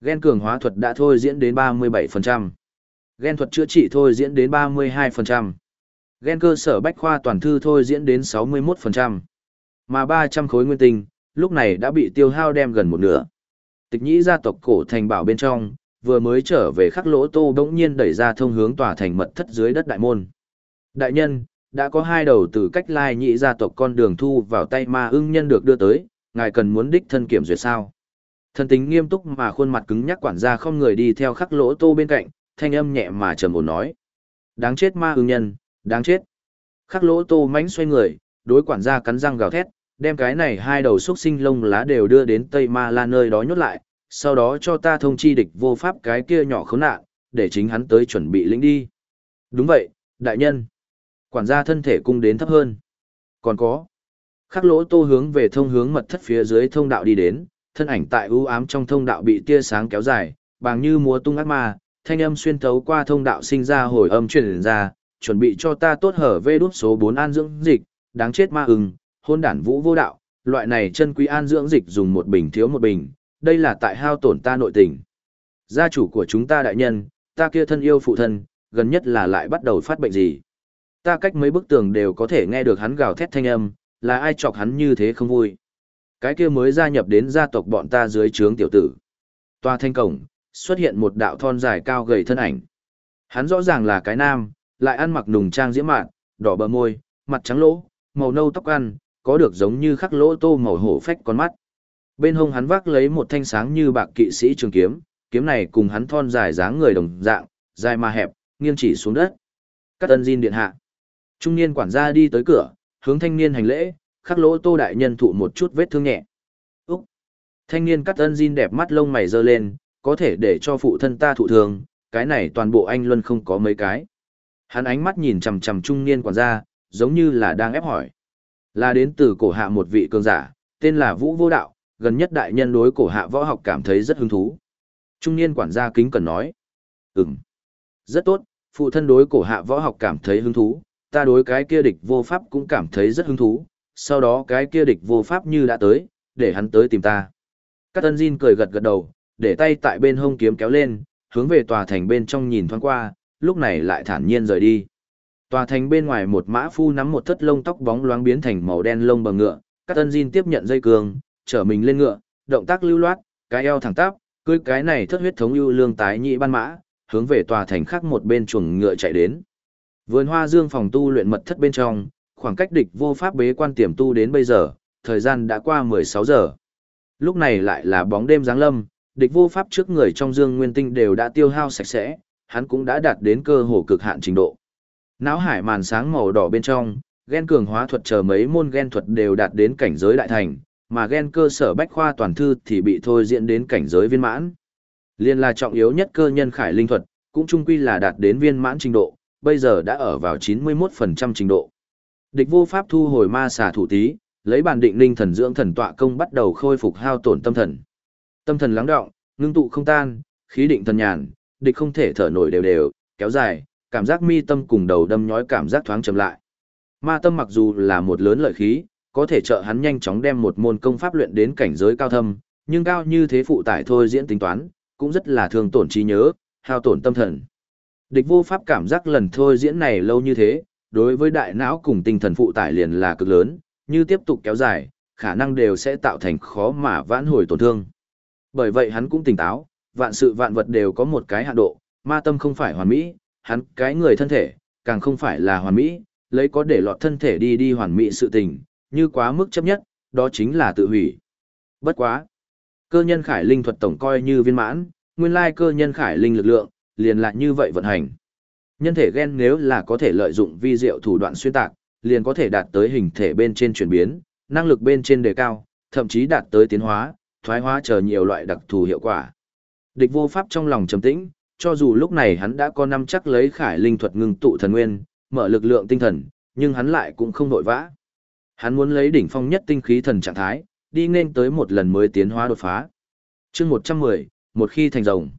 Gen cường hóa thuật đã thôi diễn đến 37%. Gen thuật chữa trị thôi diễn đến 32%. Gen cơ sở bách khoa toàn thư thôi diễn đến 61%. Mà 300 khối nguyên tinh, lúc này đã bị tiêu hao đem gần một nửa. Tịch nhĩ gia tộc cổ thành bảo bên trong, vừa mới trở về khắc lỗ tô đống nhiên đẩy ra thông hướng tòa thành mật thất dưới đất đại môn. Đại nhân, đã có hai đầu từ cách lai nhị gia tộc con đường thu vào tay ma ưng nhân được đưa tới, ngài cần muốn đích thân kiểm duyệt sao. Thân tính nghiêm túc mà khuôn mặt cứng nhắc quản gia không người đi theo khắc lỗ tô bên cạnh, thanh âm nhẹ mà trầm ổn nói. Đáng chết ma ưng nhân, đáng chết. Khắc lỗ tô mánh xoay người, đối quản gia cắn răng gào thét, đem cái này hai đầu xúc sinh lông lá đều đưa đến Tây Ma La nơi đó nhốt lại, sau đó cho ta thông chi địch vô pháp cái kia nhỏ khốn nạn, để chính hắn tới chuẩn bị lĩnh đi. Đúng vậy, đại nhân. Quản gia thân thể cung đến thấp hơn. Còn có. Khắc lỗ tô hướng về thông hướng mật thất phía dưới thông đạo đi đến, thân ảnh tại ưu ám trong thông đạo bị tia sáng kéo dài, bằng như múa tung ác ma, thanh âm xuyên thấu qua thông đạo sinh ra hồi âm truyền ra, chuẩn bị cho ta tốt hở vê đút số 4 an dưỡng dịch, đáng chết ma ưng, hôn đản vũ vô đạo, loại này chân quý an dưỡng dịch dùng một bình thiếu một bình, đây là tại hao tổn ta nội tình. Gia chủ của chúng ta đại nhân, ta kia thân yêu phụ thân, gần nhất là lại bắt đầu phát bệnh gì. Ta cách mấy bức tường đều có thể nghe được hắn gào thét thanh âm, là ai chọc hắn như thế không vui. Cái kia mới gia nhập đến gia tộc bọn ta dưới trướng tiểu tử. Toa thanh cổng, xuất hiện một đạo thon dài cao gầy thân ảnh. Hắn rõ ràng là cái nam, lại ăn mặc nùng trang diễm mạn, đỏ bờ môi, mặt trắng lỗ, màu nâu tóc ăn, có được giống như khắc lỗ tô màu hổ phách con mắt. Bên hông hắn vác lấy một thanh sáng như bạc kỵ sĩ trường kiếm, kiếm này cùng hắn thon dài dáng người đồng dạng, dài mà hẹp, nghiêng chỉ xuống đất. Cắt ân diên điện hạ. Trung niên quản gia đi tới cửa, hướng thanh niên hành lễ, khắc lỗ tô đại nhân thụ một chút vết thương nhẹ. Úc! Thanh niên cắt ân diên đẹp mắt lông mày dơ lên, có thể để cho phụ thân ta thụ thương, cái này toàn bộ anh luân không có mấy cái. Hắn ánh mắt nhìn chằm chằm trung niên quản gia, giống như là đang ép hỏi. Là đến từ cổ hạ một vị cường giả, tên là Vũ Vô Đạo, gần nhất đại nhân đối cổ hạ võ học cảm thấy rất hứng thú. Trung niên quản gia kính cần nói. Ừm. Rất tốt, phụ thân đối cổ hạ võ học cảm thấy hứng thú, ta đối cái kia địch vô pháp cũng cảm thấy rất hứng thú, sau đó cái kia địch vô pháp như đã tới, để hắn tới tìm ta. Các tân Jin cười gật gật đầu, để tay tại bên hông kiếm kéo lên, hướng về tòa thành bên trong nhìn thoáng qua, lúc này lại thản nhiên rời đi. Tòa thành bên ngoài một mã phu nắm một thất lông tóc bóng loáng biến thành màu đen lông bờ ngựa, các tân Jin tiếp nhận dây cường, trở mình lên ngựa, động tác lưu loát, cái eo thẳng tắp, cưỡi cái này thất huyết thống ưu lương tái nhị ban mã, hướng về tòa thành khác một bên chuồng ngựa chạy đến. Vườn hoa dương phòng tu luyện mật thất bên trong, khoảng cách địch vô pháp bế quan tiềm tu đến bây giờ, thời gian đã qua 16 giờ. Lúc này lại là bóng đêm giáng lâm, địch vô pháp trước người trong dương nguyên tinh đều đã tiêu hao sạch sẽ, hắn cũng đã đạt đến cơ hồ cực hạn trình độ. Náo hải màn sáng màu đỏ bên trong, gen cường hóa thuật chờ mấy môn gen thuật đều đạt đến cảnh giới đại thành, mà gen cơ sở bách khoa toàn thư thì bị thôi diễn đến cảnh giới viên mãn. Liên là trọng yếu nhất cơ nhân khải linh thuật, cũng chung quy là đạt đến viên mãn trình độ, bây giờ đã ở vào 91% trình độ. Địch vô pháp thu hồi ma xà thủ tí, lấy bản định linh thần dưỡng thần tọa công bắt đầu khôi phục hao tổn tâm thần. Tâm thần lắng động, ngưng tụ không tan, khí định thần nhàn, địch không thể thở nổi đều đều, kéo dài, cảm giác mi tâm cùng đầu đâm nhói cảm giác thoáng chậm lại. Ma tâm mặc dù là một lớn lợi khí, có thể trợ hắn nhanh chóng đem một môn công pháp luyện đến cảnh giới cao thâm, nhưng cao như thế phụ tải thôi diễn tính toán, cũng rất là thường tổn trí nhớ, hao tổn tâm thần. Địch vô pháp cảm giác lần thôi diễn này lâu như thế, đối với đại não cùng tinh thần phụ tải liền là cực lớn, như tiếp tục kéo dài, khả năng đều sẽ tạo thành khó mà vãn hồi tổn thương. Bởi vậy hắn cũng tỉnh táo, vạn sự vạn vật đều có một cái hạn độ, ma tâm không phải hoàn mỹ, hắn cái người thân thể, càng không phải là hoàn mỹ, lấy có để lọt thân thể đi đi hoàn mỹ sự tình, như quá mức chấp nhất, đó chính là tự hủy. Bất quá. Cơ nhân khải linh thuật tổng coi như viên mãn, nguyên lai cơ nhân khải linh lực lượng, liền lại như vậy vận hành. Nhân thể gen nếu là có thể lợi dụng vi diệu thủ đoạn xuyên tạc, liền có thể đạt tới hình thể bên trên chuyển biến, năng lực bên trên đề cao, thậm chí đạt tới tiến hóa, thoái hóa chờ nhiều loại đặc thù hiệu quả. Địch vô pháp trong lòng trầm tĩnh, cho dù lúc này hắn đã có năm chắc lấy khải linh thuật ngưng tụ thần nguyên, mở lực lượng tinh thần, nhưng hắn lại cũng không vội vã. Hắn muốn lấy đỉnh phong nhất tinh khí thần trạng thái, đi nên tới một lần mới tiến hóa đột phá. chương 110, một khi thành rồng.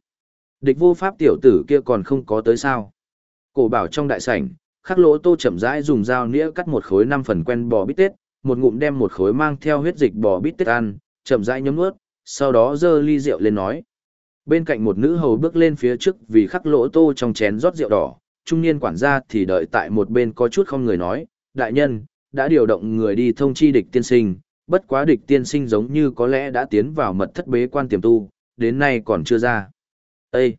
Địch vô pháp tiểu tử kia còn không có tới sao. Cổ bảo trong đại sảnh, khắc lỗ tô chậm rãi dùng dao nĩa cắt một khối năm phần quen bò bít tết, một ngụm đem một khối mang theo huyết dịch bò bít tết ăn, chậm rãi nhấm nuốt, sau đó dơ ly rượu lên nói. Bên cạnh một nữ hầu bước lên phía trước vì khắc lỗ tô trong chén rót rượu đỏ, trung niên quản gia thì đợi tại một bên có chút không người nói, đại nhân, đã điều động người đi thông chi địch tiên sinh, bất quá địch tiên sinh giống như có lẽ đã tiến vào mật thất bế quan tiềm tu, đến nay còn chưa ra. Ê!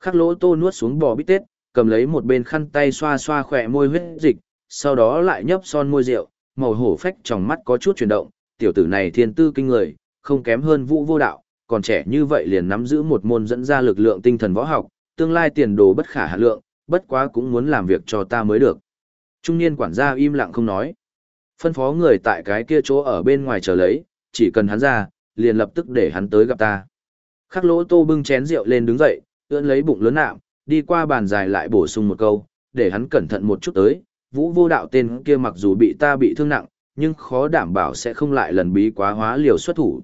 Khắc lỗ tô nuốt xuống bò bít tết, cầm lấy một bên khăn tay xoa xoa khỏe môi huyết dịch, sau đó lại nhấp son môi rượu, màu hổ phách trong mắt có chút chuyển động, tiểu tử này thiên tư kinh người, không kém hơn vũ vô đạo, còn trẻ như vậy liền nắm giữ một môn dẫn ra lực lượng tinh thần võ học, tương lai tiền đồ bất khả hạ lượng, bất quá cũng muốn làm việc cho ta mới được. Trung niên quản gia im lặng không nói. Phân phó người tại cái kia chỗ ở bên ngoài chờ lấy, chỉ cần hắn ra, liền lập tức để hắn tới gặp ta. Khắc lỗ tô bưng chén rượu lên đứng dậy, ưỡn lấy bụng lớn nạm, đi qua bàn dài lại bổ sung một câu, để hắn cẩn thận một chút tới, vũ vô đạo tên kia mặc dù bị ta bị thương nặng, nhưng khó đảm bảo sẽ không lại lần bí quá hóa liều xuất thủ.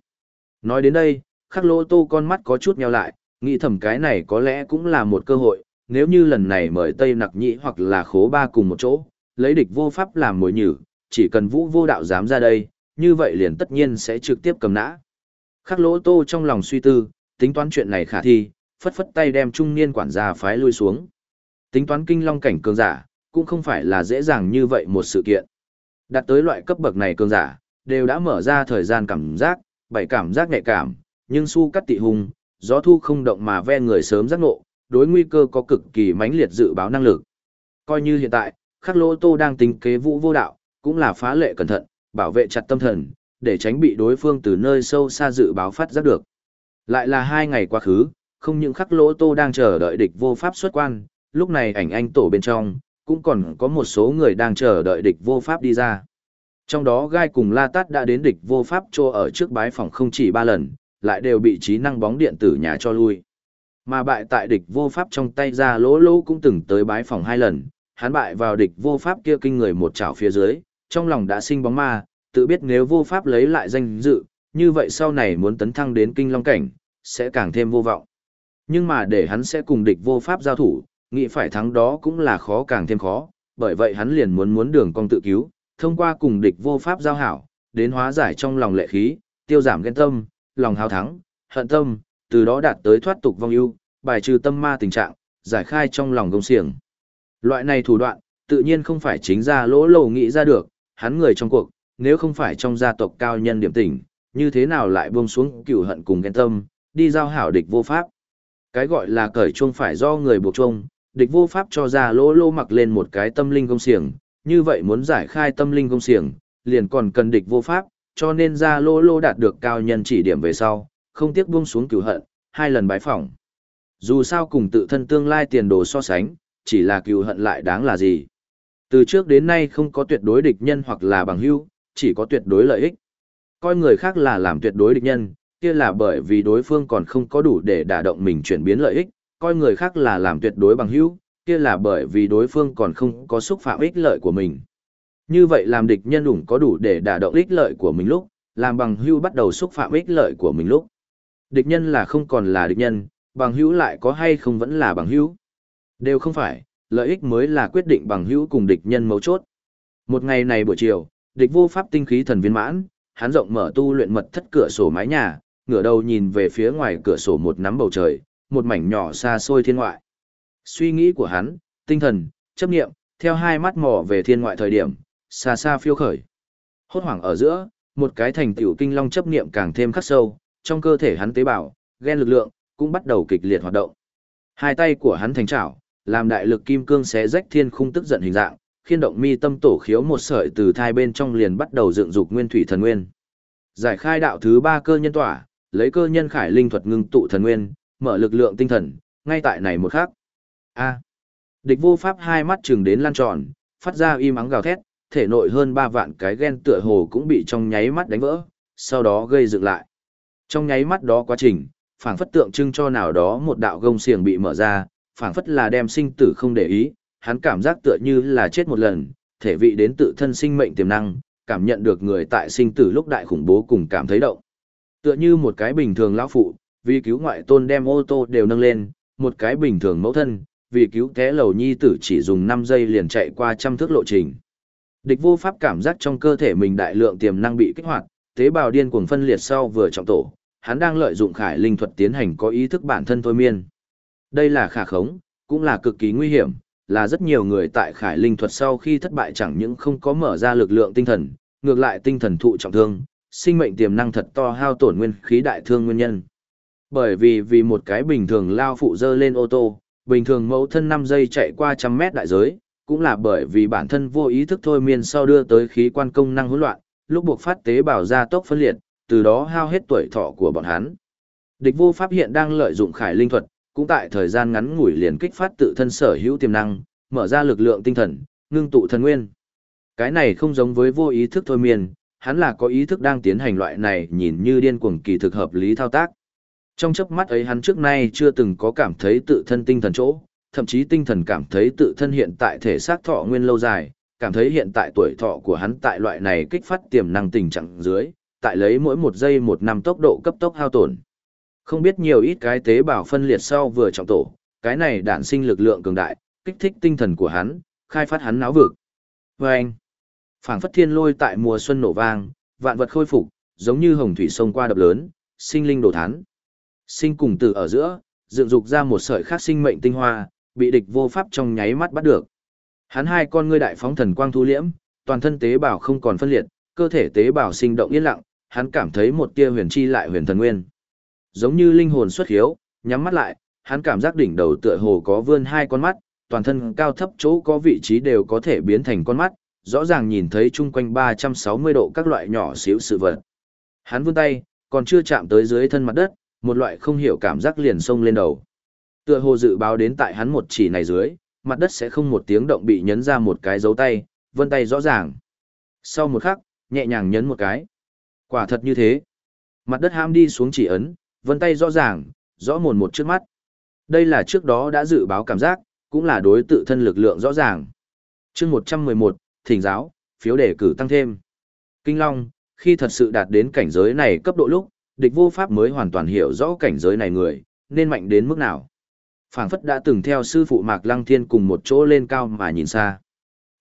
Nói đến đây, khắc lỗ tô con mắt có chút nheo lại, nghĩ thầm cái này có lẽ cũng là một cơ hội, nếu như lần này mời Tây Nặc Nhĩ hoặc là khố ba cùng một chỗ, lấy địch vô pháp làm mồi nhử, chỉ cần vũ vô đạo dám ra đây, như vậy liền tất nhiên sẽ trực tiếp cầm nã. Khắc lỗ tô trong lòng suy tư, tính toán chuyện này khả thi, phất phất tay đem trung niên quản gia phái lui xuống. Tính toán kinh long cảnh cường giả, cũng không phải là dễ dàng như vậy một sự kiện. Đạt tới loại cấp bậc này cường giả, đều đã mở ra thời gian cảm giác, bảy cảm giác nhạy cảm, nhưng su cắt tị hùng, gió thu không động mà ve người sớm giác ngộ, đối nguy cơ có cực kỳ mãnh liệt dự báo năng lực. Coi như hiện tại, khắc lỗ tô đang tính kế vũ vô đạo, cũng là phá lệ cẩn thận, bảo vệ chặt tâm thần, để tránh bị đối phương từ nơi sâu xa dự báo phát giác được. Lại là hai ngày quá khứ, không những khắc lỗ tô đang chờ đợi địch vô pháp xuất quan, lúc này ảnh anh tổ bên trong, cũng còn có một số người đang chờ đợi địch vô pháp đi ra. Trong đó gai cùng La Tát đã đến địch vô pháp cho ở trước bái phòng không chỉ ba lần, lại đều bị trí năng bóng điện tử nhà cho lui. Mà bại tại địch vô pháp trong tay ra lỗ lỗ cũng từng tới bái phòng hai lần, hắn bại vào địch vô pháp kia kinh người một chảo phía dưới, trong lòng đã sinh bóng ma, tự biết nếu vô pháp lấy lại danh dự, như vậy sau này muốn tấn thăng đến kinh long cảnh, sẽ càng thêm vô vọng. Nhưng mà để hắn sẽ cùng địch vô pháp giao thủ, nghĩ phải thắng đó cũng là khó càng thêm khó, bởi vậy hắn liền muốn muốn đường cong tự cứu, thông qua cùng địch vô pháp giao hảo, đến hóa giải trong lòng lệ khí, tiêu giảm ghen tâm, lòng hào thắng, hận tâm, từ đó đạt tới thoát tục vong ưu, bài trừ tâm ma tình trạng, giải khai trong lòng gông xiềng. Loại này thủ đoạn, tự nhiên không phải chính ra lỗ lầu nghĩ ra được, hắn người trong cuộc, nếu không phải trong gia tộc cao nhân điểm tỉnh, như thế nào lại buông xuống cựu hận cùng ghen tâm, đi giao hảo địch vô pháp. Cái gọi là cởi chuông phải do người buộc chuông, địch vô pháp cho ra lỗ lô mặc lên một cái tâm linh công xiềng, như vậy muốn giải khai tâm linh công xiềng, liền còn cần địch vô pháp, cho nên ra lô lô đạt được cao nhân chỉ điểm về sau, không tiếc buông xuống cửu hận, hai lần bái phỏng. Dù sao cùng tự thân tương lai tiền đồ so sánh, chỉ là cửu hận lại đáng là gì. Từ trước đến nay không có tuyệt đối địch nhân hoặc là bằng hữu, chỉ có tuyệt đối lợi ích. Coi người khác là làm tuyệt đối địch nhân, kia là bởi vì đối phương còn không có đủ để đả động mình chuyển biến lợi ích, coi người khác là làm tuyệt đối bằng hữu, kia là bởi vì đối phương còn không có xúc phạm ích lợi của mình. Như vậy làm địch nhân đủ có đủ để đả động ích lợi của mình lúc, làm bằng hữu bắt đầu xúc phạm ích lợi của mình lúc. Địch nhân là không còn là địch nhân, bằng hữu lại có hay không vẫn là bằng hữu. Đều không phải, lợi ích mới là quyết định bằng hữu cùng địch nhân mấu chốt. Một ngày này buổi chiều, địch vô pháp tinh khí thần viên mãn, hắn rộng mở tu luyện mật thất cửa sổ mái nhà, ngửa đầu nhìn về phía ngoài cửa sổ một nắm bầu trời, một mảnh nhỏ xa xôi thiên ngoại. Suy nghĩ của hắn, tinh thần, chấp niệm, theo hai mắt mò về thiên ngoại thời điểm, xa xa phiêu khởi. Hốt hoảng ở giữa, một cái thành tiểu kinh long chấp niệm càng thêm khắc sâu, trong cơ thể hắn tế bào, ghen lực lượng, cũng bắt đầu kịch liệt hoạt động. Hai tay của hắn thành trảo, làm đại lực kim cương xé rách thiên khung tức giận hình dạng, khiên động mi tâm tổ khiếu một sợi từ thai bên trong liền bắt đầu dựng dục nguyên thủy thần nguyên. Giải khai đạo thứ ba cơ nhân tỏa, lấy cơ nhân khải linh thuật ngưng tụ thần nguyên, mở lực lượng tinh thần, ngay tại này một khắc. A. À. Địch vô pháp hai mắt trừng đến lan tròn, phát ra im ắng gào thét, thể nội hơn ba vạn cái gen tựa hồ cũng bị trong nháy mắt đánh vỡ, sau đó gây dựng lại. Trong nháy mắt đó quá trình, phảng phất tượng trưng cho nào đó một đạo gông xiềng bị mở ra, phảng phất là đem sinh tử không để ý, hắn cảm giác tựa như là chết một lần, thể vị đến tự thân sinh mệnh tiềm năng, cảm nhận được người tại sinh tử lúc đại khủng bố cùng cảm thấy động. Tựa như một cái bình thường lão phụ, vì cứu ngoại tôn đem ô tô đều nâng lên, một cái bình thường mẫu thân, vì cứu té lầu nhi tử chỉ dùng 5 giây liền chạy qua trăm thước lộ trình. Địch vô pháp cảm giác trong cơ thể mình đại lượng tiềm năng bị kích hoạt, tế bào điên cuồng phân liệt sau vừa trọng tổ, hắn đang lợi dụng khải linh thuật tiến hành có ý thức bản thân thôi miên. Đây là khả khống, cũng là cực kỳ nguy hiểm, là rất nhiều người tại khải linh thuật sau khi thất bại chẳng những không có mở ra lực lượng tinh thần, ngược lại tinh thần thụ trọng thương, sinh mệnh tiềm năng thật to hao tổn nguyên khí đại thương nguyên nhân. Bởi vì vì một cái bình thường lao phụ dơ lên ô tô, bình thường mẫu thân 5 giây chạy qua trăm mét đại giới, cũng là bởi vì bản thân vô ý thức thôi miên sau đưa tới khí quan công năng hỗn loạn, lúc buộc phát tế bào ra tốc phân liệt, từ đó hao hết tuổi thọ của bọn hắn. Địch vô pháp hiện đang lợi dụng khải linh thuật, cũng tại thời gian ngắn ngủi liền kích phát tự thân sở hữu tiềm năng, mở ra lực lượng tinh thần, ngưng tụ thần nguyên. Cái này không giống với vô ý thức thôi miên, hắn là có ý thức đang tiến hành loại này nhìn như điên cuồng kỳ thực hợp lý thao tác. Trong chớp mắt ấy hắn trước nay chưa từng có cảm thấy tự thân tinh thần chỗ, thậm chí tinh thần cảm thấy tự thân hiện tại thể xác thọ nguyên lâu dài, cảm thấy hiện tại tuổi thọ của hắn tại loại này kích phát tiềm năng tình trạng dưới, tại lấy mỗi một giây một năm tốc độ cấp tốc hao tổn. Không biết nhiều ít cái tế bào phân liệt sau vừa trọng tổ, cái này đản sinh lực lượng cường đại, kích thích tinh thần của hắn, khai phát hắn náo vực. Vâng! anh, phảng phất thiên lôi tại mùa xuân nổ vang, vạn vật khôi phục, giống như hồng thủy sông qua đập lớn, sinh linh đổ thán. Sinh cùng tử ở giữa, dựng dục ra một sợi khác sinh mệnh tinh hoa, bị địch vô pháp trong nháy mắt bắt được. Hắn hai con ngươi đại phóng thần quang thu liễm, toàn thân tế bào không còn phân liệt, cơ thể tế bào sinh động yên lặng, hắn cảm thấy một tia huyền chi lại huyền thần nguyên. Giống như linh hồn xuất hiếu, nhắm mắt lại, hắn cảm giác đỉnh đầu tựa hồ có vươn hai con mắt, toàn thân cao thấp chỗ có vị trí đều có thể biến thành con mắt, rõ ràng nhìn thấy chung quanh 360 độ các loại nhỏ xíu sự vật. Hắn vươn tay, còn chưa chạm tới dưới thân mặt đất, một loại không hiểu cảm giác liền xông lên đầu. Tựa hồ dự báo đến tại hắn một chỉ này dưới, mặt đất sẽ không một tiếng động bị nhấn ra một cái dấu tay, vân tay rõ ràng. Sau một khắc, nhẹ nhàng nhấn một cái. Quả thật như thế. Mặt đất ham đi xuống chỉ ấn, vân tay rõ ràng, rõ mồn một trước mắt. Đây là trước đó đã dự báo cảm giác, cũng là đối tự thân lực lượng rõ ràng. chương 111, thỉnh giáo, phiếu đề cử tăng thêm. Kinh Long, khi thật sự đạt đến cảnh giới này cấp độ lúc, địch vô pháp mới hoàn toàn hiểu rõ cảnh giới này người, nên mạnh đến mức nào. phảng phất đã từng theo sư phụ Mạc Lăng Thiên cùng một chỗ lên cao mà nhìn xa.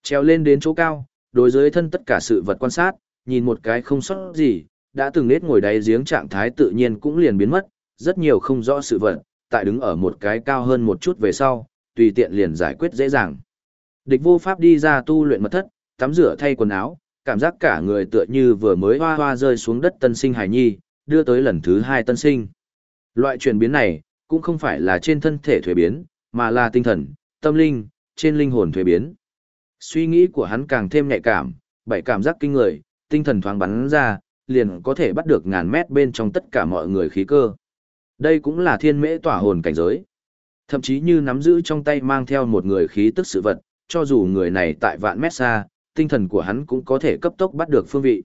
Treo lên đến chỗ cao, đối với thân tất cả sự vật quan sát, nhìn một cái không sót gì, đã từng nết ngồi đáy giếng trạng thái tự nhiên cũng liền biến mất, rất nhiều không rõ sự vật, tại đứng ở một cái cao hơn một chút về sau, tùy tiện liền giải quyết dễ dàng. Địch vô pháp đi ra tu luyện mật thất, tắm rửa thay quần áo, cảm giác cả người tựa như vừa mới hoa hoa rơi xuống đất tân sinh hải nhi, đưa tới lần thứ hai tân sinh. Loại chuyển biến này, cũng không phải là trên thân thể thuế biến, mà là tinh thần, tâm linh, trên linh hồn thuế biến. Suy nghĩ của hắn càng thêm nhạy cảm, bảy cảm giác kinh người, tinh thần thoáng bắn ra, liền có thể bắt được ngàn mét bên trong tất cả mọi người khí cơ. Đây cũng là thiên mễ tỏa hồn cảnh giới. Thậm chí như nắm giữ trong tay mang theo một người khí tức sự vật, cho dù người này tại vạn mét xa, tinh thần của hắn cũng có thể cấp tốc bắt được phương vị.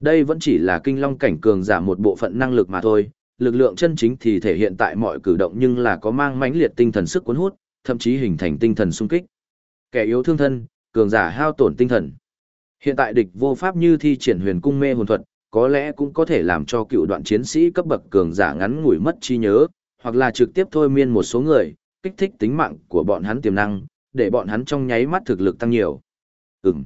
Đây vẫn chỉ là kinh long cảnh cường giả một bộ phận năng lực mà thôi, lực lượng chân chính thì thể hiện tại mọi cử động nhưng là có mang mãnh liệt tinh thần sức cuốn hút, thậm chí hình thành tinh thần sung kích. Kẻ yếu thương thân, cường giả hao tổn tinh thần. Hiện tại địch vô pháp như thi triển huyền cung mê hồn thuật, có lẽ cũng có thể làm cho cựu đoạn chiến sĩ cấp bậc cường giả ngắn ngủi mất trí nhớ, hoặc là trực tiếp thôi miên một số người, kích thích tính mạng của bọn hắn tiềm năng, để bọn hắn trong nháy mắt thực lực tăng nhiều. Ừm.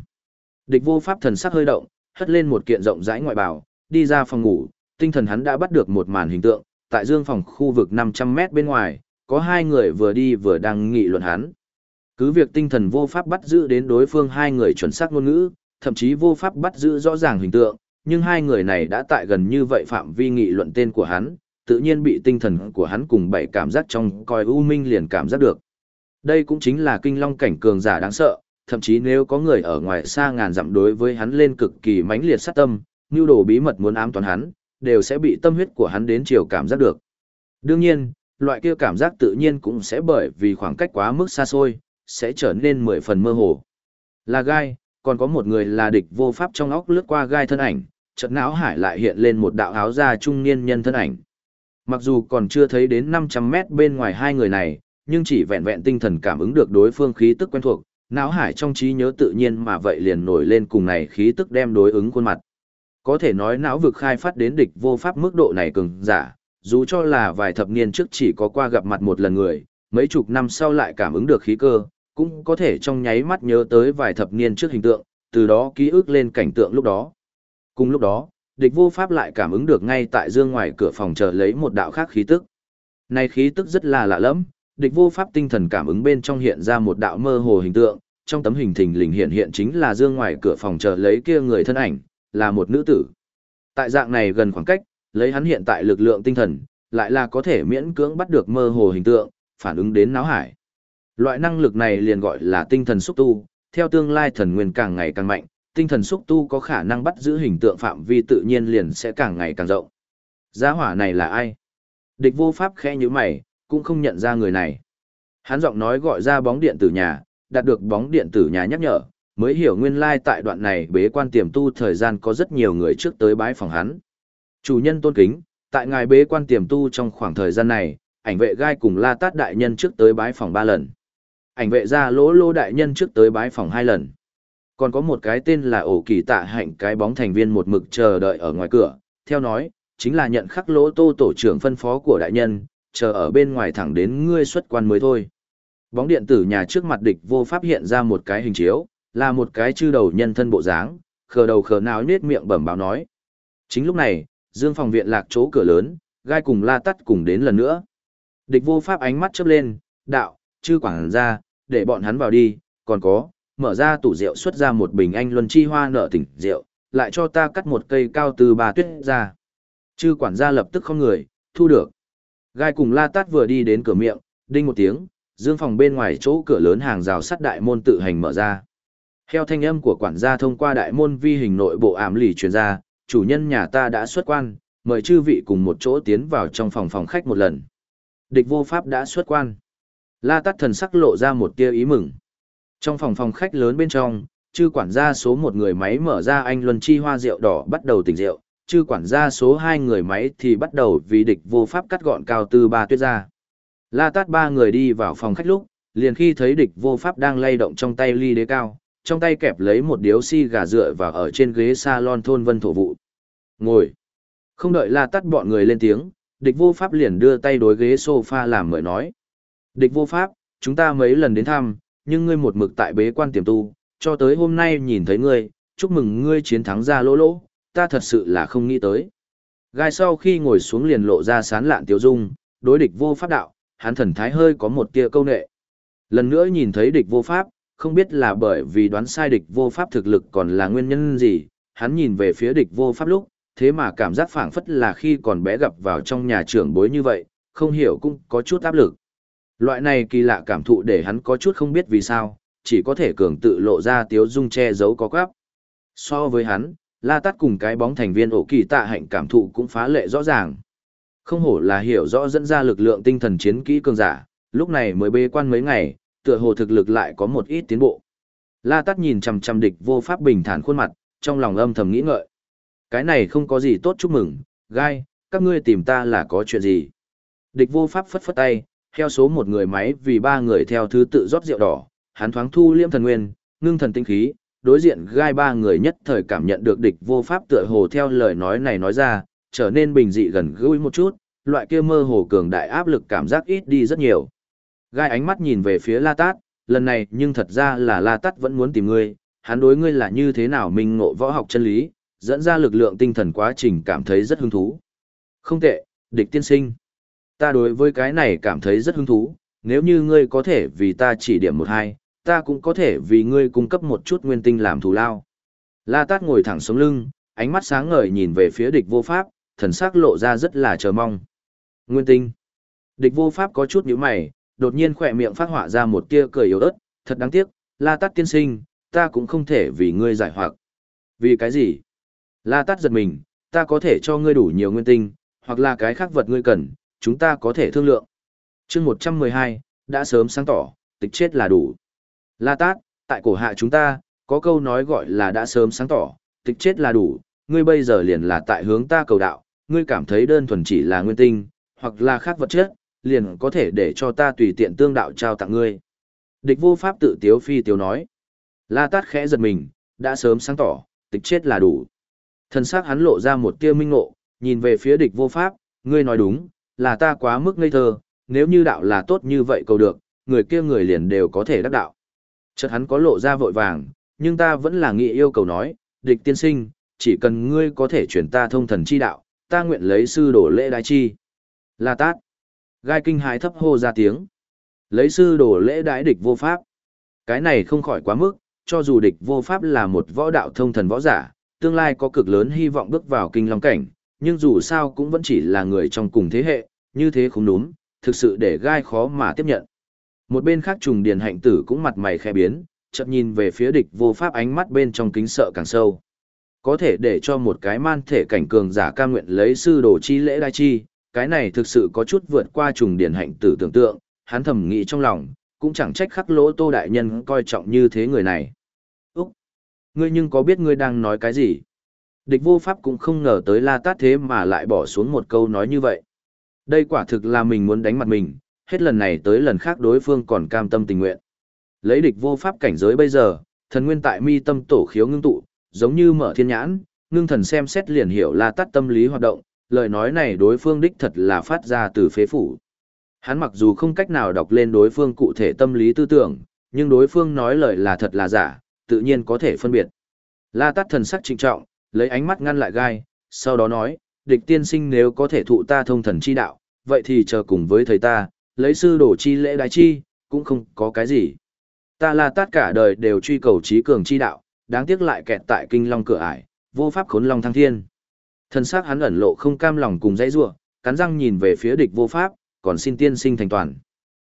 Địch vô pháp thần sắc hơi động, hất lên một kiện rộng rãi ngoại bào, đi ra phòng ngủ, tinh thần hắn đã bắt được một màn hình tượng, tại dương phòng khu vực 500 mét bên ngoài, có hai người vừa đi vừa đang nghị luận hắn. Cứ việc tinh thần vô pháp bắt giữ đến đối phương hai người chuẩn xác ngôn ngữ, thậm chí vô pháp bắt giữ rõ ràng hình tượng, nhưng hai người này đã tại gần như vậy phạm vi nghị luận tên của hắn, tự nhiên bị tinh thần của hắn cùng bảy cảm giác trong coi u minh liền cảm giác được. Đây cũng chính là kinh long cảnh cường giả đáng sợ, thậm chí nếu có người ở ngoài xa ngàn dặm đối với hắn lên cực kỳ mãnh liệt sát tâm, nhu đồ bí mật muốn ám toán hắn, đều sẽ bị tâm huyết của hắn đến chiều cảm giác được. Đương nhiên, loại kia cảm giác tự nhiên cũng sẽ bởi vì khoảng cách quá mức xa xôi, sẽ trở nên mười phần mơ hồ. Là gai, còn có một người là địch vô pháp trong óc lướt qua gai thân ảnh, chợt não hải lại hiện lên một đạo áo da trung niên nhân thân ảnh. Mặc dù còn chưa thấy đến 500 mét bên ngoài hai người này, nhưng chỉ vẹn vẹn tinh thần cảm ứng được đối phương khí tức quen thuộc, não hải trong trí nhớ tự nhiên mà vậy liền nổi lên cùng này khí tức đem đối ứng khuôn mặt. Có thể nói não vực khai phát đến địch vô pháp mức độ này cường giả, dù cho là vài thập niên trước chỉ có qua gặp mặt một lần người, mấy chục năm sau lại cảm ứng được khí cơ, cũng có thể trong nháy mắt nhớ tới vài thập niên trước hình tượng, từ đó ký ức lên cảnh tượng lúc đó. Cùng lúc đó, địch vô pháp lại cảm ứng được ngay tại dương ngoài cửa phòng chờ lấy một đạo khác khí tức. Này khí tức rất là lạ lẫm, địch vô pháp tinh thần cảm ứng bên trong hiện ra một đạo mơ hồ hình tượng, trong tấm hình thình lình hiện hiện chính là dương ngoài cửa phòng chờ lấy kia người thân ảnh, là một nữ tử. Tại dạng này gần khoảng cách, lấy hắn hiện tại lực lượng tinh thần, lại là có thể miễn cưỡng bắt được mơ hồ hình tượng, phản ứng đến náo hải. Loại năng lực này liền gọi là tinh thần xúc tu, theo tương lai thần nguyên càng ngày càng mạnh, tinh thần xúc tu có khả năng bắt giữ hình tượng phạm vi tự nhiên liền sẽ càng ngày càng rộng. Gia hỏa này là ai? Địch vô pháp khẽ như mày, cũng không nhận ra người này. Hắn giọng nói gọi ra bóng điện tử nhà, đạt được bóng điện tử nhà nhắc nhở, mới hiểu nguyên lai like tại đoạn này bế quan tiềm tu thời gian có rất nhiều người trước tới bái phòng hắn. Chủ nhân tôn kính, tại ngài bế quan tiềm tu trong khoảng thời gian này, ảnh vệ gai cùng la tát đại nhân trước tới bái phòng ba lần. Ảnh vệ ra lỗ lô đại nhân trước tới bái phòng hai lần. Còn có một cái tên là ổ kỳ tạ hạnh cái bóng thành viên một mực chờ đợi ở ngoài cửa, theo nói, chính là nhận khắc lỗ tô tổ trưởng phân phó của đại nhân, chờ ở bên ngoài thẳng đến ngươi xuất quan mới thôi. Bóng điện tử nhà trước mặt địch vô pháp hiện ra một cái hình chiếu, là một cái chư đầu nhân thân bộ dáng, khờ đầu khờ nào nết miệng bẩm báo nói. Chính lúc này, dương phòng viện lạc chỗ cửa lớn, gai cùng la tắt cùng đến lần nữa. Địch vô pháp ánh mắt chớp lên, đạo, chư quảng ra, để bọn hắn vào đi, còn có, mở ra tủ rượu xuất ra một bình anh luân chi hoa nở tỉnh rượu, lại cho ta cắt một cây cao từ bà tuyết ra. Chư quản gia lập tức không người, thu được. Gai cùng la tát vừa đi đến cửa miệng, đinh một tiếng, dương phòng bên ngoài chỗ cửa lớn hàng rào sắt đại môn tự hành mở ra. Theo thanh âm của quản gia thông qua đại môn vi hình nội bộ ảm lì truyền ra, chủ nhân nhà ta đã xuất quan, mời chư vị cùng một chỗ tiến vào trong phòng phòng khách một lần. Địch vô pháp đã xuất quan. La tát thần sắc lộ ra một tia ý mừng. Trong phòng phòng khách lớn bên trong, chư quản gia số một người máy mở ra anh luân chi hoa rượu đỏ bắt đầu tỉnh rượu, chư quản gia số hai người máy thì bắt đầu vì địch vô pháp cắt gọn cao tư ba tuyết ra. La tát ba người đi vào phòng khách lúc, liền khi thấy địch vô pháp đang lay động trong tay ly đế cao, trong tay kẹp lấy một điếu xi si gà dựa và ở trên ghế salon thôn vân thổ vụ. Ngồi. Không đợi la tát bọn người lên tiếng, địch vô pháp liền đưa tay đối ghế sofa làm mời nói. Địch vô pháp, chúng ta mấy lần đến thăm, nhưng ngươi một mực tại bế quan tiềm tu, cho tới hôm nay nhìn thấy ngươi, chúc mừng ngươi chiến thắng ra lỗ lỗ, ta thật sự là không nghĩ tới. Gai sau khi ngồi xuống liền lộ ra sán lạn tiêu dung, đối địch vô pháp đạo, hắn thần thái hơi có một tia câu nệ. Lần nữa nhìn thấy địch vô pháp, không biết là bởi vì đoán sai địch vô pháp thực lực còn là nguyên nhân gì, hắn nhìn về phía địch vô pháp lúc, thế mà cảm giác phảng phất là khi còn bé gặp vào trong nhà trưởng bối như vậy, không hiểu cũng có chút áp lực. Loại này kỳ lạ cảm thụ để hắn có chút không biết vì sao, chỉ có thể cường tự lộ ra tiếu dung che giấu có quáp. So với hắn, La tắt cùng cái bóng thành viên ổ kỳ tạ hạnh cảm thụ cũng phá lệ rõ ràng. Không hổ là hiểu rõ dẫn ra lực lượng tinh thần chiến kỹ cường giả, lúc này mới bê quan mấy ngày, tựa hồ thực lực lại có một ít tiến bộ. La tắt nhìn chằm chằm địch vô pháp bình thản khuôn mặt, trong lòng âm thầm nghĩ ngợi. Cái này không có gì tốt chúc mừng, gai, các ngươi tìm ta là có chuyện gì. Địch vô pháp phất phất tay, theo số một người máy vì ba người theo thứ tự rót rượu đỏ, hắn thoáng thu liêm thần nguyên, ngưng thần tinh khí, đối diện gai ba người nhất thời cảm nhận được địch vô pháp tựa hồ theo lời nói này nói ra, trở nên bình dị gần gũi một chút, loại kia mơ hồ cường đại áp lực cảm giác ít đi rất nhiều. Gai ánh mắt nhìn về phía La Tát, lần này nhưng thật ra là La Tát vẫn muốn tìm ngươi, hắn đối ngươi là như thế nào mình ngộ võ học chân lý, dẫn ra lực lượng tinh thần quá trình cảm thấy rất hứng thú. Không tệ, địch tiên sinh. Ta đối với cái này cảm thấy rất hứng thú, nếu như ngươi có thể vì ta chỉ điểm một hai, ta cũng có thể vì ngươi cung cấp một chút nguyên tinh làm thù lao. La Tát ngồi thẳng sống lưng, ánh mắt sáng ngời nhìn về phía địch vô pháp, thần sắc lộ ra rất là chờ mong. Nguyên tinh. Địch vô pháp có chút nhíu mày, đột nhiên khỏe miệng phát họa ra một tia cười yếu ớt, thật đáng tiếc, La Tát tiên sinh, ta cũng không thể vì ngươi giải hoặc. Vì cái gì? La Tát giật mình, ta có thể cho ngươi đủ nhiều nguyên tinh, hoặc là cái khác vật ngươi cần, chúng ta có thể thương lượng. chương 112, đã sớm sáng tỏ, tịch chết là đủ. La Tát, tại cổ hạ chúng ta, có câu nói gọi là đã sớm sáng tỏ, tịch chết là đủ, ngươi bây giờ liền là tại hướng ta cầu đạo, ngươi cảm thấy đơn thuần chỉ là nguyên tinh, hoặc là khác vật chất, liền có thể để cho ta tùy tiện tương đạo trao tặng ngươi. Địch vô pháp tự tiếu phi tiếu nói. La Tát khẽ giật mình, đã sớm sáng tỏ, tịch chết là đủ. Thân xác hắn lộ ra một tia minh ngộ, nhìn về phía địch vô pháp, ngươi nói đúng, là ta quá mức ngây thơ, nếu như đạo là tốt như vậy cầu được, người kia người liền đều có thể đắc đạo. Chợt hắn có lộ ra vội vàng, nhưng ta vẫn là nghĩ yêu cầu nói, địch tiên sinh, chỉ cần ngươi có thể chuyển ta thông thần chi đạo, ta nguyện lấy sư đổ lễ đái chi. La tát. Gai kinh hãi thấp hô ra tiếng. Lấy sư đổ lễ đái địch vô pháp. Cái này không khỏi quá mức, cho dù địch vô pháp là một võ đạo thông thần võ giả, tương lai có cực lớn hy vọng bước vào kinh long cảnh, nhưng dù sao cũng vẫn chỉ là người trong cùng thế hệ, như thế không đúng, thực sự để gai khó mà tiếp nhận. Một bên khác trùng điền hạnh tử cũng mặt mày khẽ biến, chậm nhìn về phía địch vô pháp ánh mắt bên trong kính sợ càng sâu. Có thể để cho một cái man thể cảnh cường giả ca nguyện lấy sư đồ chi lễ đai chi, cái này thực sự có chút vượt qua trùng điển hạnh tử tưởng tượng, hắn thầm nghĩ trong lòng, cũng chẳng trách khắc lỗ tô đại nhân coi trọng như thế người này. Úc! Ngươi nhưng có biết ngươi đang nói cái gì? Địch vô pháp cũng không ngờ tới la tát thế mà lại bỏ xuống một câu nói như vậy. Đây quả thực là mình muốn đánh mặt mình, hết lần này tới lần khác đối phương còn cam tâm tình nguyện. Lấy địch vô pháp cảnh giới bây giờ, thần nguyên tại mi tâm tổ khiếu ngưng tụ, giống như mở thiên nhãn, ngưng thần xem xét liền hiểu là tắt tâm lý hoạt động, lời nói này đối phương đích thật là phát ra từ phế phủ. Hắn mặc dù không cách nào đọc lên đối phương cụ thể tâm lý tư tưởng, nhưng đối phương nói lời là thật là giả, tự nhiên có thể phân biệt. La tát thần sắc trịnh trọng, lấy ánh mắt ngăn lại gai, sau đó nói, địch tiên sinh nếu có thể thụ ta thông thần chi đạo, vậy thì chờ cùng với thầy ta, lấy sư đổ chi lễ đại chi, cũng không có cái gì. Ta là tất cả đời đều truy cầu trí cường chi đạo, đáng tiếc lại kẹt tại kinh long cửa ải, vô pháp khốn long thăng thiên. Thân xác hắn ẩn lộ không cam lòng cùng dãy rủa, cắn răng nhìn về phía địch vô pháp, còn xin tiên sinh thành toàn.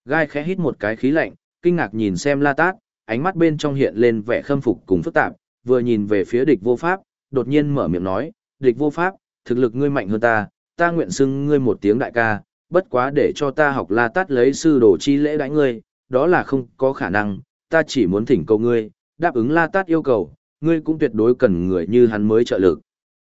Gai khẽ hít một cái khí lạnh, kinh ngạc nhìn xem La Tát, ánh mắt bên trong hiện lên vẻ khâm phục cùng phức tạp, vừa nhìn về phía địch vô pháp, đột nhiên mở miệng nói, địch vô pháp, thực lực ngươi mạnh hơn ta, ta nguyện xưng ngươi một tiếng đại ca, bất quá để cho ta học la tát lấy sư đồ chi lễ đãi ngươi, đó là không có khả năng, ta chỉ muốn thỉnh cầu ngươi, đáp ứng la tát yêu cầu, ngươi cũng tuyệt đối cần người như hắn mới trợ lực.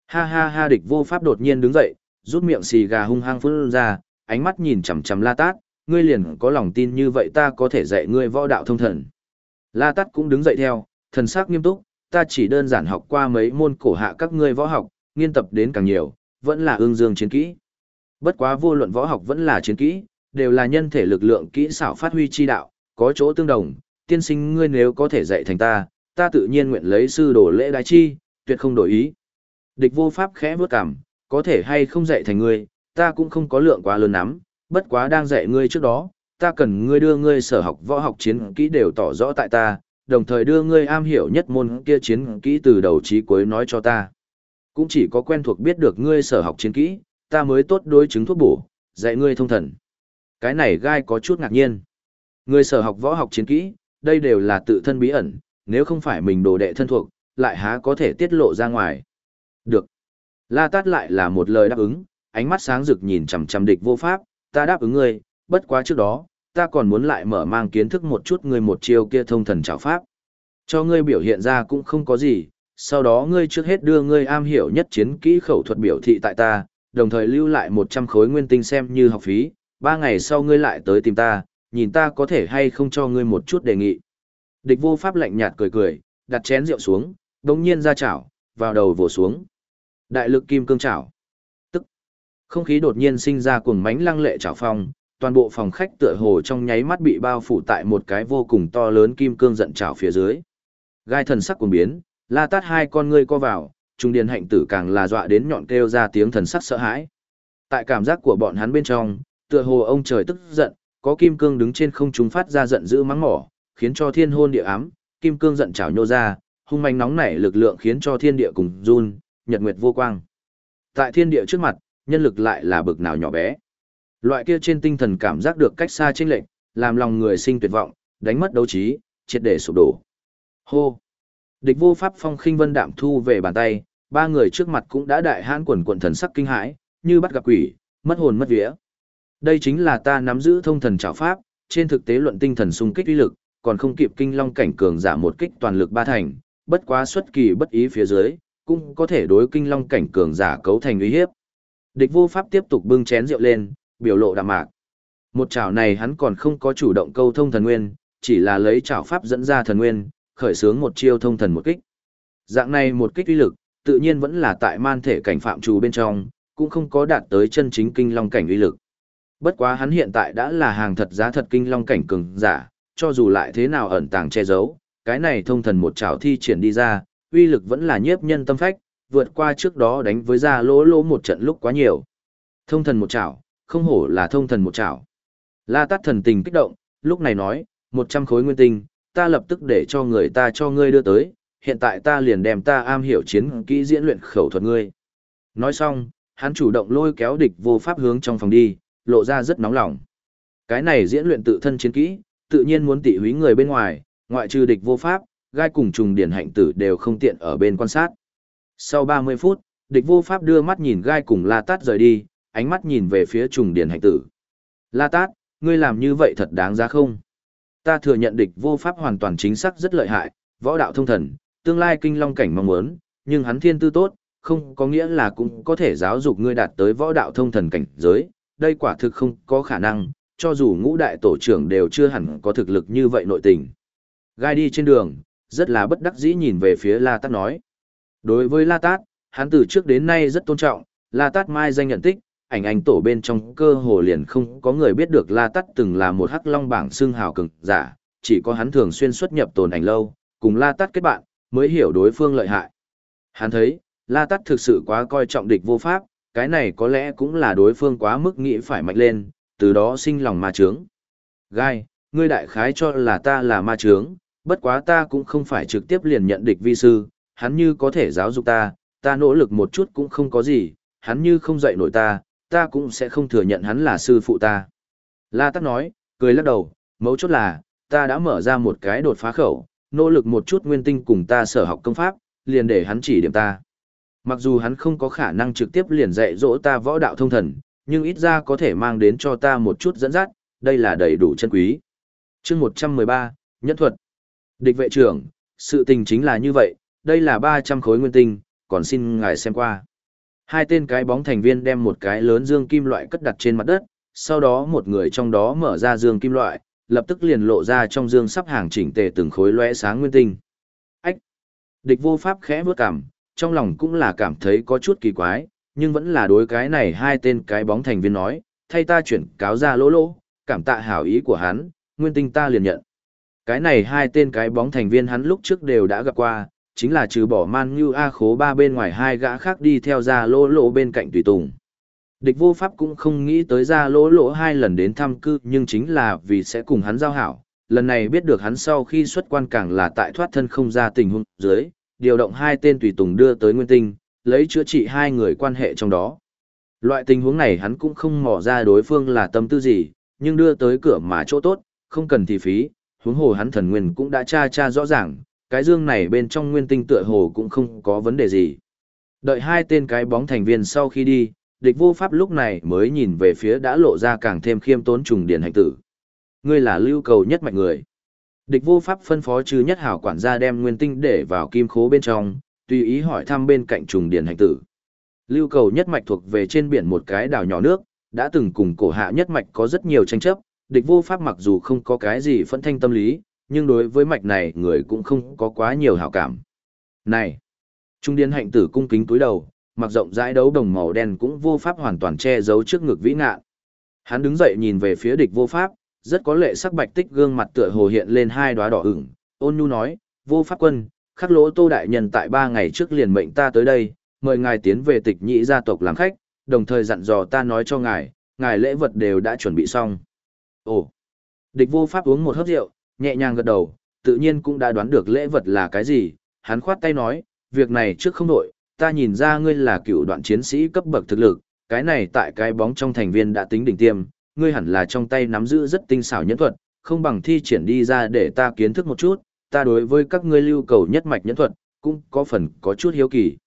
Ha ha ha địch vô pháp đột nhiên đứng dậy, rút miệng xì gà hung hăng phun ra, ánh mắt nhìn chằm chằm la tát, ngươi liền có lòng tin như vậy ta có thể dạy ngươi võ đạo thông thần. La tát cũng đứng dậy theo, thần sắc nghiêm túc, ta chỉ đơn giản học qua mấy môn cổ hạ các ngươi võ học, nghiên tập đến càng nhiều, vẫn là ương dương chiến kỹ. Bất quá vô luận võ học vẫn là chiến kỹ, đều là nhân thể lực lượng kỹ xảo phát huy chi đạo, có chỗ tương đồng, tiên sinh ngươi nếu có thể dạy thành ta, ta tự nhiên nguyện lấy sư đồ lễ đại chi, tuyệt không đổi ý. Địch vô pháp khẽ bước cằm, có thể hay không dạy thành ngươi, ta cũng không có lượng quá lớn lắm, bất quá đang dạy ngươi trước đó, ta cần ngươi đưa ngươi sở học võ học chiến kỹ đều tỏ rõ tại ta, đồng thời đưa ngươi am hiểu nhất môn kia chiến kỹ từ đầu chí cuối nói cho ta. Cũng chỉ có quen thuộc biết được ngươi sở học chiến kỹ, ta mới tốt đối chứng thuốc bổ, dạy ngươi thông thần. Cái này gai có chút ngạc nhiên. Ngươi sở học võ học chiến kỹ, đây đều là tự thân bí ẩn, nếu không phải mình đồ đệ thân thuộc, lại há có thể tiết lộ ra ngoài. Được. La Tát lại là một lời đáp ứng, ánh mắt sáng rực nhìn chằm chằm địch vô pháp, ta đáp ứng ngươi, bất quá trước đó, ta còn muốn lại mở mang kiến thức một chút ngươi một chiêu kia thông thần trảo pháp. Cho ngươi biểu hiện ra cũng không có gì, sau đó ngươi trước hết đưa ngươi am hiểu nhất chiến kỹ khẩu thuật biểu thị tại ta, đồng thời lưu lại 100 khối nguyên tinh xem như học phí, ba ngày sau ngươi lại tới tìm ta, nhìn ta có thể hay không cho ngươi một chút đề nghị. Địch vô pháp lạnh nhạt cười cười, đặt chén rượu xuống, đồng nhiên ra chảo, vào đầu vồ xuống. Đại lực kim cương chảo. Tức. Không khí đột nhiên sinh ra cuồng mánh lăng lệ chảo phong, toàn bộ phòng khách tựa hồ trong nháy mắt bị bao phủ tại một cái vô cùng to lớn kim cương giận chảo phía dưới. Gai thần sắc cuồng biến, la tát hai con ngươi co vào, trung điền hạnh tử càng là dọa đến nhọn kêu ra tiếng thần sắc sợ hãi. Tại cảm giác của bọn hắn bên trong, tựa hồ ông trời tức giận, có kim cương đứng trên không trung phát ra giận dữ mắng mỏ, khiến cho thiên hôn địa ám, kim cương giận trào nhô ra, hung manh nóng nảy lực lượng khiến cho thiên địa cùng run, nhật nguyệt vô quang. Tại thiên địa trước mặt, nhân lực lại là bực nào nhỏ bé. Loại kia trên tinh thần cảm giác được cách xa chênh lệch, làm lòng người sinh tuyệt vọng, đánh mất đấu trí, triệt để sụp đổ. Hô. Địch vô pháp phong khinh vân đạm thu về bàn tay, ba người trước mặt cũng đã đại hãn quần quần thần sắc kinh hãi, như bắt gặp quỷ, mất hồn mất vía. Đây chính là ta nắm giữ thông thần trảo pháp, trên thực tế luận tinh thần xung kích uy lực, còn không kịp kinh long cảnh cường giả một kích toàn lực ba thành, bất quá xuất kỳ bất ý phía dưới, cũng có thể đối kinh long cảnh cường giả cấu thành uy hiếp. Địch vô pháp tiếp tục bưng chén rượu lên, biểu lộ đạm mạc. Một chảo này hắn còn không có chủ động câu thông thần nguyên, chỉ là lấy chảo pháp dẫn ra thần nguyên, khởi xướng một chiêu thông thần một kích. Dạng này một kích uy lực, tự nhiên vẫn là tại man thể cảnh phạm trù bên trong, cũng không có đạt tới chân chính kinh long cảnh uy lực. Bất quá hắn hiện tại đã là hàng thật giá thật kinh long cảnh cường giả, cho dù lại thế nào ẩn tàng che giấu, cái này thông thần một trảo thi triển đi ra, uy lực vẫn là nhiếp nhân tâm phách, vượt qua trước đó đánh với ra lỗ lỗ một trận lúc quá nhiều. Thông thần một trảo, không hổ là thông thần một trảo, La tát thần tình kích động, lúc này nói, một trăm khối nguyên tinh, ta lập tức để cho người ta cho ngươi đưa tới, hiện tại ta liền đem ta am hiểu chiến kỹ diễn luyện khẩu thuật ngươi. Nói xong, hắn chủ động lôi kéo địch vô pháp hướng trong phòng đi, lộ ra rất nóng lòng. Cái này diễn luyện tự thân chiến kỹ, tự nhiên muốn tỉ húy người bên ngoài, ngoại trừ địch vô pháp, gai cùng trùng điển hạnh tử đều không tiện ở bên quan sát. Sau 30 phút, địch vô pháp đưa mắt nhìn gai cùng La Tát rời đi, ánh mắt nhìn về phía trùng điển hạnh tử. La Tát, ngươi làm như vậy thật đáng giá không? Ta thừa nhận địch vô pháp hoàn toàn chính xác rất lợi hại, võ đạo thông thần, tương lai kinh long cảnh mong muốn, nhưng hắn thiên tư tốt, không có nghĩa là cũng có thể giáo dục ngươi đạt tới võ đạo thông thần cảnh giới, đây quả thực không có khả năng, cho dù ngũ đại tổ trưởng đều chưa hẳn có thực lực như vậy nội tình. Gai đi trên đường, rất là bất đắc dĩ nhìn về phía La Tát nói. Đối với La Tát, hắn từ trước đến nay rất tôn trọng, La Tát mai danh nhận tích, ảnh ảnh tổ bên trong cơ hồ liền không có người biết được La Tát từng là một hắc long bảng xương hào cường giả, chỉ có hắn thường xuyên xuất nhập tồn ảnh lâu, cùng La Tát kết bạn, mới hiểu đối phương lợi hại. Hắn thấy, La Tắt thực sự quá coi trọng địch vô pháp, cái này có lẽ cũng là đối phương quá mức nghĩ phải mạnh lên, từ đó sinh lòng ma trướng. Gai, ngươi đại khái cho là ta là ma trướng, bất quá ta cũng không phải trực tiếp liền nhận địch vi sư, hắn như có thể giáo dục ta, ta nỗ lực một chút cũng không có gì, hắn như không dạy nổi ta, ta cũng sẽ không thừa nhận hắn là sư phụ ta. La Tắc nói, cười lắc đầu, mấu chốt là, ta đã mở ra một cái đột phá khẩu, nỗ lực một chút nguyên tinh cùng ta sở học công pháp, liền để hắn chỉ điểm ta. Mặc dù hắn không có khả năng trực tiếp liền dạy dỗ ta võ đạo thông thần, nhưng ít ra có thể mang đến cho ta một chút dẫn dắt, đây là đầy đủ chân quý. chương 113, nhất thuật. Địch vệ trưởng, sự tình chính là như vậy, đây là 300 khối nguyên tinh, còn xin ngài xem qua. Hai tên cái bóng thành viên đem một cái lớn dương kim loại cất đặt trên mặt đất, sau đó một người trong đó mở ra dương kim loại, lập tức liền lộ ra trong dương sắp hàng chỉnh tề từng khối lóe sáng nguyên tinh. Ách! Địch vô pháp khẽ bước cảm, trong lòng cũng là cảm thấy có chút kỳ quái, nhưng vẫn là đối cái này hai tên cái bóng thành viên nói, thay ta chuyển cáo ra lỗ lỗ, cảm tạ hảo ý của hắn, nguyên tinh ta liền nhận. Cái này hai tên cái bóng thành viên hắn lúc trước đều đã gặp qua, chính là trừ bỏ man như A khố ba bên ngoài hai gã khác đi theo ra lỗ lỗ bên cạnh tùy tùng. Địch vô pháp cũng không nghĩ tới ra lỗ lỗ hai lần đến thăm cư nhưng chính là vì sẽ cùng hắn giao hảo. Lần này biết được hắn sau khi xuất quan càng là tại thoát thân không ra tình huống dưới, điều động hai tên tùy tùng đưa tới nguyên tinh, lấy chữa trị hai người quan hệ trong đó. Loại tình huống này hắn cũng không mò ra đối phương là tâm tư gì, nhưng đưa tới cửa mà chỗ tốt, không cần thì phí, huống hồ hắn thần nguyên cũng đã tra tra rõ ràng, cái dương này bên trong nguyên tinh tựa hồ cũng không có vấn đề gì. Đợi hai tên cái bóng thành viên sau khi đi, địch vô pháp lúc này mới nhìn về phía đã lộ ra càng thêm khiêm tốn trùng điển hành tử. Ngươi là lưu cầu nhất mạnh người. Địch vô pháp phân phó chư nhất hảo quản gia đem nguyên tinh để vào kim khố bên trong, tùy ý hỏi thăm bên cạnh trùng điển hành tử. Lưu cầu nhất mạch thuộc về trên biển một cái đảo nhỏ nước, đã từng cùng cổ hạ nhất mạch có rất nhiều tranh chấp, địch vô pháp mặc dù không có cái gì phẫn thanh tâm lý, nhưng đối với mạch này người cũng không có quá nhiều hảo cảm. Này! Trung điển hạnh tử cung kính túi đầu, mặc rộng rãi đấu đồng màu đen cũng vô pháp hoàn toàn che giấu trước ngực vĩ ngạn. Hắn đứng dậy nhìn về phía địch vô pháp, rất có lệ sắc bạch tích gương mặt tựa hồ hiện lên hai đóa đỏ ửng, ôn nhu nói, vô pháp quân, khắc lỗ tô đại nhân tại ba ngày trước liền mệnh ta tới đây, mời ngài tiến về tịch nhị gia tộc làm khách, đồng thời dặn dò ta nói cho ngài, ngài lễ vật đều đã chuẩn bị xong. Ồ! Địch vô pháp uống một hớp rượu, nhẹ nhàng gật đầu, tự nhiên cũng đã đoán được lễ vật là cái gì, hắn khoát tay nói, việc này trước không đổi, ta nhìn ra ngươi là cựu đoạn chiến sĩ cấp bậc thực lực, cái này tại cái bóng trong thành viên đã tính đỉnh tiêm, ngươi hẳn là trong tay nắm giữ rất tinh xảo nhẫn thuật, không bằng thi triển đi ra để ta kiến thức một chút, ta đối với các ngươi lưu cầu nhất mạch nhẫn thuật, cũng có phần có chút hiếu kỳ.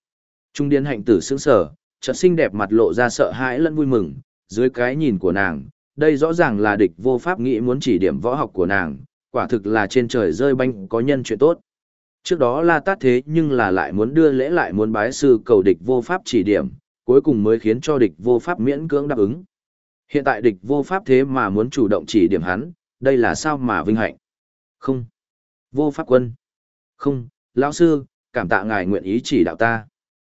Trung điên hạnh tử sững sở, chợt xinh đẹp mặt lộ ra sợ hãi lẫn vui mừng, dưới cái nhìn của nàng, đây rõ ràng là địch vô pháp nghĩ muốn chỉ điểm võ học của nàng, quả thực là trên trời rơi banh có nhân chuyện tốt. Trước đó la tát thế nhưng là lại muốn đưa lễ lại muốn bái sư cầu địch vô pháp chỉ điểm, cuối cùng mới khiến cho địch vô pháp miễn cưỡng đáp ứng. Hiện tại địch vô pháp thế mà muốn chủ động chỉ điểm hắn, đây là sao mà vinh hạnh. Không. Vô pháp quân. Không, lão sư, cảm tạ ngài nguyện ý chỉ đạo ta.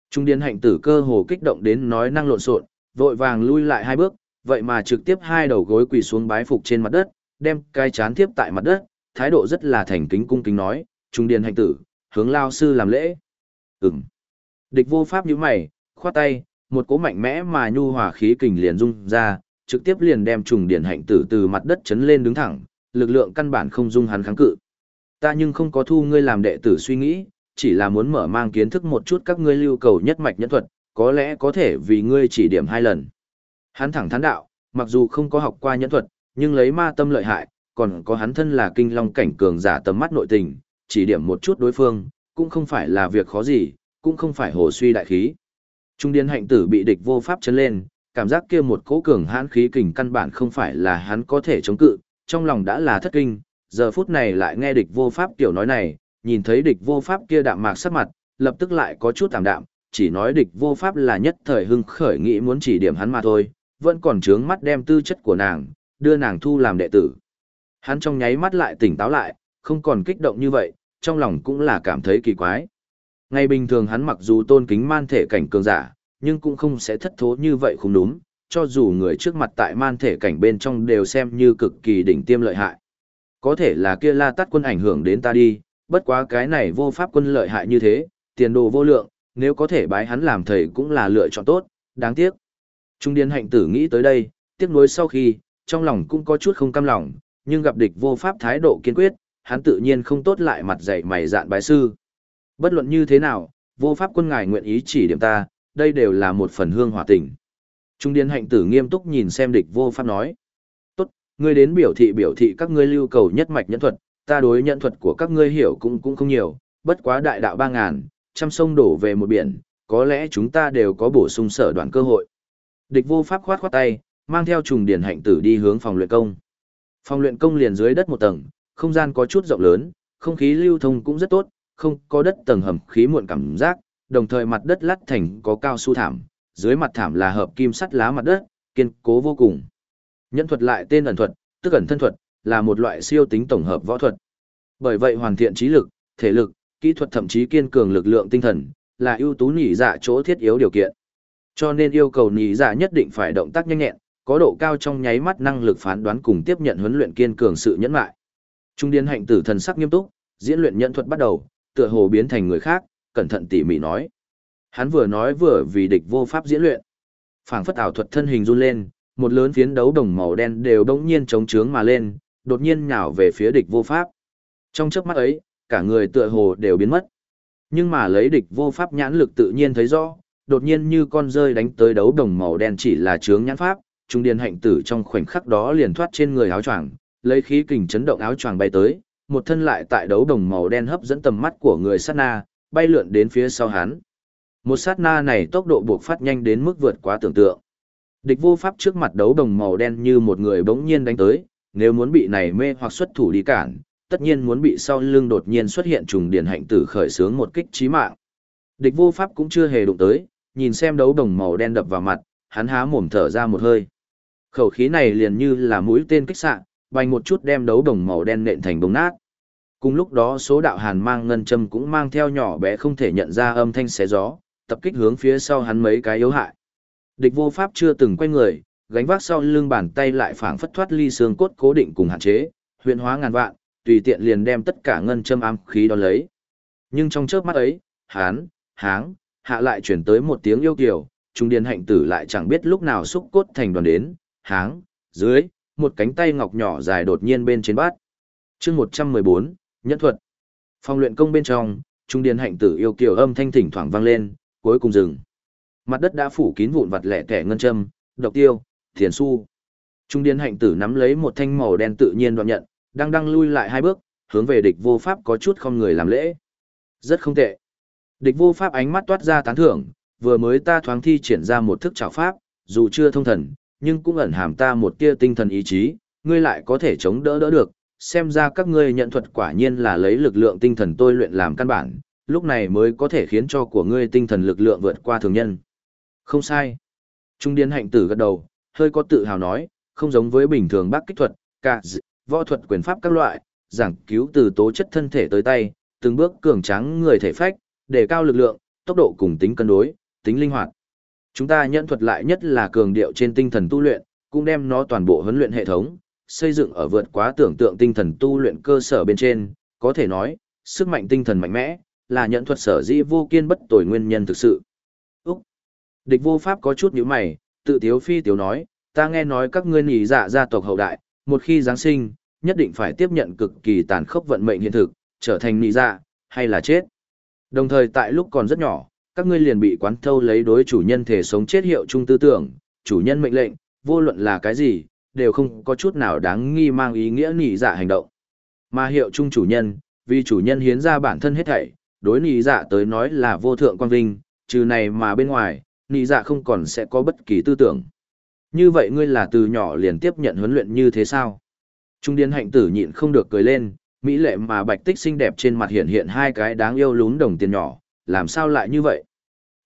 Trung điên hạnh tử cơ hồ kích động đến nói năng lộn xộn, vội vàng lui lại hai bước, vậy mà trực tiếp hai đầu gối quỳ xuống bái phục trên mặt đất, đem cái chán tiếp tại mặt đất, thái độ rất là thành kính cung kính nói, trung Điền Hành tử, hướng lao sư làm lễ. Ừm. Địch vô pháp nhíu mày, khoát tay, một cỗ mạnh mẽ mà nhu hòa khí kình liền dung ra, trực tiếp liền đem trùng điển hạnh tử từ mặt đất chấn lên đứng thẳng, lực lượng căn bản không dung hắn kháng cự. Ta nhưng không có thu ngươi làm đệ tử suy nghĩ, chỉ là muốn mở mang kiến thức một chút các ngươi lưu cầu nhất mạch nhất thuật, có lẽ có thể vì ngươi chỉ điểm hai lần. Hắn thẳng thắn đạo, mặc dù không có học qua nhất thuật, nhưng lấy ma tâm lợi hại, còn có hắn thân là kinh long cảnh cường giả tầm mắt nội tình, chỉ điểm một chút đối phương, cũng không phải là việc khó gì, cũng không phải hồ suy đại khí. Trung điên hạnh tử bị địch vô pháp chấn lên, cảm giác kia một cỗ cường hãn khí kình căn bản không phải là hắn có thể chống cự, trong lòng đã là thất kinh, giờ phút này lại nghe địch vô pháp tiểu nói này, nhìn thấy địch vô pháp kia đạm mạc sắc mặt, lập tức lại có chút tạm đạm, chỉ nói địch vô pháp là nhất thời hưng khởi nghĩ muốn chỉ điểm hắn mà thôi, vẫn còn trướng mắt đem tư chất của nàng, đưa nàng thu làm đệ tử. Hắn trong nháy mắt lại tỉnh táo lại, không còn kích động như vậy, trong lòng cũng là cảm thấy kỳ quái. Ngày bình thường hắn mặc dù tôn kính man thể cảnh cường giả, nhưng cũng không sẽ thất thố như vậy không đúng, cho dù người trước mặt tại man thể cảnh bên trong đều xem như cực kỳ đỉnh tiêm lợi hại. Có thể là kia la tắt quân ảnh hưởng đến ta đi, bất quá cái này vô pháp quân lợi hại như thế, tiền đồ vô lượng, nếu có thể bái hắn làm thầy cũng là lựa chọn tốt, đáng tiếc. Trung điên hạnh tử nghĩ tới đây, tiếc nuối sau khi, trong lòng cũng có chút không cam lòng, nhưng gặp địch vô pháp thái độ kiên quyết, hắn tự nhiên không tốt lại mặt dạy mày dạn bái sư. Bất luận như thế nào, vô pháp quân ngài nguyện ý chỉ điểm ta, đây đều là một phần hương hòa tình. Trung điên hạnh tử nghiêm túc nhìn xem địch vô pháp nói. Tốt, ngươi đến biểu thị biểu thị các ngươi lưu cầu nhất mạch nhẫn thuật, ta đối nhận thuật của các ngươi hiểu cũng cũng không nhiều, bất quá đại đạo ba ngàn, trăm sông đổ về một biển, có lẽ chúng ta đều có bổ sung sở đoạn cơ hội. Địch vô pháp khoát khoát tay, mang theo trùng điển hạnh tử đi hướng phòng luyện công. Phòng luyện công liền dưới đất một tầng, không gian có chút rộng lớn, không khí lưu thông cũng rất tốt, không có đất tầng hầm khí muộn cảm giác, đồng thời mặt đất lát thành có cao su thảm, dưới mặt thảm là hợp kim sắt lá mặt đất, kiên cố vô cùng. Nhân thuật lại tên ẩn thuật, tức ẩn thân thuật, là một loại siêu tính tổng hợp võ thuật. Bởi vậy hoàn thiện trí lực, thể lực, kỹ thuật thậm chí kiên cường lực lượng tinh thần, là ưu tú nhị dạ chỗ thiết yếu điều kiện. Cho nên yêu cầu nhị dạ nhất định phải động tác nhanh nhẹn, có độ cao trong nháy mắt năng lực phán đoán cùng tiếp nhận huấn luyện kiên cường sự nhẫn lại. Trung điên hạnh tử thần sắc nghiêm túc, diễn luyện nhận thuật bắt đầu, tựa hồ biến thành người khác, cẩn thận tỉ mỉ nói. Hắn vừa nói vừa vì địch vô pháp diễn luyện. Phảng phất ảo thuật thân hình run lên, một lớn phiến đấu đồng màu đen đều đống nhiên chống trướng mà lên, đột nhiên nhào về phía địch vô pháp. Trong chớp mắt ấy, cả người tựa hồ đều biến mất. Nhưng mà lấy địch vô pháp nhãn lực tự nhiên thấy rõ, đột nhiên như con rơi đánh tới đấu đồng màu đen chỉ là chướng nhãn pháp, trung điền hạnh tử trong khoảnh khắc đó liền thoát trên người áo choàng, lấy khí kình chấn động áo choàng bay tới, một thân lại tại đấu đồng màu đen hấp dẫn tầm mắt của người sát na, bay lượn đến phía sau hắn. Một sát na này tốc độ buộc phát nhanh đến mức vượt quá tưởng tượng. Địch vô pháp trước mặt đấu đồng màu đen như một người bỗng nhiên đánh tới, nếu muốn bị này mê hoặc xuất thủ đi cản, tất nhiên muốn bị sau lưng đột nhiên xuất hiện trùng điển hạnh tử khởi sướng một kích chí mạng. Địch vô pháp cũng chưa hề đụng tới, nhìn xem đấu đồng màu đen đập vào mặt, hắn há mồm thở ra một hơi. Khẩu khí này liền như là mũi tên kích sạng bành một chút đem đấu đồng màu đen nện thành bông nát. Cùng lúc đó số đạo hàn mang ngân châm cũng mang theo nhỏ bé không thể nhận ra âm thanh xé gió, tập kích hướng phía sau hắn mấy cái yếu hại. Địch vô pháp chưa từng quay người, gánh vác sau lưng bàn tay lại phảng phất thoát ly xương cốt cố định cùng hạn chế, huyện hóa ngàn vạn, tùy tiện liền đem tất cả ngân châm ám khí đó lấy. Nhưng trong chớp mắt ấy, hán, háng, hạ lại chuyển tới một tiếng yêu kiều, trung điền hạnh tử lại chẳng biết lúc nào xúc cốt thành đoàn đến, háng, dưới, một cánh tay ngọc nhỏ dài đột nhiên bên trên bát. chương 114, Nhẫn thuật. Phòng luyện công bên trong, trung điền hạnh tử yêu kiều âm thanh thỉnh thoảng vang lên, cuối cùng dừng. Mặt đất đã phủ kín vụn vặt lẻ tẻ ngân châm, độc tiêu, thiền su. Trung điền hạnh tử nắm lấy một thanh màu đen tự nhiên đoạn nhận, đang đang lui lại hai bước, hướng về địch vô pháp có chút không người làm lễ. Rất không tệ. Địch vô pháp ánh mắt toát ra tán thưởng, vừa mới ta thoáng thi triển ra một thức trảo pháp, dù chưa thông thần, nhưng cũng ẩn hàm ta một tia tinh thần ý chí, ngươi lại có thể chống đỡ đỡ được, xem ra các ngươi nhận thuật quả nhiên là lấy lực lượng tinh thần tôi luyện làm căn bản, lúc này mới có thể khiến cho của ngươi tinh thần lực lượng vượt qua thường nhân. Không sai. Trung điên hạnh tử gật đầu, hơi có tự hào nói, không giống với bình thường bác kích thuật, cả võ thuật quyền pháp các loại, giảng cứu từ tố chất thân thể tới tay, từng bước cường tráng người thể phách, để cao lực lượng, tốc độ cùng tính cân đối, tính linh hoạt. Chúng ta nhận thuật lại nhất là cường điệu trên tinh thần tu luyện, cũng đem nó toàn bộ huấn luyện hệ thống, xây dựng ở vượt quá tưởng tượng tinh thần tu luyện cơ sở bên trên, có thể nói, sức mạnh tinh thần mạnh mẽ, là nhận thuật sở dĩ vô kiên bất tồi nguyên nhân thực sự. Úc! Địch vô pháp có chút nhíu mày, tự tiếu phi tiếu nói, ta nghe nói các ngươi nỉ dạ gia tộc hậu đại, một khi Giáng sinh, nhất định phải tiếp nhận cực kỳ tàn khốc vận mệnh hiện thực, trở thành nỉ dạ, hay là chết. Đồng thời tại lúc còn rất nhỏ, các ngươi liền bị quán thâu lấy đối chủ nhân thể sống chết hiệu chung tư tưởng, chủ nhân mệnh lệnh, vô luận là cái gì, đều không có chút nào đáng nghi mang ý nghĩa nỉ dạ hành động. Mà hiệu chung chủ nhân, vì chủ nhân hiến ra bản thân hết thảy, đối nỉ dạ tới nói là vô thượng quan vinh, trừ này mà bên ngoài, nỉ dạ không còn sẽ có bất kỳ tư tưởng. Như vậy ngươi là từ nhỏ liền tiếp nhận huấn luyện như thế sao? Trung điên hạnh tử nhịn không được cười lên, mỹ lệ mà bạch tích xinh đẹp trên mặt hiện hiện hai cái đáng yêu lún đồng tiền nhỏ, làm sao lại như vậy?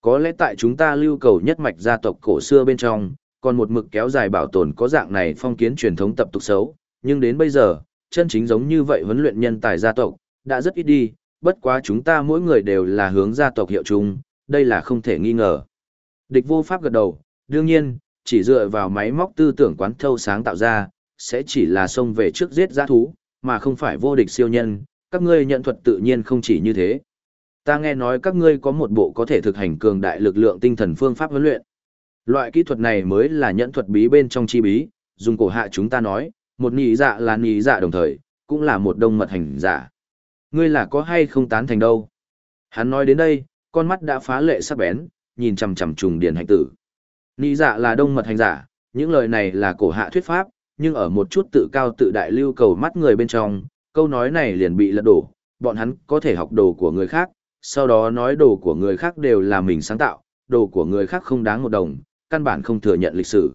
Có lẽ tại chúng ta lưu cầu nhất mạch gia tộc cổ xưa bên trong, còn một mực kéo dài bảo tồn có dạng này phong kiến truyền thống tập tục xấu, nhưng đến bây giờ, chân chính giống như vậy huấn luyện nhân tài gia tộc, đã rất ít đi, bất quá chúng ta mỗi người đều là hướng gia tộc hiệu chung, đây là không thể nghi ngờ. Địch vô pháp gật đầu, đương nhiên, chỉ dựa vào máy móc tư tưởng quán thâu sáng tạo ra, sẽ chỉ là xông về trước giết giã thú, mà không phải vô địch siêu nhân, các ngươi nhận thuật tự nhiên không chỉ như thế. Ta nghe nói các ngươi có một bộ có thể thực hành cường đại lực lượng tinh thần phương pháp huấn luyện. Loại kỹ thuật này mới là nhẫn thuật bí bên trong chi bí, dùng cổ hạ chúng ta nói, một nhị dạ là nhị dạ đồng thời, cũng là một đông mật hành giả. Ngươi là có hay không tán thành đâu? Hắn nói đến đây, con mắt đã phá lệ sắc bén, nhìn chằm chằm trùng điền hành tử. Nhị dạ là đông mật hành giả, những lời này là cổ hạ thuyết pháp, nhưng ở một chút tự cao tự đại lưu cầu mắt người bên trong, câu nói này liền bị lật đổ, bọn hắn có thể học đồ của người khác, sau đó nói đồ của người khác đều là mình sáng tạo, đồ của người khác không đáng một đồng, căn bản không thừa nhận lịch sử.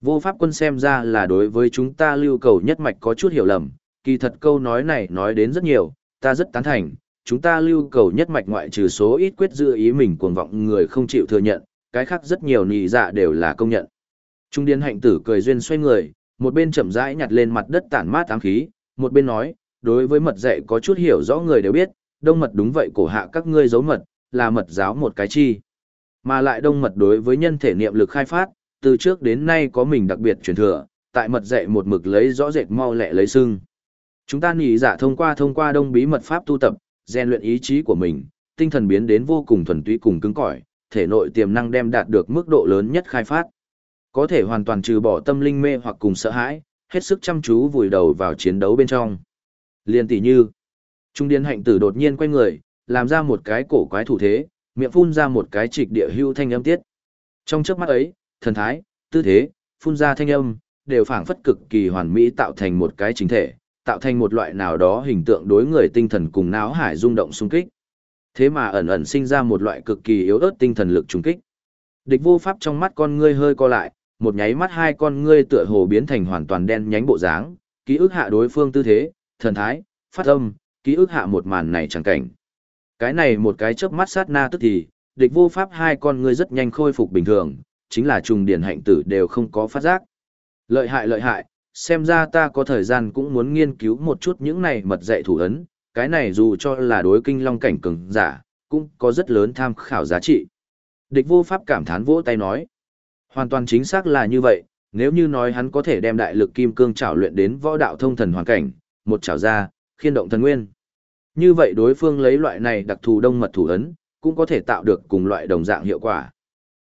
Vô pháp quân xem ra là đối với chúng ta lưu cầu nhất mạch có chút hiểu lầm, kỳ thật câu nói này nói đến rất nhiều, ta rất tán thành, chúng ta lưu cầu nhất mạch ngoại trừ số ít quyết dự ý mình cuồng vọng người không chịu thừa nhận, cái khác rất nhiều nì dạ đều là công nhận. Trung điên hạnh tử cười duyên xoay người, một bên chậm rãi nhặt lên mặt đất tản mát ám khí, một bên nói, đối với mật dạy có chút hiểu rõ người đều biết, đông mật đúng vậy cổ hạ các ngươi giấu mật, là mật giáo một cái chi. Mà lại đông mật đối với nhân thể niệm lực khai phát, từ trước đến nay có mình đặc biệt truyền thừa, tại mật dạy một mực lấy rõ rệt mau lẹ lấy sưng. Chúng ta nghĩ giả thông qua thông qua đông bí mật pháp tu tập, rèn luyện ý chí của mình, tinh thần biến đến vô cùng thuần túy cùng cứng cỏi, thể nội tiềm năng đem đạt được mức độ lớn nhất khai phát. Có thể hoàn toàn trừ bỏ tâm linh mê hoặc cùng sợ hãi, hết sức chăm chú vùi đầu vào chiến đấu bên trong. Liên tỷ như, Trung điên hạnh tử đột nhiên quay người, làm ra một cái cổ quái thủ thế, miệng phun ra một cái trịch địa hưu thanh âm tiết. Trong chớp mắt ấy, thần thái, tư thế, phun ra thanh âm, đều phảng phất cực kỳ hoàn mỹ tạo thành một cái chính thể, tạo thành một loại nào đó hình tượng đối người tinh thần cùng não hải rung động xung kích. Thế mà ẩn ẩn sinh ra một loại cực kỳ yếu ớt tinh thần lực trùng kích. Địch vô pháp trong mắt con ngươi hơi co lại, một nháy mắt hai con ngươi tựa hồ biến thành hoàn toàn đen nhánh bộ dáng, ký ức hạ đối phương tư thế, thần thái, phát âm, ký ức hạ một màn này chẳng cảnh. Cái này một cái chớp mắt sát na tức thì, địch vô pháp hai con ngươi rất nhanh khôi phục bình thường, chính là trùng điển hạnh tử đều không có phát giác. Lợi hại lợi hại, xem ra ta có thời gian cũng muốn nghiên cứu một chút những này mật dạy thủ ấn, cái này dù cho là đối kinh long cảnh cường giả, cũng có rất lớn tham khảo giá trị. Địch vô pháp cảm thán vỗ tay nói. Hoàn toàn chính xác là như vậy, nếu như nói hắn có thể đem đại lực kim cương trảo luyện đến võ đạo thông thần hoàn cảnh, một trảo ra, khiên động thần nguyên. Như vậy đối phương lấy loại này đặc thù đông mật thủ ấn, cũng có thể tạo được cùng loại đồng dạng hiệu quả.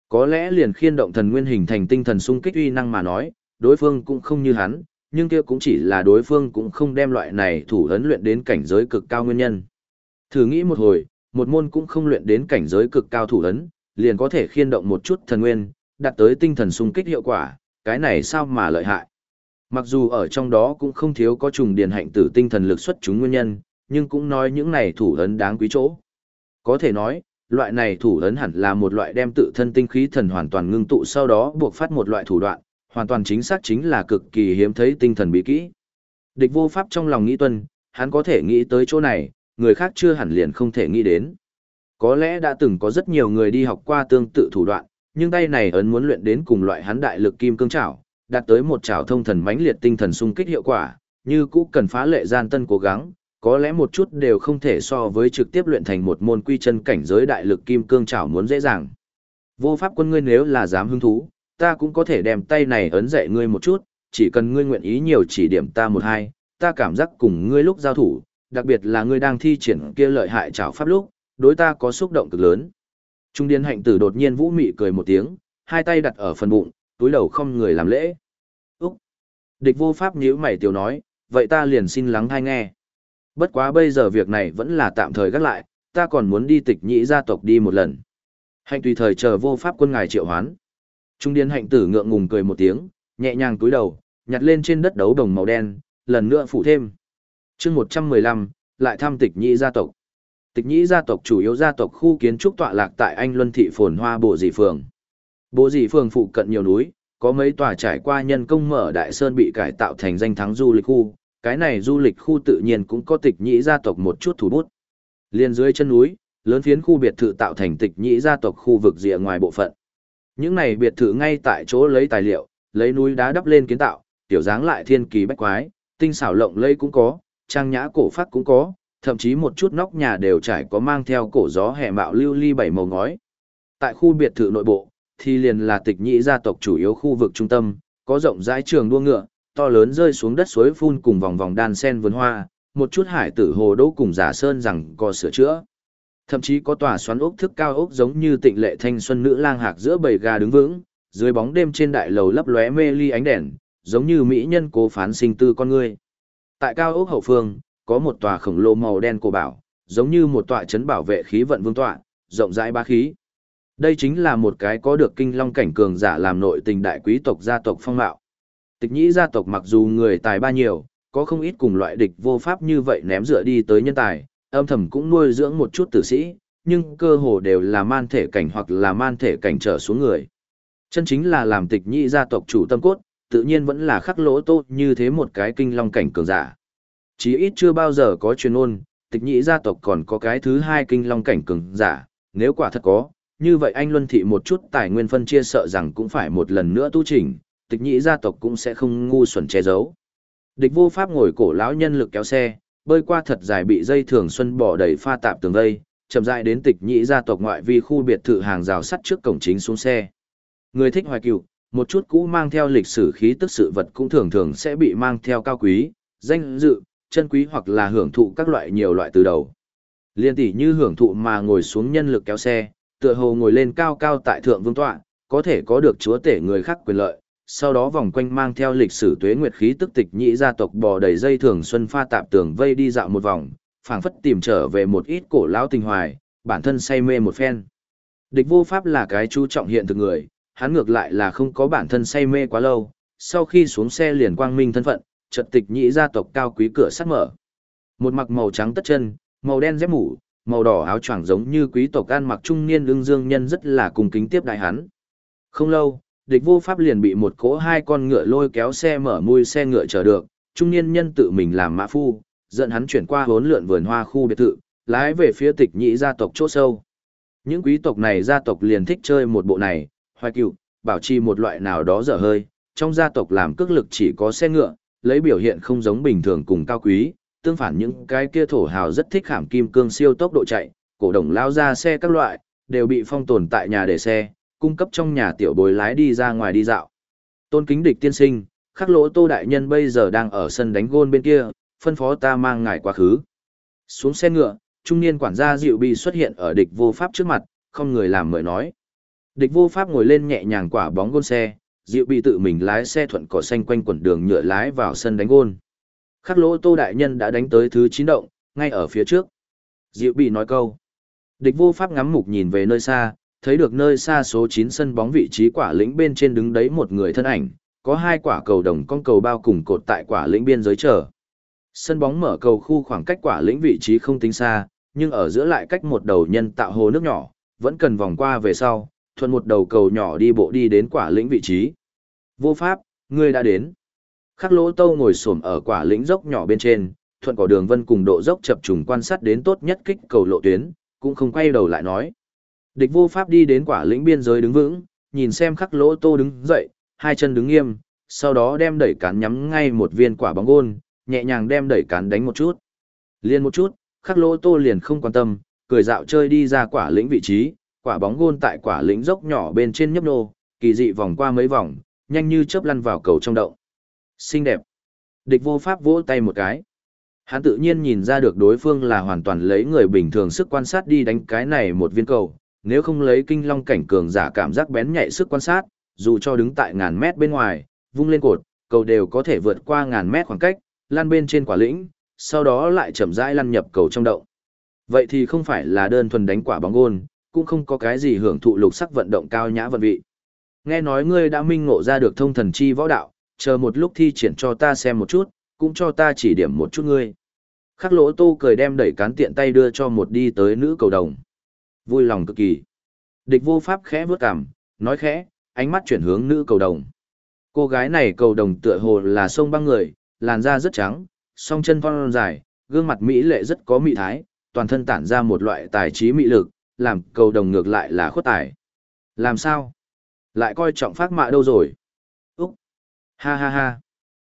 Có lẽ liền khiên động thần nguyên hình thành tinh thần sung kích uy năng mà nói, đối phương cũng không như hắn, nhưng kia cũng chỉ là đối phương cũng không đem loại này thủ ấn luyện đến cảnh giới cực cao nguyên nhân. Thử nghĩ một hồi, một môn cũng không luyện đến cảnh giới cực cao thủ ấn, liền có thể khiên động một chút thần nguyên, đạt tới tinh thần sung kích hiệu quả, cái này sao mà lợi hại. Mặc dù ở trong đó cũng không thiếu có trùng điền hạnh tử tinh thần lực xuất chúng nguyên nhân, nhưng cũng nói những này thủ ấn đáng quý chỗ. Có thể nói, loại này thủ ấn hẳn là một loại đem tự thân tinh khí thần hoàn toàn ngưng tụ sau đó buộc phát một loại thủ đoạn, hoàn toàn chính xác chính là cực kỳ hiếm thấy tinh thần bí kỹ. Địch vô pháp trong lòng nghĩ tuân, hắn có thể nghĩ tới chỗ này, người khác chưa hẳn liền không thể nghĩ đến. Có lẽ đã từng có rất nhiều người đi học qua tương tự thủ đoạn, nhưng tay này ấn muốn luyện đến cùng loại hắn đại lực kim cương chảo đạt tới một chảo thông thần mãnh liệt tinh thần sung kích hiệu quả, như cũ cần phá lệ gian tân cố gắng, có lẽ một chút đều không thể so với trực tiếp luyện thành một môn quy chân cảnh giới đại lực kim cương trảo muốn dễ dàng. Vô pháp quân ngươi nếu là dám hứng thú, ta cũng có thể đem tay này ấn dạy ngươi một chút, chỉ cần ngươi nguyện ý nhiều chỉ điểm ta một hai, ta cảm giác cùng ngươi lúc giao thủ, đặc biệt là ngươi đang thi triển kia lợi hại trảo pháp lúc, đối ta có xúc động cực lớn. Trung điên hạnh tử đột nhiên vũ mị cười một tiếng, hai tay đặt ở phần bụng, túi đầu không người làm lễ. Úc! Địch vô pháp nhíu mày tiểu nói, vậy ta liền xin lắng thai nghe. Bất quá bây giờ việc này vẫn là tạm thời gác lại, ta còn muốn đi tịch nhĩ gia tộc đi một lần. Hạnh tùy thời chờ vô pháp quân ngài triệu hoán. Trung điên hạnh tử ngượng ngùng cười một tiếng, nhẹ nhàng túi đầu, nhặt lên trên đất đấu đồng màu đen, lần nữa phụ thêm. chương 115, lại thăm tịch nhĩ gia tộc. Tịch nhĩ gia tộc chủ yếu gia tộc khu kiến trúc tọa lạc tại Anh Luân Thị Phồn Hoa Bộ Dị Phường. Bộ Dị Phường phụ cận nhiều núi, có mấy tòa trải qua nhân công mở Đại Sơn bị cải tạo thành danh thắng du lịch khu. Cái này du lịch khu tự nhiên cũng có tịch nhĩ gia tộc một chút thủ bút. Liên dưới chân núi, lớn phiến khu biệt thự tạo thành tịch nhĩ gia tộc khu vực rìa ngoài bộ phận. Những này biệt thự ngay tại chỗ lấy tài liệu, lấy núi đá đắp lên kiến tạo, tiểu dáng lại thiên kỳ bách quái, tinh xảo lộng lẫy cũng có, trang nhã cổ phát cũng có, thậm chí một chút nóc nhà đều trải có mang theo cổ gió hè mạo lưu ly bảy màu ngói. Tại khu biệt thự nội bộ, thì liền là tịch nhĩ gia tộc chủ yếu khu vực trung tâm, có rộng rãi trường đua ngựa, to lớn rơi xuống đất suối phun cùng vòng vòng đan sen vườn hoa, một chút hải tử hồ đỗ cùng giả sơn rằng có sửa chữa. Thậm chí có tòa xoắn ốc thức cao ốc giống như tịnh lệ thanh xuân nữ lang hạc giữa bầy gà đứng vững, dưới bóng đêm trên đại lầu lấp lóe mê ly ánh đèn, giống như mỹ nhân cố phán sinh tư con người. Tại cao ốc hậu phương, có một tòa khổng lồ màu đen cổ bảo, giống như một tòa trấn bảo vệ khí vận vương tọa, rộng rãi ba khí. Đây chính là một cái có được kinh long cảnh cường giả làm nội tình đại quý tộc gia tộc phong mạo. Tịch nhĩ gia tộc mặc dù người tài ba nhiều, có không ít cùng loại địch vô pháp như vậy ném dựa đi tới nhân tài, âm thầm cũng nuôi dưỡng một chút tử sĩ, nhưng cơ hồ đều là man thể cảnh hoặc là man thể cảnh trở xuống người. Chân chính là làm tịch nhĩ gia tộc chủ tâm cốt, tự nhiên vẫn là khắc lỗ tốt như thế một cái kinh long cảnh cường giả. Chí ít chưa bao giờ có truyền ôn, tịch nhĩ gia tộc còn có cái thứ hai kinh long cảnh cường giả, nếu quả thật có, như vậy anh Luân Thị một chút tài nguyên phân chia sợ rằng cũng phải một lần nữa tu chỉnh, tịch nhĩ gia tộc cũng sẽ không ngu xuẩn che giấu. Địch vô pháp ngồi cổ lão nhân lực kéo xe, bơi qua thật dài bị dây thường xuân bỏ đầy pha tạp tường vây, chậm rãi đến tịch nhĩ gia tộc ngoại vi khu biệt thự hàng rào sắt trước cổng chính xuống xe. Người thích hoài cựu, một chút cũ mang theo lịch sử khí tức sự vật cũng thường thường sẽ bị mang theo cao quý, danh dự, chân quý hoặc là hưởng thụ các loại nhiều loại từ đầu. Liên tỷ như hưởng thụ mà ngồi xuống nhân lực kéo xe, tựa hồ ngồi lên cao cao tại thượng vương tọa, có thể có được chúa tể người khác quyền lợi, sau đó vòng quanh mang theo lịch sử tuế nguyệt khí tức tịch nhĩ gia tộc bò đầy dây thường xuân pha tạp tường vây đi dạo một vòng, phảng phất tìm trở về một ít cổ lão tình hoài, bản thân say mê một phen. Địch vô pháp là cái chú trọng hiện thực người, hắn ngược lại là không có bản thân say mê quá lâu, sau khi xuống xe liền quang minh thân phận, trật tịch nhĩ gia tộc cao quý cửa sắt mở. Một mặc màu trắng tất chân, màu đen dép mũ, màu đỏ áo choàng giống như quý tộc ăn mặc trung niên lương dương nhân rất là cùng kính tiếp đại hắn. Không lâu, địch vô pháp liền bị một cỗ hai con ngựa lôi kéo xe mở mui xe ngựa chờ được, trung niên nhân tự mình làm mã phu, dẫn hắn chuyển qua hốn lượn vườn hoa khu biệt thự, lái về phía tịch nhĩ gia tộc chỗ sâu. Những quý tộc này gia tộc liền thích chơi một bộ này, hoài cựu, bảo trì một loại nào đó dở hơi, trong gia tộc làm cước lực chỉ có xe ngựa, lấy biểu hiện không giống bình thường cùng cao quý, tương phản những cái kia thổ hào rất thích khảm kim cương siêu tốc độ chạy, cổ đồng lao ra xe các loại, đều bị phong tồn tại nhà để xe, cung cấp trong nhà tiểu bối lái đi ra ngoài đi dạo. Tôn kính địch tiên sinh, khắc lỗ tô đại nhân bây giờ đang ở sân đánh gôn bên kia, phân phó ta mang ngài quá khứ. Xuống xe ngựa, trung niên quản gia dịu bị xuất hiện ở địch vô pháp trước mặt, không người làm mời nói. Địch vô pháp ngồi lên nhẹ nhàng quả bóng gôn xe, dịu bị tự mình lái xe thuận cỏ xanh quanh quần đường nhựa lái vào sân đánh gôn. Khắc lỗ tô đại nhân đã đánh tới thứ 9 động, ngay ở phía trước. Dịu bị nói câu. Địch vô pháp ngắm mục nhìn về nơi xa, thấy được nơi xa số 9 sân bóng vị trí quả lĩnh bên trên đứng đấy một người thân ảnh, có hai quả cầu đồng con cầu bao cùng cột tại quả lĩnh biên giới chờ. Sân bóng mở cầu khu khoảng cách quả lĩnh vị trí không tính xa, nhưng ở giữa lại cách một đầu nhân tạo hồ nước nhỏ, vẫn cần vòng qua về sau, thuận một đầu cầu nhỏ đi bộ đi đến quả lĩnh vị trí. Vô pháp, ngươi đã đến. Khắc lỗ tâu ngồi xổm ở quả lĩnh dốc nhỏ bên trên, thuận cỏ đường vân cùng độ dốc chập trùng quan sát đến tốt nhất kích cầu lộ tuyến, cũng không quay đầu lại nói. Địch vô pháp đi đến quả lĩnh biên giới đứng vững, nhìn xem khắc lỗ tô đứng dậy, hai chân đứng nghiêm, sau đó đem đẩy cán nhắm ngay một viên quả bóng gôn, nhẹ nhàng đem đẩy cán đánh một chút. Liên một chút, khắc lỗ tô liền không quan tâm, cười dạo chơi đi ra quả lĩnh vị trí, quả bóng gôn tại quả lĩnh dốc nhỏ bên trên nhấp nô, kỳ dị vòng qua mấy vòng, nhanh như chớp lăn vào cầu trong động. Xinh đẹp. Địch vô pháp vỗ tay một cái. Hắn tự nhiên nhìn ra được đối phương là hoàn toàn lấy người bình thường sức quan sát đi đánh cái này một viên cầu, nếu không lấy kinh long cảnh cường giả cảm giác bén nhạy sức quan sát, dù cho đứng tại ngàn mét bên ngoài, vung lên cột, cầu đều có thể vượt qua ngàn mét khoảng cách, lan bên trên quả lĩnh, sau đó lại chậm rãi lăn nhập cầu trong động. Vậy thì không phải là đơn thuần đánh quả bóng gôn, cũng không có cái gì hưởng thụ lục sắc vận động cao nhã vận vị. Nghe nói ngươi đã minh ngộ ra được thông thần chi võ đạo, chờ một lúc thi triển cho ta xem một chút, cũng cho ta chỉ điểm một chút ngươi. Khắc lỗ tô cười đem đẩy cán tiện tay đưa cho một đi tới nữ cầu đồng. Vui lòng cực kỳ. Địch vô pháp khẽ vướt cằm, nói khẽ, ánh mắt chuyển hướng nữ cầu đồng. Cô gái này cầu đồng tựa hồ là sông băng người, làn da rất trắng, song chân phong dài, gương mặt mỹ lệ rất có mỹ thái, toàn thân tản ra một loại tài trí mỹ lực, làm cầu đồng ngược lại là khuất tài. Làm sao? Lại coi trọng phát mạ đâu rồi? Úc! Ha ha ha!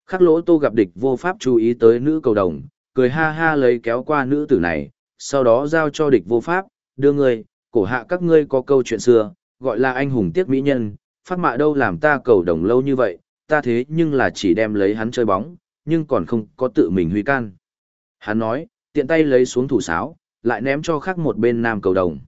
Khắc lỗ tô gặp địch vô pháp chú ý tới nữ cầu đồng, cười ha ha lấy kéo qua nữ tử này, sau đó giao cho địch vô pháp, đưa người, cổ hạ các ngươi có câu chuyện xưa, gọi là anh hùng tiếc mỹ nhân, phát mạ đâu làm ta cầu đồng lâu như vậy, ta thế nhưng là chỉ đem lấy hắn chơi bóng, nhưng còn không có tự mình huy can. Hắn nói, tiện tay lấy xuống thủ sáo, lại ném cho khác một bên nam cầu đồng.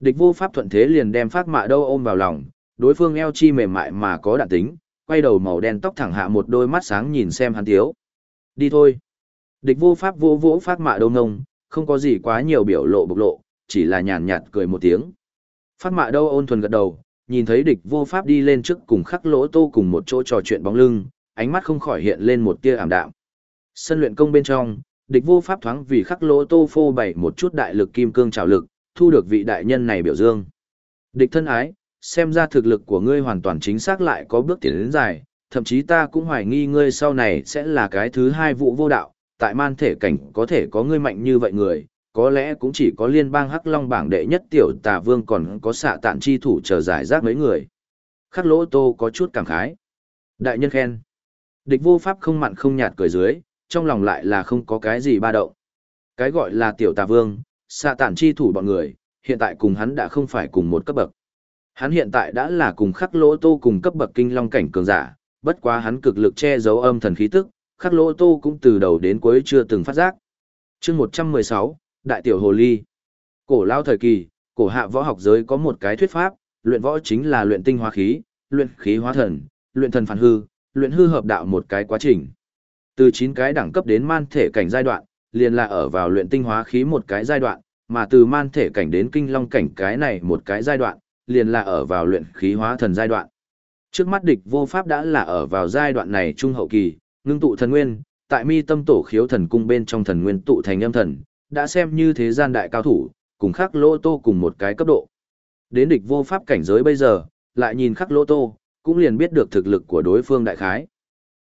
Địch vô pháp thuận thế liền đem phát mạ đâu ôm vào lòng, đối phương eo chi mềm mại mà có đạn tính, quay đầu màu đen tóc thẳng hạ một đôi mắt sáng nhìn xem hắn thiếu. Đi thôi. Địch vô pháp vô vỗ phát mạ đâu ngông, không có gì quá nhiều biểu lộ bộc lộ, chỉ là nhàn nhạt cười một tiếng. Phát mạ đâu ôn thuần gật đầu, nhìn thấy địch vô pháp đi lên trước cùng khắc lỗ tô cùng một chỗ trò chuyện bóng lưng, ánh mắt không khỏi hiện lên một tia ảm đạm. Sân luyện công bên trong, địch vô pháp thoáng vì khắc lỗ tô phô bày một chút đại lực kim cương trào lực, thu được vị đại nhân này biểu dương. Địch thân ái, xem ra thực lực của ngươi hoàn toàn chính xác lại có bước tiến đến dài, thậm chí ta cũng hoài nghi ngươi sau này sẽ là cái thứ hai vụ vô đạo, tại man thể cảnh có thể có ngươi mạnh như vậy người, có lẽ cũng chỉ có liên bang hắc long bảng đệ nhất tiểu tà vương còn có xạ tạn chi thủ chờ giải rác mấy người. Khắc lỗ tô có chút cảm khái. Đại nhân khen. Địch vô pháp không mặn không nhạt cười dưới, trong lòng lại là không có cái gì ba động. Cái gọi là tiểu tà vương, xạ tản chi thủ bọn người, hiện tại cùng hắn đã không phải cùng một cấp bậc. Hắn hiện tại đã là cùng khắc lỗ tô cùng cấp bậc kinh long cảnh cường giả, bất quá hắn cực lực che giấu âm thần khí tức, khắc lỗ tô cũng từ đầu đến cuối chưa từng phát giác. chương 116, Đại Tiểu Hồ Ly Cổ lao thời kỳ, cổ hạ võ học giới có một cái thuyết pháp, luyện võ chính là luyện tinh hóa khí, luyện khí hóa thần, luyện thần phản hư, luyện hư hợp đạo một cái quá trình. Từ 9 cái đẳng cấp đến man thể cảnh giai đoạn, liền là ở vào luyện tinh hóa khí một cái giai đoạn, mà từ man thể cảnh đến kinh long cảnh cái này một cái giai đoạn, liền là ở vào luyện khí hóa thần giai đoạn. Trước mắt địch vô pháp đã là ở vào giai đoạn này trung hậu kỳ, ngưng tụ thần nguyên, tại mi tâm tổ khiếu thần cung bên trong thần nguyên tụ thành âm thần, đã xem như thế gian đại cao thủ, cùng khắc lỗ tô cùng một cái cấp độ. Đến địch vô pháp cảnh giới bây giờ, lại nhìn khắc lỗ tô, cũng liền biết được thực lực của đối phương đại khái.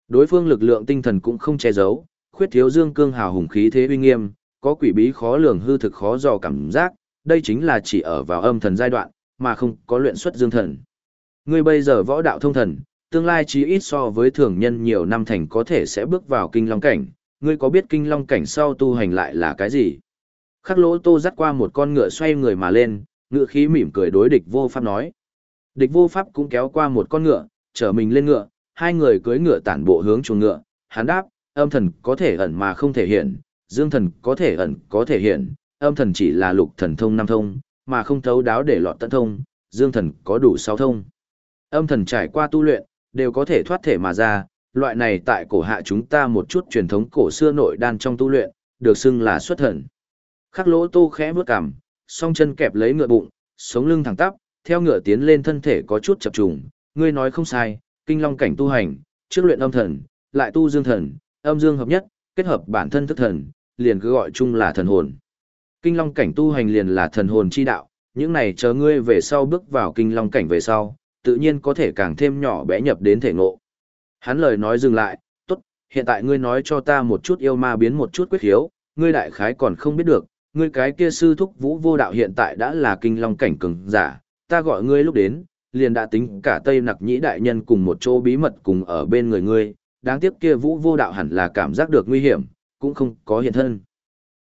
Đối phương lực lượng tinh thần cũng không che giấu, khuyết thiếu dương cương hào hùng khí thế uy nghiêm, có quỷ bí khó lường hư thực khó dò cảm giác, đây chính là chỉ ở vào âm thần giai đoạn, mà không có luyện xuất dương thần. Ngươi bây giờ võ đạo thông thần, tương lai chí ít so với thường nhân nhiều năm thành có thể sẽ bước vào kinh long cảnh, ngươi có biết kinh long cảnh sau tu hành lại là cái gì? Khắc lỗ tô dắt qua một con ngựa xoay người mà lên, ngựa khí mỉm cười đối địch vô pháp nói. Địch vô pháp cũng kéo qua một con ngựa, chở mình lên ngựa, hai người cưỡi ngựa tản bộ hướng chuồng ngựa, hắn đáp, âm thần có thể ẩn mà không thể hiện, dương thần có thể ẩn có thể hiện, âm thần chỉ là lục thần thông năm thông, mà không thấu đáo để lọt tận thông, dương thần có đủ sáu thông. Âm thần trải qua tu luyện, đều có thể thoát thể mà ra, loại này tại cổ hạ chúng ta một chút truyền thống cổ xưa nội đan trong tu luyện, được xưng là xuất thần. Khắc lỗ tô khẽ bước cằm, song chân kẹp lấy ngựa bụng, sống lưng thẳng tắp, theo ngựa tiến lên thân thể có chút chập trùng, ngươi nói không sai, kinh long cảnh tu hành, trước luyện âm thần, lại tu dương thần, âm dương hợp nhất, kết hợp bản thân thức thần, liền cứ gọi chung là thần hồn. Kinh long cảnh tu hành liền là thần hồn chi đạo, những này chờ ngươi về sau bước vào kinh long cảnh về sau, tự nhiên có thể càng thêm nhỏ bé nhập đến thể ngộ. Hắn lời nói dừng lại, tốt, hiện tại ngươi nói cho ta một chút yêu ma biến một chút quyết hiếu, ngươi đại khái còn không biết được, ngươi cái kia sư thúc vũ vô đạo hiện tại đã là kinh long cảnh cường giả, ta gọi ngươi lúc đến, liền đã tính cả Tây Nặc Nhĩ đại nhân cùng một chỗ bí mật cùng ở bên người ngươi, đáng tiếc kia vũ vô đạo hẳn là cảm giác được nguy hiểm, cũng không có hiện thân.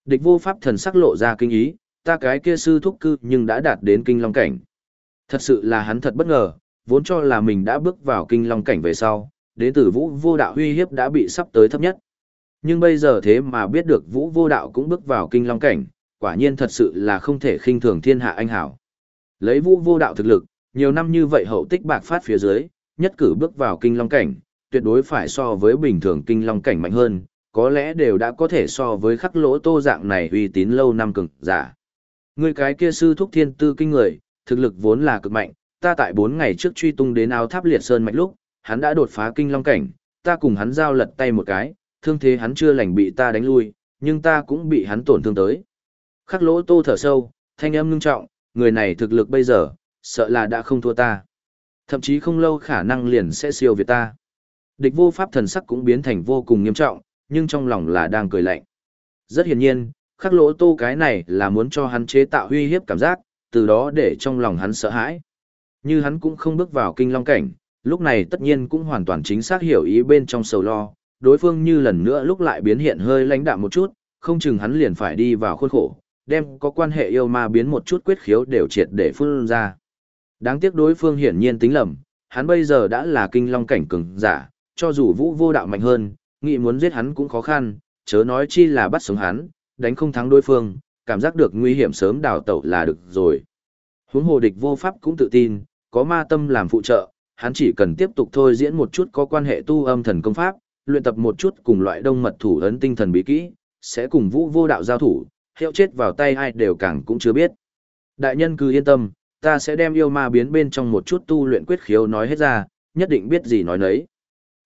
Địch vô pháp thần sắc lộ ra kinh ý, ta cái kia sư thúc cư nhưng đã đạt đến kinh long cảnh. Thật sự là hắn thật bất ngờ, vốn cho là mình đã bước vào kinh long cảnh về sau, đến từ vũ vô đạo uy hiếp đã bị sắp tới thấp nhất. Nhưng bây giờ thế mà biết được vũ vô đạo cũng bước vào kinh long cảnh, quả nhiên thật sự là không thể khinh thường thiên hạ anh hảo. Lấy vũ vô đạo thực lực, nhiều năm như vậy hậu tích bạc phát phía dưới, nhất cử bước vào kinh long cảnh, tuyệt đối phải so với bình thường kinh long cảnh mạnh hơn, có lẽ đều đã có thể so với khắc lỗ tô dạng này uy tín lâu năm cực giả. Người cái kia sư thúc thiên tư kinh người, thực lực vốn là cực mạnh, ta tại 4 ngày trước truy tung đến áo tháp liệt sơn mạnh lúc, hắn đã đột phá kinh long cảnh, ta cùng hắn giao lật tay một cái, thương thế hắn chưa lành bị ta đánh lui, nhưng ta cũng bị hắn tổn thương tới. Khắc lỗ tô thở sâu, thanh âm ngưng trọng, người này thực lực bây giờ, sợ là đã không thua ta. Thậm chí không lâu khả năng liền sẽ siêu việt ta. Địch vô pháp thần sắc cũng biến thành vô cùng nghiêm trọng, nhưng trong lòng là đang cười lạnh. Rất hiển nhiên, khắc lỗ tô cái này là muốn cho hắn chế tạo uy hiếp cảm giác, từ đó để trong lòng hắn sợ hãi. Như hắn cũng không bước vào kinh long cảnh, lúc này tất nhiên cũng hoàn toàn chính xác hiểu ý bên trong sầu lo, đối phương như lần nữa lúc lại biến hiện hơi lãnh đạm một chút, không chừng hắn liền phải đi vào khuôn khổ, đem có quan hệ yêu ma biến một chút quyết khiếu đều triệt để phun ra. Đáng tiếc đối phương hiển nhiên tính lầm, hắn bây giờ đã là kinh long cảnh cường giả, cho dù vũ vô đạo mạnh hơn, nghĩ muốn giết hắn cũng khó khăn, chớ nói chi là bắt sống hắn, đánh không thắng đối phương, cảm giác được nguy hiểm sớm đào tẩu là được rồi. Huống hồ địch vô pháp cũng tự tin, có ma tâm làm phụ trợ, hắn chỉ cần tiếp tục thôi diễn một chút có quan hệ tu âm thần công pháp, luyện tập một chút cùng loại đông mật thủ ấn tinh thần bí kỹ, sẽ cùng vũ vô đạo giao thủ, hiệu chết vào tay ai đều càng cũng chưa biết. Đại nhân cứ yên tâm, ta sẽ đem yêu ma biến bên trong một chút tu luyện quyết khiếu nói hết ra, nhất định biết gì nói nấy.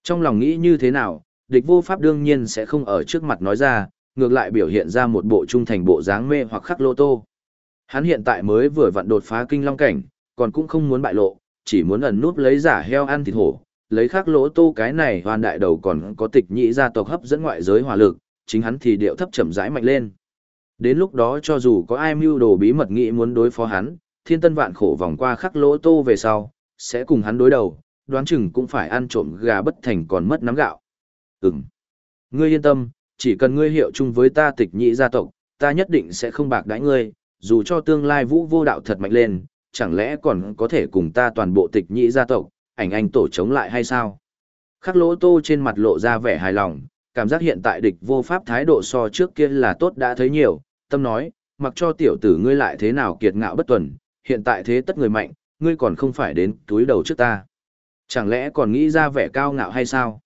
Trong lòng nghĩ như thế nào, địch vô pháp đương nhiên sẽ không ở trước mặt nói ra, ngược lại biểu hiện ra một bộ trung thành bộ dáng mê hoặc khắc lô tô. Hắn hiện tại mới vừa vặn đột phá kinh long cảnh, còn cũng không muốn bại lộ, chỉ muốn ẩn núp lấy giả heo ăn thịt hổ, lấy khắc lỗ tô cái này hoàn đại đầu còn có tịch nhị gia tộc hấp dẫn ngoại giới hỏa lực, chính hắn thì điệu thấp chậm rãi mạnh lên. Đến lúc đó cho dù có ai mưu đồ bí mật nghĩ muốn đối phó hắn, thiên tân vạn khổ vòng qua khắc lỗ tô về sau, sẽ cùng hắn đối đầu, đoán chừng cũng phải ăn trộm gà bất thành còn mất nắm gạo. Ừm. Ngươi yên tâm, chỉ cần ngươi hiệu chung với ta tịch nhị gia tộc, ta nhất định sẽ không bạc đãi ngươi, dù cho tương lai vũ vô đạo thật mạnh lên, chẳng lẽ còn có thể cùng ta toàn bộ tịch nhị gia tộc, ảnh anh tổ chống lại hay sao? Khắc lỗ tô trên mặt lộ ra vẻ hài lòng, cảm giác hiện tại địch vô pháp thái độ so trước kia là tốt đã thấy nhiều, tâm nói, mặc cho tiểu tử ngươi lại thế nào kiệt ngạo bất tuần, hiện tại thế tất người mạnh, ngươi còn không phải đến túi đầu trước ta. Chẳng lẽ còn nghĩ ra vẻ cao ngạo hay sao?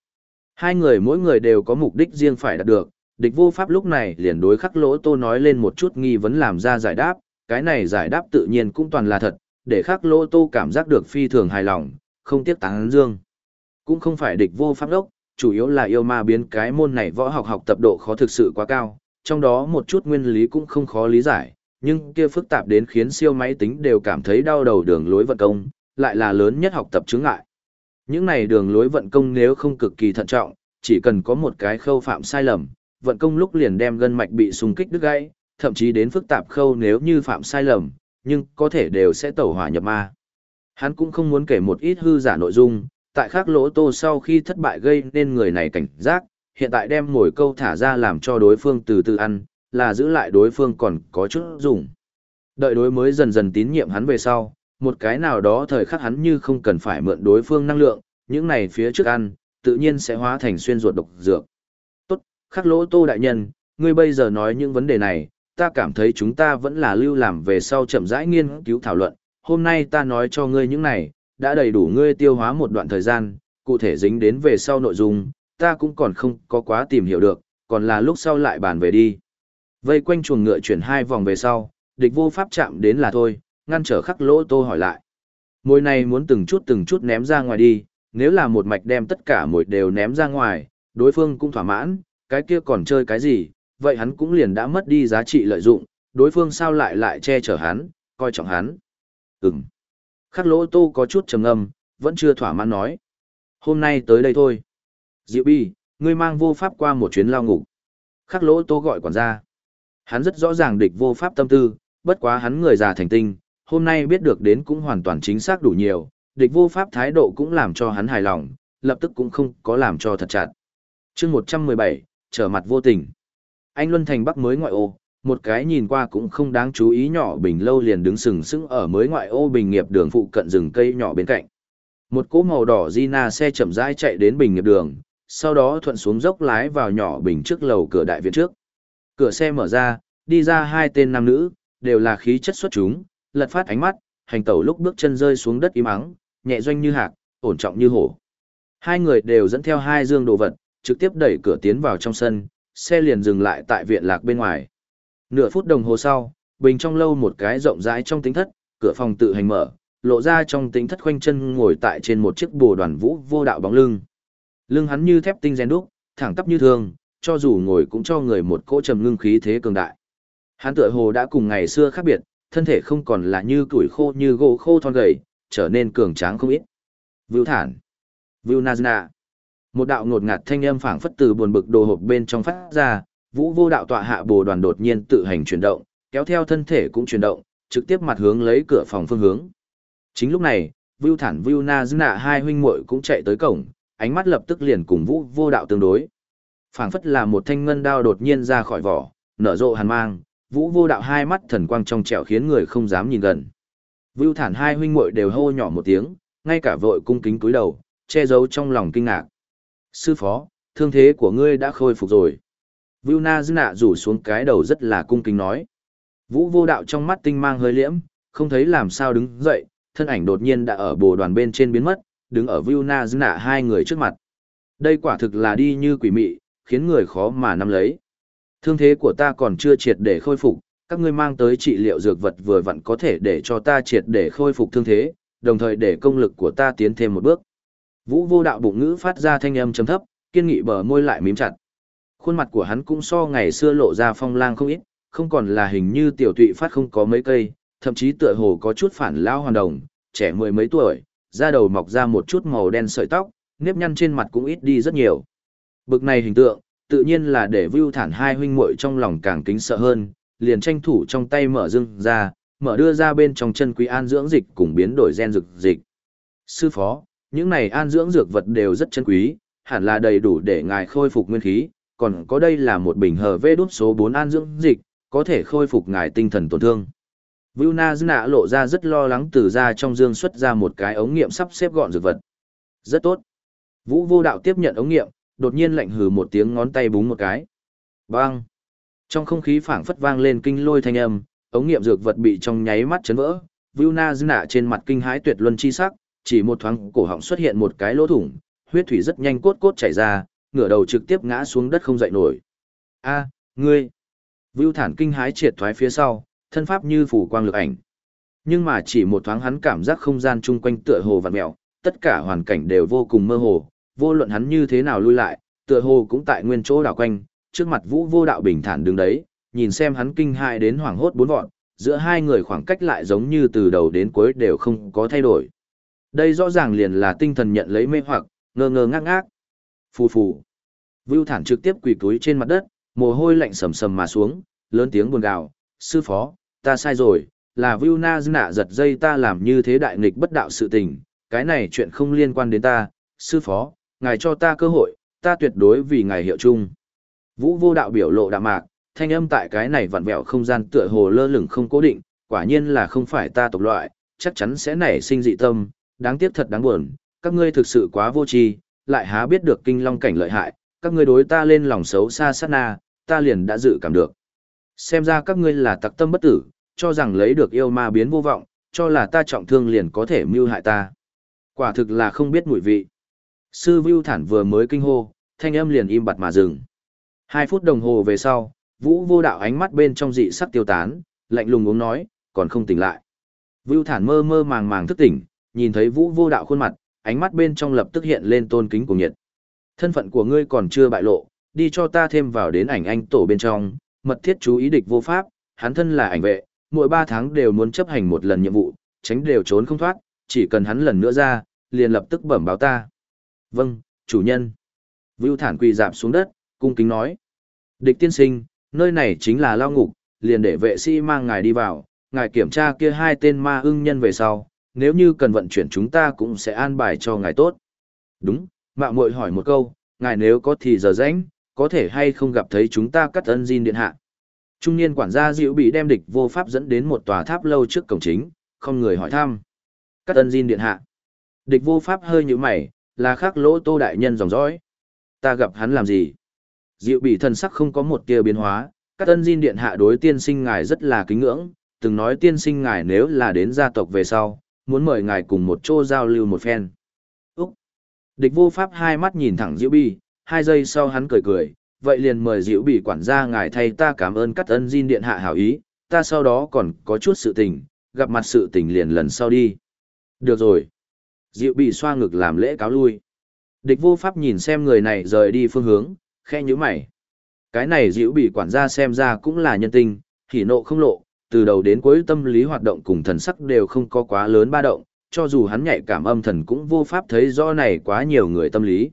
Hai người mỗi người đều có mục đích riêng phải đạt được, địch vô pháp lúc này liền đối khắc lỗ tô nói lên một chút nghi vấn làm ra giải đáp, cái này giải đáp tự nhiên cũng toàn là thật, để khắc lô tô cảm giác được phi thường hài lòng, không tiếc tán dương. Cũng không phải địch vô pháp đốc, chủ yếu là yêu ma biến cái môn này võ học học tập độ khó thực sự quá cao, trong đó một chút nguyên lý cũng không khó lý giải, nhưng kia phức tạp đến khiến siêu máy tính đều cảm thấy đau đầu đường lối vận công, lại là lớn nhất học tập chứng ngại. Những này đường lối vận công nếu không cực kỳ thận trọng, chỉ cần có một cái khâu phạm sai lầm, vận công lúc liền đem gân mạch bị xung kích đứt gãy, thậm chí đến phức tạp khâu nếu như phạm sai lầm, nhưng có thể đều sẽ tẩu hỏa nhập ma. Hắn cũng không muốn kể một ít hư giả nội dung, tại khác lỗ tô sau khi thất bại gây nên người này cảnh giác, hiện tại đem mồi câu thả ra làm cho đối phương từ từ ăn, là giữ lại đối phương còn có chút dùng. Đợi đối mới dần dần tín nhiệm hắn về sau, một cái nào đó thời khắc hắn như không cần phải mượn đối phương năng lượng, những này phía trước ăn, tự nhiên sẽ hóa thành xuyên ruột độc dược. Tốt, khắc lỗ tô đại nhân, ngươi bây giờ nói những vấn đề này, ta cảm thấy chúng ta vẫn là lưu làm về sau chậm rãi nghiên cứu thảo luận, hôm nay ta nói cho ngươi những này, đã đầy đủ ngươi tiêu hóa một đoạn thời gian, cụ thể dính đến về sau nội dung, ta cũng còn không có quá tìm hiểu được, còn là lúc sau lại bàn về đi. Vây quanh chuồng ngựa chuyển hai vòng về sau, địch vô pháp chạm đến là thôi, ngăn trở khắc lỗ tô hỏi lại. Mồi này muốn từng chút từng chút ném ra ngoài đi, nếu là một mạch đem tất cả mồi đều ném ra ngoài, đối phương cũng thỏa mãn, cái kia còn chơi cái gì, vậy hắn cũng liền đã mất đi giá trị lợi dụng, đối phương sao lại lại che chở hắn, coi trọng hắn. Ừm. Khắc lỗ tô có chút trầm âm, vẫn chưa thỏa mãn nói. Hôm nay tới đây thôi. Diệu bi, ngươi mang vô pháp qua một chuyến lao ngục. Khắc lỗ tô gọi quản gia. Hắn rất rõ ràng địch vô pháp tâm tư, bất quá hắn người già thành tinh, hôm nay biết được đến cũng hoàn toàn chính xác đủ nhiều, địch vô pháp thái độ cũng làm cho hắn hài lòng, lập tức cũng không có làm cho thật chặt. chương 117, trở mặt vô tình. Anh Luân Thành Bắc mới ngoại ô, một cái nhìn qua cũng không đáng chú ý nhỏ bình lâu liền đứng sừng sững ở mới ngoại ô bình nghiệp đường phụ cận rừng cây nhỏ bên cạnh. Một cỗ màu đỏ Gina xe chậm rãi chạy đến bình nghiệp đường, sau đó thuận xuống dốc lái vào nhỏ bình trước lầu cửa đại viện trước. Cửa xe mở ra, đi ra hai tên nam nữ, đều là khí chất xuất chúng, lật phát ánh mắt, hành tẩu lúc bước chân rơi xuống đất im ắng, nhẹ doanh như hạc, ổn trọng như hổ. Hai người đều dẫn theo hai dương đồ vật, trực tiếp đẩy cửa tiến vào trong sân, xe liền dừng lại tại viện lạc bên ngoài. Nửa phút đồng hồ sau, bình trong lâu một cái rộng rãi trong tính thất, cửa phòng tự hành mở, lộ ra trong tính thất khoanh chân ngồi tại trên một chiếc bồ đoàn vũ vô đạo bóng lưng. Lưng hắn như thép tinh rèn đúc, thẳng tắp như thường, cho dù ngồi cũng cho người một cỗ trầm ngưng khí thế cường đại. Hắn tựa hồ đã cùng ngày xưa khác biệt, thân thể không còn là như tuổi khô như gỗ khô thon gầy, trở nên cường tráng không ít. Vưu thản. Vưu Nazna. Một đạo ngột ngạt thanh âm phảng phất từ buồn bực đồ hộp bên trong phát ra, vũ vô đạo tọa hạ bồ đoàn đột nhiên tự hành chuyển động, kéo theo thân thể cũng chuyển động, trực tiếp mặt hướng lấy cửa phòng phương hướng. Chính lúc này, Vưu Thản Vưu Na Dư Nạ hai huynh muội cũng chạy tới cổng, ánh mắt lập tức liền cùng Vũ Vô Đạo tương đối. Phảng phất là một thanh ngân đao đột nhiên ra khỏi vỏ, nở rộ hàn mang, Vũ Vô Đạo hai mắt thần quang trong trẻo khiến người không dám nhìn gần. Vưu Thản hai huynh muội đều hô nhỏ một tiếng, ngay cả vội cung kính cúi đầu, che giấu trong lòng kinh ngạc. Sư phó, thương thế của ngươi đã khôi phục rồi. Vưu Na Dư Nạ rủ xuống cái đầu rất là cung kính nói. Vũ Vô Đạo trong mắt tinh mang hơi liễm, không thấy làm sao đứng dậy, thân ảnh đột nhiên đã ở bồ đoàn bên trên biến mất, đứng ở Vilna Nạ hai người trước mặt. Đây quả thực là đi như quỷ mị, khiến người khó mà nắm lấy. Thương thế của ta còn chưa triệt để khôi phục, các ngươi mang tới trị liệu dược vật vừa vặn có thể để cho ta triệt để khôi phục thương thế, đồng thời để công lực của ta tiến thêm một bước. Vũ vô đạo bụng ngữ phát ra thanh âm trầm thấp, kiên nghị bờ môi lại mím chặt. Khuôn mặt của hắn cũng so ngày xưa lộ ra phong lang không ít, không còn là hình như tiểu tụy phát không có mấy cây, thậm chí tựa hồ có chút phản lao hoàn đồng, trẻ mười mấy tuổi, da đầu mọc ra một chút màu đen sợi tóc, nếp nhăn trên mặt cũng ít đi rất nhiều. Bực này hình tượng, tự nhiên là để Vưu Thản hai huynh muội trong lòng càng kính sợ hơn, liền tranh thủ trong tay mở rưng ra, mở đưa ra bên trong chân quý an dưỡng dịch cùng biến đổi gen dược dịch. Sư phó, những này an dưỡng dược vật đều rất chân quý, hẳn là đầy đủ để ngài khôi phục nguyên khí, còn có đây là một bình hờ vê đút số 4 an dưỡng dịch, có thể khôi phục ngài tinh thần tổn thương. Vilna Zna lộ ra rất lo lắng từ ra trong dương xuất ra một cái ống nghiệm sắp xếp gọn dược vật. Rất tốt. Vũ vô đạo tiếp nhận ống nghiệm, đột nhiên lạnh hừ một tiếng ngón tay búng một cái. Bang! Trong không khí phảng phất vang lên kinh lôi thanh âm, ống nghiệm dược vật bị trong nháy mắt chấn vỡ. Vilna Zna trên mặt kinh hãi tuyệt luân chi sắc, chỉ một thoáng cổ họng xuất hiện một cái lỗ thủng, huyết thủy rất nhanh cốt cốt chảy ra, ngửa đầu trực tiếp ngã xuống đất không dậy nổi. A, ngươi! Vưu Thản kinh hãi triệt thoái phía sau, thân pháp như phủ quang lực ảnh. Nhưng mà chỉ một thoáng hắn cảm giác không gian chung quanh tựa hồ vặn mèo, tất cả hoàn cảnh đều vô cùng mơ hồ, vô luận hắn như thế nào lui lại, tựa hồ cũng tại nguyên chỗ đảo quanh, trước mặt Vũ Vô Đạo bình thản đứng đấy, nhìn xem hắn kinh hại đến hoảng hốt bốn vọn, giữa hai người khoảng cách lại giống như từ đầu đến cuối đều không có thay đổi. Đây rõ ràng liền là tinh thần nhận lấy mê hoặc, ngơ ngơ ngác ngác. Phù phù. Vưu Thản trực tiếp quỳ túi trên mặt đất, mồ hôi lạnh sầm sầm mà xuống, lớn tiếng buồn gào, "Sư phó, ta sai rồi, là vưu Na Nạ giật dây ta làm như thế đại nghịch bất đạo sự tình, cái này chuyện không liên quan đến ta, sư phó, ngài cho ta cơ hội, ta tuyệt đối vì ngài hiệu chung. Vũ vô đạo biểu lộ đạm mạc, thanh âm tại cái này vặn vẹo không gian tựa hồ lơ lửng không cố định, quả nhiên là không phải ta tộc loại, chắc chắn sẽ nảy sinh dị tâm, đáng tiếc thật đáng buồn, các ngươi thực sự quá vô tri, lại há biết được kinh long cảnh lợi hại, các ngươi đối ta lên lòng xấu xa sát na, ta liền đã dự cảm được. Xem ra các ngươi là tặc tâm bất tử, cho rằng lấy được yêu ma biến vô vọng, cho là ta trọng thương liền có thể mưu hại ta. Quả thực là không biết mùi vị. Sư Vưu Thản vừa mới kinh hô, thanh âm liền im bặt mà dừng. Hai phút đồng hồ về sau, Vũ vô đạo ánh mắt bên trong dị sắc tiêu tán, lạnh lùng uống nói, còn không tỉnh lại. Vưu Thản mơ mơ màng màng thức tỉnh, nhìn thấy Vũ vô đạo khuôn mặt, ánh mắt bên trong lập tức hiện lên tôn kính cùng nhiệt. Thân phận của ngươi còn chưa bại lộ, đi cho ta thêm vào đến ảnh anh tổ bên trong, mật thiết chú ý địch vô pháp, hắn thân là ảnh vệ, mỗi 3 tháng đều muốn chấp hành một lần nhiệm vụ, tránh đều trốn không thoát, chỉ cần hắn lần nữa ra, liền lập tức bẩm báo ta. Vâng, chủ nhân. Vưu thản quỳ dạp xuống đất, cung kính nói. Địch tiên sinh, nơi này chính là lao ngục, liền để vệ sĩ mang ngài đi vào, ngài kiểm tra kia hai tên ma ưng nhân về sau, nếu như cần vận chuyển chúng ta cũng sẽ an bài cho ngài tốt. Đúng, mạng muội hỏi một câu, ngài nếu có thì giờ rảnh, có thể hay không gặp thấy chúng ta cắt ân Jin điện hạ. Trung niên quản gia Diệu bị đem địch vô pháp dẫn đến một tòa tháp lâu trước cổng chính, không người hỏi thăm. Cắt ân Jin điện hạ. Địch vô pháp hơi như mày, là khắc lỗ tô đại nhân dòng dõi. Ta gặp hắn làm gì? Diệu bị thần sắc không có một tia biến hóa, cắt tân diên điện hạ đối tiên sinh ngài rất là kính ngưỡng, từng nói tiên sinh ngài nếu là đến gia tộc về sau, muốn mời ngài cùng một chỗ giao lưu một phen. Úc! Địch vô pháp hai mắt nhìn thẳng Diệu bị, hai giây sau hắn cười cười, vậy liền mời Diệu bị quản gia ngài thay ta cảm ơn các ân Jin điện hạ hảo ý, ta sau đó còn có chút sự tình, gặp mặt sự tình liền lần sau đi. Được rồi. Diệu bị xoa ngực làm lễ cáo lui. Địch vô pháp nhìn xem người này rời đi phương hướng, khe như mày. Cái này Diệu bị quản gia xem ra cũng là nhân tình, hỉ nộ không lộ, từ đầu đến cuối tâm lý hoạt động cùng thần sắc đều không có quá lớn ba động, cho dù hắn nhạy cảm âm thần cũng vô pháp thấy rõ này quá nhiều người tâm lý.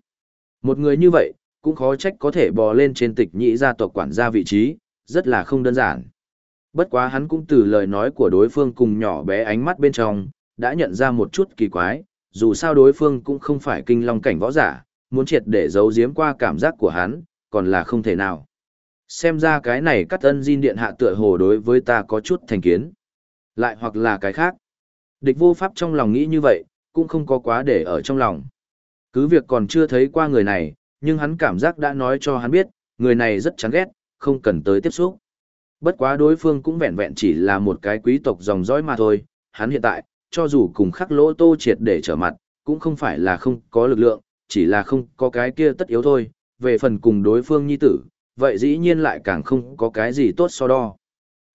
Một người như vậy, cũng khó trách có thể bò lên trên tịch nhị gia tộc quản gia vị trí, rất là không đơn giản. Bất quá hắn cũng từ lời nói của đối phương cùng nhỏ bé ánh mắt bên trong, đã nhận ra một chút kỳ quái, dù sao đối phương cũng không phải kinh long cảnh võ giả, muốn triệt để giấu giếm qua cảm giác của hắn, còn là không thể nào. Xem ra cái này cắt ân diên điện hạ tựa hồ đối với ta có chút thành kiến. Lại hoặc là cái khác. Địch vô pháp trong lòng nghĩ như vậy, cũng không có quá để ở trong lòng. Cứ việc còn chưa thấy qua người này, nhưng hắn cảm giác đã nói cho hắn biết, người này rất chán ghét, không cần tới tiếp xúc. Bất quá đối phương cũng vẹn vẹn chỉ là một cái quý tộc dòng dõi mà thôi, hắn hiện tại, cho dù cùng khắc lỗ tô triệt để trở mặt, cũng không phải là không có lực lượng, chỉ là không có cái kia tất yếu thôi, về phần cùng đối phương nhi tử, vậy dĩ nhiên lại càng không có cái gì tốt so đo.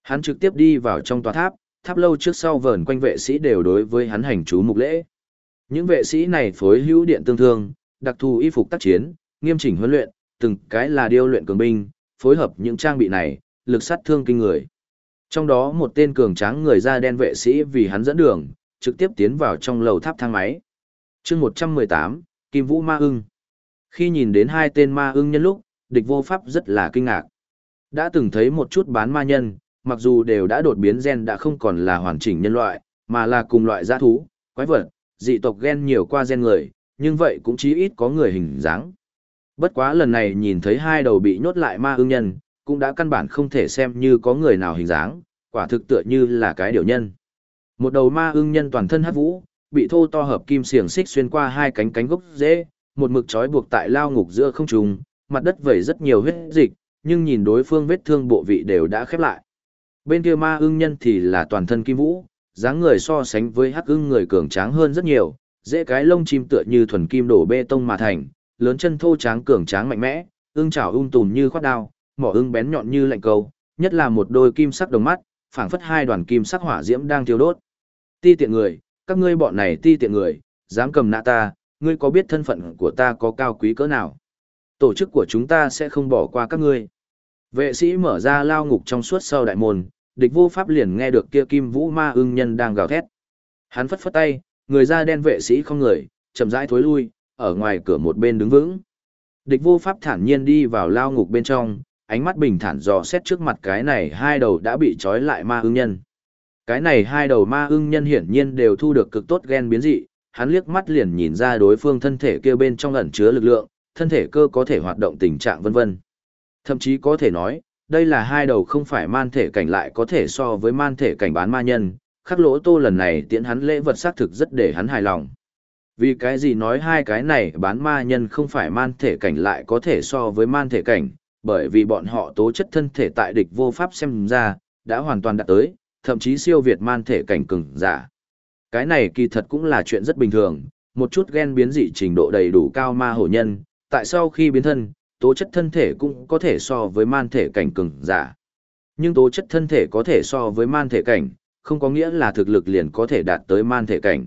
Hắn trực tiếp đi vào trong tòa tháp, tháp lâu trước sau vờn quanh vệ sĩ đều đối với hắn hành chú mục lễ. Những vệ sĩ này phối hữu điện tương thương, đặc thù y phục tác chiến, nghiêm chỉnh huấn luyện, từng cái là điêu luyện cường binh, phối hợp những trang bị này, lực sát thương kinh người. Trong đó một tên cường tráng người da đen vệ sĩ vì hắn dẫn đường, trực tiếp tiến vào trong lầu tháp thang máy. chương 118, Kim Vũ Ma ưng. Khi nhìn đến hai tên ma ưng nhân lúc, địch vô pháp rất là kinh ngạc. Đã từng thấy một chút bán ma nhân, mặc dù đều đã đột biến gen đã không còn là hoàn chỉnh nhân loại, mà là cùng loại giã thú, quái vật, dị tộc gen nhiều qua gen người, nhưng vậy cũng chí ít có người hình dáng. Bất quá lần này nhìn thấy hai đầu bị nhốt lại ma ưng nhân, cũng đã căn bản không thể xem như có người nào hình dáng, quả thực tựa như là cái điều nhân. Một đầu ma ưng nhân toàn thân hắc vũ, bị thô to hợp kim xiềng xích xuyên qua hai cánh cánh gốc dễ, một mực trói buộc tại lao ngục giữa không trung, mặt đất vẩy rất nhiều huyết dịch, nhưng nhìn đối phương vết thương bộ vị đều đã khép lại. Bên kia ma ưng nhân thì là toàn thân kim vũ, dáng người so sánh với hắc ưng người cường tráng hơn rất nhiều, dễ cái lông chim tựa như thuần kim đổ bê tông mà thành, lớn chân thô tráng cường tráng mạnh mẽ, ưng chảo ung tùm như khoát đao, mỏ ưng bén nhọn như lạnh câu, nhất là một đôi kim sắc đồng mắt, phảng phất hai đoàn kim sắc hỏa diễm đang thiêu đốt. Ti tiện người, các ngươi bọn này ti tiện người, dám cầm nạ ta, ngươi có biết thân phận của ta có cao quý cỡ nào? Tổ chức của chúng ta sẽ không bỏ qua các ngươi. Vệ sĩ mở ra lao ngục trong suốt sau đại môn, địch vô pháp liền nghe được kia kim vũ ma ưng nhân đang gào thét. Hắn phất phất tay, người da đen vệ sĩ không người, chậm rãi thối lui, ở ngoài cửa một bên đứng vững. Địch vô pháp thản nhiên đi vào lao ngục bên trong, ánh mắt bình thản dò xét trước mặt cái này hai đầu đã bị trói lại ma ưng nhân. Cái này hai đầu ma ưng nhân hiển nhiên đều thu được cực tốt gen biến dị, hắn liếc mắt liền nhìn ra đối phương thân thể kia bên trong ẩn chứa lực lượng, thân thể cơ có thể hoạt động tình trạng vân vân. Thậm chí có thể nói, đây là hai đầu không phải man thể cảnh lại có thể so với man thể cảnh bán ma nhân, khắc lỗ tô lần này tiễn hắn lễ vật xác thực rất để hắn hài lòng. Vì cái gì nói hai cái này bán ma nhân không phải man thể cảnh lại có thể so với man thể cảnh, bởi vì bọn họ tố chất thân thể tại địch vô pháp xem ra, đã hoàn toàn đạt tới, thậm chí siêu việt man thể cảnh cường giả. Cái này kỳ thật cũng là chuyện rất bình thường, một chút gen biến dị trình độ đầy đủ cao ma hổ nhân, tại sau khi biến thân, tố chất thân thể cũng có thể so với man thể cảnh cường giả. Nhưng tố chất thân thể có thể so với man thể cảnh, không có nghĩa là thực lực liền có thể đạt tới man thể cảnh.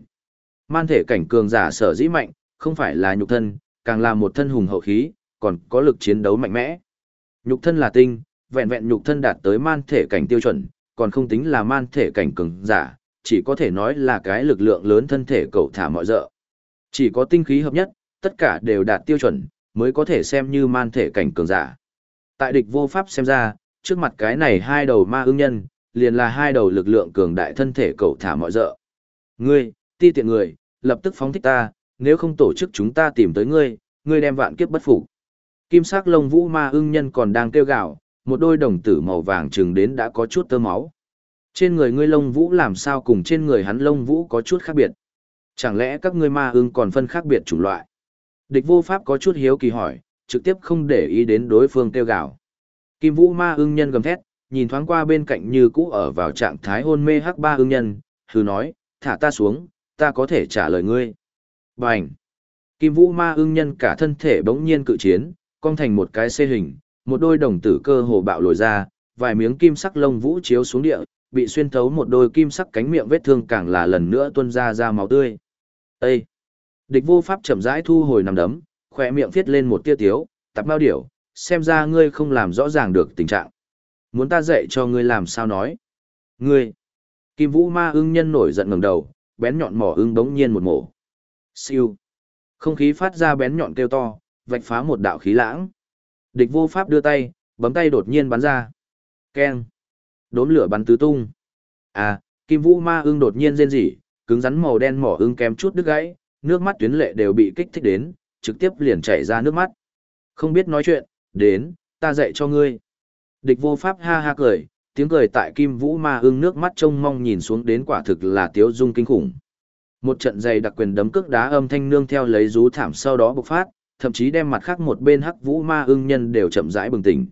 Man thể cảnh cường giả sở dĩ mạnh, không phải là nhục thân, càng là một thân hùng hậu khí, còn có lực chiến đấu mạnh mẽ. Nhục thân là tinh, vẹn vẹn nhục thân đạt tới man thể cảnh tiêu chuẩn, còn không tính là man thể cảnh cường giả, chỉ có thể nói là cái lực lượng lớn thân thể cầu thả mọi dợ. Chỉ có tinh khí hợp nhất, tất cả đều đạt tiêu chuẩn, mới có thể xem như man thể cảnh cường giả. Tại địch vô pháp xem ra, trước mặt cái này hai đầu ma ưng nhân, liền là hai đầu lực lượng cường đại thân thể cầu thả mọi dợ. Ngươi, ti tiện người, lập tức phóng thích ta, nếu không tổ chức chúng ta tìm tới ngươi, ngươi đem vạn kiếp bất phục. Kim sắc lông vũ ma ưng nhân còn đang kêu gào, một đôi đồng tử màu vàng trừng đến đã có chút tơ máu. Trên người ngươi lông vũ làm sao cùng trên người hắn lông vũ có chút khác biệt? Chẳng lẽ các ngươi ma ưng còn phân khác biệt chủng loại? Địch vô pháp có chút hiếu kỳ hỏi, trực tiếp không để ý đến đối phương kêu gào. Kim Vũ Ma ưng nhân gầm thét, nhìn thoáng qua bên cạnh như cũ ở vào trạng thái hôn mê hắc ba ưng nhân, hừ nói, thả ta xuống, ta có thể trả lời ngươi. Bành! Kim Vũ Ma ưng nhân cả thân thể bỗng nhiên cự chiến, cong thành một cái xê hình, một đôi đồng tử cơ hồ bạo lồi ra, vài miếng kim sắc lông vũ chiếu xuống địa, bị xuyên thấu một đôi kim sắc cánh miệng vết thương càng là lần nữa tuôn ra ra máu tươi. Ê! Địch vô pháp chậm rãi thu hồi nằm đấm, khỏe miệng viết lên một tia tiếu, tập bao điểu, xem ra ngươi không làm rõ ràng được tình trạng. Muốn ta dạy cho ngươi làm sao nói. Ngươi! Kim vũ ma ưng nhân nổi giận ngẩng đầu, bén nhọn mỏ ưng bỗng nhiên một mổ. Siêu! Không khí phát ra bén nhọn kêu to, vạch phá một đạo khí lãng. Địch vô pháp đưa tay, bấm tay đột nhiên bắn ra. Keng! Đốm lửa bắn tứ tung. À, kim vũ ma ưng đột nhiên rên rỉ, cứng rắn màu đen mỏ ưng kém chút đứt gãy, nước mắt tuyến lệ đều bị kích thích đến, trực tiếp liền chảy ra nước mắt. Không biết nói chuyện, đến, ta dạy cho ngươi. Địch vô pháp ha ha cười, tiếng cười tại kim vũ ma ưng nước mắt trông mong nhìn xuống đến quả thực là tiếu dung kinh khủng. Một trận dày đặc quyền đấm cước đá âm thanh nương theo lấy rú thảm sau đó bộc phát, thậm chí đem mặt khác một bên hắc vũ ma ưng nhân đều chậm rãi bừng tỉnh.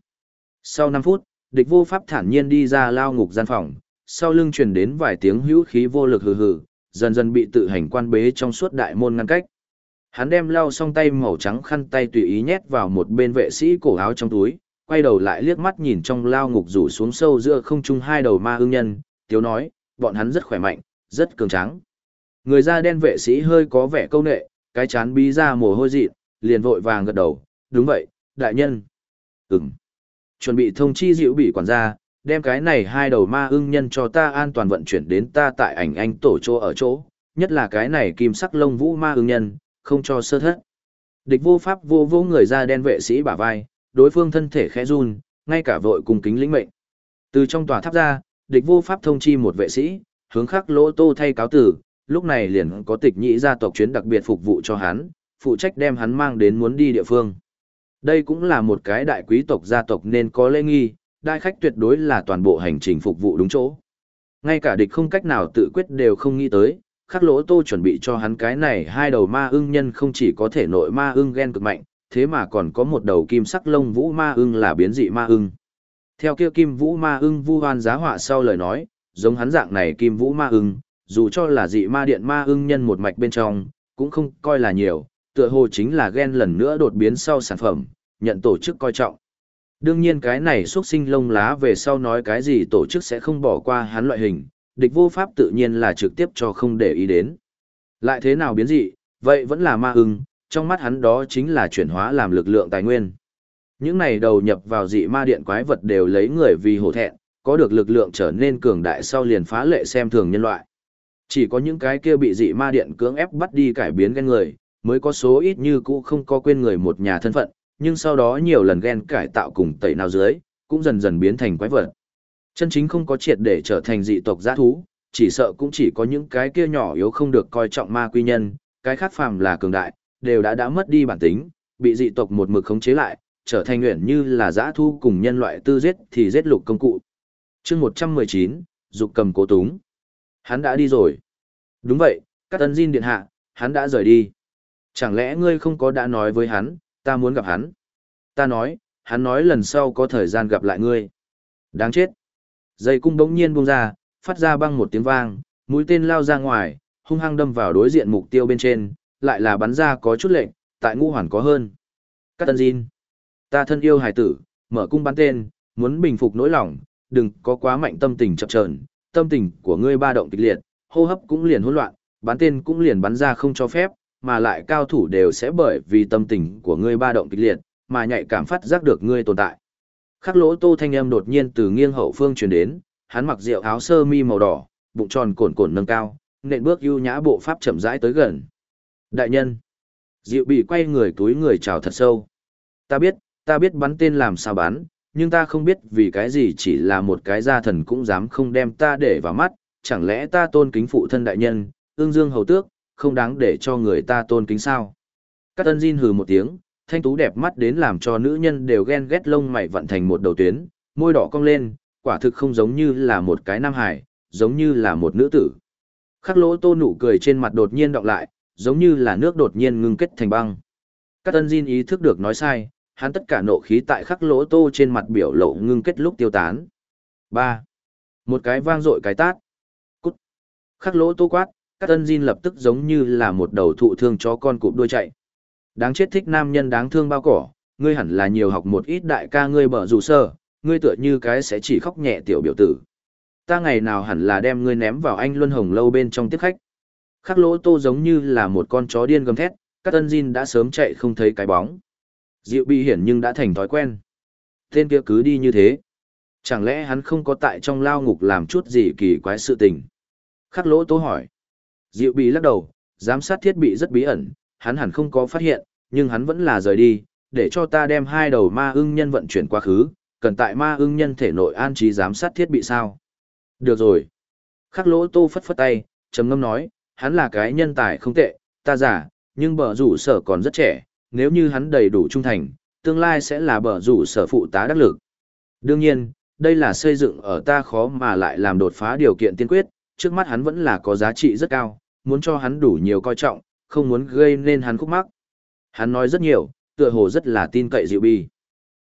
Sau 5 phút, địch vô pháp thản nhiên đi ra lao ngục gian phòng, sau lưng truyền đến vài tiếng hữu khí vô lực hừ hừ, dần dần bị tự hành quan bế trong suốt đại môn ngăn cách. Hắn đem lau xong tay màu trắng khăn tay tùy ý nhét vào một bên vệ sĩ cổ áo trong túi, quay đầu lại liếc mắt nhìn trong lao ngục rủ xuống sâu giữa không trung hai đầu ma ưng nhân, tiếu nói, bọn hắn rất khỏe mạnh, rất cường tráng. Người da đen vệ sĩ hơi có vẻ câu nệ, cái chán bí ra mồ hôi dị, liền vội vàng gật đầu, đúng vậy, đại nhân. Ừm. Chuẩn bị thông chi dịu bị quản gia, đem cái này hai đầu ma ưng nhân cho ta an toàn vận chuyển đến ta tại ảnh anh tổ chỗ ở chỗ, nhất là cái này kim sắc lông vũ ma ưng nhân, không cho sơ thất. Địch vô pháp vô vô người ra đen vệ sĩ bả vai, đối phương thân thể khẽ run, ngay cả vội cùng kính lĩnh mệnh. Từ trong tòa tháp ra, địch vô pháp thông chi một vệ sĩ, hướng khắc lỗ tô thay cáo tử, lúc này liền có tịch nhị gia tộc chuyến đặc biệt phục vụ cho hắn, phụ trách đem hắn mang đến muốn đi địa phương. Đây cũng là một cái đại quý tộc gia tộc nên có lễ nghi, đại khách tuyệt đối là toàn bộ hành trình phục vụ đúng chỗ. Ngay cả địch không cách nào tự quyết đều không nghĩ tới, khắc lỗ tô chuẩn bị cho hắn cái này hai đầu ma ưng nhân không chỉ có thể nội ma ưng ghen cực mạnh, thế mà còn có một đầu kim sắc lông vũ ma ưng là biến dị ma ưng. Theo kia kim vũ ma ưng vu hoan giá họa sau lời nói, giống hắn dạng này kim vũ ma ưng, dù cho là dị ma điện ma ưng nhân một mạch bên trong, cũng không coi là nhiều, tựa hồ chính là ghen lần nữa đột biến sau sản phẩm, nhận tổ chức coi trọng. Đương nhiên cái này xuất sinh lông lá về sau nói cái gì tổ chức sẽ không bỏ qua hắn loại hình, địch vô pháp tự nhiên là trực tiếp cho không để ý đến. Lại thế nào biến dị, vậy vẫn là ma ưng, trong mắt hắn đó chính là chuyển hóa làm lực lượng tài nguyên. Những này đầu nhập vào dị ma điện quái vật đều lấy người vì hổ thẹn, có được lực lượng trở nên cường đại sau liền phá lệ xem thường nhân loại. Chỉ có những cái kia bị dị ma điện cưỡng ép bắt đi cải biến gen người, mới có số ít như cũ không có quên người một nhà thân phận, nhưng sau đó nhiều lần gen cải tạo cùng tẩy nào dưới, cũng dần dần biến thành quái vật. Chân chính không có triệt để trở thành dị tộc giã thú, chỉ sợ cũng chỉ có những cái kia nhỏ yếu không được coi trọng ma quy nhân, cái khác phàm là cường đại, đều đã đã mất đi bản tính, bị dị tộc một mực khống chế lại, trở thành nguyện như là giã thu cùng nhân loại tư giết thì giết lục công cụ. chương 119, dục cầm cố túng. Hắn đã đi rồi. Đúng vậy, các tân diên điện hạ, hắn đã rời đi. Chẳng lẽ ngươi không có đã nói với hắn, ta muốn gặp hắn. Ta nói, hắn nói lần sau có thời gian gặp lại ngươi. Đáng chết. Dây cung đống nhiên buông ra, phát ra băng một tiếng vang, mũi tên lao ra ngoài, hung hăng đâm vào đối diện mục tiêu bên trên, lại là bắn ra có chút lệnh, tại ngũ hoàn có hơn. Các tân dinh. ta thân yêu hải tử, mở cung bắn tên, muốn bình phục nỗi lòng, đừng có quá mạnh tâm tình chập chờn, tâm tình của ngươi ba động kịch liệt, hô hấp cũng liền hỗn loạn, bắn tên cũng liền bắn ra không cho phép, mà lại cao thủ đều sẽ bởi vì tâm tình của ngươi ba động kịch liệt, mà nhạy cảm phát giác được ngươi tồn tại. Khắc lỗ tô thanh âm đột nhiên từ nghiêng hậu phương truyền đến, hắn mặc rượu áo sơ mi màu đỏ, bụng tròn cồn cồn nâng cao, nện bước ưu nhã bộ pháp chậm rãi tới gần. Đại nhân. Diệu bị quay người túi người chào thật sâu. Ta biết, ta biết bắn tên làm sao bắn, nhưng ta không biết vì cái gì chỉ là một cái gia thần cũng dám không đem ta để vào mắt, chẳng lẽ ta tôn kính phụ thân đại nhân, ương dương hầu tước, không đáng để cho người ta tôn kính sao. Các tân Jin hừ một tiếng, thanh tú đẹp mắt đến làm cho nữ nhân đều ghen ghét lông mày vận thành một đầu tuyến, môi đỏ cong lên, quả thực không giống như là một cái nam hải, giống như là một nữ tử. Khắc lỗ tô nụ cười trên mặt đột nhiên đọc lại, giống như là nước đột nhiên ngưng kết thành băng. Các tân Jin ý thức được nói sai, hắn tất cả nộ khí tại khắc lỗ tô trên mặt biểu lộ ngưng kết lúc tiêu tán. ba Một cái vang dội cái tát. Cút. Khắc lỗ tô quát, các tân Jin lập tức giống như là một đầu thụ thương cho con cụp đuôi chạy. Đáng chết thích nam nhân đáng thương bao cỏ, ngươi hẳn là nhiều học một ít đại ca ngươi bở rủ sơ, ngươi tựa như cái sẽ chỉ khóc nhẹ tiểu biểu tử. Ta ngày nào hẳn là đem ngươi ném vào anh Luân Hồng lâu bên trong tiếp khách. Khắc lỗ tô giống như là một con chó điên gầm thét, các tân Jin đã sớm chạy không thấy cái bóng. Diệu bị hiển nhưng đã thành thói quen. Tên kia cứ đi như thế. Chẳng lẽ hắn không có tại trong lao ngục làm chút gì kỳ quái sự tình? Khắc lỗ tô hỏi. Diệu bị lắc đầu, giám sát thiết bị rất bí ẩn, hắn hẳn không có phát hiện, nhưng hắn vẫn là rời đi, để cho ta đem hai đầu ma ưng nhân vận chuyển quá khứ, cần tại ma ưng nhân thể nội an trí giám sát thiết bị sao. Được rồi. Khắc lỗ tô phất phất tay, trầm ngâm nói, hắn là cái nhân tài không tệ, ta giả, nhưng bờ rủ sở còn rất trẻ, nếu như hắn đầy đủ trung thành, tương lai sẽ là bờ rủ sở phụ tá đắc lực. Đương nhiên, đây là xây dựng ở ta khó mà lại làm đột phá điều kiện tiên quyết, trước mắt hắn vẫn là có giá trị rất cao, muốn cho hắn đủ nhiều coi trọng, không muốn gây nên hắn khúc mắc. Hắn nói rất nhiều, tựa hồ rất là tin cậy Diệu Bi.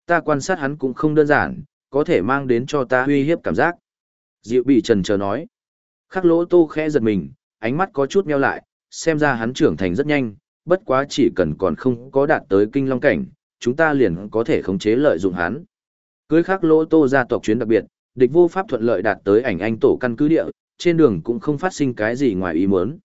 Ta quan sát hắn cũng không đơn giản, có thể mang đến cho ta uy hiếp cảm giác. Diệu Bi trần chờ nói. Khắc lỗ tô khẽ giật mình, ánh mắt có chút meo lại, xem ra hắn trưởng thành rất nhanh, bất quá chỉ cần còn không có đạt tới kinh long cảnh, chúng ta liền có thể khống chế lợi dụng hắn. Cưới khắc lỗ tô gia tộc chuyến đặc biệt, địch vô pháp thuận lợi đạt tới ảnh anh tổ căn cứ địa, trên đường cũng không phát sinh cái gì ngoài ý muốn.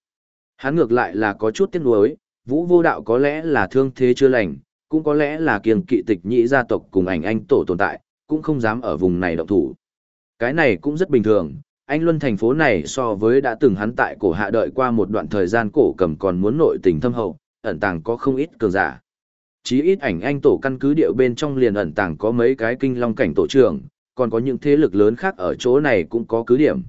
Hắn ngược lại là có chút tiếc nuối, vũ vô đạo có lẽ là thương thế chưa lành, cũng có lẽ là kiêng kỵ tịch nhị gia tộc cùng ảnh anh tổ tồn tại, cũng không dám ở vùng này động thủ. Cái này cũng rất bình thường, anh Luân thành phố này so với đã từng hắn tại cổ hạ đợi qua một đoạn thời gian cổ cầm còn muốn nội tình thâm hậu, ẩn tàng có không ít cường giả. Chí ít ảnh anh tổ căn cứ điệu bên trong liền ẩn tàng có mấy cái kinh long cảnh tổ trưởng, còn có những thế lực lớn khác ở chỗ này cũng có cứ điểm.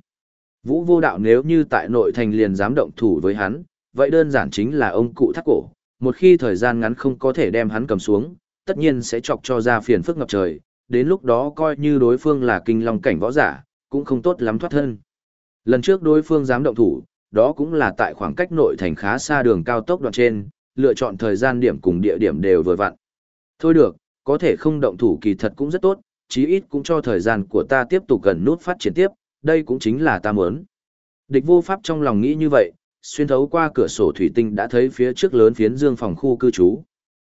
Vũ vô đạo nếu như tại nội thành liền dám động thủ với hắn, vậy đơn giản chính là ông cụ thắt cổ, một khi thời gian ngắn không có thể đem hắn cầm xuống, tất nhiên sẽ chọc cho ra phiền phức ngập trời, đến lúc đó coi như đối phương là kinh long cảnh võ giả, cũng không tốt lắm thoát thân. Lần trước đối phương dám động thủ, đó cũng là tại khoảng cách nội thành khá xa đường cao tốc đoạn trên, lựa chọn thời gian điểm cùng địa điểm đều vừa vặn. Thôi được, có thể không động thủ kỳ thật cũng rất tốt, chí ít cũng cho thời gian của ta tiếp tục gần nút phát triển tiếp, đây cũng chính là ta muốn. Địch vô pháp trong lòng nghĩ như vậy, xuyên thấu qua cửa sổ thủy tinh đã thấy phía trước lớn phiến dương phòng khu cư trú.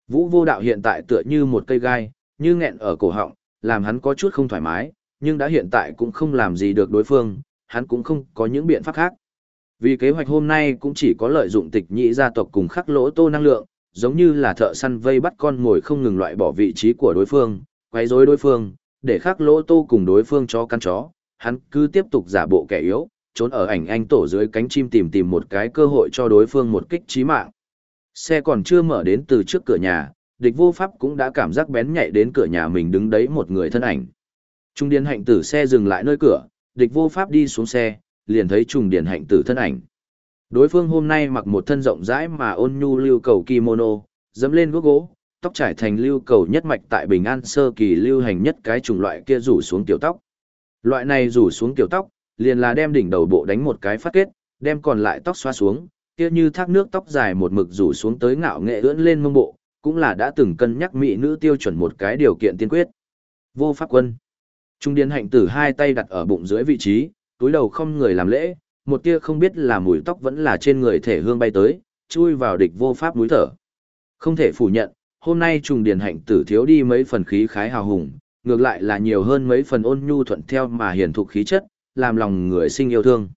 Vũ vô đạo hiện tại tựa như một cây gai, như nghẹn ở cổ họng, làm hắn có chút không thoải mái, nhưng đã hiện tại cũng không làm gì được đối phương, hắn cũng không có những biện pháp khác. Vì kế hoạch hôm nay cũng chỉ có lợi dụng tịch nhị gia tộc cùng khắc lỗ tô năng lượng, giống như là thợ săn vây bắt con ngồi không ngừng loại bỏ vị trí của đối phương, quấy rối đối phương, để khắc lỗ tô cùng đối phương cho căn chó, hắn cứ tiếp tục giả bộ kẻ yếu, trốn ở ảnh anh tổ dưới cánh chim tìm tìm một cái cơ hội cho đối phương một kích trí mạng. Xe còn chưa mở đến từ trước cửa nhà, địch vô pháp cũng đã cảm giác bén nhạy đến cửa nhà mình đứng đấy một người thân ảnh. Trung điền hạnh tử xe dừng lại nơi cửa, địch vô pháp đi xuống xe, liền thấy trùng điền hạnh tử thân ảnh. Đối phương hôm nay mặc một thân rộng rãi mà ôn nhu lưu cầu kimono, dẫm lên gốc gỗ, tóc trải thành lưu cầu nhất mạch tại Bình An sơ kỳ lưu hành nhất cái chủng loại kia rủ xuống tiểu tóc. Loại này rủ xuống kiểu tóc, liền là đem đỉnh đầu bộ đánh một cái phát kết, đem còn lại tóc xoa xuống, kia như thác nước tóc dài một mực rủ xuống tới ngạo nghệ ưỡn lên mông bộ, cũng là đã từng cân nhắc mỹ nữ tiêu chuẩn một cái điều kiện tiên quyết. Vô pháp quân. Trung điền hạnh tử hai tay đặt ở bụng dưới vị trí, túi đầu không người làm lễ, một tia không biết là mùi tóc vẫn là trên người thể hương bay tới, chui vào địch vô pháp núi thở. Không thể phủ nhận, hôm nay trùng điền hạnh tử thiếu đi mấy phần khí khái hào hùng, ngược lại là nhiều hơn mấy phần ôn nhu thuận theo mà hiển thụ khí chất, làm lòng người sinh yêu thương.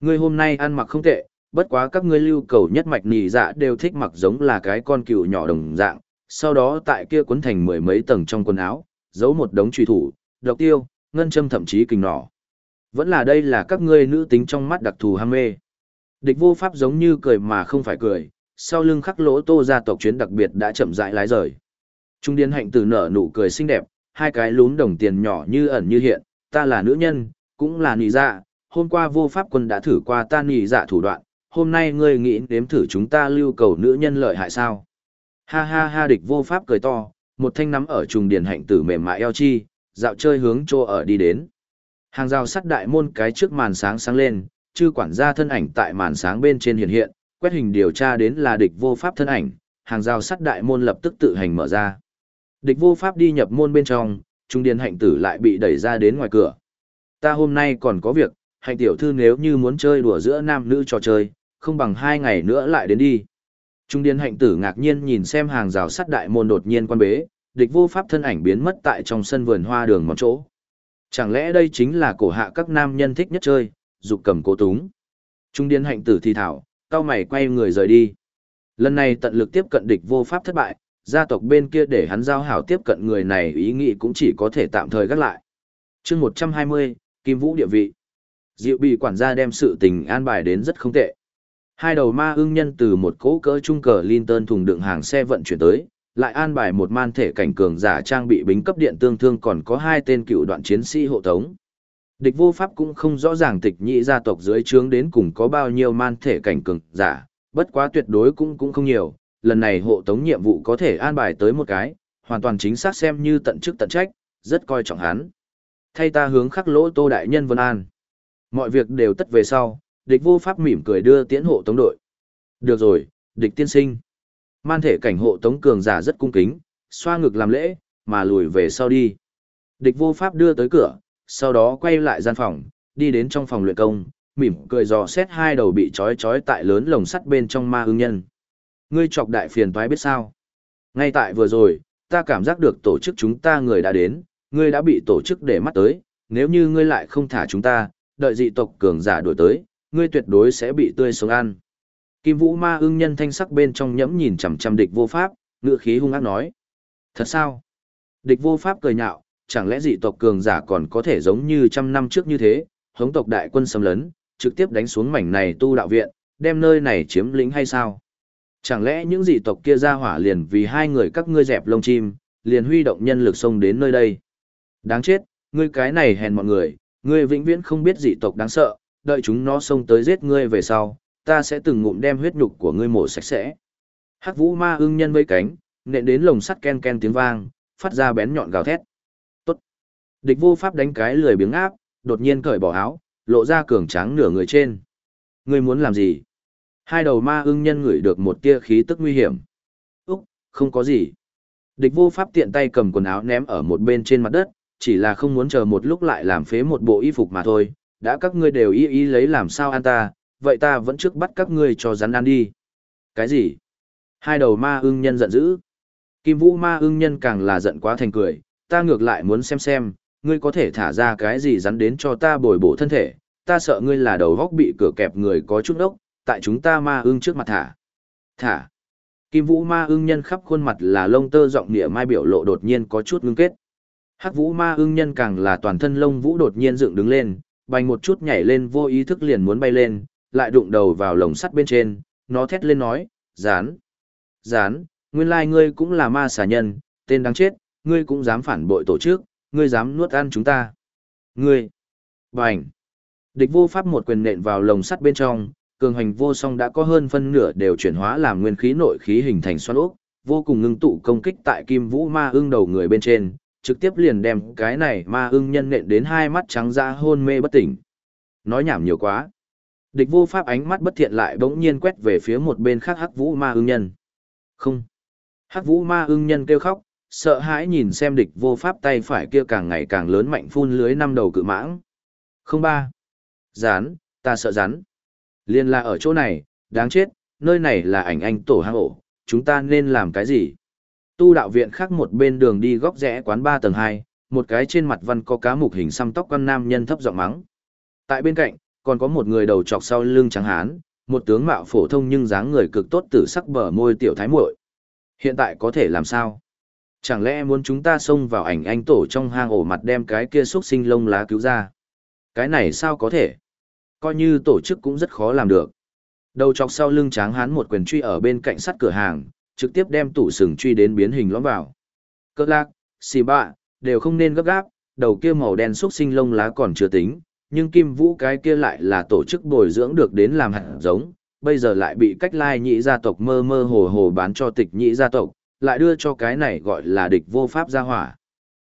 Ngươi hôm nay ăn mặc không tệ, bất quá các ngươi lưu cầu nhất mạch nỉ dạ đều thích mặc giống là cái con cừu nhỏ đồng dạng, sau đó tại kia cuốn thành mười mấy tầng trong quần áo, giấu một đống truy thủ, độc tiêu, ngân châm thậm chí kình nỏ. Vẫn là đây là các ngươi nữ tính trong mắt đặc thù ham mê. Địch vô pháp giống như cười mà không phải cười, sau lưng khắc lỗ tô gia tộc chuyến đặc biệt đã chậm rãi lái rời. Trung điên hạnh tử nở nụ cười xinh đẹp, hai cái lún đồng tiền nhỏ như ẩn như hiện, ta là nữ nhân, cũng là nị dạ, hôm qua vô pháp quân đã thử qua ta nị dạ thủ đoạn, hôm nay ngươi nghĩ nếm thử chúng ta lưu cầu nữ nhân lợi hại sao. Ha ha ha địch vô pháp cười to, một thanh nắm ở trùng điền hạnh tử mềm mại eo chi, dạo chơi hướng chỗ ở đi đến. Hàng rào sắt đại môn cái trước màn sáng sáng lên, chư quản gia thân ảnh tại màn sáng bên trên hiện hiện, quét hình điều tra đến là địch vô pháp thân ảnh, hàng rào sắt đại môn lập tức tự hành mở ra. Địch vô pháp đi nhập môn bên trong, trung điền hạnh tử lại bị đẩy ra đến ngoài cửa. Ta hôm nay còn có việc, hạnh tiểu thư nếu như muốn chơi đùa giữa nam nữ trò chơi, không bằng hai ngày nữa lại đến đi. Trung điền hạnh tử ngạc nhiên nhìn xem hàng rào sắt đại môn đột nhiên quan bế, địch vô pháp thân ảnh biến mất tại trong sân vườn hoa đường một chỗ. Chẳng lẽ đây chính là cổ hạ các nam nhân thích nhất chơi, dục cầm cố túng. Trung điền hạnh tử thì thảo, cao mày quay người rời đi. Lần này tận lực tiếp cận địch vô pháp thất bại, gia tộc bên kia để hắn giao hảo tiếp cận người này ý nghĩ cũng chỉ có thể tạm thời gác lại. chương 120, Kim Vũ địa vị. Diệu bị quản gia đem sự tình an bài đến rất không tệ. Hai đầu ma ưng nhân từ một cỗ cỡ trung cờ Linton thùng đựng hàng xe vận chuyển tới, lại an bài một man thể cảnh cường giả trang bị bính cấp điện tương thương còn có hai tên cựu đoạn chiến sĩ hộ tống. Địch vô pháp cũng không rõ ràng tịch nhị gia tộc dưới trướng đến cùng có bao nhiêu man thể cảnh cường giả, bất quá tuyệt đối cũng cũng không nhiều, lần này hộ tống nhiệm vụ có thể an bài tới một cái, hoàn toàn chính xác xem như tận chức tận trách, rất coi trọng hắn. Thay ta hướng khắc lỗ tô đại nhân Vân An. Mọi việc đều tất về sau, địch vô pháp mỉm cười đưa tiễn hộ tống đội. Được rồi, địch tiên sinh. Man thể cảnh hộ tống cường giả rất cung kính, xoa ngực làm lễ, mà lùi về sau đi. Địch vô pháp đưa tới cửa, sau đó quay lại gian phòng, đi đến trong phòng luyện công, mỉm cười dò xét hai đầu bị trói trói tại lớn lồng sắt bên trong ma ưng nhân. Ngươi chọc đại phiền toái biết sao? Ngay tại vừa rồi, ta cảm giác được tổ chức chúng ta người đã đến, ngươi đã bị tổ chức để mắt tới, nếu như ngươi lại không thả chúng ta, đợi dị tộc cường giả đuổi tới, ngươi tuyệt đối sẽ bị tươi sống ăn. Kim Vũ Ma ưng nhân thanh sắc bên trong nhẫm nhìn chằm chằm địch vô pháp, ngựa khí hung ác nói. Thật sao? Địch vô pháp cười nhạo, chẳng lẽ dị tộc cường giả còn có thể giống như trăm năm trước như thế, hống tộc đại quân xâm lấn, trực tiếp đánh xuống mảnh này tu đạo viện, đem nơi này chiếm lĩnh hay sao? Chẳng lẽ những dị tộc kia ra hỏa liền vì hai người các ngươi dẹp lông chim, liền huy động nhân lực xông đến nơi đây? Đáng chết, ngươi cái này hèn mọi người, ngươi vĩnh viễn không biết dị tộc đáng sợ, đợi chúng nó xông tới giết ngươi về sau, ta sẽ từng ngụm đem huyết nhục của ngươi mổ sạch sẽ. Hắc Vũ Ma ưng nhân với cánh, nện đến lồng sắt ken ken tiếng vang, phát ra bén nhọn gào thét. Tốt. Địch vô pháp đánh cái lười biếng áp, đột nhiên cởi bỏ áo, lộ ra cường tráng nửa người trên. Ngươi muốn làm gì? Hai đầu ma ưng nhân ngửi được một tia khí tức nguy hiểm. Úc, không có gì. Địch vô pháp tiện tay cầm quần áo ném ở một bên trên mặt đất, chỉ là không muốn chờ một lúc lại làm phế một bộ y phục mà thôi. Đã các ngươi đều ý ý lấy làm sao an ta, vậy ta vẫn trước bắt các ngươi cho rắn ăn đi. Cái gì? Hai đầu ma ưng nhân giận dữ. Kim vũ ma ưng nhân càng là giận quá thành cười, ta ngược lại muốn xem xem, ngươi có thể thả ra cái gì rắn đến cho ta bồi bổ thân thể, ta sợ ngươi là đầu góc bị cửa kẹp người có chút ốc, tại chúng ta ma ưng trước mặt thả. Thả. Kim vũ ma ưng nhân khắp khuôn mặt là lông tơ giọng địa mai biểu lộ đột nhiên có chút ngưng kết. Hắc vũ ma ưng nhân càng là toàn thân lông vũ đột nhiên dựng đứng lên, bành một chút nhảy lên vô ý thức liền muốn bay lên, lại đụng đầu vào lồng sắt bên trên, nó thét lên nói, dán, dán, nguyên lai ngươi cũng là ma xà nhân, tên đáng chết, ngươi cũng dám phản bội tổ chức, ngươi dám nuốt ăn chúng ta. Ngươi, bành, địch vô pháp một quyền nện vào lồng sắt bên trong, cường hành vô song đã có hơn phân nửa đều chuyển hóa làm nguyên khí nội khí hình thành xoắn ốc, vô cùng ngưng tụ công kích tại kim vũ ma ưng đầu người bên trên, trực tiếp liền đem cái này ma ưng nhân nện đến hai mắt trắng ra hôn mê bất tỉnh. Nói nhảm nhiều quá. Địch vô pháp ánh mắt bất thiện lại bỗng nhiên quét về phía một bên khác hắc vũ ma ưng nhân. Không. Hắc vũ ma ưng nhân kêu khóc, sợ hãi nhìn xem địch vô pháp tay phải kia càng ngày càng lớn mạnh phun lưới năm đầu cự mãng. Không ba. Rán, ta sợ rắn. Liên là ở chỗ này, đáng chết, nơi này là ảnh anh tổ hang ổ, chúng ta nên làm cái gì? Tu đạo viện khác một bên đường đi góc rẽ quán ba tầng hai, một cái trên mặt văn có cá mục hình xăm tóc con nam nhân thấp giọng mắng. Tại bên cạnh, còn có một người đầu trọc sau lưng trắng hán, một tướng mạo phổ thông nhưng dáng người cực tốt tử sắc bờ môi tiểu thái muội. Hiện tại có thể làm sao? Chẳng lẽ muốn chúng ta xông vào ảnh anh tổ trong hang ổ mặt đem cái kia xúc sinh lông lá cứu ra? Cái này sao có thể? Coi như tổ chức cũng rất khó làm được. Đầu chọc sau lưng tráng hán một quyền truy ở bên cạnh sắt cửa hàng, trực tiếp đem tủ sừng truy đến biến hình lõm vào. Cơ lạc, xì bạ, đều không nên gấp gáp, đầu kia màu đen xúc sinh lông lá còn chưa tính, nhưng kim vũ cái kia lại là tổ chức bồi dưỡng được đến làm hạt giống, bây giờ lại bị cách lai nhị gia tộc mơ mơ hồ hồ bán cho tịch nhị gia tộc, lại đưa cho cái này gọi là địch vô pháp gia hỏa.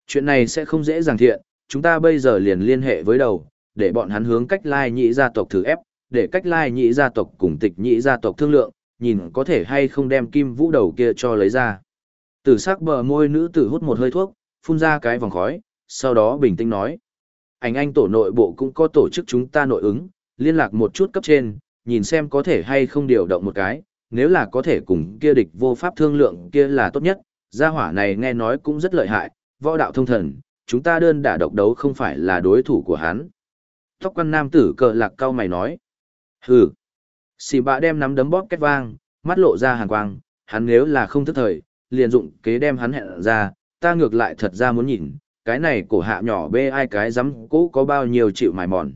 Chuyện này sẽ không dễ dàng thiện, chúng ta bây giờ liền liên hệ với đầu, để bọn hắn hướng cách lai nhị gia tộc thử ép, để cách lai nhị gia tộc cùng tịch nhị gia tộc thương lượng, nhìn có thể hay không đem kim vũ đầu kia cho lấy ra. Tử sắc bờ môi nữ tử hút một hơi thuốc, phun ra cái vòng khói, sau đó bình tĩnh nói. Ảnh anh tổ nội bộ cũng có tổ chức chúng ta nội ứng, liên lạc một chút cấp trên, nhìn xem có thể hay không điều động một cái, nếu là có thể cùng kia địch vô pháp thương lượng kia là tốt nhất, gia hỏa này nghe nói cũng rất lợi hại, võ đạo thông thần, chúng ta đơn đả độc đấu không phải là đối thủ của hắn. Tóc quan nam tử cờ lạc cao mày nói. Hừ. Xì bạ đem nắm đấm bóp két vang, mắt lộ ra hàn quang, hắn nếu là không thức thời, liền dụng kế đem hắn hẹn ra, ta ngược lại thật ra muốn nhìn, cái này cổ hạ nhỏ bê ai cái dám cố có bao nhiêu chịu mài mòn.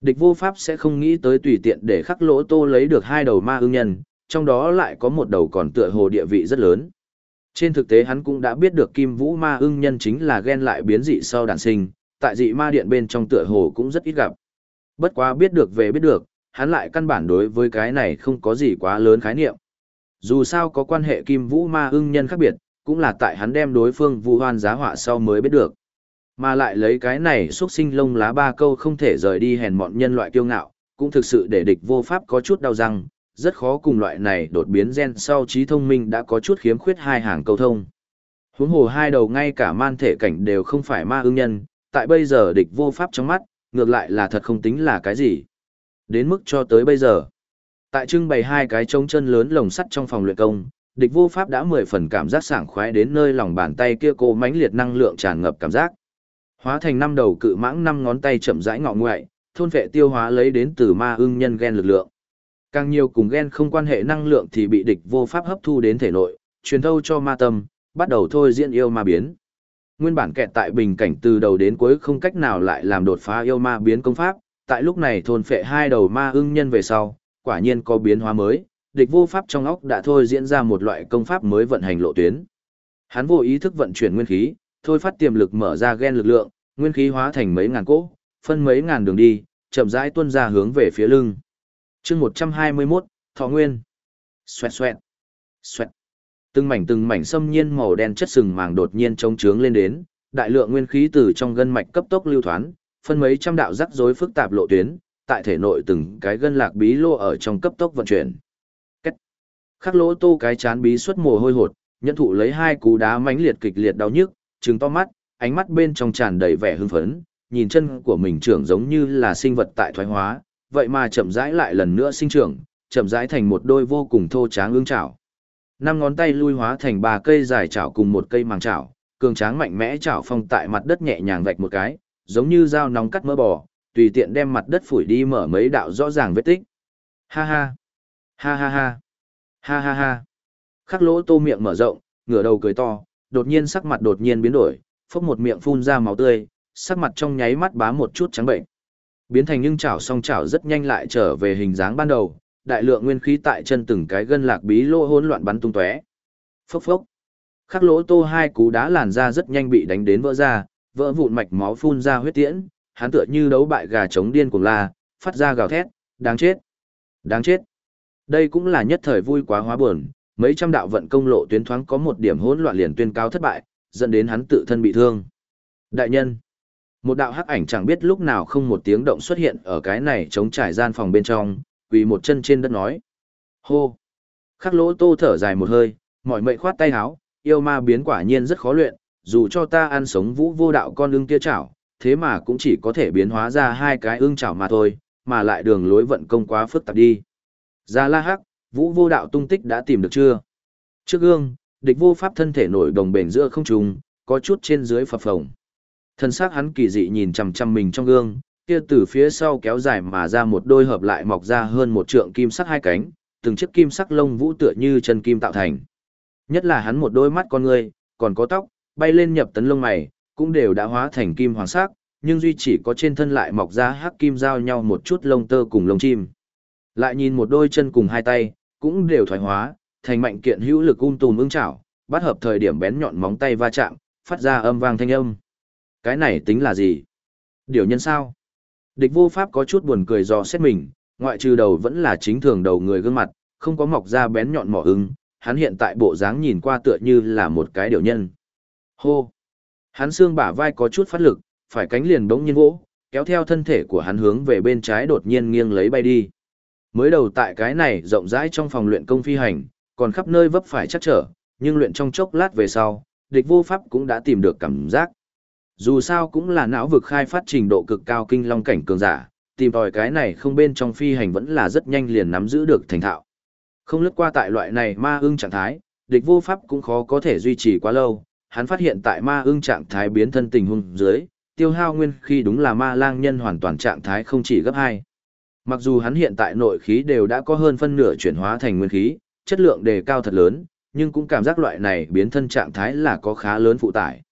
Địch vô pháp sẽ không nghĩ tới tùy tiện để khắc lỗ tô lấy được hai đầu ma ương nhân, trong đó lại có một đầu còn tựa hồ địa vị rất lớn. Trên thực tế hắn cũng đã biết được kim vũ ma ưng nhân chính là ghen lại biến dị sau đản sinh, tại dị ma điện bên trong tựa hồ cũng rất ít gặp. Bất quá biết được về biết được, hắn lại căn bản đối với cái này không có gì quá lớn khái niệm. Dù sao có quan hệ kim vũ ma ưng nhân khác biệt, cũng là tại hắn đem đối phương vu hoan giá họa sau mới biết được. Mà lại lấy cái này xuất sinh lông lá ba câu không thể rời đi hèn mọn nhân loại kiêu ngạo, cũng thực sự để địch vô pháp có chút đau răng, rất khó cùng loại này đột biến gen sau trí thông minh đã có chút khiếm khuyết hai hàng câu thông. Huống hồ hai đầu ngay cả man thể cảnh đều không phải ma ưng nhân, tại bây giờ địch vô pháp trong mắt, ngược lại là thật không tính là cái gì. Đến mức cho tới bây giờ, tại trưng bày hai cái trống chân lớn lồng sắt trong phòng luyện công, địch vô pháp đã mười phần cảm giác sảng khoái đến nơi lòng bàn tay kia cô mãnh liệt năng lượng tràn ngập cảm giác. Hóa thành năm đầu cự mãng năm ngón tay chậm rãi ngọ ngoại, thôn vệ tiêu hóa lấy đến từ ma ưng nhân gen lực lượng. Càng nhiều cùng gen không quan hệ năng lượng thì bị địch vô pháp hấp thu đến thể nội, truyền thâu cho ma tâm, bắt đầu thôi diễn yêu ma biến. Nguyên bản kẹt tại bình cảnh từ đầu đến cuối không cách nào lại làm đột phá yêu ma biến công pháp, tại lúc này thôn phệ hai đầu ma ưng nhân về sau, quả nhiên có biến hóa mới, địch vô pháp trong óc đã thôi diễn ra một loại công pháp mới vận hành lộ tuyến. Hắn vô ý thức vận chuyển nguyên khí, thôi phát tiềm lực mở ra gen lực lượng, nguyên khí hóa thành mấy ngàn cỗ, phân mấy ngàn đường đi, chậm rãi tuôn ra hướng về phía lưng. Chương 121, Thọ Nguyên. Xoẹt xoẹt. Xoẹt. Từng mảnh từng mảnh xâm nhiên màu đen chất sừng màng đột nhiên trống trướng lên đến, đại lượng nguyên khí từ trong gân mạch cấp tốc lưu thoán, phân mấy trăm đạo rắc rối phức tạp lộ tuyến, tại thể nội từng cái gân lạc bí lô ở trong cấp tốc vận chuyển. Cách. Khắc lỗ tô cái chán bí xuất mồ hôi hột, nhân thụ lấy hai cú đá mãnh liệt kịch liệt đau nhức, trừng to mắt, ánh mắt bên trong tràn đầy vẻ hưng phấn, nhìn chân của mình trưởng giống như là sinh vật tại thoái hóa, vậy mà chậm rãi lại lần nữa sinh trưởng, chậm rãi thành một đôi vô cùng thô tráng ương trảo. Năm ngón tay lui hóa thành ba cây dài chảo cùng một cây màng chảo, cường tráng mạnh mẽ chảo phong tại mặt đất nhẹ nhàng vạch một cái, giống như dao nóng cắt mỡ bò, tùy tiện đem mặt đất phủi đi mở mấy đạo rõ ràng vết tích. Ha ha, ha ha ha, ha ha ha. Khắc lỗ tô miệng mở rộng, ngửa đầu cười to, đột nhiên sắc mặt đột nhiên biến đổi, phốc một miệng phun ra máu tươi, sắc mặt trong nháy mắt bá một chút trắng bệnh. Biến thành nhưng chảo song chảo rất nhanh lại trở về hình dáng ban đầu, đại lượng nguyên khí tại chân từng cái gân lạc bí lô hỗn loạn bắn tung tóe. Phốc phốc. Khắc lỗ tô hai cú đá làn ra rất nhanh bị đánh đến vỡ ra, vỡ vụn mạch máu phun ra huyết tiễn, hắn tựa như đấu bại gà trống điên cuồng la, phát ra gào thét, đáng chết, đáng chết. Đây cũng là nhất thời vui quá hóa buồn, mấy trăm đạo vận công lộ tuyến thoáng có một điểm hỗn loạn liền tuyên cáo thất bại, dẫn đến hắn tự thân bị thương. Đại nhân, một đạo hắc ảnh chẳng biết lúc nào không một tiếng động xuất hiện ở cái này chống trải gian phòng bên trong, quỳ một chân trên đất nói. Hô! Khắc lỗ tô thở dài một hơi, mỏi mệnh khoát tay háo, yêu ma biến quả nhiên rất khó luyện, dù cho ta ăn sống vũ vô đạo con ưng kia chảo, thế mà cũng chỉ có thể biến hóa ra hai cái ưng chảo mà thôi, mà lại đường lối vận công quá phức tạp đi. Gia La Hắc, vũ vô đạo tung tích đã tìm được chưa? Trước gương, địch vô pháp thân thể nổi đồng bền giữa không trung, có chút trên dưới phập phồng. Thân xác hắn kỳ dị nhìn chằm chằm mình trong gương, kia từ phía sau kéo dài mà ra một đôi hợp lại mọc ra hơn một trượng kim sắc hai cánh, từng chiếc kim sắc lông vũ tựa như chân kim tạo thành. Nhất là hắn một đôi mắt con người, còn có tóc, bay lên nhập tấn lông mày, cũng đều đã hóa thành kim hoàng sắc, nhưng duy chỉ có trên thân lại mọc ra hắc kim giao nhau một chút lông tơ cùng lông chim. Lại nhìn một đôi chân cùng hai tay, cũng đều thoái hóa, thành mạnh kiện hữu lực um tùm ưng chảo, bắt hợp thời điểm bén nhọn móng tay va chạm, phát ra âm vang thanh âm. Cái này tính là gì? Điều nhân sao? Địch vô pháp có chút buồn cười do xét mình, ngoại trừ đầu vẫn là chính thường đầu người gương mặt, không có mọc ra bén nhọn mỏ ưng, hắn hiện tại bộ dáng nhìn qua tựa như là một cái điều nhân. Hô! Hắn xương bả vai có chút phát lực, phải cánh liền bỗng nhiên vỗ, kéo theo thân thể của hắn hướng về bên trái đột nhiên nghiêng lấy bay đi. Mới đầu tại cái này rộng rãi trong phòng luyện công phi hành, còn khắp nơi vấp phải chắc trở, nhưng luyện trong chốc lát về sau, địch vô pháp cũng đã tìm được cảm giác. Dù sao cũng là não vực khai phát trình độ cực cao kinh long cảnh cường giả, tìm tòi cái này không bên trong phi hành vẫn là rất nhanh liền nắm giữ được thành thạo. Không lướt qua tại loại này ma ưng trạng thái, địch vô pháp cũng khó có thể duy trì quá lâu, hắn phát hiện tại ma ưng trạng thái biến thân tình huống dưới, tiêu hao nguyên khi đúng là ma lang nhân hoàn toàn trạng thái không chỉ gấp 2. Mặc dù hắn hiện tại nội khí đều đã có hơn phân nửa chuyển hóa thành nguyên khí, chất lượng đề cao thật lớn, nhưng cũng cảm giác loại này biến thân trạng thái là có khá lớn phụ tải.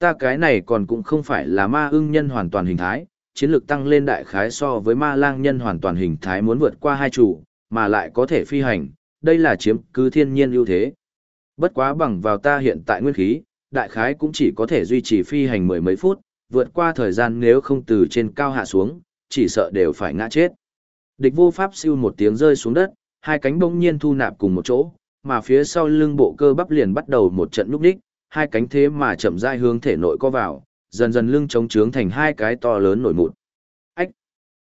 Ta cái này còn cũng không phải là ma ưng nhân hoàn toàn hình thái, chiến lược tăng lên đại khái so với ma lang nhân hoàn toàn hình thái muốn vượt qua hai chủ, mà lại có thể phi hành, đây là chiếm cứ thiên nhiên ưu thế. Bất quá bằng vào ta hiện tại nguyên khí, đại khái cũng chỉ có thể duy trì phi hành mười mấy phút, vượt qua thời gian nếu không từ trên cao hạ xuống, chỉ sợ đều phải ngã chết. Địch vô pháp siêu một tiếng rơi xuống đất, hai cánh bỗng nhiên thu nạp cùng một chỗ, mà phía sau lưng bộ cơ bắp liền bắt đầu một trận lúc đích, hai cánh thế mà chậm rãi hướng thể nội co vào, dần dần lưng chống trướng thành hai cái to lớn nổi mụn. Ách!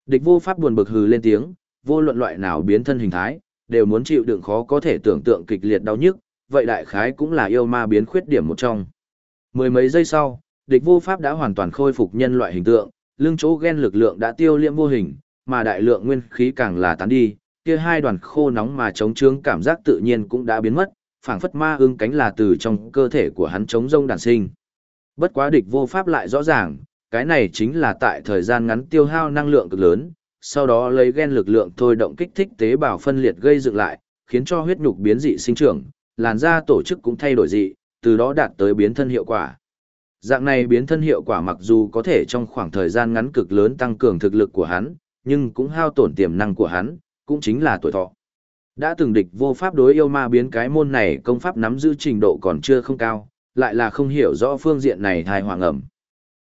Địch vô pháp buồn bực hừ lên tiếng, vô luận loại nào biến thân hình thái, đều muốn chịu đựng khó có thể tưởng tượng kịch liệt đau nhức, vậy đại khái cũng là yêu ma biến khuyết điểm một trong. Mười mấy giây sau, địch vô pháp đã hoàn toàn khôi phục nhân loại hình tượng, lưng chỗ ghen lực lượng đã tiêu liễm vô hình, mà đại lượng nguyên khí càng là tán đi, kia hai đoàn khô nóng mà chống trướng cảm giác tự nhiên cũng đã biến mất, phảng phất ma ưng cánh là từ trong cơ thể của hắn chống rông đàn sinh. Bất quá địch vô pháp lại rõ ràng, cái này chính là tại thời gian ngắn tiêu hao năng lượng cực lớn, sau đó lấy gen lực lượng thôi động kích thích tế bào phân liệt gây dựng lại, khiến cho huyết nhục biến dị sinh trưởng, làn da tổ chức cũng thay đổi dị, từ đó đạt tới biến thân hiệu quả. Dạng này biến thân hiệu quả mặc dù có thể trong khoảng thời gian ngắn cực lớn tăng cường thực lực của hắn, nhưng cũng hao tổn tiềm năng của hắn, cũng chính là tuổi thọ. Đã từng địch vô pháp đối yêu ma biến cái môn này công pháp nắm giữ trình độ còn chưa không cao, lại là không hiểu rõ phương diện này thai hoàng ẩm.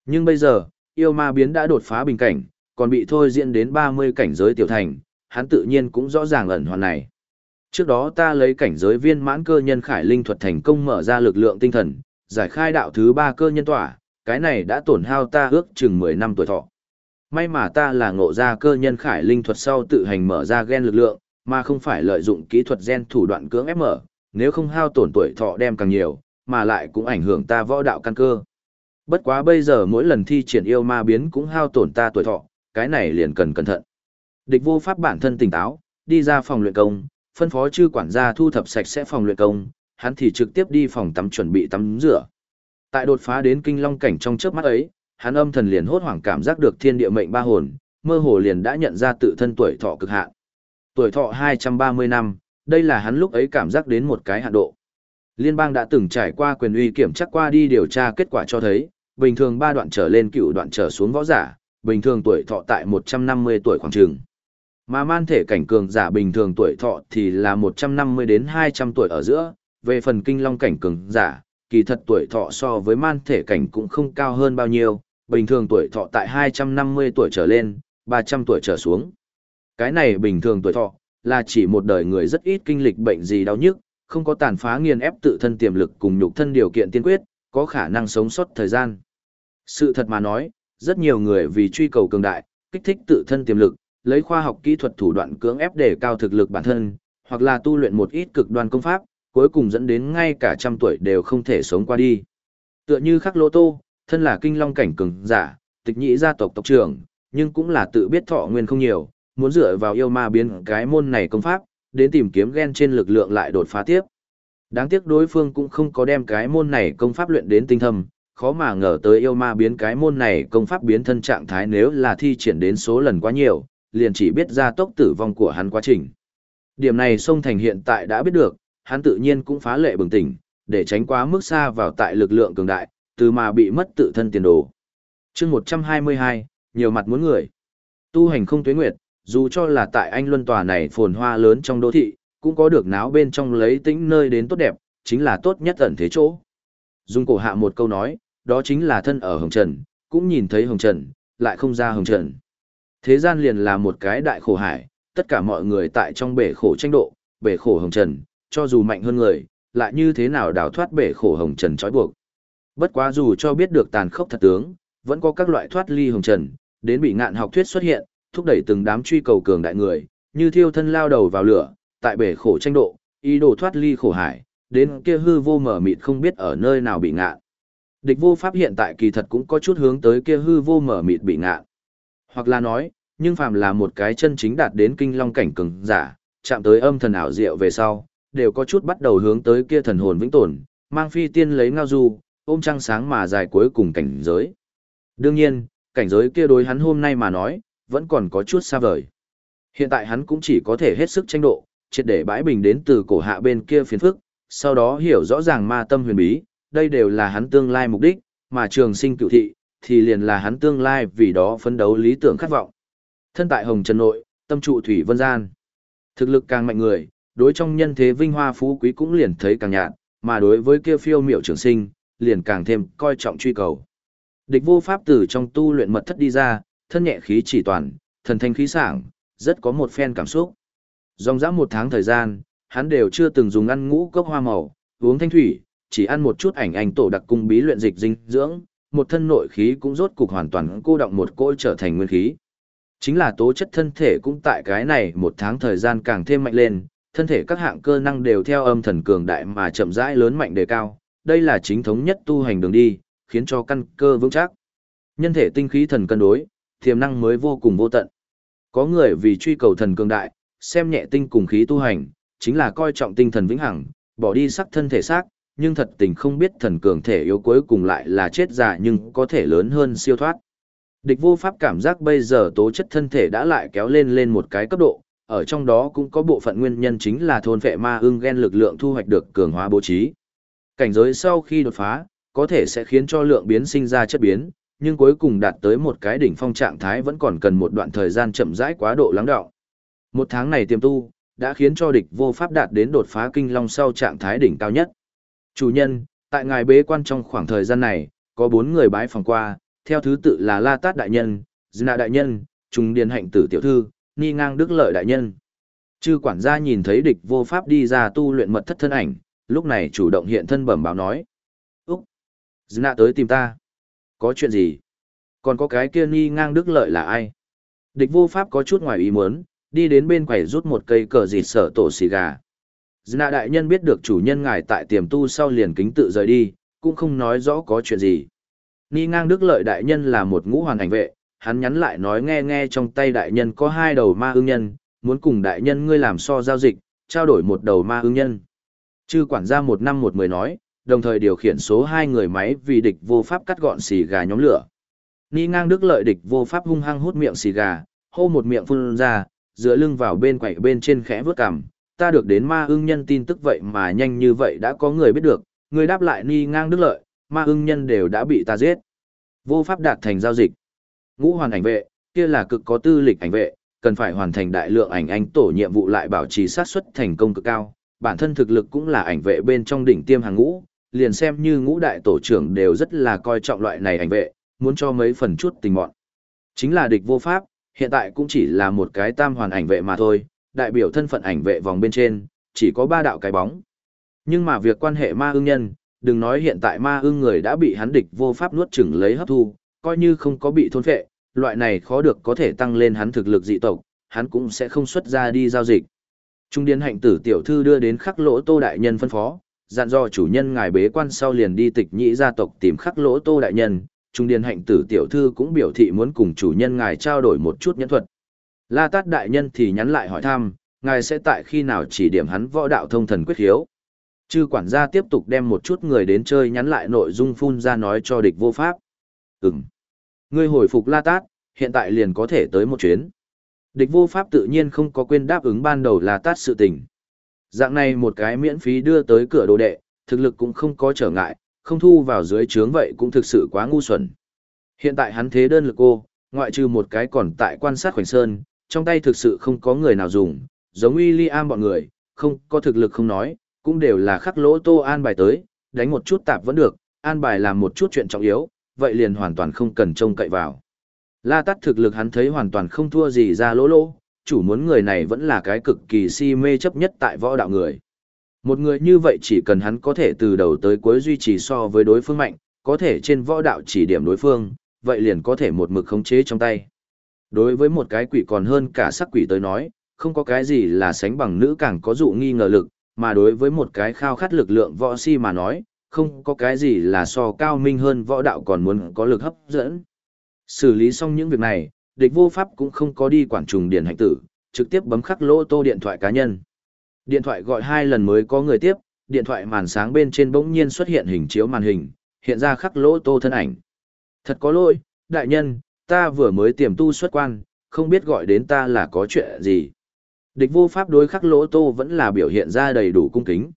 Nhưng bây giờ, yêu ma biến đã đột phá bình cảnh, còn bị thôi diễn đến 30 cảnh giới tiểu thành, hắn tự nhiên cũng rõ ràng ẩn hoàn này. Trước đó ta lấy cảnh giới viên mãn cơ nhân khải linh thuật thành công mở ra lực lượng tinh thần, giải khai đạo thứ ba cơ nhân tỏa, cái này đã tổn hao ta ước chừng 10 năm tuổi thọ. May mà ta là ngộ ra cơ nhân khải linh thuật sau tự hành mở ra gen lực lượng, mà không phải lợi dụng kỹ thuật gen thủ đoạn cưỡng ép mở, nếu không hao tổn tuổi thọ đem càng nhiều, mà lại cũng ảnh hưởng ta võ đạo căn cơ. Bất quá bây giờ mỗi lần thi triển yêu ma biến cũng hao tổn ta tuổi thọ, cái này liền cần cẩn thận. Địch vô pháp bản thân tỉnh táo, đi ra phòng luyện công, phân phó chư quản gia thu thập sạch sẽ phòng luyện công, hắn thì trực tiếp đi phòng tắm chuẩn bị tắm rửa. Tại đột phá đến kinh long cảnh trong chớp mắt ấy, hắn âm thần liền hốt hoảng cảm giác được thiên địa mệnh ba hồn, mơ hồ liền đã nhận ra tự thân tuổi thọ cực hạn. Tuổi thọ 230 năm, đây là hắn lúc ấy cảm giác đến một cái hạn độ. Liên bang đã từng trải qua quyền uy kiểm chắc qua đi điều tra kết quả cho thấy, bình thường ba đoạn trở lên cựu đoạn trở xuống võ giả, bình thường tuổi thọ tại 150 tuổi khoảng trường. Mà man thể cảnh cường giả bình thường tuổi thọ thì là 150 đến 200 tuổi ở giữa, về phần kinh long cảnh cường giả, kỳ thật tuổi thọ so với man thể cảnh cũng không cao hơn bao nhiêu, bình thường tuổi thọ tại 250 tuổi trở lên, 300 tuổi trở xuống. Cái này bình thường tuổi thọ, là chỉ một đời người rất ít kinh lịch bệnh gì đau nhức, không có tàn phá nghiền ép tự thân tiềm lực cùng nhục thân điều kiện tiên quyết, có khả năng sống sót thời gian. Sự thật mà nói, rất nhiều người vì truy cầu cường đại, kích thích tự thân tiềm lực, lấy khoa học kỹ thuật thủ đoạn cưỡng ép để cao thực lực bản thân, hoặc là tu luyện một ít cực đoan công pháp, cuối cùng dẫn đến ngay cả trăm tuổi đều không thể sống qua đi. Tựa như khắc lô tô, thân là kinh long cảnh cường giả, tịch nhị gia tộc tộc trưởng, nhưng cũng là tự biết thọ nguyên không nhiều, muốn dựa vào yêu ma biến cái môn này công pháp, đến tìm kiếm gen trên lực lượng lại đột phá tiếp. Đáng tiếc đối phương cũng không có đem cái môn này công pháp luyện đến tinh thâm, khó mà ngờ tới yêu ma biến cái môn này công pháp biến thân trạng thái nếu là thi triển đến số lần quá nhiều, liền chỉ biết ra tốc tử vong của hắn quá trình. Điểm này sông thành hiện tại đã biết được, hắn tự nhiên cũng phá lệ bừng tỉnh, để tránh quá mức xa vào tại lực lượng cường đại, từ mà bị mất tự thân tiền đồ. chương 122, nhiều mặt muốn người. Tu hành không tuế nguyệt, dù cho là tại anh luân tòa này phồn hoa lớn trong đô thị, cũng có được náo bên trong lấy tĩnh nơi đến tốt đẹp, chính là tốt nhất ẩn thế chỗ. Dung cổ hạ một câu nói, đó chính là thân ở hồng trần, cũng nhìn thấy hồng trần, lại không ra hồng trần. Thế gian liền là một cái đại khổ hải, tất cả mọi người tại trong bể khổ tranh độ, bể khổ hồng trần, cho dù mạnh hơn người, lại như thế nào đào thoát bể khổ hồng trần trói buộc. Bất quá dù cho biết được tàn khốc thật tướng, vẫn có các loại thoát ly hồng trần, đến bị ngạn học thuyết xuất hiện, thúc đẩy từng đám truy cầu cường đại người, như thiêu thân lao đầu vào lửa, tại bể khổ tranh độ, ý đồ thoát ly khổ hải, đến kia hư vô mở mịt không biết ở nơi nào bị ngạ. Địch vô pháp hiện tại kỳ thật cũng có chút hướng tới kia hư vô mở mịt bị ngạ. Hoặc là nói, nhưng phàm là một cái chân chính đạt đến kinh long cảnh cường giả, chạm tới âm thần ảo diệu về sau, đều có chút bắt đầu hướng tới kia thần hồn vĩnh tồn, mang phi tiên lấy ngao du, ôm trăng sáng mà dài cuối cùng cảnh giới. Đương nhiên, cảnh giới kia đối hắn hôm nay mà nói, vẫn còn có chút xa vời. Hiện tại hắn cũng chỉ có thể hết sức tranh độ, triệt để bãi bình đến từ cổ hạ bên kia phiền phức, sau đó hiểu rõ ràng ma tâm huyền bí, đây đều là hắn tương lai mục đích, mà trường sinh cựu thị, thì liền là hắn tương lai vì đó phấn đấu lý tưởng khát vọng. Thân tại Hồng Trần Nội, tâm trụ Thủy Vân Gian. Thực lực càng mạnh người, đối trong nhân thế vinh hoa phú quý cũng liền thấy càng nhạt, mà đối với kia phiêu miệu trường sinh, liền càng thêm coi trọng truy cầu. Địch vô pháp tử trong tu luyện mật thất đi ra, thân nhẹ khí chỉ toàn, thần thanh khí sảng, rất có một phen cảm xúc. Dòng dã một tháng thời gian, hắn đều chưa từng dùng ăn ngũ cốc hoa màu, uống thanh thủy, chỉ ăn một chút ảnh ảnh tổ đặc cung bí luyện dịch dinh dưỡng, một thân nội khí cũng rốt cục hoàn toàn cô động một cỗ trở thành nguyên khí. Chính là tố chất thân thể cũng tại cái này một tháng thời gian càng thêm mạnh lên, thân thể các hạng cơ năng đều theo âm thần cường đại mà chậm rãi lớn mạnh đề cao, đây là chính thống nhất tu hành đường đi, khiến cho căn cơ vững chắc. Nhân thể tinh khí thần cân đối, tiềm năng mới vô cùng vô tận. Có người vì truy cầu thần cường đại, xem nhẹ tinh cùng khí tu hành, chính là coi trọng tinh thần vĩnh hằng, bỏ đi sắc thân thể xác, nhưng thật tình không biết thần cường thể yếu cuối cùng lại là chết già nhưng có thể lớn hơn siêu thoát. Địch vô pháp cảm giác bây giờ tố chất thân thể đã lại kéo lên lên một cái cấp độ, ở trong đó cũng có bộ phận nguyên nhân chính là thôn vệ ma ưng gen lực lượng thu hoạch được cường hóa bố trí. Cảnh giới sau khi đột phá, có thể sẽ khiến cho lượng biến sinh ra chất biến, nhưng cuối cùng đạt tới một cái đỉnh phong trạng thái vẫn còn cần một đoạn thời gian chậm rãi quá độ lắng đọng. Một tháng này tiềm tu, đã khiến cho địch vô pháp đạt đến đột phá kinh long sau trạng thái đỉnh cao nhất. Chủ nhân, tại ngài bế quan trong khoảng thời gian này, có bốn người bái phòng qua, theo thứ tự là La Tát Đại Nhân, Dina Đại Nhân, Trung Điền Hạnh Tử Tiểu Thư, Ni Ngang Đức Lợi Đại Nhân. Chư quản gia nhìn thấy địch vô pháp đi ra tu luyện mật thất thân ảnh, lúc này chủ động hiện thân bẩm báo nói. Úc! Dina tới tìm ta. Có chuyện gì? Còn có cái kia nghi Ngang Đức Lợi là ai? Địch vô pháp có chút ngoài ý muốn, đi đến bên quầy rút một cây cờ dịt sở tổ xì gà. Dạ đại nhân biết được chủ nhân ngài tại tiềm tu sau liền kính tự rời đi, cũng không nói rõ có chuyện gì. nghi ngang đức lợi đại nhân là một ngũ hoàn ảnh vệ, hắn nhắn lại nói nghe nghe trong tay đại nhân có hai đầu ma ưng nhân, muốn cùng đại nhân ngươi làm so giao dịch, trao đổi một đầu ma ưng nhân. Chư quản gia một năm một mười nói, đồng thời điều khiển số hai người máy vì địch vô pháp cắt gọn xì gà nhóm lửa. Ni ngang đức lợi địch vô pháp hung hăng hút miệng xì gà, hô một miệng phun ra, dựa lưng vào bên quậy bên trên khẽ vướt cằm. Ta được đến ma ưng nhân tin tức vậy mà nhanh như vậy đã có người biết được, người đáp lại ni ngang đức lợi, ma ưng nhân đều đã bị ta giết. Vô pháp đạt thành giao dịch. Ngũ hoàn ảnh vệ, kia là cực có tư lịch ảnh vệ, cần phải hoàn thành đại lượng ảnh anh tổ nhiệm vụ lại bảo trì sát suất thành công cực cao. Bản thân thực lực cũng là ảnh vệ bên trong đỉnh tiêm hàng ngũ, liền xem như ngũ đại tổ trưởng đều rất là coi trọng loại này ảnh vệ, muốn cho mấy phần chút tình mọn. Chính là địch vô pháp, hiện tại cũng chỉ là một cái tam hoàn ảnh vệ mà thôi, đại biểu thân phận ảnh vệ vòng bên trên, chỉ có ba đạo cái bóng. Nhưng mà việc quan hệ ma ương nhân, đừng nói hiện tại ma ưng người đã bị hắn địch vô pháp nuốt chửng lấy hấp thu, coi như không có bị thôn phệ, loại này khó được có thể tăng lên hắn thực lực dị tộc, hắn cũng sẽ không xuất ra đi giao dịch. Trung điên hạnh tử tiểu thư đưa đến khắc lỗ tô đại nhân phân phó, dặn dò chủ nhân ngài bế quan sau liền đi tịch nhĩ gia tộc tìm khắc lỗ tô đại nhân, trung điền hạnh tử tiểu thư cũng biểu thị muốn cùng chủ nhân ngài trao đổi một chút nhẫn thuật. La Tát đại nhân thì nhắn lại hỏi thăm, ngài sẽ tại khi nào chỉ điểm hắn võ đạo thông thần quyết khiếu, Chư quản gia tiếp tục đem một chút người đến chơi nhắn lại nội dung phun ra nói cho địch vô pháp. Ừm. Ngươi hồi phục la tát, hiện tại liền có thể tới một chuyến. Địch vô pháp tự nhiên không có quên đáp ứng ban đầu la tát sự tình. Dạng này một cái miễn phí đưa tới cửa đồ đệ, thực lực cũng không có trở ngại, không thu vào dưới trướng vậy cũng thực sự quá ngu xuẩn. Hiện tại hắn thế đơn lực cô, ngoại trừ một cái còn tại quan sát khoảnh sơn, trong tay thực sự không có người nào dùng, giống William bọn người, không có thực lực không nói, cũng đều là khắc lỗ tô an bài tới, đánh một chút tạp vẫn được, an bài làm một chút chuyện trọng yếu, vậy liền hoàn toàn không cần trông cậy vào. La tắt thực lực hắn thấy hoàn toàn không thua gì ra lỗ lỗ, chủ muốn người này vẫn là cái cực kỳ si mê chấp nhất tại võ đạo người. Một người như vậy chỉ cần hắn có thể từ đầu tới cuối duy trì so với đối phương mạnh, có thể trên võ đạo chỉ điểm đối phương, vậy liền có thể một mực khống chế trong tay. Đối với một cái quỷ còn hơn cả sắc quỷ tới nói, không có cái gì là sánh bằng nữ càng có dụ nghi ngờ lực, mà đối với một cái khao khát lực lượng võ si mà nói, không có cái gì là so cao minh hơn võ đạo còn muốn có lực hấp dẫn. Xử lý xong những việc này, địch vô pháp cũng không có đi quản trùng điển hạnh tử, trực tiếp bấm khắc lỗ tô điện thoại cá nhân. Điện thoại gọi hai lần mới có người tiếp, điện thoại màn sáng bên trên bỗng nhiên xuất hiện hình chiếu màn hình, hiện ra khắc lỗ tô thân ảnh. Thật có lỗi, đại nhân, ta vừa mới tiềm tu xuất quan, không biết gọi đến ta là có chuyện gì. Địch vô pháp đối khắc lỗ tô vẫn là biểu hiện ra đầy đủ cung kính.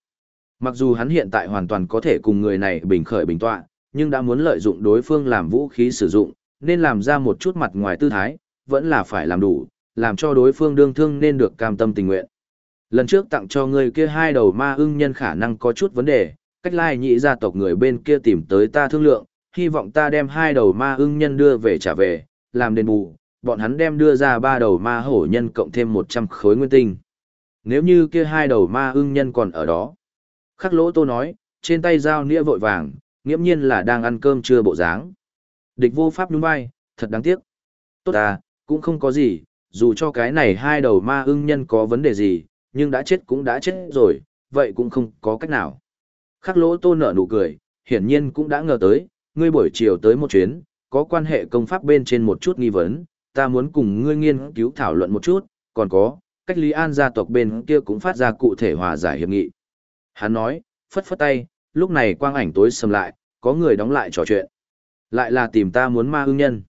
Mặc dù hắn hiện tại hoàn toàn có thể cùng người này bình khởi bình tọa, nhưng đã muốn lợi dụng đối phương làm vũ khí sử dụng, nên làm ra một chút mặt ngoài tư thái, vẫn là phải làm đủ, làm cho đối phương đương thương nên được cam tâm tình nguyện. Lần trước tặng cho ngươi kia hai đầu ma ưng nhân khả năng có chút vấn đề, cách lai nhị gia tộc người bên kia tìm tới ta thương lượng, hy vọng ta đem hai đầu ma ưng nhân đưa về trả về, làm đền bù, bọn hắn đem đưa ra ba đầu ma hổ nhân cộng thêm 100 khối nguyên tinh. Nếu như kia hai đầu ma ưng nhân còn ở đó. Khắc lỗ tô nói, trên tay dao nĩa vội vàng, nghiễm nhiên là đang ăn cơm trưa bộ dáng. Địch vô pháp nhún vai, thật đáng tiếc. Tốt à, cũng không có gì, dù cho cái này hai đầu ma ưng nhân có vấn đề gì, nhưng đã chết cũng đã chết rồi, vậy cũng không có cách nào. Khắc lỗ tô nở nụ cười, hiển nhiên cũng đã ngờ tới, ngươi buổi chiều tới một chuyến, có quan hệ công pháp bên trên một chút nghi vấn, ta muốn cùng ngươi nghiên cứu thảo luận một chút, còn có, cách Lý An gia tộc bên kia cũng phát ra cụ thể hòa giải hiệp nghị. Hắn nói, phất phất tay, lúc này quang ảnh tối sầm lại, có người đóng lại trò chuyện. Lại là tìm ta muốn ma ưng nhân.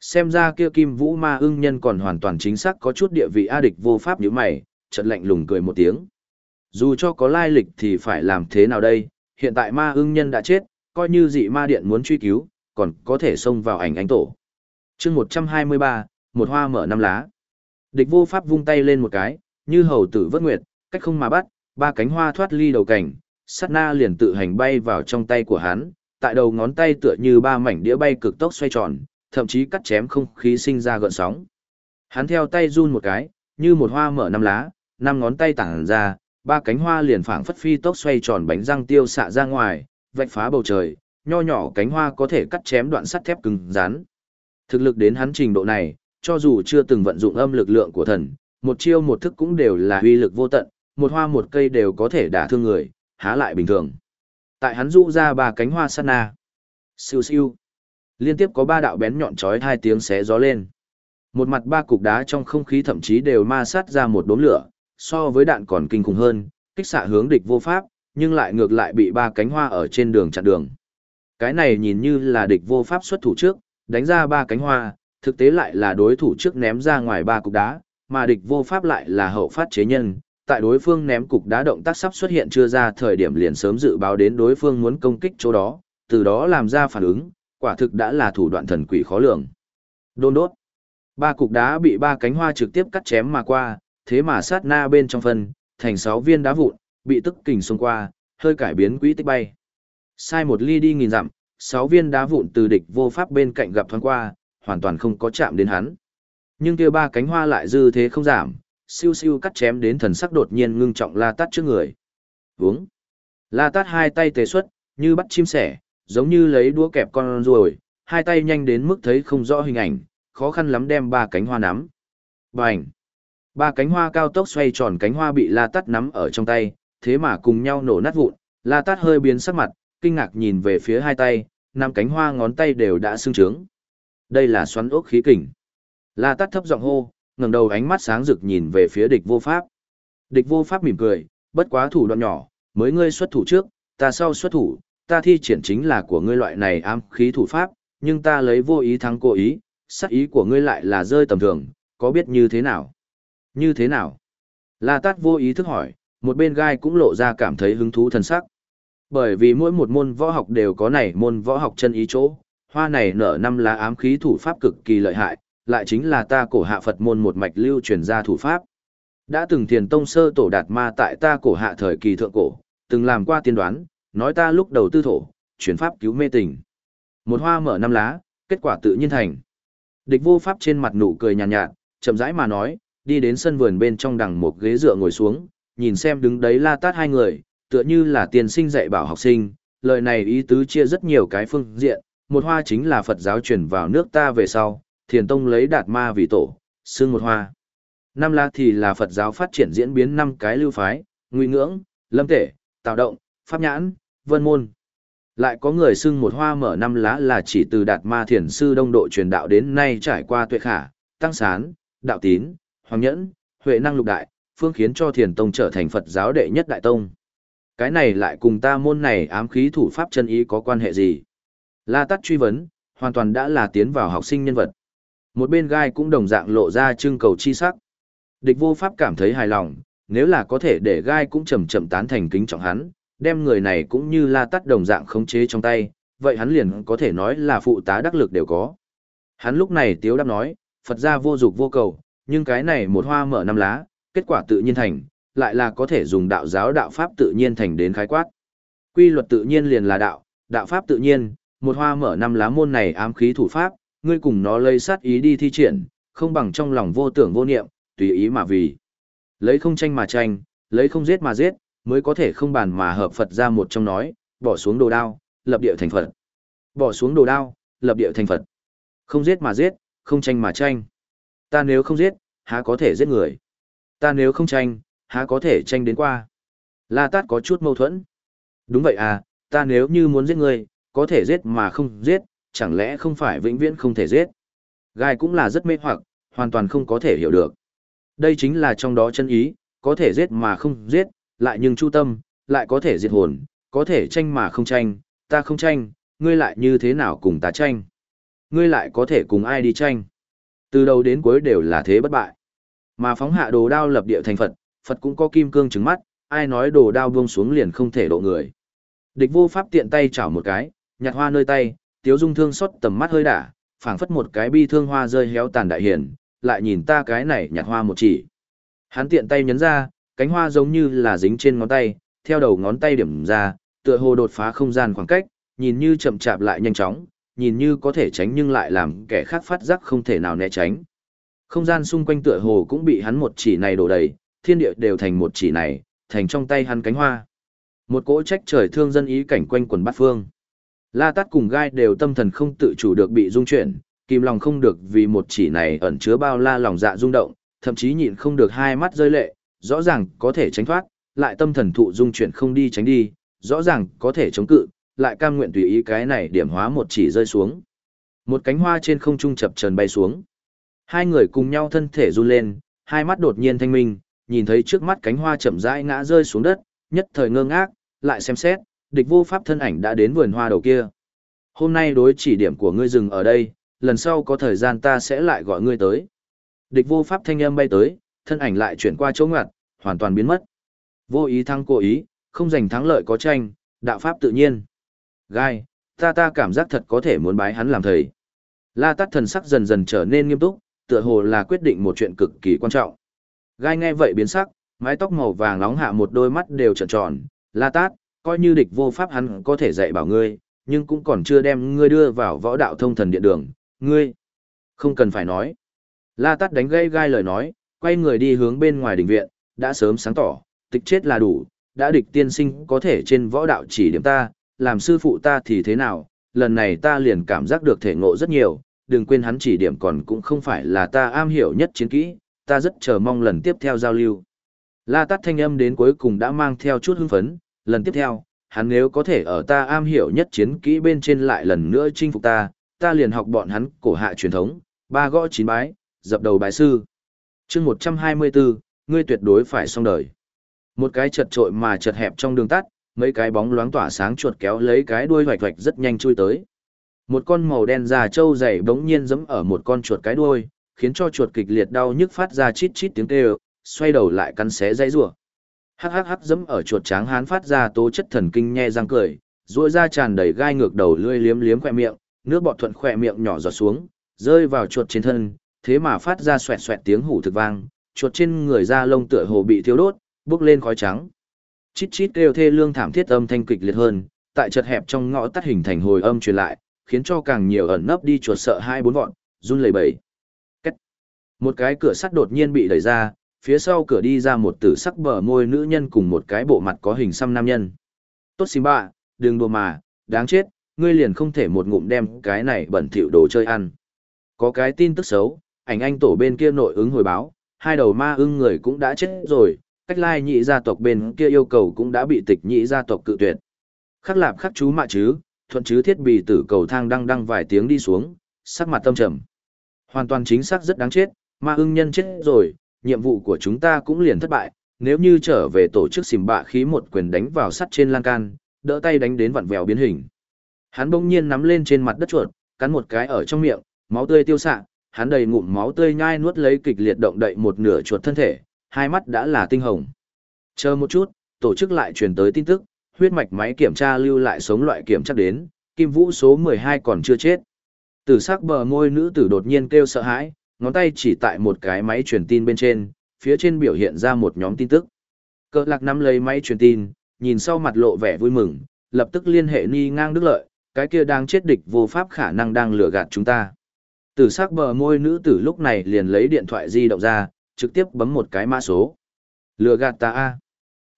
Xem ra kia kim vũ ma ưng nhân còn hoàn toàn chính xác có chút địa vị a địch vô pháp như mày, trận lạnh lùng cười một tiếng. Dù cho có lai lịch thì phải làm thế nào đây, hiện tại ma ưng nhân đã chết, coi như dị ma điện muốn truy cứu, còn có thể xông vào ảnh ánh tổ. chương 123, một hoa mở năm lá. Địch vô pháp vung tay lên một cái, như hầu tử vất nguyệt, cách không mà bắt, ba cánh hoa thoát ly đầu cảnh, sát na liền tự hành bay vào trong tay của hắn, tại đầu ngón tay tựa như ba mảnh đĩa bay cực tốc xoay tròn, thậm chí cắt chém không khí sinh ra gợn sóng. Hắn theo tay run một cái, như một hoa mở năm lá, năm ngón tay tản ra, ba cánh hoa liền phảng phất phi tốc xoay tròn bánh răng tiêu xạ ra ngoài, vạch phá bầu trời, nho nhỏ cánh hoa có thể cắt chém đoạn sắt thép cứng rắn. Thực lực đến hắn trình độ này, cho dù chưa từng vận dụng âm lực lượng của thần, một chiêu một thức cũng đều là uy lực vô tận, một hoa một cây đều có thể đả thương người, há lại bình thường. Tại hắn rũ ra ba cánh hoa sát na. Siêu siêu. Liên tiếp có ba đạo bén nhọn chói hai tiếng xé gió lên. Một mặt ba cục đá trong không khí thậm chí đều ma sát ra một đốm lửa, so với đạn còn kinh khủng hơn, kích xạ hướng địch vô pháp, nhưng lại ngược lại bị ba cánh hoa ở trên đường chặn đường. Cái này nhìn như là địch vô pháp xuất thủ trước, đánh ra ba cánh hoa, thực tế lại là đối thủ trước ném ra ngoài ba cục đá, mà địch vô pháp lại là hậu phát chế nhân. Tại đối phương ném cục đá động tác sắp xuất hiện chưa ra thời điểm liền sớm dự báo đến đối phương muốn công kích chỗ đó, từ đó làm ra phản ứng, quả thực đã là thủ đoạn thần quỷ khó lường. Đôn đốt. Ba cục đá bị ba cánh hoa trực tiếp cắt chém mà qua, thế mà sát na bên trong phân, thành sáu viên đá vụn, bị tức kình xông qua, hơi cải biến quỹ tích bay. Sai một ly đi nghìn dặm, sáu viên đá vụn từ địch vô pháp bên cạnh gặp thoáng qua, hoàn toàn không có chạm đến hắn. Nhưng kia ba cánh hoa lại dư thế không giảm, siêu siêu cắt chém đến thần sắc đột nhiên ngưng trọng la tát trước người. Vướng. La tát hai tay tế xuất, như bắt chim sẻ, giống như lấy đũa kẹp con ruồi, hai tay nhanh đến mức thấy không rõ hình ảnh, khó khăn lắm đem ba cánh hoa nắm. Bành! Ba cánh hoa cao tốc xoay tròn cánh hoa bị La Tát nắm ở trong tay, thế mà cùng nhau nổ nát vụn, La Tát hơi biến sắc mặt, kinh ngạc nhìn về phía hai tay, năm cánh hoa ngón tay đều đã sưng trướng. Đây là xoắn ốc khí kình. La Tát thấp giọng hô, ngẩng đầu ánh mắt sáng rực nhìn về phía địch vô pháp. Địch vô pháp mỉm cười, bất quá thủ đoạn nhỏ, mới ngươi xuất thủ trước, ta sau xuất thủ, ta thi triển chính là của ngươi loại này ám khí thủ pháp, nhưng ta lấy vô ý thắng cố ý, sát ý của ngươi lại là rơi tầm thường, có biết như thế nào? Như thế nào? La Tát vô ý thức hỏi, một bên gai cũng lộ ra cảm thấy hứng thú thần sắc. Bởi vì mỗi một môn võ học đều có này môn võ học chân ý chỗ, hoa này nở năm lá ám khí thủ pháp cực kỳ lợi hại, lại chính là ta cổ hạ Phật môn một mạch lưu truyền ra thủ pháp. Đã từng thiền tông sơ tổ đạt ma tại ta cổ hạ thời kỳ thượng cổ, từng làm qua tiên đoán, nói ta lúc đầu tư thổ, chuyển pháp cứu mê tình. Một hoa mở năm lá, kết quả tự nhiên thành. Địch vô pháp trên mặt nụ cười nhàn nhạt, nhạt, chậm rãi mà nói, đi đến sân vườn bên trong đằng một ghế dựa ngồi xuống, nhìn xem đứng đấy la tát hai người, tựa như là tiền sinh dạy bảo học sinh, lời này ý tứ chia rất nhiều cái phương diện, một hoa chính là Phật giáo truyền vào nước ta về sau, thiền tông lấy đạt ma vì tổ, xương một hoa. Năm la thì là Phật giáo phát triển diễn biến năm cái lưu phái, nguy ngưỡng, lâm tể, tạo động, pháp nhãn, vân môn. Lại có người xưng một hoa mở năm lá là chỉ từ đạt ma thiền sư đông độ truyền đạo đến nay trải qua tuệ khả, tăng sán, đạo tín, hoàng nhẫn, huệ năng lục đại, phương khiến cho thiền tông trở thành Phật giáo đệ nhất đại tông. Cái này lại cùng ta môn này ám khí thủ pháp chân ý có quan hệ gì? La tắt truy vấn, hoàn toàn đã là tiến vào học sinh nhân vật. Một bên gai cũng đồng dạng lộ ra trưng cầu chi sắc. Địch vô pháp cảm thấy hài lòng, nếu là có thể để gai cũng chậm chậm tán thành kính trọng hắn, đem người này cũng như la tắt đồng dạng khống chế trong tay, vậy hắn liền có thể nói là phụ tá đắc lực đều có. Hắn lúc này tiếu đáp nói, Phật gia vô dục vô cầu, nhưng cái này một hoa mở năm lá, kết quả tự nhiên thành, lại là có thể dùng đạo giáo đạo pháp tự nhiên thành đến khái quát. Quy luật tự nhiên liền là đạo, đạo pháp tự nhiên, một hoa mở năm lá môn này ám khí thủ pháp, ngươi cùng nó lấy sát ý đi thi triển, không bằng trong lòng vô tưởng vô niệm, tùy ý mà vì. Lấy không tranh mà tranh, lấy không giết mà giết, mới có thể không bàn mà hợp Phật ra một trong nói, bỏ xuống đồ đao, lập địa thành Phật. Bỏ xuống đồ đao, lập địa thành Phật. Không giết mà giết, không tranh mà tranh. Ta nếu không giết, há có thể giết người. Ta nếu không tranh, há có thể tranh đến qua. La Tát có chút mâu thuẫn. Đúng vậy à, ta nếu như muốn giết người, có thể giết mà không giết, chẳng lẽ không phải vĩnh viễn không thể giết. Gai cũng là rất mê hoặc, hoàn toàn không có thể hiểu được. Đây chính là trong đó chân ý, có thể giết mà không giết, lại nhưng chu tâm, lại có thể diệt hồn, có thể tranh mà không tranh, ta không tranh, ngươi lại như thế nào cùng ta tranh. Ngươi lại có thể cùng ai đi tranh. Từ đầu đến cuối đều là thế bất bại. Mà phóng hạ đồ đao lập địa thành Phật, Phật cũng có kim cương trứng mắt, ai nói đồ đao buông xuống liền không thể độ người. Địch vô pháp tiện tay chảo một cái, nhặt hoa nơi tay, tiếu dung thương xót tầm mắt hơi đả, phảng phất một cái bi thương hoa rơi héo tàn đại hiển, lại nhìn ta cái này nhặt hoa một chỉ. Hắn tiện tay nhấn ra, cánh hoa giống như là dính trên ngón tay, theo đầu ngón tay điểm ra, tựa hồ đột phá không gian khoảng cách, nhìn như chậm chạp lại nhanh chóng, nhìn như có thể tránh nhưng lại làm kẻ khác phát giác không thể nào né tránh. Không gian xung quanh tựa hồ cũng bị hắn một chỉ này đổ đầy, thiên địa đều thành một chỉ này, thành trong tay hắn cánh hoa. Một cỗ trách trời thương dân ý cảnh quanh quần bát phương. La Tát cùng gai đều tâm thần không tự chủ được bị rung chuyển, kìm lòng không được vì một chỉ này ẩn chứa bao la lòng dạ rung động, thậm chí nhịn không được hai mắt rơi lệ, rõ ràng có thể tránh thoát, lại tâm thần thụ rung chuyển không đi tránh đi, rõ ràng có thể chống cự, lại cam nguyện tùy ý cái này điểm hóa một chỉ rơi xuống. Một cánh hoa trên không trung chập trần bay xuống. Hai người cùng nhau thân thể run lên, hai mắt đột nhiên thanh minh, nhìn thấy trước mắt cánh hoa chậm rãi ngã rơi xuống đất, nhất thời ngơ ngác, lại xem xét, địch vô pháp thân ảnh đã đến vườn hoa đầu kia. Hôm nay đối chỉ điểm của ngươi dừng ở đây, lần sau có thời gian ta sẽ lại gọi ngươi tới. Địch vô pháp thanh âm bay tới, thân ảnh lại chuyển qua chỗ ngoặt, hoàn toàn biến mất. Vô ý thăng cố ý, không giành thắng lợi có tranh, đạo pháp tự nhiên. Gai, ta ta cảm giác thật có thể muốn bái hắn làm thầy. La tát thần sắc dần dần trở nên nghiêm túc, tựa hồ là quyết định một chuyện cực kỳ quan trọng. Gai nghe vậy biến sắc, mái tóc màu vàng nóng hạ một đôi mắt đều trợn tròn, La tát, coi như địch vô pháp hắn có thể dạy bảo ngươi, nhưng cũng còn chưa đem ngươi đưa vào võ đạo thông thần điện đường, ngươi. Không cần phải nói. La tát đánh gây gai lời nói, quay người đi hướng bên ngoài đình viện, đã sớm sáng tỏ, tịch chết là đủ, đã địch tiên sinh có thể trên võ đạo chỉ điểm ta, làm sư phụ ta thì thế nào, lần này ta liền cảm giác được thể ngộ rất nhiều, đừng quên hắn chỉ điểm còn cũng không phải là ta am hiểu nhất chiến kỹ, ta rất chờ mong lần tiếp theo giao lưu. La tát thanh âm đến cuối cùng đã mang theo chút hưng phấn, lần tiếp theo, hắn nếu có thể ở ta am hiểu nhất chiến kỹ bên trên lại lần nữa chinh phục ta, ta liền học bọn hắn cổ hạ truyền thống, ba gõ chín bái, dập đầu bái sư. chương 124, ngươi tuyệt đối phải xong đời. Một cái chật trội mà chật hẹp trong đường tắt, mấy cái bóng loáng tỏa sáng chuột kéo lấy cái đuôi hoạch hoạch rất nhanh chui tới. Một con màu đen già trâu dày bỗng nhiên giẫm ở một con chuột cái đuôi, khiến cho chuột kịch liệt đau nhức phát ra chít chít tiếng kêu, xoay đầu lại cắn xé dây rủa. Hắc hắc hắc giẫm ở chuột tráng hán phát ra tố chất thần kinh nhe răng cười, duỗi ra tràn đầy gai ngược đầu lưỡi liếm liếm khỏe miệng, nước bọt thuận khỏe miệng nhỏ giọt xuống, rơi vào chuột trên thân, thế mà phát ra xoẹt xoẹt tiếng hủ thực vang, chuột trên người da lông tựa hồ bị thiêu đốt, bốc lên khói trắng. Chít chít kêu thê lương thảm thiết âm thanh kịch liệt hơn, tại chật hẹp trong ngõ tắt hình thành hồi âm truyền lại, khiến cho càng nhiều ẩn nấp đi chuột sợ hai bốn vọn, run lẩy bẩy. Cách. Một cái cửa sắt đột nhiên bị đẩy ra, phía sau cửa đi ra một tử sắc bờ môi nữ nhân cùng một cái bộ mặt có hình xăm nam nhân. Tốt xin bạ, đừng đùa mà, đáng chết, ngươi liền không thể một ngụm đem cái này bẩn thỉu đồ chơi ăn. Có cái tin tức xấu, ảnh anh tổ bên kia nội ứng hồi báo, hai đầu ma ưng người cũng đã chết rồi, Cách lai nhị gia tộc bên kia yêu cầu cũng đã bị tịch nhị gia tộc cự tuyệt. Khắc lạp khắc chú mạ chứ, thuận chứ thiết bị tử cầu thang đăng đăng vài tiếng đi xuống, sắc mặt tâm trầm. Hoàn toàn chính xác rất đáng chết, ma ưng nhân chết rồi, nhiệm vụ của chúng ta cũng liền thất bại, nếu như trở về tổ chức xìm bạ khí một quyền đánh vào sắt trên lan can, đỡ tay đánh đến vặn vẹo biến hình. Hắn bỗng nhiên nắm lên trên mặt đất chuột, cắn một cái ở trong miệng, máu tươi tiêu xạ, hắn đầy ngụm máu tươi nhai nuốt lấy kịch liệt động đậy một nửa chuột thân thể, hai mắt đã là tinh hồng. Chờ một chút, tổ chức lại truyền tới tin tức, huyết mạch máy kiểm tra lưu lại sống loại kiểm tra đến, Kim Vũ số 12 còn chưa chết. Tử sắc bờ môi nữ tử đột nhiên kêu sợ hãi, ngón tay chỉ tại một cái máy truyền tin bên trên, phía trên biểu hiện ra một nhóm tin tức. Cơ lạc nắm lấy máy truyền tin, nhìn sau mặt lộ vẻ vui mừng, lập tức liên hệ ni ngang đức lợi, cái kia đang chết địch vô pháp khả năng đang lừa gạt chúng ta. Tử sắc bờ môi nữ tử lúc này liền lấy điện thoại di động ra, trực tiếp bấm một cái mã số. Lừa gạt ta a.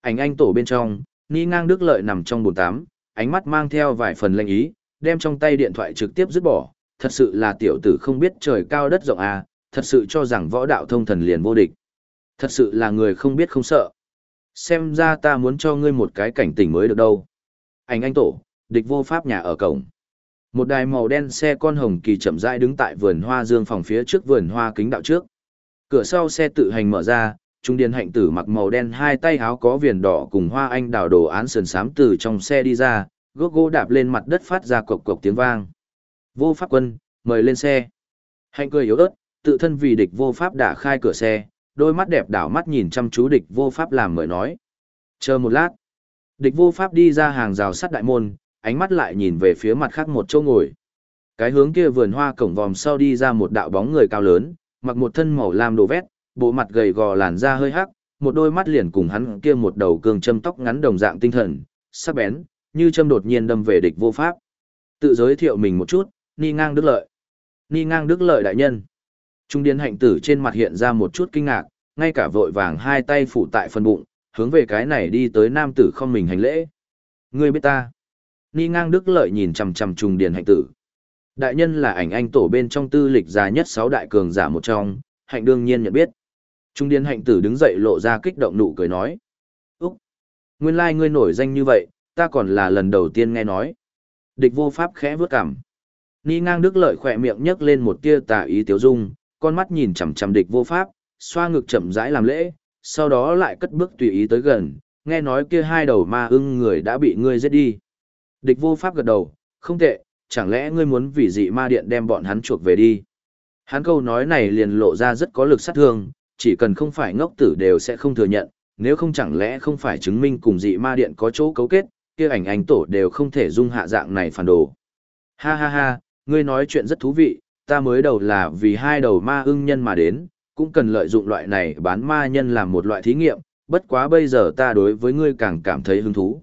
Ảnh anh tổ bên trong, ni ngang đức lợi nằm trong bồn tám, ánh mắt mang theo vài phần lệnh ý, đem trong tay điện thoại trực tiếp dứt bỏ, thật sự là tiểu tử không biết trời cao đất rộng a, thật sự cho rằng võ đạo thông thần liền vô địch. Thật sự là người không biết không sợ. Xem ra ta muốn cho ngươi một cái cảnh tỉnh mới được đâu. Ảnh anh tổ, địch vô pháp nhà ở cổng. Một đài màu đen xe con hồng kỳ chậm rãi đứng tại vườn hoa dương phòng phía trước vườn hoa kính đạo trước. Cửa sau xe tự hành mở ra, trung điền hạnh tử mặc màu đen hai tay áo có viền đỏ cùng hoa anh đào đồ án sườn sám từ trong xe đi ra, gốc gỗ đạp lên mặt đất phát ra cộc cộc tiếng vang. Vô pháp quân, mời lên xe. Hạnh cười yếu ớt, tự thân vì địch vô pháp đã khai cửa xe, đôi mắt đẹp đảo mắt nhìn chăm chú địch vô pháp làm mời nói. Chờ một lát. Địch vô pháp đi ra hàng rào sắt đại môn, ánh mắt lại nhìn về phía mặt khác một chỗ ngồi. Cái hướng kia vườn hoa cổng vòm sau đi ra một đạo bóng người cao lớn, mặc một thân màu lam đồ vét, bộ mặt gầy gò làn da hơi hắc, một đôi mắt liền cùng hắn kia một đầu cường châm tóc ngắn đồng dạng tinh thần, sắc bén, như châm đột nhiên đâm về địch vô pháp. Tự giới thiệu mình một chút, Ni ngang đức lợi. Ni ngang đức lợi đại nhân. Trung điên hạnh tử trên mặt hiện ra một chút kinh ngạc, ngay cả vội vàng hai tay phủ tại phần bụng, hướng về cái này đi tới nam tử không mình hành lễ. Ngươi biết ta. Ni ngang đức lợi nhìn chằm chằm trung điền hạnh tử. Đại nhân là ảnh anh tổ bên trong tư lịch già nhất sáu đại cường giả một trong, hạnh đương nhiên nhận biết. Trung điền hạnh tử đứng dậy lộ ra kích động nụ cười nói. Úc! Nguyên lai like ngươi nổi danh như vậy, ta còn là lần đầu tiên nghe nói. Địch vô pháp khẽ vướt cằm. Ni ngang đức lợi khỏe miệng nhấc lên một tia tà ý tiếu dung, con mắt nhìn chằm chằm địch vô pháp, xoa ngực chậm rãi làm lễ, sau đó lại cất bước tùy ý tới gần, nghe nói kia hai đầu ma ưng người đã bị ngươi giết đi. Địch vô pháp gật đầu, không tệ, chẳng lẽ ngươi muốn vì dị ma điện đem bọn hắn chuộc về đi. Hắn câu nói này liền lộ ra rất có lực sát thương, chỉ cần không phải ngốc tử đều sẽ không thừa nhận, nếu không chẳng lẽ không phải chứng minh cùng dị ma điện có chỗ cấu kết, kia ảnh ảnh tổ đều không thể dung hạ dạng này phản đồ. Ha ha ha, ngươi nói chuyện rất thú vị, ta mới đầu là vì hai đầu ma ưng nhân mà đến, cũng cần lợi dụng loại này bán ma nhân làm một loại thí nghiệm, bất quá bây giờ ta đối với ngươi càng cảm thấy hứng thú.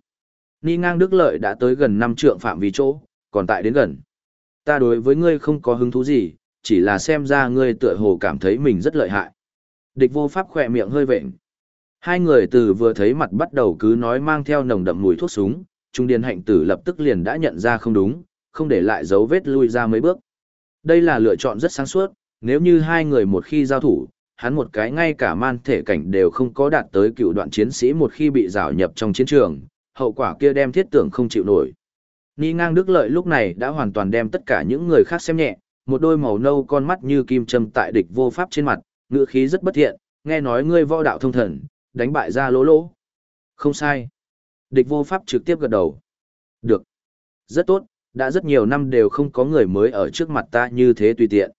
Ni ngang đức lợi đã tới gần năm trượng phạm vi chỗ, còn tại đến gần. Ta đối với ngươi không có hứng thú gì, chỉ là xem ra ngươi tựa hồ cảm thấy mình rất lợi hại. Địch vô pháp khỏe miệng hơi vệnh. Hai người từ vừa thấy mặt bắt đầu cứ nói mang theo nồng đậm mùi thuốc súng, trung điền hạnh tử lập tức liền đã nhận ra không đúng, không để lại dấu vết lui ra mấy bước. Đây là lựa chọn rất sáng suốt, nếu như hai người một khi giao thủ, hắn một cái ngay cả man thể cảnh đều không có đạt tới cựu đoạn chiến sĩ một khi bị rào nhập trong chiến trường, hậu quả kia đem thiết tưởng không chịu nổi. Ni ngang đức lợi lúc này đã hoàn toàn đem tất cả những người khác xem nhẹ, một đôi màu nâu con mắt như kim châm tại địch vô pháp trên mặt, ngựa khí rất bất thiện, nghe nói ngươi võ đạo thông thần, đánh bại ra lỗ lỗ. Không sai. Địch vô pháp trực tiếp gật đầu. Được. Rất tốt, đã rất nhiều năm đều không có người mới ở trước mặt ta như thế tùy tiện.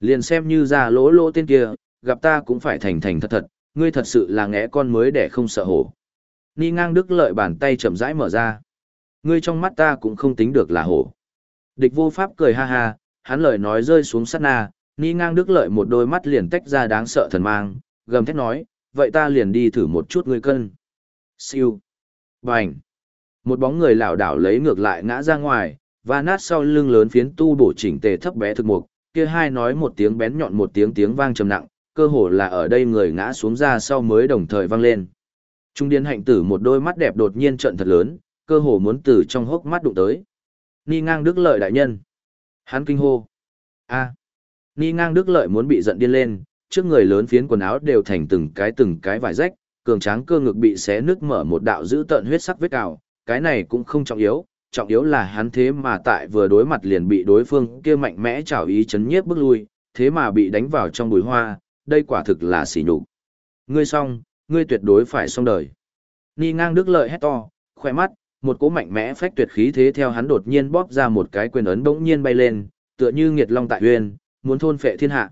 Liền xem như ra lỗ lỗ tên kia, gặp ta cũng phải thành thành thật thật, ngươi thật sự là ngẽ con mới để không sợ hổ. Ni ngang đức lợi bàn tay chậm rãi mở ra. Ngươi trong mắt ta cũng không tính được là hổ. Địch vô pháp cười ha ha, hắn lời nói rơi xuống sát na, ni ngang đức lợi một đôi mắt liền tách ra đáng sợ thần mang, gầm thét nói, vậy ta liền đi thử một chút ngươi cân. Siêu. Bành. Một bóng người lảo đảo lấy ngược lại ngã ra ngoài, và nát sau lưng lớn phiến tu bổ chỉnh tề thấp bé thực mục, kia hai nói một tiếng bén nhọn một tiếng tiếng vang trầm nặng, cơ hồ là ở đây người ngã xuống ra sau mới đồng thời vang lên. Trung điên hạnh tử một đôi mắt đẹp đột nhiên trận thật lớn, cơ hồ muốn từ trong hốc mắt đụng tới. Ni ngang đức lợi đại nhân. Hắn kinh hô. a Ni ngang đức lợi muốn bị giận điên lên, trước người lớn phiến quần áo đều thành từng cái từng cái vải rách, cường tráng cơ ngực bị xé nứt mở một đạo dữ tợn huyết sắc vết cào, cái này cũng không trọng yếu, trọng yếu là hắn thế mà tại vừa đối mặt liền bị đối phương kia mạnh mẽ chảo ý chấn nhiếp bước lui, thế mà bị đánh vào trong bùi hoa, đây quả thực là xỉ nhục. Ngươi xong, ngươi tuyệt đối phải xong đời. Ni ngang đức lợi hét to, khỏe mắt, một cỗ mạnh mẽ phách tuyệt khí thế theo hắn đột nhiên bóp ra một cái quyền ấn bỗng nhiên bay lên, tựa như nghiệt long tại huyền, muốn thôn phệ thiên hạ.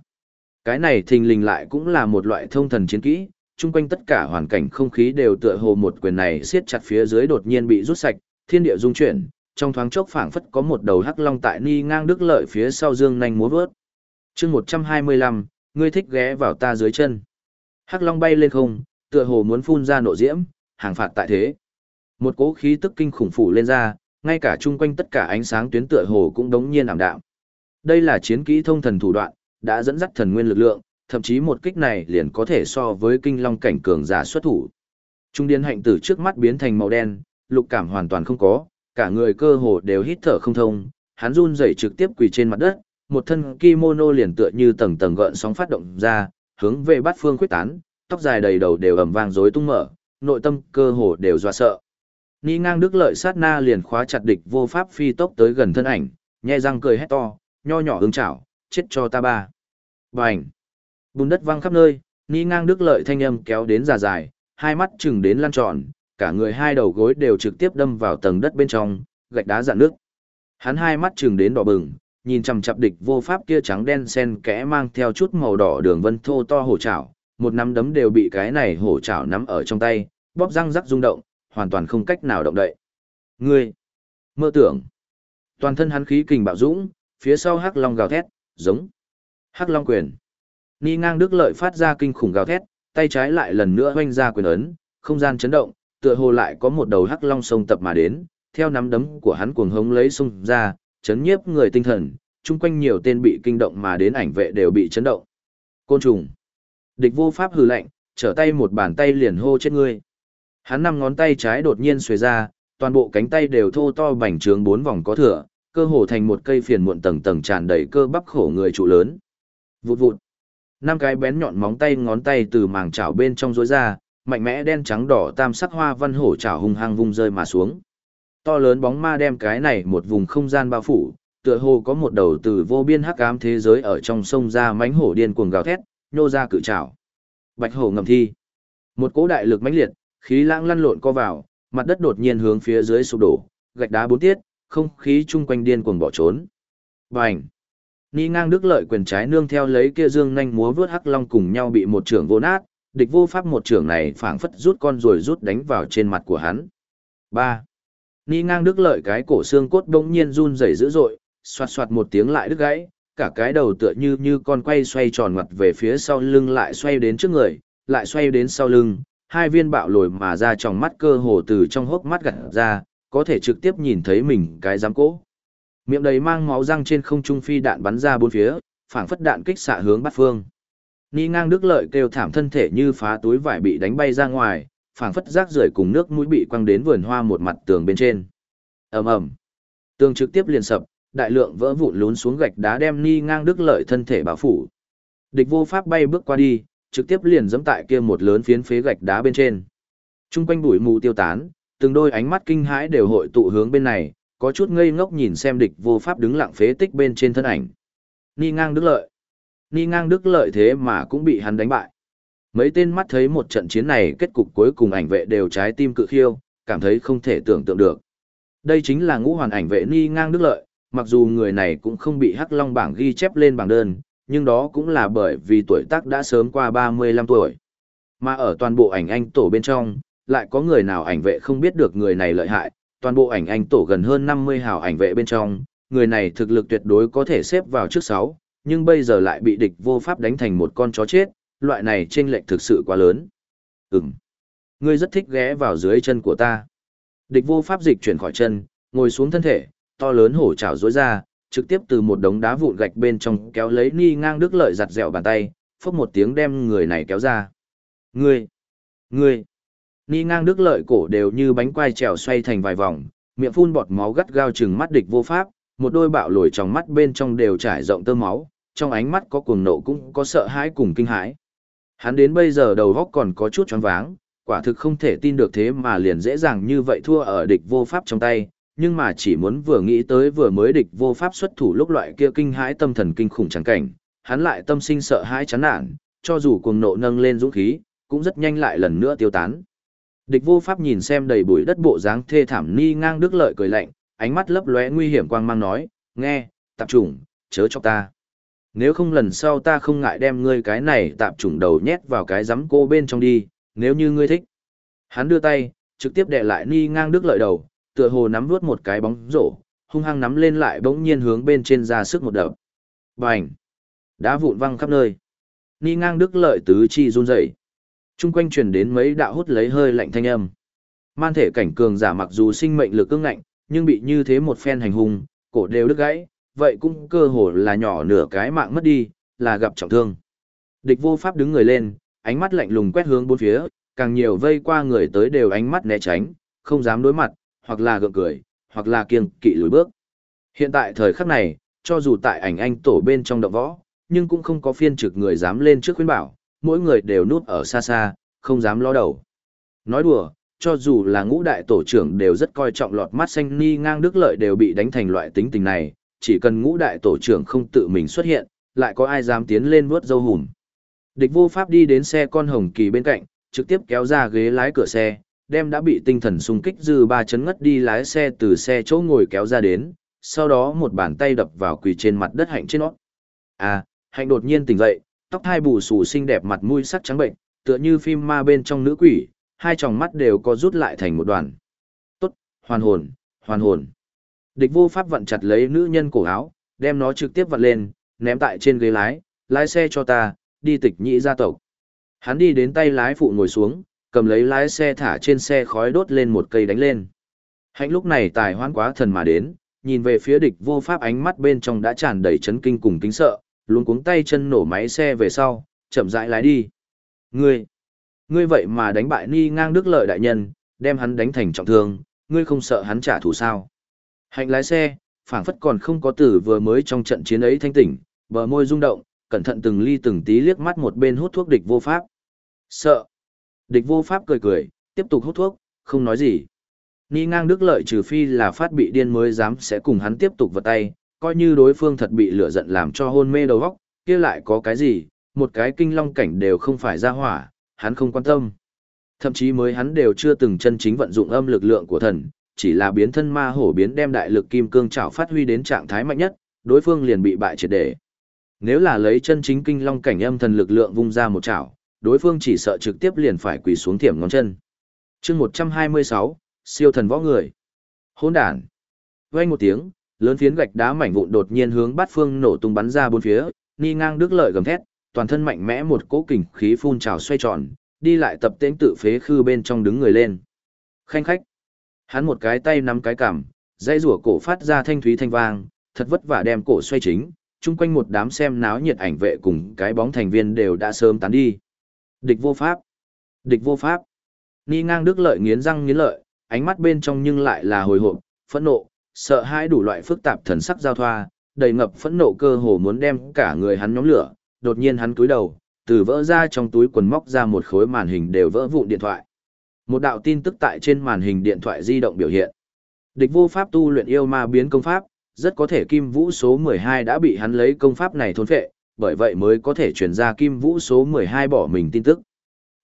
Cái này thình lình lại cũng là một loại thông thần chiến kỹ, chung quanh tất cả hoàn cảnh không khí đều tựa hồ một quyền này siết chặt phía dưới đột nhiên bị rút sạch, thiên địa dung chuyển, trong thoáng chốc phảng phất có một đầu hắc long tại ni ngang đức lợi phía sau dương nhanh múa vớt. Chương 125, ngươi thích ghé vào ta dưới chân. Hắc long bay lên không, tựa hồ muốn phun ra nộ diễm, hàng phạt tại thế. Một cỗ khí tức kinh khủng phủ lên ra, ngay cả chung quanh tất cả ánh sáng tuyến tựa hồ cũng đống nhiên ảm đạm. Đây là chiến kỹ thông thần thủ đoạn, đã dẫn dắt thần nguyên lực lượng, thậm chí một kích này liền có thể so với kinh long cảnh cường giả xuất thủ. Trung điên hạnh tử trước mắt biến thành màu đen, lục cảm hoàn toàn không có, cả người cơ hồ đều hít thở không thông, hắn run rẩy trực tiếp quỳ trên mặt đất, một thân kimono liền tựa như tầng tầng gợn sóng phát động ra, hướng về bát phương quyết tán, tóc dài đầy đầu đều ầm vang rối tung mở, nội tâm cơ hồ đều dọa sợ. Ni ngang đức lợi sát na liền khóa chặt địch vô pháp phi tốc tới gần thân ảnh, nhe răng cười hét to, nho nhỏ hướng chảo, chết cho ta ba. Bành! Bùn đất văng khắp nơi, ni ngang đức lợi thanh âm kéo đến già dài, hai mắt chừng đến lăn tròn, cả người hai đầu gối đều trực tiếp đâm vào tầng đất bên trong, gạch đá dạn nước. Hắn hai mắt chừng đến đỏ bừng, nhìn chằm chặp địch vô pháp kia trắng đen sen kẽ mang theo chút màu đỏ đường vân thô to hổ chảo, một nắm đấm đều bị cái này hổ chảo nắm ở trong tay, bóp răng rắc rung động, hoàn toàn không cách nào động đậy. Ngươi, mơ tưởng. Toàn thân hắn khí kình bạo dũng, phía sau hắc long gào thét, giống hắc long quyền. Ni ngang đức lợi phát ra kinh khủng gào thét, tay trái lại lần nữa hoanh ra quyền ấn, không gian chấn động, tựa hồ lại có một đầu hắc long sông tập mà đến, theo nắm đấm của hắn cuồng hống lấy sông ra, chấn nhiếp người tinh thần, chung quanh nhiều tên bị kinh động mà đến ảnh vệ đều bị chấn động. Côn trùng. Địch vô pháp hừ lạnh, trở tay một bàn tay liền hô chết ngươi. Hắn năm ngón tay trái đột nhiên xuề ra, toàn bộ cánh tay đều thô to bành trướng bốn vòng có thừa, cơ hồ thành một cây phiền muộn tầng tầng tràn đầy cơ bắp khổ người trụ lớn. Vụt vụt. Năm cái bén nhọn móng tay ngón tay từ màng chảo bên trong rối ra, mạnh mẽ đen trắng đỏ tam sắc hoa văn hổ chảo hung hăng vung rơi mà xuống. To lớn bóng ma đem cái này một vùng không gian bao phủ, tựa hồ có một đầu từ vô biên hắc ám thế giới ở trong sông ra mãnh hổ điên cuồng gào thét, nhô ra cự chảo. Bạch hổ ngầm thi. Một cỗ đại lực mãnh liệt, khí lãng lăn lộn co vào, mặt đất đột nhiên hướng phía dưới sụp đổ, gạch đá bốn tiết, không khí chung quanh điên cuồng bỏ trốn. Bành! Ni ngang đức lợi quyền trái nương theo lấy kia dương nhanh múa vướt hắc long cùng nhau bị một trưởng vô nát, địch vô pháp một trưởng này phảng phất rút con rồi rút đánh vào trên mặt của hắn. 3. Ni ngang đức lợi cái cổ xương cốt bỗng nhiên run rẩy dữ dội, xoạt xoạt một tiếng lại đứt gãy, cả cái đầu tựa như như con quay xoay tròn ngoặt về phía sau lưng lại xoay đến trước người, lại xoay đến sau lưng, hai viên bạo lồi mà ra trong mắt cơ hồ từ trong hốc mắt gật ra, có thể trực tiếp nhìn thấy mình cái giám cỗ. Miệng đầy mang máu răng trên không trung phi đạn bắn ra bốn phía, phảng phất đạn kích xạ hướng bắt phương. Ni ngang đức lợi kêu thảm thân thể như phá túi vải bị đánh bay ra ngoài, phảng phất rác rưởi cùng nước mũi bị quăng đến vườn hoa một mặt tường bên trên. ầm ầm, tường trực tiếp liền sập, đại lượng vỡ vụn lún xuống gạch đá đem ni ngang đức lợi thân thể bao phủ. Địch vô pháp bay bước qua đi, trực tiếp liền giẫm tại kia một lớn phiến phế gạch đá bên trên. Trung quanh bụi mù tiêu tán, từng đôi ánh mắt kinh hãi đều hội tụ hướng bên này, có chút ngây ngốc nhìn xem địch vô pháp đứng lặng phế tích bên trên thân ảnh. Ni ngang đức lợi. Ni ngang đức lợi thế mà cũng bị hắn đánh bại. Mấy tên mắt thấy một trận chiến này kết cục cuối cùng ảnh vệ đều trái tim cự khiêu, cảm thấy không thể tưởng tượng được. Đây chính là ngũ hoàn ảnh vệ Ni ngang đức lợi, mặc dù người này cũng không bị Hắc Long bảng ghi chép lên bảng đơn, nhưng đó cũng là bởi vì tuổi tác đã sớm qua 35 tuổi. Mà ở toàn bộ ảnh anh tổ bên trong, lại có người nào ảnh vệ không biết được người này lợi hại, toàn bộ ảnh anh tổ gần hơn 50 hào ảnh vệ bên trong, người này thực lực tuyệt đối có thể xếp vào trước 6, nhưng bây giờ lại bị địch vô pháp đánh thành một con chó chết, loại này chênh lệch thực sự quá lớn. Ừm. Ngươi rất thích ghé vào dưới chân của ta. Địch vô pháp dịch chuyển khỏi chân, ngồi xuống thân thể, to lớn hổ trảo rối ra, trực tiếp từ một đống đá vụn gạch bên trong kéo lấy ni ngang đức lợi giặt dẻo bàn tay, phốc một tiếng đem người này kéo ra. Ngươi! Ngươi! Ni ngang đức lợi cổ đều như bánh quai trèo xoay thành vài vòng, miệng phun bọt máu gắt gao chừng mắt địch vô pháp, một đôi bạo lồi trong mắt bên trong đều trải rộng tơ máu, trong ánh mắt có cuồng nộ cũng có sợ hãi cùng kinh hãi. Hắn đến bây giờ đầu góc còn có chút choáng váng, quả thực không thể tin được thế mà liền dễ dàng như vậy thua ở địch vô pháp trong tay, nhưng mà chỉ muốn vừa nghĩ tới vừa mới địch vô pháp xuất thủ lúc loại kia kinh hãi tâm thần kinh khủng chẳng cảnh, hắn lại tâm sinh sợ hãi chán nản, cho dù cuồng nộ nâng lên dũng khí, cũng rất nhanh lại lần nữa tiêu tán. Địch vô pháp nhìn xem đầy bụi đất bộ dáng thê thảm ni ngang đức lợi cười lạnh, ánh mắt lấp lóe nguy hiểm quang mang nói, nghe, tạp trùng, chớ cho ta. Nếu không lần sau ta không ngại đem ngươi cái này tạp trùng đầu nhét vào cái giấm cô bên trong đi, nếu như ngươi thích. Hắn đưa tay, trực tiếp đè lại ni ngang đức lợi đầu, tựa hồ nắm vuốt một cái bóng rổ, hung hăng nắm lên lại bỗng nhiên hướng bên trên ra sức một đập. Bành! Đá vụn văng khắp nơi. Ni ngang đức lợi tứ chi run rẩy. Trung quanh truyền đến mấy đạo hút lấy hơi lạnh thanh âm. Man thể cảnh cường giả mặc dù sinh mệnh lực cứng ngạnh, nhưng bị như thế một phen hành hung, cổ đều đứt gãy, vậy cũng cơ hồ là nhỏ nửa cái mạng mất đi, là gặp trọng thương. Địch vô pháp đứng người lên, ánh mắt lạnh lùng quét hướng bốn phía, càng nhiều vây qua người tới đều ánh mắt né tránh, không dám đối mặt, hoặc là gượng cười, hoặc là kiêng kỵ lùi bước. Hiện tại thời khắc này, cho dù tại ảnh anh tổ bên trong động võ, nhưng cũng không có phiên trực người dám lên trước khuyên bảo, mỗi người đều núp ở xa xa, không dám lo đầu. Nói đùa, cho dù là ngũ đại tổ trưởng đều rất coi trọng lọt mắt xanh ni ngang đức lợi đều bị đánh thành loại tính tình này, chỉ cần ngũ đại tổ trưởng không tự mình xuất hiện, lại có ai dám tiến lên vuốt dâu hùm. Địch vô pháp đi đến xe con hồng kỳ bên cạnh, trực tiếp kéo ra ghế lái cửa xe, đem đã bị tinh thần xung kích dư ba chấn ngất đi lái xe từ xe chỗ ngồi kéo ra đến, sau đó một bàn tay đập vào quỳ trên mặt đất hạnh trên nó. À, hạnh đột nhiên tỉnh dậy, tóc hai bù xù xinh đẹp mặt mũi sắc trắng bệnh, tựa như phim ma bên trong nữ quỷ, hai tròng mắt đều có rút lại thành một đoàn. Tốt, hoàn hồn, hoàn hồn. Địch vô pháp vặn chặt lấy nữ nhân cổ áo, đem nó trực tiếp vặn lên, ném tại trên ghế lái, lái xe cho ta, đi tịch nhị gia tộc. Hắn đi đến tay lái phụ ngồi xuống, cầm lấy lái xe thả trên xe khói đốt lên một cây đánh lên. Hạnh lúc này tài hoan quá thần mà đến, nhìn về phía địch vô pháp ánh mắt bên trong đã tràn đầy chấn kinh cùng kính sợ, luôn cuống tay chân nổ máy xe về sau, chậm rãi lái đi. Ngươi, ngươi vậy mà đánh bại ni ngang đức lợi đại nhân, đem hắn đánh thành trọng thương, ngươi không sợ hắn trả thù sao? Hạnh lái xe, phảng phất còn không có tử vừa mới trong trận chiến ấy thanh tỉnh, bờ môi rung động, cẩn thận từng ly từng tí liếc mắt một bên hút thuốc địch vô pháp. Sợ. Địch vô pháp cười cười, tiếp tục hút thuốc, không nói gì. Ni ngang đức lợi trừ phi là phát bị điên mới dám sẽ cùng hắn tiếp tục vật tay, coi như đối phương thật bị lửa giận làm cho hôn mê đầu óc, kia lại có cái gì, một cái kinh long cảnh đều không phải ra hỏa, hắn không quan tâm. Thậm chí mới hắn đều chưa từng chân chính vận dụng âm lực lượng của thần, chỉ là biến thân ma hổ biến đem đại lực kim cương trảo phát huy đến trạng thái mạnh nhất, đối phương liền bị bại triệt để. Nếu là lấy chân chính kinh long cảnh âm thần lực lượng vung ra một chảo, đối phương chỉ sợ trực tiếp liền phải quỳ xuống thiểm ngón chân. chương 126, siêu thần võ người. Hôn đàn. Vang một tiếng, lớn phiến gạch đá mảnh vụn đột nhiên hướng bát phương nổ tung bắn ra bốn phía, ni ngang đức lợi gầm thét, toàn thân mạnh mẽ một cỗ kình khí phun trào xoay tròn, đi lại tập tễnh tự phế khư bên trong đứng người lên. Khanh khách. Hắn một cái tay nắm cái cằm, dây rủa cổ phát ra thanh thúy thanh vang, thật vất vả đem cổ xoay chính, chung quanh một đám xem náo nhiệt ảnh vệ cùng cái bóng thành viên đều đã sớm tán đi. Địch vô pháp. Địch vô pháp. Ni ngang đức lợi nghiến răng nghiến lợi, ánh mắt bên trong nhưng lại là hồi hộp, phẫn nộ, sợ hãi đủ loại phức tạp thần sắc giao thoa, đầy ngập phẫn nộ cơ hồ muốn đem cả người hắn nhóm lửa, đột nhiên hắn cúi đầu, từ vỡ ra trong túi quần móc ra một khối màn hình đều vỡ vụn điện thoại. Một đạo tin tức tại trên màn hình điện thoại di động biểu hiện. Địch vô pháp tu luyện yêu ma biến công pháp, rất có thể kim vũ số 12 đã bị hắn lấy công pháp này thôn phệ, bởi vậy mới có thể truyền ra kim vũ số 12 bỏ mình tin tức.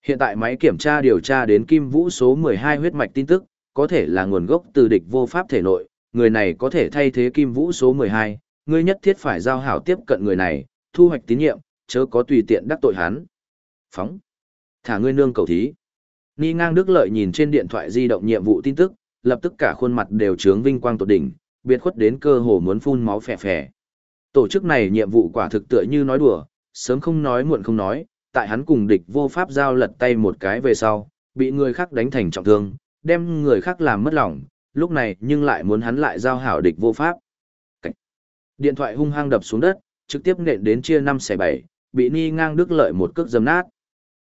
Hiện tại máy kiểm tra điều tra đến kim vũ số 12 huyết mạch tin tức, có thể là nguồn gốc từ địch vô pháp thể nội, người này có thể thay thế kim vũ số 12, ngươi nhất thiết phải giao hảo tiếp cận người này, thu hoạch tín nhiệm, chớ có tùy tiện đắc tội hắn. Phóng. Thả ngươi nương cầu thí. Ni ngang đức lợi nhìn trên điện thoại di động nhiệm vụ tin tức, lập tức cả khuôn mặt đều trướng vinh quang tột đỉnh, biệt khuất đến cơ hồ muốn phun máu phè phè. Tổ chức này nhiệm vụ quả thực tựa như nói đùa, sớm không nói muộn không nói, tại hắn cùng địch vô pháp giao lật tay một cái về sau, bị người khác đánh thành trọng thương, đem người khác làm mất lòng, lúc này nhưng lại muốn hắn lại giao hảo địch vô pháp. Cách. Điện thoại hung hăng đập xuống đất, trực tiếp nện đến chia năm xẻ bảy, bị Ni ngang đức lợi một cước dấm nát.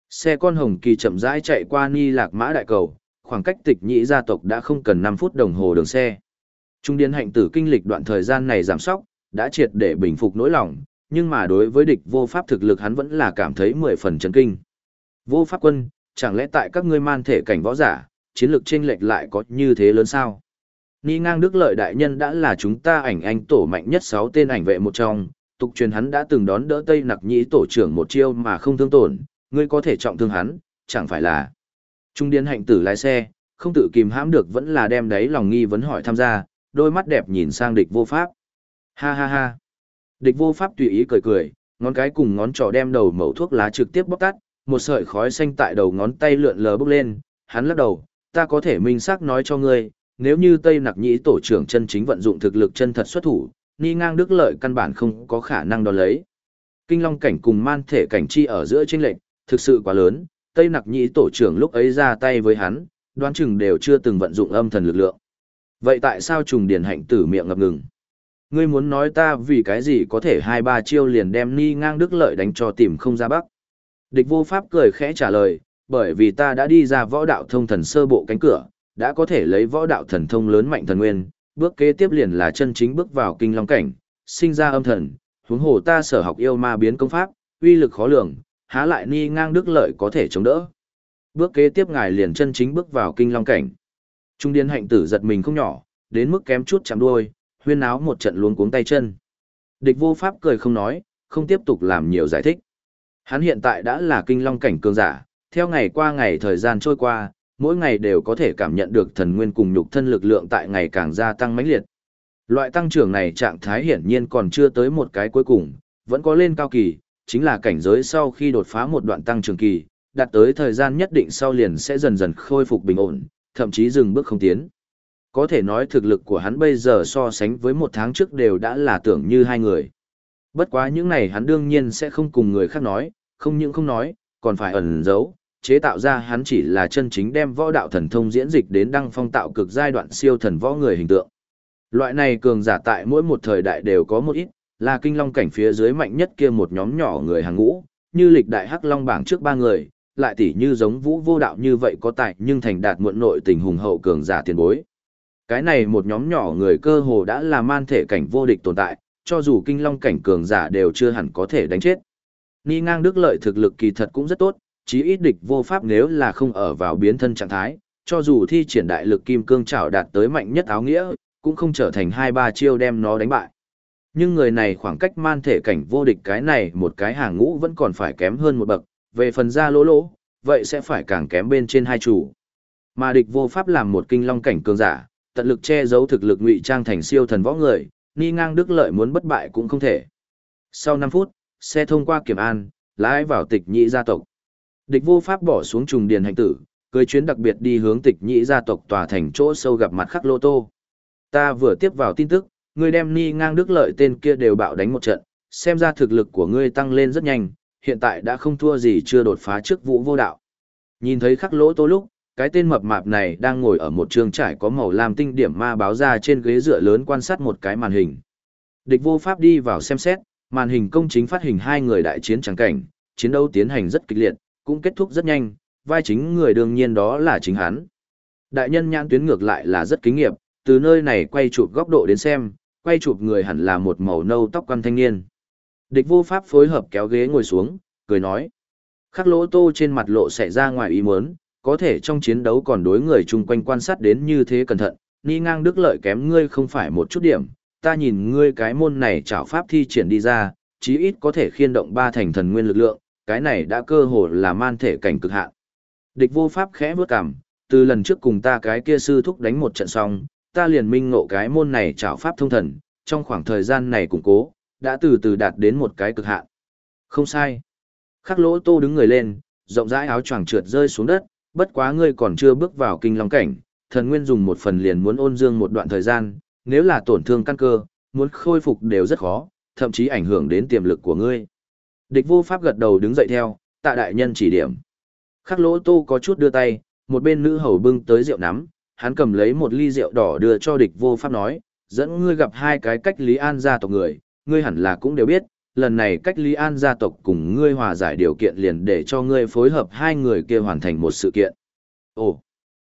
Xe con hồng kỳ chậm rãi chạy qua Ni lạc mã đại cầu, khoảng cách tịch nhĩ gia tộc đã không cần 5 phút đồng hồ đường xe. Trung điên hạnh tử kinh lịch đoạn thời gian này giảm sóc, đã triệt để bình phục nỗi lòng, nhưng mà đối với địch vô pháp thực lực hắn vẫn là cảm thấy mười phần chấn kinh. Vô pháp quân, chẳng lẽ tại các ngươi man thể cảnh võ giả, chiến lược chênh lệch lại có như thế lớn sao? Ni ngang đức lợi đại nhân đã là chúng ta ảnh anh tổ mạnh nhất 6 tên ảnh vệ một trong, tục truyền hắn đã từng đón đỡ Tây Nặc Nhĩ tổ trưởng một chiêu mà không thương tổn, ngươi có thể trọng thương hắn, chẳng phải là. Trung điên hạnh tử lái xe, không tự kìm hãm được vẫn là đem đấy lòng nghi vấn hỏi tham gia, đôi mắt đẹp nhìn sang địch vô pháp. Ha ha ha. Địch vô pháp tùy ý cười cười, ngón cái cùng ngón trỏ đem đầu mẩu thuốc lá trực tiếp bóc tắt, một sợi khói xanh tại đầu ngón tay lượn lờ bốc lên, hắn lắc đầu, ta có thể minh xác nói cho ngươi, nếu như Tây Nặc Nhĩ tổ trưởng chân chính vận dụng thực lực chân thật xuất thủ, ni ngang đức lợi căn bản không có khả năng đón lấy. Kinh Long cảnh cùng man thể cảnh chi ở giữa chênh lệnh, thực sự quá lớn, Tây Nặc Nhĩ tổ trưởng lúc ấy ra tay với hắn, đoán chừng đều chưa từng vận dụng âm thần lực lượng. Vậy tại sao trùng điển hạnh tử miệng ngập ngừng? Ngươi muốn nói ta vì cái gì có thể hai ba chiêu liền đem ni ngang đức lợi đánh cho tìm không ra bắc? Địch vô pháp cười khẽ trả lời, bởi vì ta đã đi ra võ đạo thông thần sơ bộ cánh cửa, đã có thể lấy võ đạo thần thông lớn mạnh thần nguyên, bước kế tiếp liền là chân chính bước vào kinh long cảnh, sinh ra âm thần, huống hồ ta sở học yêu ma biến công pháp, uy lực khó lường, há lại ni ngang đức lợi có thể chống đỡ. Bước kế tiếp ngài liền chân chính bước vào kinh long cảnh. Trung điên hạnh tử giật mình không nhỏ, đến mức kém chút chạm đuôi, huyên áo một trận luống cuống tay chân. Địch vô pháp cười không nói, không tiếp tục làm nhiều giải thích. Hắn hiện tại đã là kinh long cảnh cường giả, theo ngày qua ngày thời gian trôi qua, mỗi ngày đều có thể cảm nhận được thần nguyên cùng nhục thân lực lượng tại ngày càng gia tăng mãnh liệt. Loại tăng trưởng này trạng thái hiển nhiên còn chưa tới một cái cuối cùng, vẫn có lên cao kỳ, chính là cảnh giới sau khi đột phá một đoạn tăng trưởng kỳ, đạt tới thời gian nhất định sau liền sẽ dần dần khôi phục bình ổn, thậm chí dừng bước không tiến. Có thể nói thực lực của hắn bây giờ so sánh với một tháng trước đều đã là tưởng như hai người. Bất quá những này hắn đương nhiên sẽ không cùng người khác nói, không những không nói, còn phải ẩn giấu, chế tạo ra hắn chỉ là chân chính đem võ đạo thần thông diễn dịch đến đăng phong tạo cực giai đoạn siêu thần võ người hình tượng. Loại này cường giả tại mỗi một thời đại đều có một ít, là kinh long cảnh phía dưới mạnh nhất kia một nhóm nhỏ người hàng ngũ, như lịch đại hắc long bảng trước ba người, lại tỉ như giống vũ vô đạo như vậy có tài nhưng thành đạt muộn nội tình hùng hậu cường giả tiền bối. Cái này một nhóm nhỏ người cơ hồ đã là man thể cảnh vô địch tồn tại, cho dù kinh long cảnh cường giả đều chưa hẳn có thể đánh chết. Ni ngang đức lợi thực lực kỳ thật cũng rất tốt, chí ít địch vô pháp nếu là không ở vào biến thân trạng thái, cho dù thi triển đại lực kim cương trảo đạt tới mạnh nhất áo nghĩa, cũng không trở thành hai ba chiêu đem nó đánh bại. Nhưng người này khoảng cách man thể cảnh vô địch cái này một cái hàng ngũ vẫn còn phải kém hơn một bậc, về phần ra lỗ lỗ, vậy sẽ phải càng kém bên trên hai chủ. Mà địch vô pháp làm một kinh long cảnh cường giả, tận lực che giấu thực lực ngụy trang thành siêu thần võ người, ni ngang đức lợi muốn bất bại cũng không thể. Sau 5 phút, xe thông qua kiểm an, lái vào tịch nhị gia tộc. Địch vô pháp bỏ xuống trùng điền hành tử, cưới chuyến đặc biệt đi hướng tịch nhị gia tộc tòa thành chỗ sâu gặp mặt khắc lô tô. Ta vừa tiếp vào tin tức, ngươi đem ni ngang đức lợi tên kia đều bạo đánh một trận, xem ra thực lực của ngươi tăng lên rất nhanh, hiện tại đã không thua gì chưa đột phá trước vũ vô đạo. Nhìn thấy khắc lỗ tô lúc, cái tên mập mạp này đang ngồi ở một trường trải có màu làm tinh điểm ma báo ra trên ghế dựa lớn quan sát một cái màn hình. Địch vô pháp đi vào xem xét, màn hình công chính phát hình hai người đại chiến trắng cảnh, chiến đấu tiến hành rất kịch liệt, cũng kết thúc rất nhanh, vai chính người đương nhiên đó là chính hắn. Đại nhân nhãn tuyến ngược lại là rất kinh nghiệm, từ nơi này quay chụp góc độ đến xem, quay chụp người hẳn là một màu nâu tóc quan thanh niên. Địch vô pháp phối hợp kéo ghế ngồi xuống, cười nói. Khắc lỗ tô trên mặt lộ xảy ra ngoài ý muốn, có thể trong chiến đấu còn đối người chung quanh quan sát đến như thế cẩn thận, ni ngang đức lợi kém ngươi không phải một chút điểm, ta nhìn ngươi cái môn này chảo pháp thi triển đi ra, chí ít có thể khiên động ba thành thần nguyên lực lượng, cái này đã cơ hồ là man thể cảnh cực hạn. Địch vô pháp khẽ bước cằm, từ lần trước cùng ta cái kia sư thúc đánh một trận xong, ta liền minh ngộ cái môn này trảo pháp thông thần, trong khoảng thời gian này củng cố, đã từ từ đạt đến một cái cực hạn. Không sai. Khắc lỗ tô đứng người lên, rộng rãi áo choàng trượt rơi xuống đất, bất quá ngươi còn chưa bước vào kinh long cảnh, thần nguyên dùng một phần liền muốn ôn dương một đoạn thời gian, nếu là tổn thương căn cơ, muốn khôi phục đều rất khó, thậm chí ảnh hưởng đến tiềm lực của ngươi. Địch vô pháp gật đầu đứng dậy theo, tạ đại nhân chỉ điểm. Khắc lỗ tô có chút đưa tay, một bên nữ hầu bưng tới rượu nắm, hắn cầm lấy một ly rượu đỏ đưa cho địch vô pháp nói, dẫn ngươi gặp hai cái cách Lý An gia tộc người, ngươi hẳn là cũng đều biết, lần này cách Lý An gia tộc cùng ngươi hòa giải điều kiện liền để cho ngươi phối hợp hai người kia hoàn thành một sự kiện. Ồ!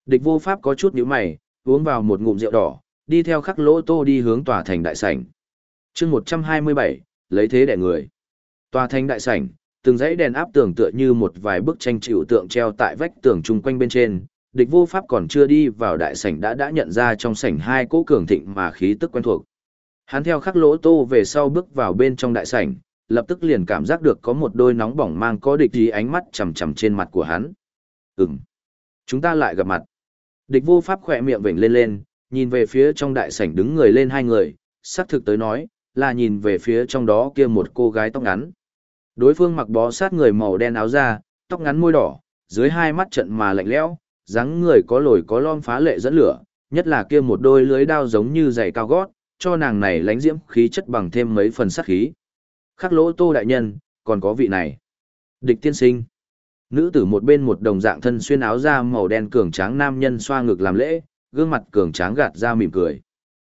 Địch vô pháp có chút nhíu mày, uống vào một ngụm rượu đỏ, đi theo khắc lỗ tô đi hướng tòa thành đại sảnh. chương 127, lấy thế đẻ người. Tòa thành đại sảnh, từng dãy đèn áp tường tựa như một vài bức tranh chịu tượng treo tại vách tường chung quanh bên trên, địch vô pháp còn chưa đi vào đại sảnh đã đã nhận ra trong sảnh hai cỗ cường thịnh mà khí tức quen thuộc. Hắn theo khắc lỗ tô về sau bước vào bên trong đại sảnh, lập tức liền cảm giác được có một đôi nóng bỏng mang có địch ý ánh mắt chầm chầm trên mặt của hắn. Ừm, chúng ta lại gặp mặt. Địch vô pháp khỏe miệng vểnh lên lên, nhìn về phía trong đại sảnh đứng người lên hai người, xác thực tới nói, là nhìn về phía trong đó kia một cô gái tóc ngắn. Đối phương mặc bó sát người màu đen áo da, tóc ngắn môi đỏ, dưới hai mắt trận mà lạnh lẽo, dáng người có lồi có lom phá lệ dẫn lửa, nhất là kia một đôi lưới đao giống như giày cao gót, cho nàng này lánh diễm khí chất bằng thêm mấy phần sát khí. Khắc lỗ tô đại nhân, còn có vị này. Địch tiên sinh. Nữ tử một bên một đồng dạng thân xuyên áo da màu đen cường tráng nam nhân xoa ngực làm lễ, gương mặt cường tráng gạt ra mỉm cười.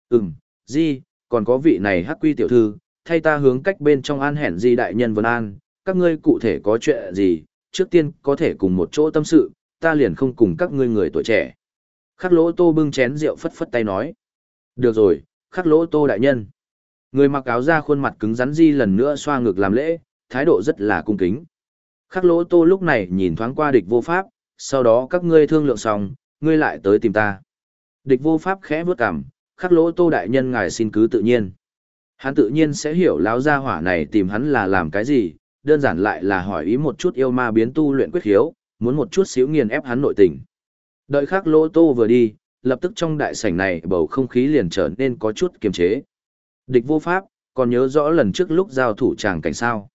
Ừm, di, còn có vị này hắc quy tiểu thư, thay ta hướng cách bên trong an hẹn di đại nhân vân an, các ngươi cụ thể có chuyện gì, trước tiên có thể cùng một chỗ tâm sự, ta liền không cùng các ngươi người tuổi trẻ. Khắc lỗ tô bưng chén rượu phất phất tay nói. Được rồi, khắc lỗ tô đại nhân. Người mặc áo da khuôn mặt cứng rắn di lần nữa xoa ngực làm lễ, thái độ rất là cung kính. Khắc lỗ tô lúc này nhìn thoáng qua địch vô pháp, sau đó các ngươi thương lượng xong, ngươi lại tới tìm ta. Địch vô pháp khẽ vướt cằm, khắc lỗ tô đại nhân ngài xin cứ tự nhiên. Hắn tự nhiên sẽ hiểu lão gia hỏa này tìm hắn là làm cái gì, đơn giản lại là hỏi ý một chút yêu ma biến tu luyện quyết khiếu, muốn một chút xíu nghiền ép hắn nội tình. Đợi khắc lỗ tô vừa đi, lập tức trong đại sảnh này bầu không khí liền trở nên có chút kiềm chế. Địch vô pháp, còn nhớ rõ lần trước lúc giao thủ chàng cảnh sao.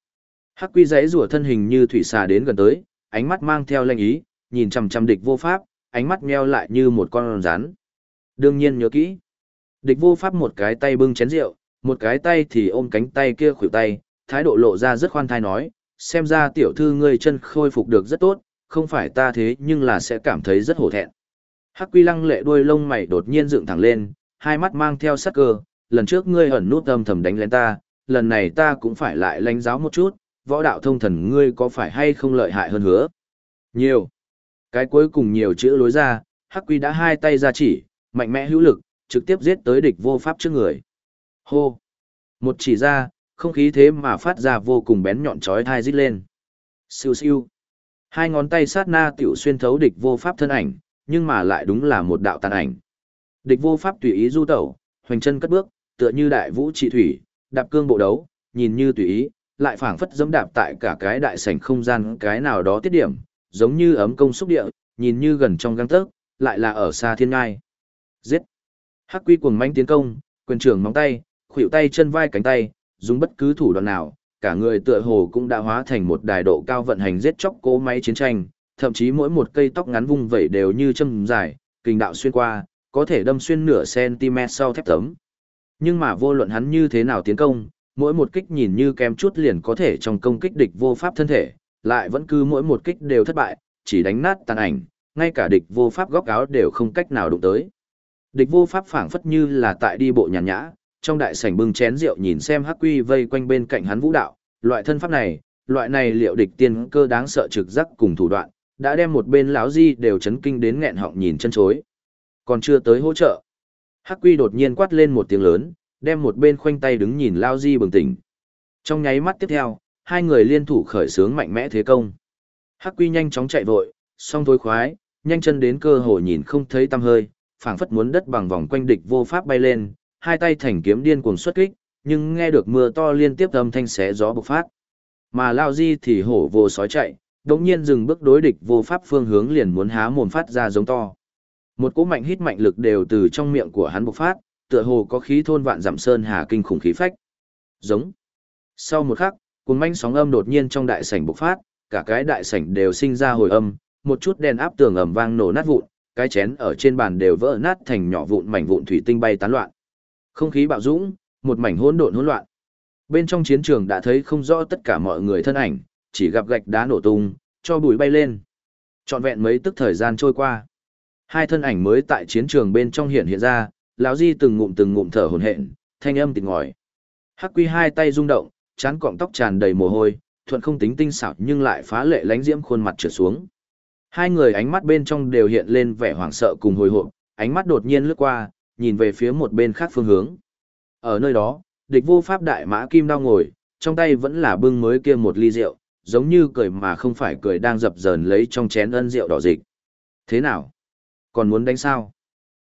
Hắc quy giấy rùa thân hình như thủy xà đến gần tới, ánh mắt mang theo lệnh ý, nhìn chằm chằm địch vô pháp, ánh mắt meo lại như một con rắn. Đương nhiên nhớ kỹ. Địch vô pháp một cái tay bưng chén rượu, một cái tay thì ôm cánh tay kia khuỷu tay, thái độ lộ ra rất khoan thai nói, xem ra tiểu thư ngươi chân khôi phục được rất tốt, không phải ta thế nhưng là sẽ cảm thấy rất hổ thẹn. Hắc quy lăng lệ đuôi lông mày đột nhiên dựng thẳng lên, hai mắt mang theo sắc cơ, lần trước ngươi ẩn nút âm thầm đánh lên ta, lần này ta cũng phải lại lãnh giáo một chút, võ đạo thông thần ngươi có phải hay không lợi hại hơn hứa. Nhiều. Cái cuối cùng nhiều chữ lối ra, Hắc quy đã hai tay ra chỉ, mạnh mẽ hữu lực, trực tiếp giết tới địch vô pháp trước người. Hô. Một chỉ ra, không khí thế mà phát ra vô cùng bén nhọn chói thai rít lên. Siêu siêu. Hai ngón tay sát na tiểu xuyên thấu địch vô pháp thân ảnh, nhưng mà lại đúng là một đạo tàn ảnh. Địch vô pháp tùy ý du tẩu, hoành chân cất bước, tựa như đại vũ trị thủy, đạp cương bộ đấu, nhìn như tùy ý, lại phảng phất dẫm đạp tại cả cái đại sảnh không gian cái nào đó tiết điểm, giống như ấm công xúc địa, nhìn như gần trong gang tấc, lại là ở xa thiên ngai. Giết! Hắc quy cuồng manh tiến công, quyền trưởng móng tay, khuỷu tay chân vai cánh tay, dùng bất cứ thủ đoạn nào, cả người tựa hồ cũng đã hóa thành một đài độ cao vận hành giết chóc cố máy chiến tranh, thậm chí mỗi một cây tóc ngắn vung vẩy đều như châm dài, kình đạo xuyên qua, có thể đâm xuyên nửa cm sau thép tấm. Nhưng mà vô luận hắn như thế nào tiến công, mỗi một kích nhìn như kém chút liền có thể trong công kích địch vô pháp thân thể, lại vẫn cứ mỗi một kích đều thất bại, chỉ đánh nát tàn ảnh, ngay cả địch vô pháp góc áo đều không cách nào đụng tới. Địch vô pháp phảng phất như là tại đi bộ nhàn nhã, trong đại sảnh bưng chén rượu nhìn xem Hắc Quy vây quanh bên cạnh hắn vũ đạo, loại thân pháp này, loại này liệu địch tiên cơ đáng sợ trực giác cùng thủ đoạn, đã đem một bên lão di đều chấn kinh đến nghẹn họng nhìn chân chối. Còn chưa tới hỗ trợ. Hắc Quy đột nhiên quát lên một tiếng lớn, đem một bên khoanh tay đứng nhìn lão di bừng tỉnh. Trong nháy mắt tiếp theo, hai người liên thủ khởi sướng mạnh mẽ thế công. Hắc Quy nhanh chóng chạy vội, song thối khoái, nhanh chân đến cơ hồ nhìn không thấy tăm hơi, phảng phất muốn đất bằng vòng quanh địch vô pháp bay lên, hai tay thành kiếm điên cuồng xuất kích, nhưng nghe được mưa to liên tiếp âm thanh xé gió bộc phát. Mà Lao Di thì hổ vô sói chạy, đột nhiên dừng bước đối địch vô pháp phương hướng liền muốn há mồm phát ra giống to. Một cú mạnh hít mạnh lực đều từ trong miệng của hắn bộc phát, tựa hồ có khí thôn vạn dặm sơn hà kinh khủng khí phách. Giống. Sau một khắc, cuồng manh sóng âm đột nhiên trong đại sảnh bộc phát, cả cái đại sảnh đều sinh ra hồi âm, một chút đèn áp tường ầm vang nổ nát vụn, cái chén ở trên bàn đều vỡ nát thành nhỏ vụn mảnh vụn thủy tinh bay tán loạn. Không khí bạo dũng, một mảnh hỗn độn hỗn loạn. Bên trong chiến trường đã thấy không rõ tất cả mọi người thân ảnh, chỉ gặp gạch đá nổ tung, cho bụi bay lên. Trọn vẹn mấy tức thời gian trôi qua. Hai thân ảnh mới tại chiến trường bên trong hiện hiện ra, lão Di từng ngụm từng ngụm thở hổn hển, thanh âm tịt ngòi. Hắc Quy hai tay rung động, chán cọng tóc tràn đầy mồ hôi, thuận không tính tinh xảo nhưng lại phá lệ lánh diễm khuôn mặt trượt xuống. Hai người ánh mắt bên trong đều hiện lên vẻ hoảng sợ cùng hồi hộp, ánh mắt đột nhiên lướt qua, nhìn về phía một bên khác phương hướng. Ở nơi đó, địch vô pháp đại mã kim đao ngồi, trong tay vẫn là bưng mới kia một ly rượu, giống như cười mà không phải cười đang dập dờn lấy trong chén ân rượu đỏ dịch. Thế nào? Còn muốn đánh sao?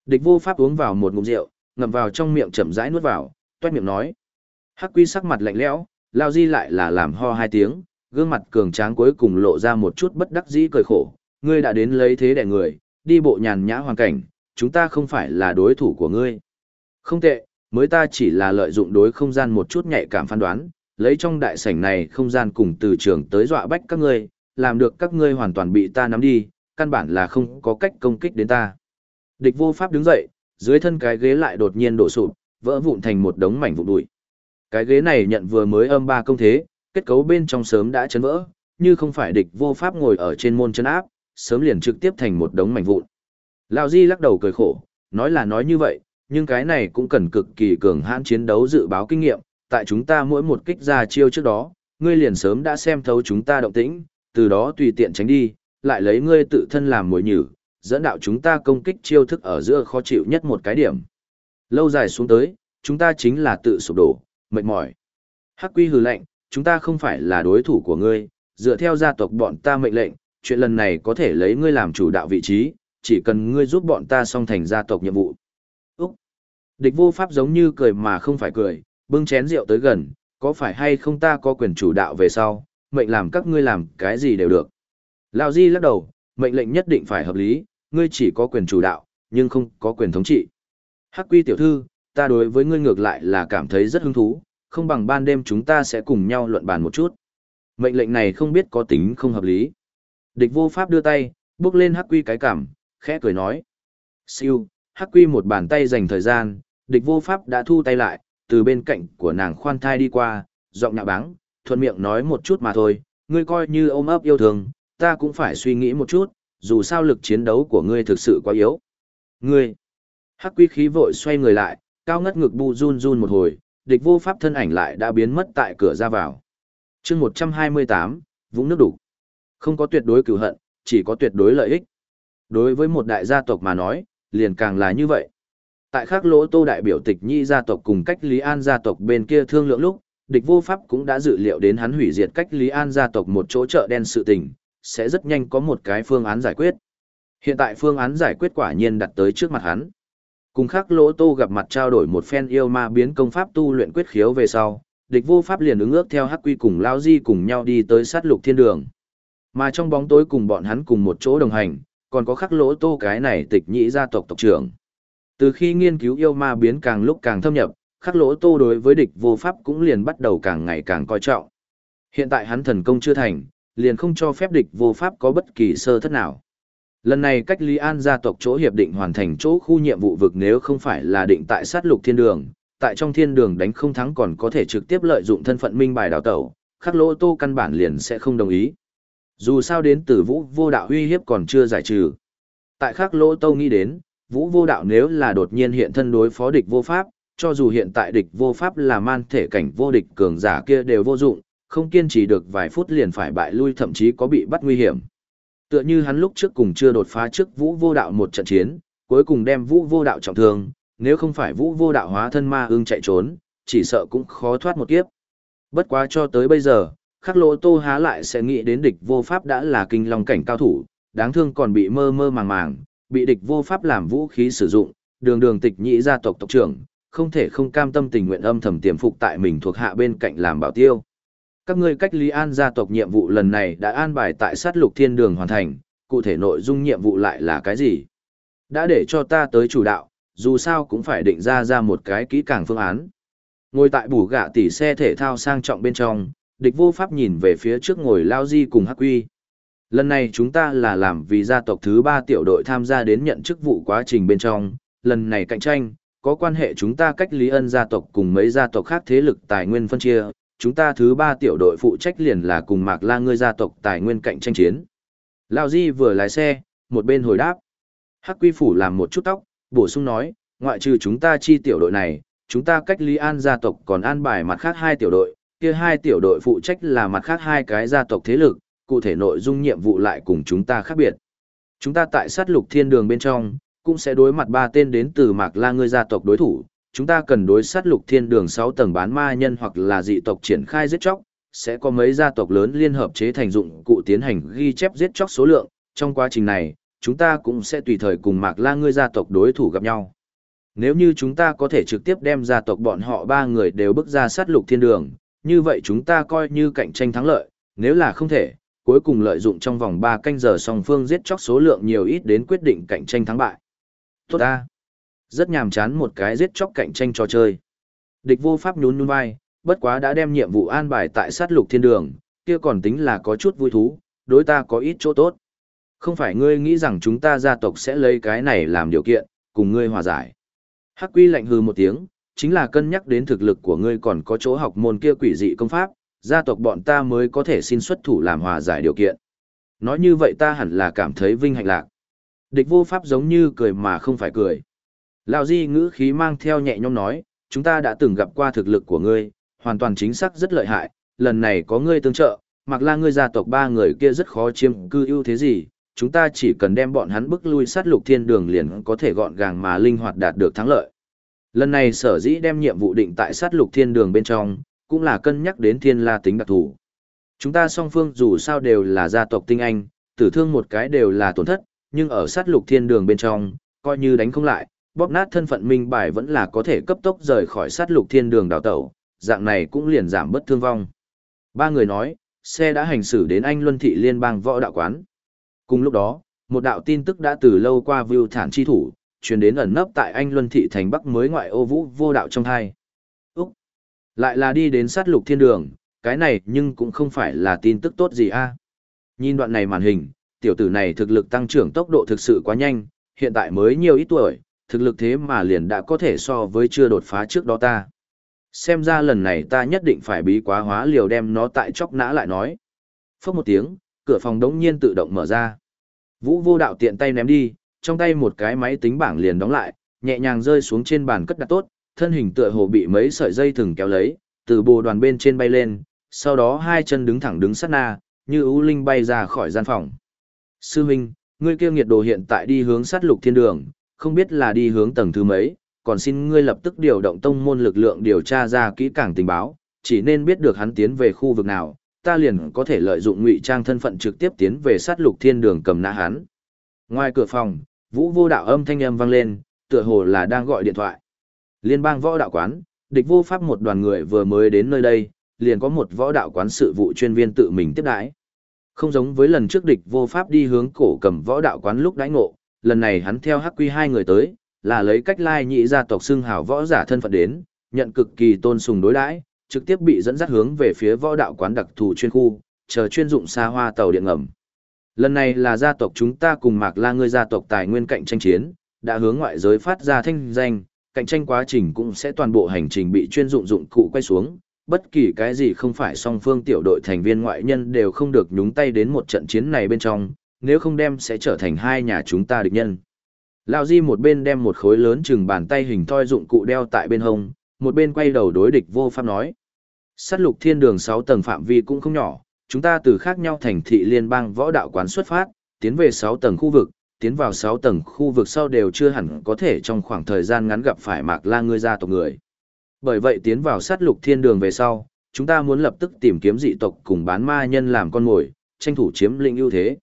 Địch vô pháp uống vào một ngụm rượu, ngậm vào trong miệng chậm rãi nuốt vào, toét miệng nói. Hắc quy sắc mặt lạnh lẽo, lao di lại là làm ho hai tiếng, gương mặt cường tráng cuối cùng lộ ra một chút bất đắc dĩ cười khổ. Ngươi đã đến lấy thế đẻ người, đi bộ nhàn nhã hoàn cảnh, chúng ta không phải là đối thủ của ngươi. Không tệ, mới ta chỉ là lợi dụng đối không gian một chút nhạy cảm phán đoán, lấy trong đại sảnh này không gian cùng từ trường tới dọa bách các ngươi, làm được các ngươi hoàn toàn bị ta nắm đi, căn bản là không có cách công kích đến ta. Địch vô pháp đứng dậy, dưới thân cái ghế lại đột nhiên đổ sụp, vỡ vụn thành một đống mảnh vụn đùi. Cái ghế này nhận vừa mới âm ba công thế, kết cấu bên trong sớm đã chấn vỡ, như không phải địch vô pháp ngồi ở trên môn chân áp, sớm liền trực tiếp thành một đống mảnh vụn. Lao Di lắc đầu cười khổ, nói là nói như vậy, nhưng cái này cũng cần cực kỳ cường hãn chiến đấu dự báo kinh nghiệm, tại chúng ta mỗi một kích ra chiêu trước đó, ngươi liền sớm đã xem thấu chúng ta động tĩnh, từ đó tùy tiện tránh đi, lại lấy ngươi tự thân làm mồi nhử, dẫn đạo chúng ta công kích chiêu thức ở giữa khó chịu nhất một cái điểm. Lâu dài xuống tới, chúng ta chính là tự sụp đổ, mệt mỏi. Hắc quy hừ lạnh, chúng ta không phải là đối thủ của ngươi, dựa theo gia tộc bọn ta mệnh lệnh, chuyện lần này có thể lấy ngươi làm chủ đạo vị trí, chỉ cần ngươi giúp bọn ta xong thành gia tộc nhiệm vụ. Úc! Địch vô pháp giống như cười mà không phải cười, bưng chén rượu tới gần, có phải hay không ta có quyền chủ đạo về sau, mệnh làm các ngươi làm cái gì đều được. Lão Di lắc đầu, mệnh lệnh nhất định phải hợp lý, ngươi chỉ có quyền chủ đạo, nhưng không có quyền thống trị. Hắc quy tiểu thư, ta đối với ngươi ngược lại là cảm thấy rất hứng thú, không bằng ban đêm chúng ta sẽ cùng nhau luận bàn một chút. Mệnh lệnh này không biết có tính không hợp lý. Địch vô pháp đưa tay, bước lên hắc quy cái cảm, khẽ cười nói. Siêu, hắc quy một bàn tay dành thời gian, địch vô pháp đã thu tay lại, từ bên cạnh của nàng khoan thai đi qua, giọng nhạ báng, thuận miệng nói một chút mà thôi, ngươi coi như ôm ấp yêu thương, ta cũng phải suy nghĩ một chút, dù sao lực chiến đấu của ngươi thực sự quá yếu. Ngươi, hắc quy khí vội xoay người lại, cao ngất ngực bu run run một hồi, địch vô pháp thân ảnh lại đã biến mất tại cửa ra vào. chương 128, vũng nước đủ. Không có tuyệt đối cửu hận, chỉ có tuyệt đối lợi ích. Đối với một đại gia tộc mà nói, liền càng là như vậy. Tại khắc lỗ tô đại biểu tịch nhi gia tộc cùng cách Lý An gia tộc bên kia thương lượng lúc, địch vô pháp cũng đã dự liệu đến hắn hủy diệt cách Lý An gia tộc một chỗ chợ đen sự tình, sẽ rất nhanh có một cái phương án giải quyết. Hiện tại phương án giải quyết quả nhiên đặt tới trước mặt hắn. Cùng khắc lỗ tô gặp mặt trao đổi một phen yêu ma biến công pháp tu luyện quyết khiếu về sau, địch vô pháp liền ứng ước theo hắc quy cùng lao di cùng nhau đi tới sát lục thiên đường. Mà trong bóng tối cùng bọn hắn cùng một chỗ đồng hành, còn có khắc lỗ tô cái này tịch nhĩ gia tộc tộc trưởng. Từ khi nghiên cứu yêu ma biến càng lúc càng thâm nhập, khắc lỗ tô đối với địch vô pháp cũng liền bắt đầu càng ngày càng coi trọng. Hiện tại hắn thần công chưa thành, liền không cho phép địch vô pháp có bất kỳ sơ thất nào. Lần này cách Lý An gia tộc chỗ hiệp định hoàn thành chỗ khu nhiệm vụ vực nếu không phải là định tại sát lục thiên đường, tại trong thiên đường đánh không thắng còn có thể trực tiếp lợi dụng thân phận minh bài đào tẩu, khắc lỗ tô căn bản liền sẽ không đồng ý. Dù sao đến từ vũ vô đạo uy hiếp còn chưa giải trừ. Tại khắc lỗ tô nghĩ đến, vũ vô đạo nếu là đột nhiên hiện thân đối phó địch vô pháp, cho dù hiện tại địch vô pháp là man thể cảnh vô địch cường giả kia đều vô dụng, không kiên trì được vài phút liền phải bại lui thậm chí có bị bắt nguy hiểm. Tựa như hắn lúc trước cùng chưa đột phá trước vũ vô đạo một trận chiến, cuối cùng đem vũ vô đạo trọng thương, nếu không phải vũ vô đạo hóa thân ma ương chạy trốn, chỉ sợ cũng khó thoát một kiếp. Bất quá cho tới bây giờ, khắc lỗ tô há lại sẽ nghĩ đến địch vô pháp đã là kinh long cảnh cao thủ, đáng thương còn bị mơ mơ màng màng, bị địch vô pháp làm vũ khí sử dụng, đường đường tịch nhị gia tộc tộc trưởng, không thể không cam tâm tình nguyện âm thầm tiềm phục tại mình thuộc hạ bên cạnh làm bảo tiêu. Các ngươi cách Lý An gia tộc nhiệm vụ lần này đã an bài tại sát lục thiên đường hoàn thành, cụ thể nội dung nhiệm vụ lại là cái gì? Đã để cho ta tới chủ đạo, dù sao cũng phải định ra ra một cái kỹ càng phương án. Ngồi tại bù gạ tỉ xe thể thao sang trọng bên trong, địch vô pháp nhìn về phía trước ngồi lao di cùng hắc quy. Lần này chúng ta là làm vì gia tộc thứ ba tiểu đội tham gia đến nhận chức vụ quá trình bên trong, lần này cạnh tranh, có quan hệ chúng ta cách lý ân gia tộc cùng mấy gia tộc khác thế lực tài nguyên phân chia, chúng ta thứ ba tiểu đội phụ trách liền là cùng mạc la ngươi gia tộc tài nguyên cạnh tranh chiến. Lao Di vừa lái xe, một bên hồi đáp. Hắc quy phủ làm một chút tóc, bổ sung nói, ngoại trừ chúng ta chi tiểu đội này, chúng ta cách Lý An gia tộc còn an bài mặt khác hai tiểu đội, kia hai tiểu đội phụ trách là mặt khác hai cái gia tộc thế lực, cụ thể nội dung nhiệm vụ lại cùng chúng ta khác biệt. Chúng ta tại sát lục thiên đường bên trong, cũng sẽ đối mặt ba tên đến từ mạc la ngươi gia tộc đối thủ, chúng ta cần đối sát lục thiên đường 6 tầng bán ma nhân hoặc là dị tộc triển khai giết chóc, sẽ có mấy gia tộc lớn liên hợp chế thành dụng cụ tiến hành ghi chép giết chóc số lượng, trong quá trình này, chúng ta cũng sẽ tùy thời cùng Mạc La ngươi gia tộc đối thủ gặp nhau. Nếu như chúng ta có thể trực tiếp đem gia tộc bọn họ ba người đều bước ra sát lục thiên đường, như vậy chúng ta coi như cạnh tranh thắng lợi, nếu là không thể, cuối cùng lợi dụng trong vòng 3 canh giờ song phương giết chóc số lượng nhiều ít đến quyết định cạnh tranh thắng bại. Tốt ta. Rất nhàm chán một cái giết chóc cạnh tranh trò chơi. Địch vô pháp nhún nhún vai, bất quá đã đem nhiệm vụ an bài tại sát lục thiên đường, kia còn tính là có chút vui thú, đối ta có ít chỗ tốt. Không phải ngươi nghĩ rằng chúng ta gia tộc sẽ lấy cái này làm điều kiện, cùng ngươi hòa giải. Hắc quy lạnh hừ một tiếng, chính là cân nhắc đến thực lực của ngươi còn có chỗ học môn kia quỷ dị công pháp, gia tộc bọn ta mới có thể xin xuất thủ làm hòa giải điều kiện. Nói như vậy ta hẳn là cảm thấy vinh hạnh lạc. Địch vô pháp giống như cười mà không phải cười. Lão Di ngữ khí mang theo nhẹ nhõm nói, chúng ta đã từng gặp qua thực lực của ngươi, hoàn toàn chính xác rất lợi hại, lần này có ngươi tương trợ, mặc là ngươi gia tộc ba người kia rất khó chiếm cư ưu thế gì, chúng ta chỉ cần đem bọn hắn bức lui sát lục thiên đường liền có thể gọn gàng mà linh hoạt đạt được thắng lợi. Lần này sở dĩ đem nhiệm vụ định tại sát lục thiên đường bên trong, cũng là cân nhắc đến thiên la tính đặc thù. Chúng ta song phương dù sao đều là gia tộc tinh anh, tử thương một cái đều là tổn thất, nhưng ở sát lục thiên đường bên trong, coi như đánh không lại, bóp nát thân phận minh bài vẫn là có thể cấp tốc rời khỏi sát lục thiên đường đào tẩu, dạng này cũng liền giảm bất thương vong. Ba người nói, xe đã hành xử đến Anh Luân Thị Liên bang võ đạo quán. Cùng lúc đó, một đạo tin tức đã từ lâu qua view thản chi thủ, truyền đến ẩn nấp tại Anh Luân Thị thành Bắc mới ngoại ô vũ vô đạo trong hai. Úc! Lại là đi đến sát lục thiên đường, cái này nhưng cũng không phải là tin tức tốt gì a. Nhìn đoạn này màn hình, tiểu tử này thực lực tăng trưởng tốc độ thực sự quá nhanh, hiện tại mới nhiều ít tuổi, thực lực thế mà liền đã có thể so với chưa đột phá trước đó ta. Xem ra lần này ta nhất định phải bí quá hóa liều đem nó tại chóc nã lại nói. Phốc một tiếng, cửa phòng đống nhiên tự động mở ra. Vũ vô đạo tiện tay ném đi, trong tay một cái máy tính bảng liền đóng lại, nhẹ nhàng rơi xuống trên bàn cất đặt tốt, thân hình tựa hồ bị mấy sợi dây thừng kéo lấy, từ bồ đoàn bên trên bay lên, sau đó hai chân đứng thẳng đứng sát na, như ưu linh bay ra khỏi gian phòng. Sư Minh, ngươi kia nghiệt đồ hiện tại đi hướng sát lục thiên đường, không biết là đi hướng tầng thứ mấy, còn xin ngươi lập tức điều động tông môn lực lượng điều tra ra kỹ càng tình báo, chỉ nên biết được hắn tiến về khu vực nào, ta liền có thể lợi dụng ngụy trang thân phận trực tiếp tiến về sát lục thiên đường cầm nã hắn. Ngoài cửa phòng, Vũ Vô Đạo âm thanh âm vang lên, tựa hồ là đang gọi điện thoại. Liên bang võ đạo quán, địch vô pháp một đoàn người vừa mới đến nơi đây, liền có một võ đạo quán sự vụ chuyên viên tự mình tiếp đãi. Không giống với lần trước địch vô pháp đi hướng cổ cầm võ đạo quán lúc đãi ngộ, lần này hắn theo hắc quy hai người tới, là lấy cách lai nhị gia tộc xưng hào võ giả thân phận đến, nhận cực kỳ tôn sùng đối đãi, trực tiếp bị dẫn dắt hướng về phía võ đạo quán đặc thù chuyên khu, chờ chuyên dụng xa hoa tàu điện ngầm. Lần này là gia tộc chúng ta cùng Mạc La ngươi gia tộc tài nguyên cạnh tranh chiến, đã hướng ngoại giới phát ra thanh danh, cạnh tranh quá trình cũng sẽ toàn bộ hành trình bị chuyên dụng dụng cụ quay xuống, bất kỳ cái gì không phải song phương tiểu đội thành viên ngoại nhân đều không được nhúng tay đến một trận chiến này bên trong, nếu không đem sẽ trở thành hai nhà chúng ta địch nhân. Lão Di một bên đem một khối lớn chừng bàn tay hình thoi dụng cụ đeo tại bên hông, một bên quay đầu đối địch vô pháp nói. Sát lục thiên đường 6 tầng phạm vi cũng không nhỏ, chúng ta từ khác nhau thành thị liên bang võ đạo quán xuất phát, tiến về 6 tầng khu vực, tiến vào 6 tầng khu vực sau đều chưa hẳn có thể trong khoảng thời gian ngắn gặp phải mạc la ngươi gia tộc người. Bởi vậy tiến vào sát lục thiên đường về sau, chúng ta muốn lập tức tìm kiếm dị tộc cùng bán ma nhân làm con mồi, tranh thủ chiếm lĩnh ưu thế.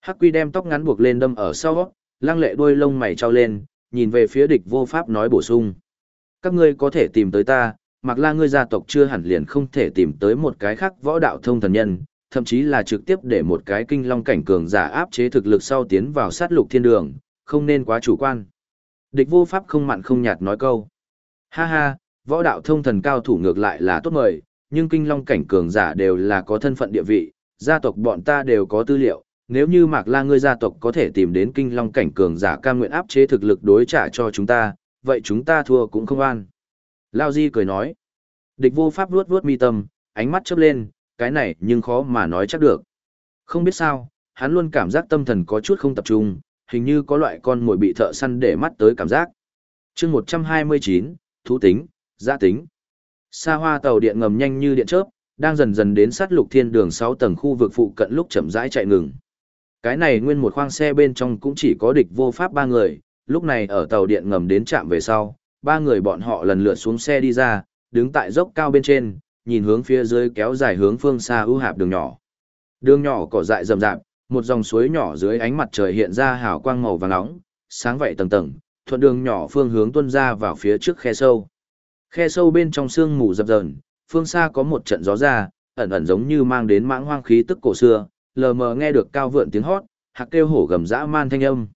Hắc Quy đem tóc ngắn buộc lên đâm ở sau, lăng lệ đuôi lông mày trao lên, nhìn về phía địch vô pháp nói bổ sung. Các ngươi có thể tìm tới ta, mặc la ngươi gia tộc chưa hẳn liền không thể tìm tới một cái khác võ đạo thông thần nhân, thậm chí là trực tiếp để một cái kinh long cảnh cường giả áp chế thực lực sau tiến vào sát lục thiên đường, không nên quá chủ quan. Địch vô pháp không mặn không nhạt nói câu. Ha ha, võ đạo thông thần cao thủ ngược lại là tốt mời, nhưng kinh long cảnh cường giả đều là có thân phận địa vị, gia tộc bọn ta đều có tư liệu, nếu như Mạc La ngươi gia tộc có thể tìm đến kinh long cảnh cường giả cam nguyện áp chế thực lực đối trả cho chúng ta, vậy chúng ta thua cũng không an. Lao Di cười nói. Địch vô pháp vuốt vuốt mi tâm, ánh mắt chớp lên, cái này nhưng khó mà nói chắc được. Không biết sao, hắn luôn cảm giác tâm thần có chút không tập trung, hình như có loại con mồi bị thợ săn để mắt tới cảm giác. chương 129, thú tính, gia tính. Xa hoa tàu điện ngầm nhanh như điện chớp, đang dần dần đến sát lục thiên đường 6 tầng khu vực phụ cận lúc chậm rãi chạy ngừng. Cái này nguyên một khoang xe bên trong cũng chỉ có địch vô pháp ba người, lúc này ở tàu điện ngầm đến trạm về sau, ba người bọn họ lần lượt xuống xe đi ra, đứng tại dốc cao bên trên, nhìn hướng phía dưới kéo dài hướng phương xa ưu hạp đường nhỏ. Đường nhỏ cỏ dại rậm rạp, một dòng suối nhỏ dưới ánh mặt trời hiện ra hào quang màu vàng nóng, sáng vậy tầng tầng, thuận đường nhỏ phương hướng tuân ra vào phía trước khe sâu. Khe sâu bên trong sương mù dập dờn, phương xa có một trận gió ra, ẩn ẩn giống như mang đến mãng hoang khí tức cổ xưa, lờ mờ nghe được cao vượn tiếng hót, hạc kêu hổ gầm dã man thanh âm.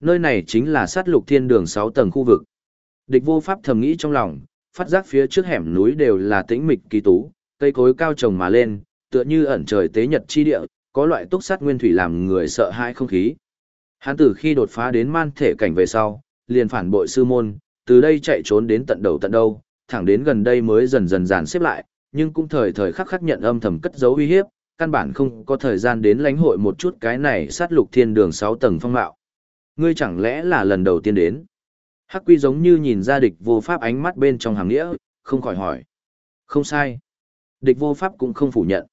Nơi này chính là sát lục thiên đường 6 tầng khu vực. Địch vô pháp thầm nghĩ trong lòng, phát giác phía trước hẻm núi đều là tĩnh mịch kỳ tú, cây cối cao trồng mà lên, tựa như ẩn trời tế nhật chi địa, có loại túc sát nguyên thủy làm người sợ hãi không khí. Hắn từ khi đột phá đến man thể cảnh về sau, liền phản bội sư môn, từ đây chạy trốn đến tận đầu tận đâu, thẳng đến gần đây mới dần dần dàn xếp lại, nhưng cũng thời thời khắc khắc nhận âm thầm cất giấu uy hiếp, căn bản không có thời gian đến lãnh hội một chút cái này sát lục thiên đường 6 tầng phong mạo. Ngươi chẳng lẽ là lần đầu tiên đến? Hắc quy giống như nhìn ra địch vô pháp ánh mắt bên trong hàng nghĩa, không khỏi hỏi. Không sai. Địch vô pháp cũng không phủ nhận.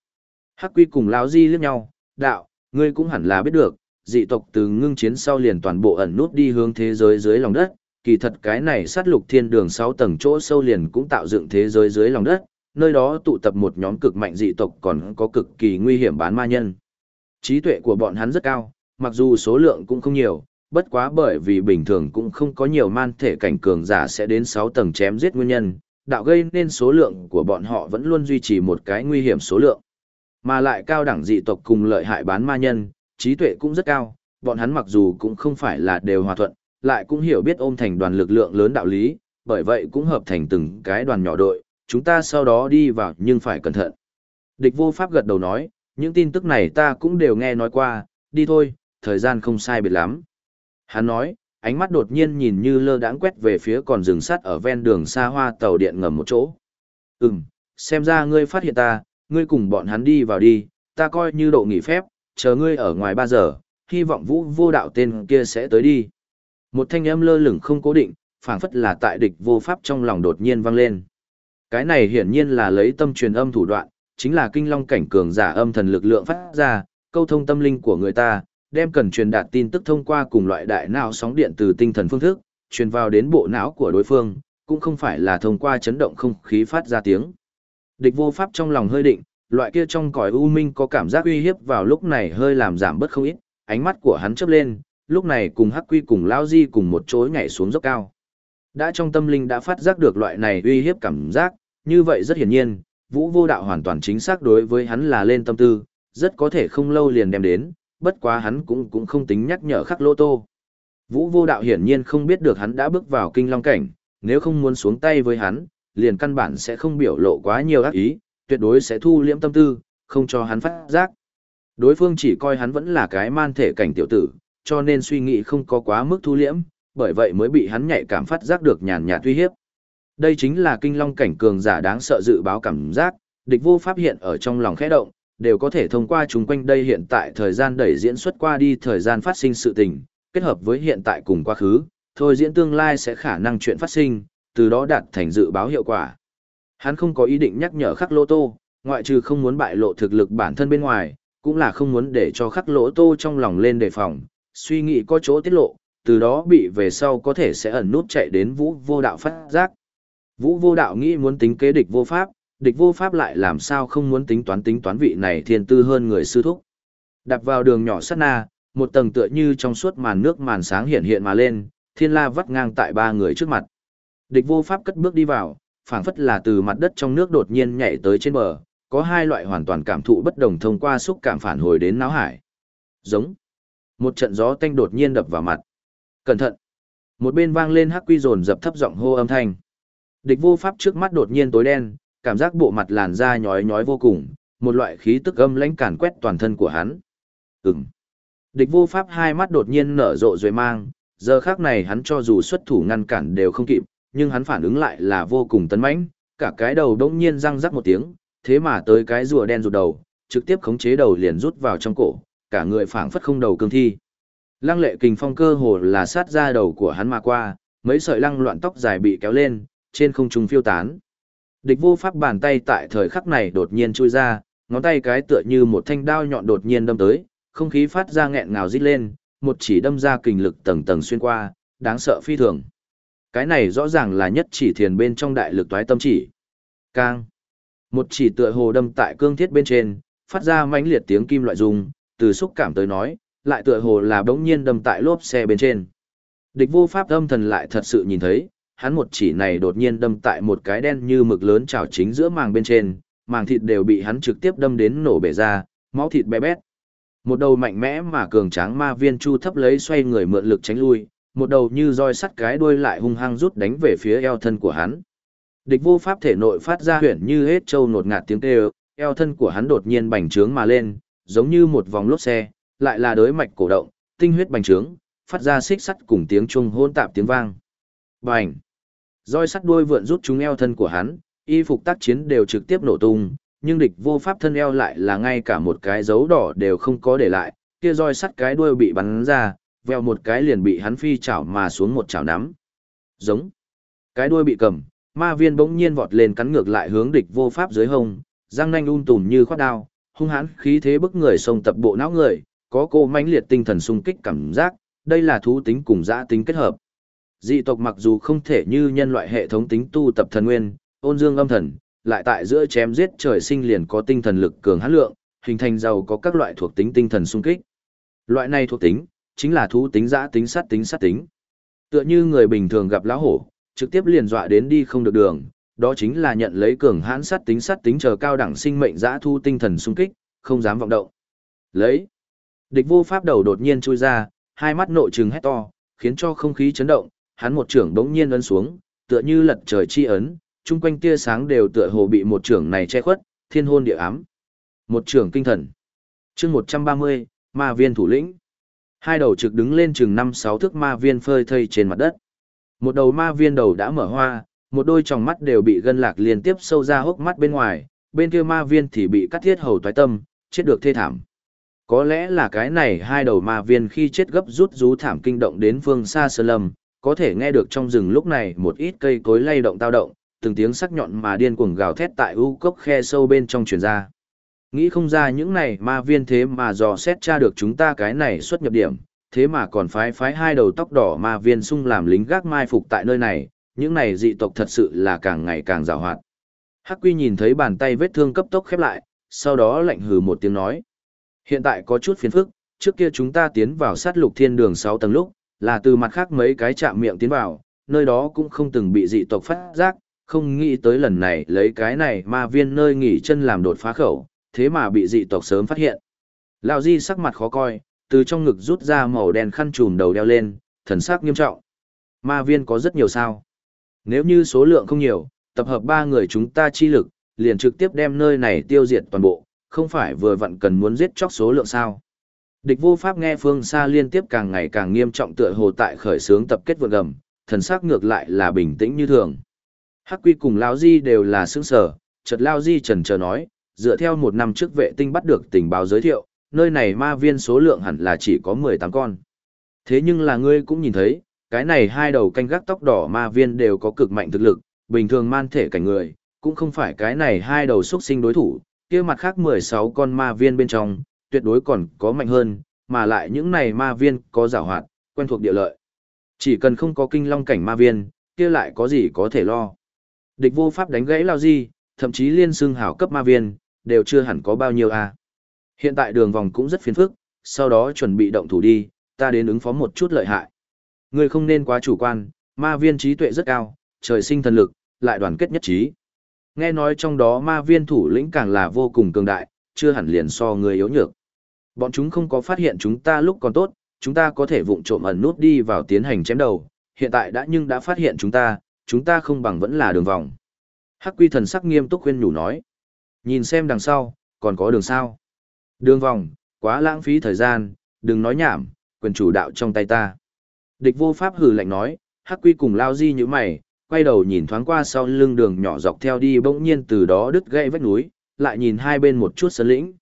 Hắc quy cùng lão di liếc nhau, đạo, ngươi cũng hẳn là biết được, dị tộc từ ngưng chiến sau liền toàn bộ ẩn nút đi hướng thế giới dưới lòng đất, kỳ thật cái này sát lục thiên đường 6 tầng chỗ sâu liền cũng tạo dựng thế giới dưới lòng đất, nơi đó tụ tập một nhóm cực mạnh dị tộc còn có cực kỳ nguy hiểm bán ma nhân. Trí tuệ của bọn hắn rất cao, mặc dù số lượng cũng không nhiều, bất quá bởi vì bình thường cũng không có nhiều man thể cảnh cường giả sẽ đến 6 tầng chém giết nguyên nhân, đạo gây nên số lượng của bọn họ vẫn luôn duy trì một cái nguy hiểm số lượng. Mà lại cao đẳng dị tộc cùng lợi hại bán ma nhân, trí tuệ cũng rất cao, bọn hắn mặc dù cũng không phải là đều hòa thuận, lại cũng hiểu biết ôm thành đoàn lực lượng lớn đạo lý, bởi vậy cũng hợp thành từng cái đoàn nhỏ đội, chúng ta sau đó đi vào nhưng phải cẩn thận. Địch vô pháp gật đầu nói, những tin tức này ta cũng đều nghe nói qua, đi thôi, thời gian không sai biệt lắm. Hắn nói, ánh mắt đột nhiên nhìn như lơ đãng quét về phía còn rừng sắt ở ven đường xa hoa tàu điện ngầm một chỗ. Ừm, xem ra ngươi phát hiện ta, ngươi cùng bọn hắn đi vào đi, ta coi như độ nghỉ phép, chờ ngươi ở ngoài ba giờ, hy vọng vũ vô đạo tên kia sẽ tới đi. Một thanh âm lơ lửng không cố định, phảng phất là tại địch vô pháp trong lòng đột nhiên vang lên. Cái này hiển nhiên là lấy tâm truyền âm thủ đoạn, chính là kinh long cảnh cường giả âm thần lực lượng phát ra, câu thông tâm linh của người ta, đem cần truyền đạt tin tức thông qua cùng loại đại não sóng điện từ tinh thần phương thức, truyền vào đến bộ não của đối phương, cũng không phải là thông qua chấn động không khí phát ra tiếng. Địch vô pháp trong lòng hơi định, loại kia trong cõi u minh có cảm giác uy hiếp vào lúc này hơi làm giảm bớt không ít, ánh mắt của hắn chớp lên, lúc này cùng Hắc Quy cùng Lao Di cùng một chối nhảy xuống dốc cao. Đã trong tâm linh đã phát giác được loại này uy hiếp cảm giác, như vậy rất hiển nhiên, Vũ Vô Đạo hoàn toàn chính xác đối với hắn là lên tâm tư, rất có thể không lâu liền đem đến, bất quá hắn cũng cũng không tính nhắc nhở khắc lô tô. Vũ Vô Đạo hiển nhiên không biết được hắn đã bước vào kinh long cảnh, nếu không muốn xuống tay với hắn, liền căn bản sẽ không biểu lộ quá nhiều ác ý, tuyệt đối sẽ thu liễm tâm tư, không cho hắn phát giác. Đối phương chỉ coi hắn vẫn là cái man thể cảnh tiểu tử, cho nên suy nghĩ không có quá mức thu liễm, bởi vậy mới bị hắn nhạy cảm phát giác được nhàn nhạt uy hiếp. Đây chính là kinh long cảnh cường giả đáng sợ dự báo cảm giác, địch vô pháp hiện ở trong lòng khẽ động, đều có thể thông qua chúng quanh đây hiện tại thời gian đẩy diễn xuất qua đi thời gian phát sinh sự tình, kết hợp với hiện tại cùng quá khứ, thôi diễn tương lai sẽ khả năng chuyện phát sinh, từ đó đạt thành dự báo hiệu quả. Hắn không có ý định nhắc nhở khắc lô tô, ngoại trừ không muốn bại lộ thực lực bản thân bên ngoài, cũng là không muốn để cho khắc lỗ tô trong lòng lên đề phòng, suy nghĩ có chỗ tiết lộ, từ đó bị về sau có thể sẽ ẩn nút chạy đến vũ vô đạo phát giác. Vũ vô đạo nghĩ muốn tính kế địch vô pháp, địch vô pháp lại làm sao không muốn tính toán tính toán vị này thiên tư hơn người sư thúc. Đặt vào đường nhỏ sát na, một tầng tựa như trong suốt màn nước màn sáng hiện hiện mà lên, thiên la vắt ngang tại ba người trước mặt. Địch vô pháp cất bước đi vào, phảng phất là từ mặt đất trong nước đột nhiên nhảy tới trên bờ, có hai loại hoàn toàn cảm thụ bất đồng thông qua xúc cảm phản hồi đến não hải. Giống. Một trận gió tanh đột nhiên đập vào mặt. Cẩn thận. Một bên vang lên hắc quy rồn dập thấp giọng hô âm thanh. Địch vô pháp trước mắt đột nhiên tối đen, cảm giác bộ mặt làn da nhói nhói vô cùng, một loại khí tức âm lãnh càn quét toàn thân của hắn. Ừm. Địch vô pháp hai mắt đột nhiên nở rộ rồi mang, giờ khác này hắn cho dù xuất thủ ngăn cản đều không kịp, nhưng hắn phản ứng lại là vô cùng tấn mãnh, cả cái đầu đống nhiên răng rắc một tiếng, thế mà tới cái rùa đen rụt đầu, trực tiếp khống chế đầu liền rút vào trong cổ, cả người phảng phất không đầu cương thi. Lăng lệ kình phong cơ hồ là sát ra đầu của hắn mà qua, mấy sợi lăng loạn tóc dài bị kéo lên, trên không trung phiêu tán. Địch vô pháp bàn tay tại thời khắc này đột nhiên chui ra, ngón tay cái tựa như một thanh đao nhọn đột nhiên đâm tới, không khí phát ra nghẹn ngào rít lên, một chỉ đâm ra kình lực tầng tầng xuyên qua, đáng sợ phi thường. Cái này rõ ràng là nhất chỉ thiền bên trong đại lực toái tâm chỉ. Cang. Một chỉ tựa hồ đâm tại cương thiết bên trên, phát ra mãnh liệt tiếng kim loại rung, từ xúc cảm tới nói, lại tựa hồ là bỗng nhiên đâm tại lốp xe bên trên. Địch vô pháp âm thần lại thật sự nhìn thấy, hắn một chỉ này đột nhiên đâm tại một cái đen như mực lớn trào chính giữa màng bên trên, màng thịt đều bị hắn trực tiếp đâm đến nổ bể ra, máu thịt bé bét. Một đầu mạnh mẽ mà cường tráng ma viên chu thấp lấy xoay người mượn lực tránh lui, một đầu như roi sắt cái đuôi lại hung hăng rút đánh về phía eo thân của hắn. Địch vô pháp thể nội phát ra huyển như hết trâu nột ngạt tiếng kêu, eo thân của hắn đột nhiên bành trướng mà lên, giống như một vòng lốp xe, lại là đối mạch cổ động, tinh huyết bành trướng, phát ra xích sắt cùng tiếng chuông hôn tạp tiếng vang. Bành! Roi sắt đuôi vượn rút chúng eo thân của hắn, y phục tác chiến đều trực tiếp nổ tung, nhưng địch vô pháp thân eo lại là ngay cả một cái dấu đỏ đều không có để lại, kia roi sắt cái đuôi bị bắn ra, veo một cái liền bị hắn phi chảo mà xuống một chảo nắm. Giống. Cái đuôi bị cầm, ma viên bỗng nhiên vọt lên cắn ngược lại hướng địch vô pháp dưới hông, răng nanh un tùm như khoát đao, hung hãn khí thế bức người xông tập bộ não người, có cô mãnh liệt tinh thần sung kích cảm giác, đây là thú tính cùng dã tính kết hợp. Dị tộc mặc dù không thể như nhân loại hệ thống tính tu tập thần nguyên, ôn dương âm thần, lại tại giữa chém giết trời sinh liền có tinh thần lực cường hãn lượng, hình thành giàu có các loại thuộc tính tinh thần sung kích. Loại này thuộc tính chính là thú tính dã tính sát tính sát tính. Tựa như người bình thường gặp lão hổ, trực tiếp liền dọa đến đi không được đường, đó chính là nhận lấy cường hãn sát tính sát tính chờ cao đẳng sinh mệnh dã thu tinh thần sung kích, không dám vọng động. Lấy. Địch vô pháp đầu đột nhiên chui ra, hai mắt nội trừng hét to, khiến cho không khí chấn động, hắn một trưởng đống nhiên ấn xuống, tựa như lật trời chi ấn, chung quanh tia sáng đều tựa hồ bị một trưởng này che khuất, thiên hôn địa ám. Một trưởng kinh thần. chương 130, ma viên thủ lĩnh. Hai đầu trực đứng lên chừng 5-6 thước ma viên phơi thây trên mặt đất. Một đầu ma viên đầu đã mở hoa, một đôi tròng mắt đều bị gân lạc liên tiếp sâu ra hốc mắt bên ngoài, bên kia ma viên thì bị cắt thiết hầu toái tâm, chết được thê thảm. Có lẽ là cái này hai đầu ma viên khi chết gấp rút rú thảm kinh động đến phương xa sơ lâm, có thể nghe được trong rừng lúc này một ít cây cối lay động tao động, từng tiếng sắc nhọn mà điên cuồng gào thét tại u cốc khe sâu bên trong truyền ra. Nghĩ không ra những này ma viên thế mà dò xét tra được chúng ta cái này xuất nhập điểm, thế mà còn phái phái hai đầu tóc đỏ ma viên sung làm lính gác mai phục tại nơi này, những này dị tộc thật sự là càng ngày càng rào hoạt. Hắc quy nhìn thấy bàn tay vết thương cấp tốc khép lại, sau đó lạnh hừ một tiếng nói. Hiện tại có chút phiền phức, trước kia chúng ta tiến vào sát lục thiên đường 6 tầng lúc, là từ mặt khác mấy cái chạm miệng tiến vào, nơi đó cũng không từng bị dị tộc phát giác, không nghĩ tới lần này lấy cái này ma viên nơi nghỉ chân làm đột phá khẩu, thế mà bị dị tộc sớm phát hiện. Lão Di sắc mặt khó coi, từ trong ngực rút ra màu đen khăn trùm đầu đeo lên, thần sắc nghiêm trọng. Ma viên có rất nhiều sao. Nếu như số lượng không nhiều, tập hợp ba người chúng ta chi lực, liền trực tiếp đem nơi này tiêu diệt toàn bộ, không phải vừa vặn cần muốn giết chóc số lượng sao. Địch vô pháp nghe phương xa liên tiếp càng ngày càng nghiêm trọng tựa hồ tại khởi sướng tập kết vượt gầm, thần sắc ngược lại là bình tĩnh như thường. Hắc quy cùng Lao Di đều là sướng sở, chợt Lao Di trần chờ nói, dựa theo một năm trước vệ tinh bắt được tình báo giới thiệu, nơi này ma viên số lượng hẳn là chỉ có 18 con. Thế nhưng là ngươi cũng nhìn thấy, cái này hai đầu canh gác tóc đỏ ma viên đều có cực mạnh thực lực, bình thường man thể cảnh người, cũng không phải cái này hai đầu xuất sinh đối thủ, kia mặt khác 16 con ma viên bên trong, tuyệt đối còn có mạnh hơn, mà lại những này ma viên có giảo hoạt, quen thuộc địa lợi. Chỉ cần không có kinh long cảnh ma viên, kia lại có gì có thể lo. Địch vô pháp đánh gãy lao gì, thậm chí liên xương hảo cấp ma viên, đều chưa hẳn có bao nhiêu a. À. Hiện tại đường vòng cũng rất phiền phức, sau đó chuẩn bị động thủ đi, ta đến ứng phó một chút lợi hại. người không nên quá chủ quan, ma viên trí tuệ rất cao, trời sinh thần lực, lại đoàn kết nhất trí. Nghe nói trong đó ma viên thủ lĩnh càng là vô cùng cường đại, chưa hẳn liền so người yếu nhược. Bọn chúng không có phát hiện chúng ta lúc còn tốt, chúng ta có thể vụng trộm ẩn nút đi vào tiến hành chém đầu, hiện tại đã nhưng đã phát hiện chúng ta, chúng ta không bằng vẫn là đường vòng. Hắc quy thần sắc nghiêm túc khuyên nhủ nói. Nhìn xem đằng sau, còn có đường sao. Đường vòng, quá lãng phí thời gian, đừng nói nhảm, quyền chủ đạo trong tay ta. Địch vô pháp hừ lạnh nói, hắc quy cùng lao di như mày, quay đầu nhìn thoáng qua sau lưng đường nhỏ dọc theo đi bỗng nhiên từ đó đứt gãy vách núi, lại nhìn hai bên một chút sân lĩnh.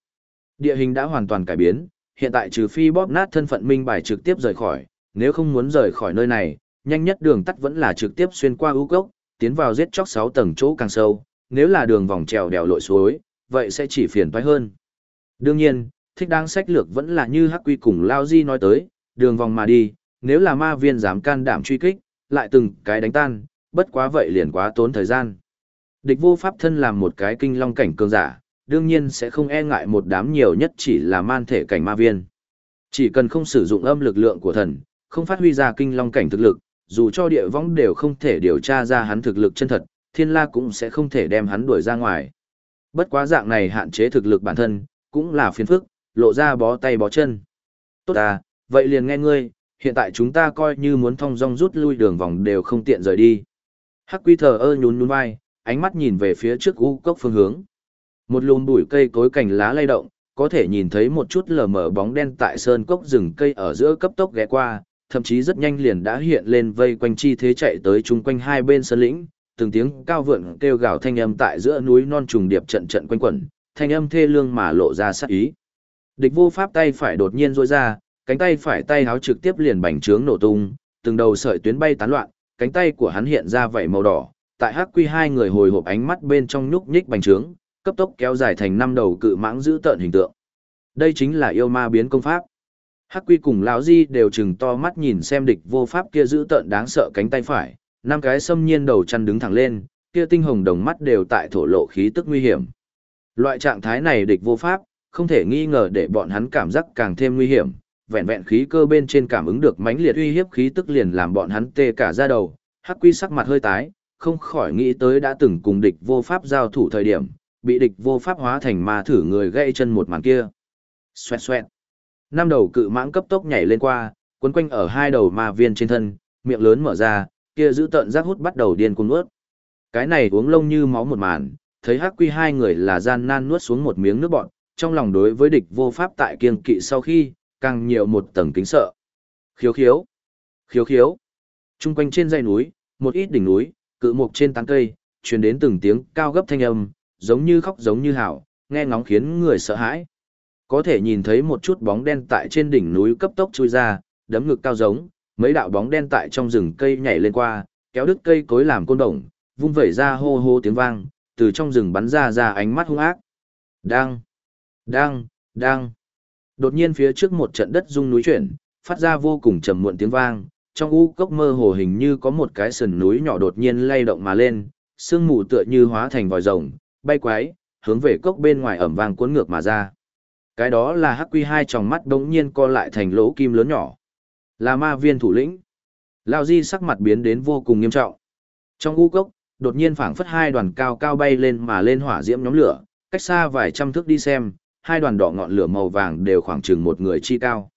Địa hình đã hoàn toàn cải biến, hiện tại trừ phi bóp nát thân phận minh bài trực tiếp rời khỏi, nếu không muốn rời khỏi nơi này, nhanh nhất đường tắt vẫn là trực tiếp xuyên qua ưu cốc, tiến vào giết chóc 6 tầng chỗ càng sâu, nếu là đường vòng trèo đèo lội suối, vậy sẽ chỉ phiền toái hơn. Đương nhiên, thích đáng sách lược vẫn là như Hắc Quy cùng Lao Di nói tới, đường vòng mà đi, nếu là ma viên dám can đảm truy kích, lại từng cái đánh tan, bất quá vậy liền quá tốn thời gian. Địch vô pháp thân làm một cái kinh long cảnh cường giả, đương nhiên sẽ không e ngại một đám nhiều nhất chỉ là man thể cảnh ma viên. Chỉ cần không sử dụng âm lực lượng của thần, không phát huy ra kinh long cảnh thực lực, dù cho địa võng đều không thể điều tra ra hắn thực lực chân thật, thiên la cũng sẽ không thể đem hắn đuổi ra ngoài. Bất quá dạng này hạn chế thực lực bản thân, cũng là phiền phức, lộ ra bó tay bó chân. Tốt à, vậy liền nghe ngươi, hiện tại chúng ta coi như muốn thông dong rút lui đường vòng đều không tiện rời đi. Hắc quy thờ ơ nhún nhún vai, ánh mắt nhìn về phía trước u cốc phương hướng. Một lùm bụi cây cối cành lá lay động, có thể nhìn thấy một chút lờ mờ bóng đen tại sơn cốc rừng cây ở giữa cấp tốc ghé qua, thậm chí rất nhanh liền đã hiện lên vây quanh chi thế chạy tới chung quanh hai bên sơn lĩnh, từng tiếng cao vượn kêu gào thanh âm tại giữa núi non trùng điệp trận trận quanh quẩn, thanh âm thê lương mà lộ ra sát ý. Địch vô pháp tay phải đột nhiên rôi ra, cánh tay phải tay háo trực tiếp liền bành trướng nổ tung, từng đầu sợi tuyến bay tán loạn, cánh tay của hắn hiện ra vảy màu đỏ, tại hắc quy hai người hồi hộp ánh mắt bên trong nhúc nhích bành trướng, cấp tốc kéo dài thành năm đầu cự mãng giữ tợn hình tượng. Đây chính là yêu ma biến công pháp. Hắc quy cùng lão di đều chừng to mắt nhìn xem địch vô pháp kia giữ tợn đáng sợ cánh tay phải, năm cái xâm nhiên đầu chăn đứng thẳng lên, kia tinh hồng đồng mắt đều tại thổ lộ khí tức nguy hiểm. Loại trạng thái này địch vô pháp, không thể nghi ngờ để bọn hắn cảm giác càng thêm nguy hiểm, vẹn vẹn khí cơ bên trên cảm ứng được mãnh liệt uy hiếp khí tức liền làm bọn hắn tê cả da đầu, Hắc Quy sắc mặt hơi tái, không khỏi nghĩ tới đã từng cùng địch vô pháp giao thủ thời điểm, bị địch vô pháp hóa thành ma thử người gãy chân một màn kia. Xoẹt xoẹt. Năm đầu cự mãng cấp tốc nhảy lên qua, quấn quanh ở hai đầu ma viên trên thân, miệng lớn mở ra, kia giữ tận giác hút bắt đầu điên cuồng nuốt. Cái này uống lông như máu một màn, thấy Hắc Quy hai người là gian nan nuốt xuống một miếng nước bọn, trong lòng đối với địch vô pháp tại kiên kỵ sau khi, càng nhiều một tầng kính sợ. Khiếu khiếu, khiếu khiếu. Trung quanh trên dãy núi, một ít đỉnh núi, cự mục trên tán cây, truyền đến từng tiếng cao gấp thanh âm, giống như khóc giống như hảo, nghe ngóng khiến người sợ hãi. Có thể nhìn thấy một chút bóng đen tại trên đỉnh núi cấp tốc chui ra, đấm ngực cao giống, mấy đạo bóng đen tại trong rừng cây nhảy lên qua, kéo đứt cây cối làm côn đồng, vung vẩy ra hô hô tiếng vang, từ trong rừng bắn ra ra ánh mắt hung ác. Đang, đang, đang. Đột nhiên phía trước một trận đất rung núi chuyển, phát ra vô cùng trầm muộn tiếng vang, trong u cốc mơ hồ hình như có một cái sườn núi nhỏ đột nhiên lay động mà lên, sương mù tựa như hóa thành vòi rồng, bay quái, hướng về cốc bên ngoài ẩm vang cuốn ngược mà ra. Cái đó là hắc quy hai tròng mắt đống nhiên co lại thành lỗ kim lớn nhỏ. Là ma viên thủ lĩnh. Lao Di sắc mặt biến đến vô cùng nghiêm trọng. Trong u cốc, đột nhiên phảng phất hai đoàn cao cao bay lên mà lên hỏa diễm nhóm lửa, cách xa vài trăm thước đi xem, hai đoàn đỏ ngọn lửa màu vàng đều khoảng chừng một người chi cao.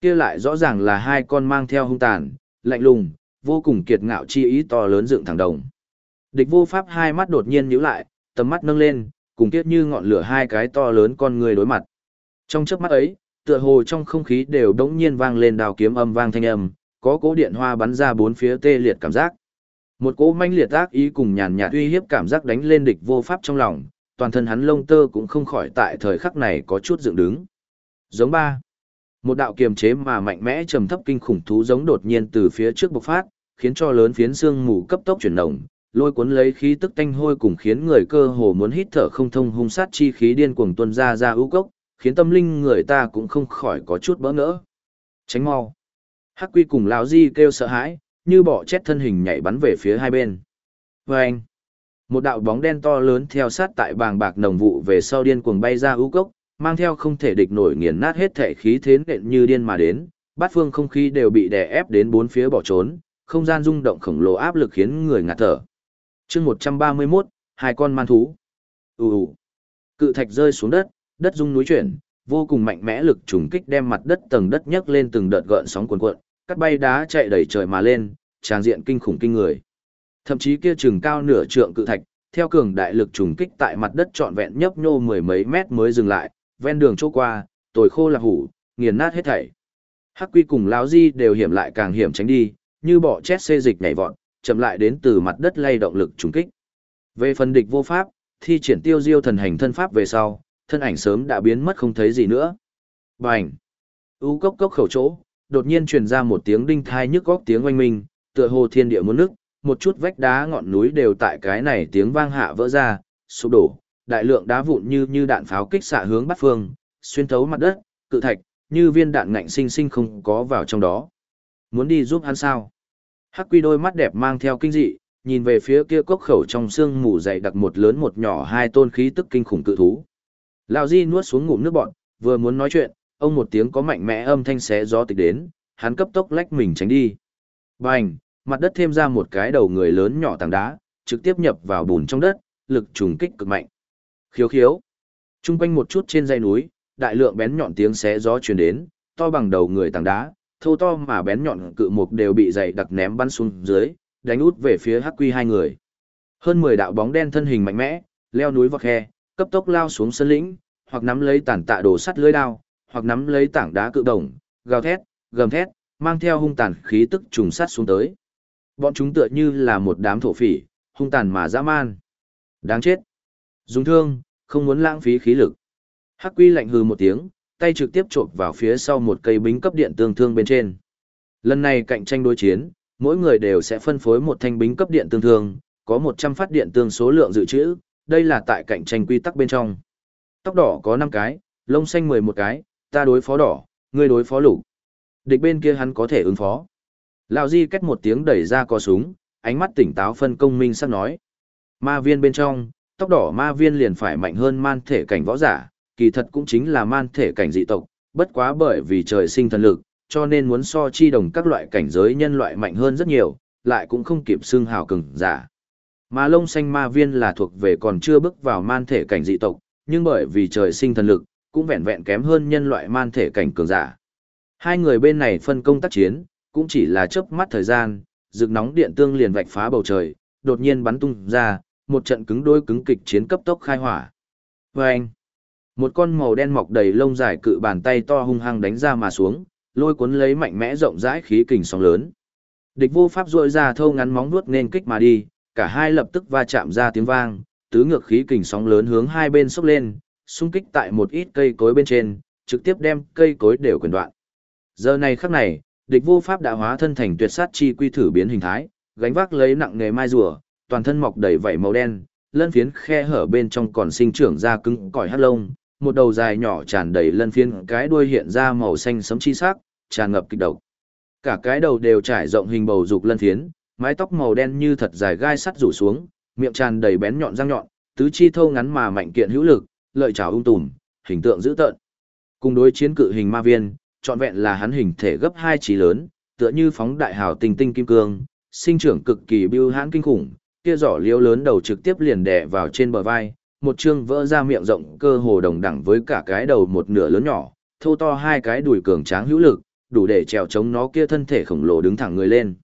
Kia lại rõ ràng là hai con mang theo hung tàn, lạnh lùng, vô cùng kiệt ngạo chi ý to lớn dựng thẳng đồng. Địch vô pháp hai mắt đột nhiên nhíu lại, tầm mắt nâng lên, cùng kiếp như ngọn lửa hai cái to lớn con người đối mặt. Trong chớp mắt ấy, tựa hồ trong không khí đều đống nhiên vang lên đào kiếm âm vang thanh âm, có cố điện hoa bắn ra bốn phía tê liệt cảm giác. Một cỗ manh liệt ác ý cùng nhàn nhạt uy hiếp cảm giác đánh lên địch vô pháp trong lòng, toàn thân hắn lông tơ cũng không khỏi tại thời khắc này có chút dựng đứng. Giống ba. Một đạo kiềm chế mà mạnh mẽ trầm thấp kinh khủng thú giống đột nhiên từ phía trước bộc phát, khiến cho lớn phiến xương mù cấp tốc chuyển động, lôi cuốn lấy khí tức tanh hôi cùng khiến người cơ hồ muốn hít thở không thông hung sát chi khí điên cuồng tuôn ra ra ưu cốc, khiến tâm linh người ta cũng không khỏi có chút bỡ ngỡ. Tránh mau. Hắc Quy cùng lão Di kêu sợ hãi, như bỏ chết thân hình nhảy bắn về phía hai bên. Vâng! Một đạo bóng đen to lớn theo sát tại bàng bạc nồng vụ về sau điên cuồng bay ra ưu cốc, mang theo không thể địch nổi nghiền nát hết thể khí thế nện như điên mà đến, bát phương không khí đều bị đè ép đến bốn phía bỏ trốn, không gian rung động khổng lồ áp lực khiến người ngạt thở chương 131, hai con man thú. ù ù Cự thạch rơi xuống đất, đất rung núi chuyển, vô cùng mạnh mẽ lực trùng kích đem mặt đất tầng đất nhấc lên từng đợt gợn sóng cuồn cuộn, cắt bay đá chạy đầy trời mà lên, tràng diện kinh khủng kinh người. Thậm chí kia chừng cao nửa trượng cự thạch, theo cường đại lực trùng kích tại mặt đất trọn vẹn nhấp nhô mười mấy mét mới dừng lại, ven đường chỗ qua, tồi khô là hủ, nghiền nát hết thảy. Hắc Quy cùng lão Di đều hiểm lại càng hiểm tránh đi, như bỏ chết xê dịch nhảy vọt, chậm lại đến từ mặt đất lay động lực trùng kích. Về phần địch vô pháp, thi triển tiêu diêu thần hành thân pháp về sau, thân ảnh sớm đã biến mất không thấy gì nữa. Bành! U cốc cốc khẩu chỗ, đột nhiên truyền ra một tiếng đinh thai nhức góc tiếng oanh minh, tựa hồ thiên địa muốn nước, một chút vách đá ngọn núi đều tại cái này tiếng vang hạ vỡ ra, sụp đổ, đại lượng đá vụn như như đạn pháo kích xạ hướng bắt phương, xuyên thấu mặt đất, cự thạch, như viên đạn ngạnh sinh sinh không có vào trong đó. Muốn đi giúp hắn sao? Hắc quy đôi mắt đẹp mang theo kinh dị, nhìn về phía kia cốc khẩu trong xương mù dày đặc một lớn một nhỏ hai tôn khí tức kinh khủng cự thú. Lão Di nuốt xuống ngụm nước bọt, vừa muốn nói chuyện, ông một tiếng có mạnh mẽ âm thanh xé gió tịch đến, hắn cấp tốc lách mình tránh đi. Bành, mặt đất thêm ra một cái đầu người lớn nhỏ tảng đá, trực tiếp nhập vào bùn trong đất, lực trùng kích cực mạnh. Khiếu khiếu. Trung quanh một chút trên dãy núi, đại lượng bén nhọn tiếng xé gió truyền đến, to bằng đầu người tảng đá, thô to mà bén nhọn cự mục đều bị dày đặc ném bắn xuống dưới, đánh út về phía Hắc Quy hai người. Hơn 10 đạo bóng đen thân hình mạnh mẽ, leo núi vọt khe, cấp tốc lao xuống sân lĩnh, hoặc nắm lấy tản tạ đồ sắt lưới đao, hoặc nắm lấy tảng đá cự đồng, gào thét, gầm thét, mang theo hung tàn khí tức trùng sát xuống tới. Bọn chúng tựa như là một đám thổ phỉ, hung tàn mà dã man. Đáng chết. Dùng thương, không muốn lãng phí khí lực. Hắc Quy lạnh hừ một tiếng, tay trực tiếp chộp vào phía sau một cây bính cấp điện tương thương bên trên. Lần này cạnh tranh đối chiến, mỗi người đều sẽ phân phối một thanh bính cấp điện tương thương, có 100 phát điện tương số lượng dự trữ, đây là tại cạnh tranh quy tắc bên trong. Tóc đỏ có 5 cái, lông xanh 11 cái, ta đối phó đỏ, ngươi đối phó lục. Địch bên kia hắn có thể ứng phó. Lão Di cách một tiếng đẩy ra cò súng, ánh mắt tỉnh táo phân công minh sắc nói. Ma viên bên trong, tóc đỏ ma viên liền phải mạnh hơn man thể cảnh võ giả, kỳ thật cũng chính là man thể cảnh dị tộc, bất quá bởi vì trời sinh thần lực, cho nên muốn so chi đồng các loại cảnh giới nhân loại mạnh hơn rất nhiều, lại cũng không kịp xưng hào cường giả. Mà lông xanh ma viên là thuộc về còn chưa bước vào man thể cảnh dị tộc, nhưng bởi vì trời sinh thần lực, cũng vẹn vẹn kém hơn nhân loại man thể cảnh cường giả. Hai người bên này phân công tác chiến, cũng chỉ là chớp mắt thời gian, rực nóng điện tương liền vạch phá bầu trời, đột nhiên bắn tung ra, một trận cứng đôi cứng kịch chiến cấp tốc khai hỏa. Vâng! Một con màu đen mọc đầy lông dài cự bàn tay to hung hăng đánh ra mà xuống, lôi cuốn lấy mạnh mẽ rộng rãi khí kình sóng lớn. Địch vô pháp rội ra thâu ngắn móng vuốt nên kích mà đi, cả hai lập tức va chạm ra tiếng vang, tứ ngược khí kình sóng lớn hướng hai bên xốc lên, xung kích tại một ít cây cối bên trên, trực tiếp đem cây cối đều quyền đoạn. Giờ này khắc này, địch vô pháp đã hóa thân thành tuyệt sát chi quy thử biến hình thái, gánh vác lấy nặng nghề mai rùa, toàn thân mọc đầy vảy màu đen, lân phiến khe hở bên trong còn sinh trưởng ra cứng cỏi hắc lông, một đầu dài nhỏ tràn đầy lân phiến cái đuôi hiện ra màu xanh sẫm chi sắc, tràn ngập kịch độc. Cả cái đầu đều trải rộng hình bầu dục lân phiến, mái tóc màu đen như thật dài gai sắt rủ xuống, miệng tràn đầy bén nhọn răng nhọn, tứ chi thô ngắn mà mạnh kiện hữu lực, lợi trảo ung tùm, hình tượng dữ tợn. Cùng đối chiến cự hình ma viên, trọn vẹn là hắn hình thể gấp hai trí lớn, tựa như phóng đại hào tinh tinh kim cương, sinh trưởng cực kỳ biêu hãn kinh khủng, kia giỏ liêu lớn đầu trực tiếp liền đè vào trên bờ vai, một chương vỡ ra miệng rộng cơ hồ đồng đẳng với cả cái đầu một nửa lớn nhỏ, thô to hai cái đùi cường tráng hữu lực, đủ để trèo chống nó kia thân thể khổng lồ đứng thẳng người lên.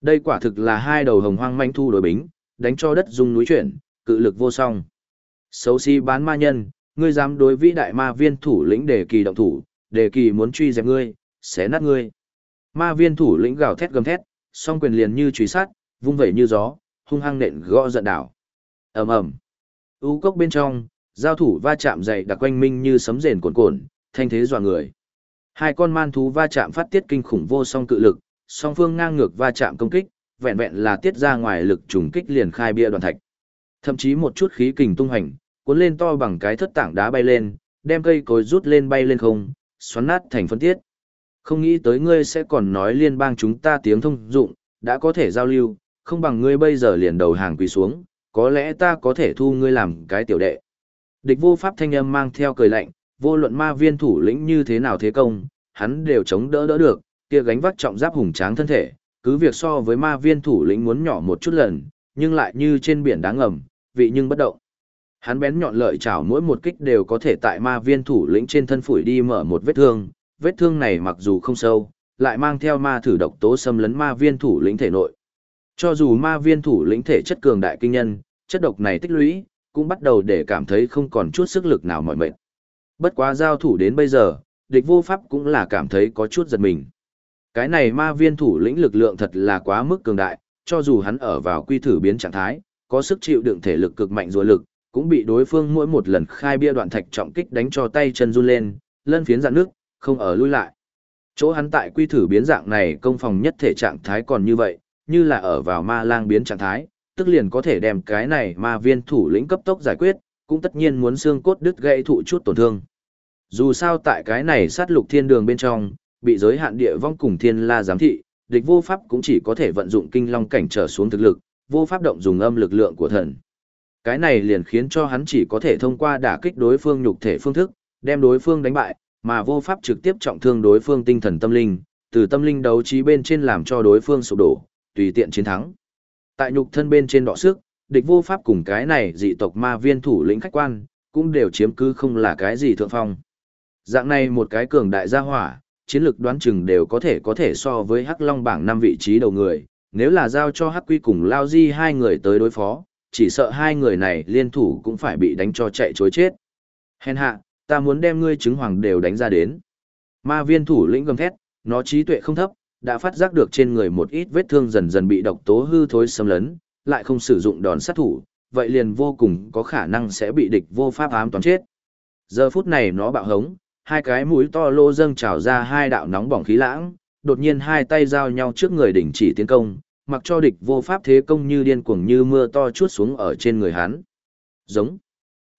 Đây quả thực là hai đầu hồng hoang manh thu đối bính, đánh cho đất rung núi chuyển, cự lực vô song. Xấu xí si bán ma nhân, ngươi dám đối vĩ đại ma viên thủ lĩnh đề kỳ động thủ, đề kỳ muốn truy dẹp ngươi, xé nát ngươi. Ma viên thủ lĩnh gào thét gầm thét, song quyền liền như truy sát, vung vẩy như gió, hung hăng nện gõ giận đảo. ầm ầm, ưu cốc bên trong, giao thủ va chạm dày đặc quanh minh như sấm rền cuồn cuộn, thanh thế dọa người. Hai con man thú va chạm phát tiết kinh khủng vô song cự lực, song phương ngang ngược va chạm công kích, vẹn vẹn là tiết ra ngoài lực trùng kích liền khai bia đoàn thạch. Thậm chí một chút khí kình tung hành, cuốn lên to bằng cái thất tảng đá bay lên, đem cây cối rút lên bay lên không, xoắn nát thành phân tiết. Không nghĩ tới ngươi sẽ còn nói liên bang chúng ta tiếng thông dụng, đã có thể giao lưu, không bằng ngươi bây giờ liền đầu hàng quỳ xuống, có lẽ ta có thể thu ngươi làm cái tiểu đệ. Địch vô pháp thanh âm mang theo cười lạnh, vô luận ma viên thủ lĩnh như thế nào thế công, hắn đều chống đỡ đỡ được, kia gánh vác trọng giáp hùng tráng thân thể, cứ việc so với ma viên thủ lĩnh muốn nhỏ một chút lần, nhưng lại như trên biển đáng ngầm, vị nhưng bất động. Hắn bén nhọn lợi chảo mỗi một kích đều có thể tại ma viên thủ lĩnh trên thân phủi đi mở một vết thương, vết thương này mặc dù không sâu, lại mang theo ma thử độc tố xâm lấn ma viên thủ lĩnh thể nội. Cho dù ma viên thủ lĩnh thể chất cường đại kinh nhân, chất độc này tích lũy, cũng bắt đầu để cảm thấy không còn chút sức lực nào mỏi mệt. Bất quá giao thủ đến bây giờ, địch vô pháp cũng là cảm thấy có chút giật mình. Cái này ma viên thủ lĩnh lực lượng thật là quá mức cường đại, cho dù hắn ở vào quy thử biến trạng thái, có sức chịu đựng thể lực cực mạnh rùa lực, cũng bị đối phương mỗi một lần khai bia đoạn thạch trọng kích đánh cho tay chân run lên, lân phiến dạn nước, không ở lui lại. Chỗ hắn tại quy thử biến dạng này công phòng nhất thể trạng thái còn như vậy, như là ở vào ma lang biến trạng thái, tức liền có thể đem cái này ma viên thủ lĩnh cấp tốc giải quyết, cũng tất nhiên muốn xương cốt đứt gãy thụ chút tổn thương. Dù sao tại cái này sát lục thiên đường bên trong, bị giới hạn địa vong cùng thiên la giám thị, địch vô pháp cũng chỉ có thể vận dụng kinh long cảnh trở xuống thực lực, vô pháp động dùng âm lực lượng của thần. Cái này liền khiến cho hắn chỉ có thể thông qua đả kích đối phương nhục thể phương thức, đem đối phương đánh bại, mà vô pháp trực tiếp trọng thương đối phương tinh thần tâm linh, từ tâm linh đấu trí bên trên làm cho đối phương sụp đổ, tùy tiện chiến thắng. Tại nhục thân bên trên đọ sức, địch vô pháp cùng cái này dị tộc ma viên thủ lĩnh khách quan, cũng đều chiếm cứ không là cái gì thượng phong. Dạng này một cái cường đại gia hỏa, chiến lược đoán chừng đều có thể có thể so với Hắc Long bảng năm vị trí đầu người, nếu là giao cho Hắc Quy cùng Lao Di hai người tới đối phó, chỉ sợ hai người này liên thủ cũng phải bị đánh cho chạy chối chết. Hèn hạ, ta muốn đem ngươi trứng hoàng đều đánh ra đến. Ma viên thủ lĩnh gầm thét, nó trí tuệ không thấp, đã phát giác được trên người một ít vết thương dần dần bị độc tố hư thối xâm lấn, lại không sử dụng đòn sát thủ, vậy liền vô cùng có khả năng sẽ bị địch vô pháp ám toán chết. Giờ phút này nó bạo hống, hai cái mũi to lô dâng trào ra hai đạo nóng bỏng khí lãng, đột nhiên hai tay giao nhau trước người đỉnh chỉ tiến công, mặc cho địch vô pháp thế công như điên cuồng như mưa to chuốt xuống ở trên người hắn. Giống.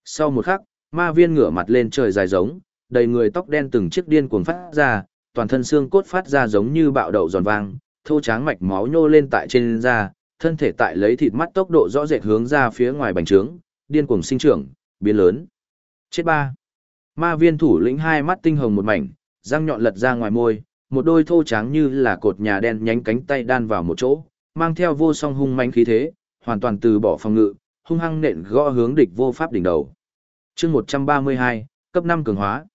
Sau một khắc, ma viên ngửa mặt lên trời dài giống, đầy người tóc đen từng chiếc điên cuồng phát ra, toàn thân xương cốt phát ra giống như bạo đậu giòn vang, thô tráng mạch máu nhô lên tại trên da, thân thể tại lấy thịt mắt tốc độ rõ rệt hướng ra phía ngoài bành trướng, điên cuồng sinh trưởng, biến lớn. Chết ba. Ma viên thủ lĩnh hai mắt tinh hồng một mảnh, răng nhọn lật ra ngoài môi, một đôi thô tráng như là cột nhà đen nhánh cánh tay đan vào một chỗ, mang theo vô song hung mãnh khí thế, hoàn toàn từ bỏ phòng ngự, hung hăng nện gõ hướng địch vô pháp đỉnh đầu. Chương 132, cấp 5 cường hóa.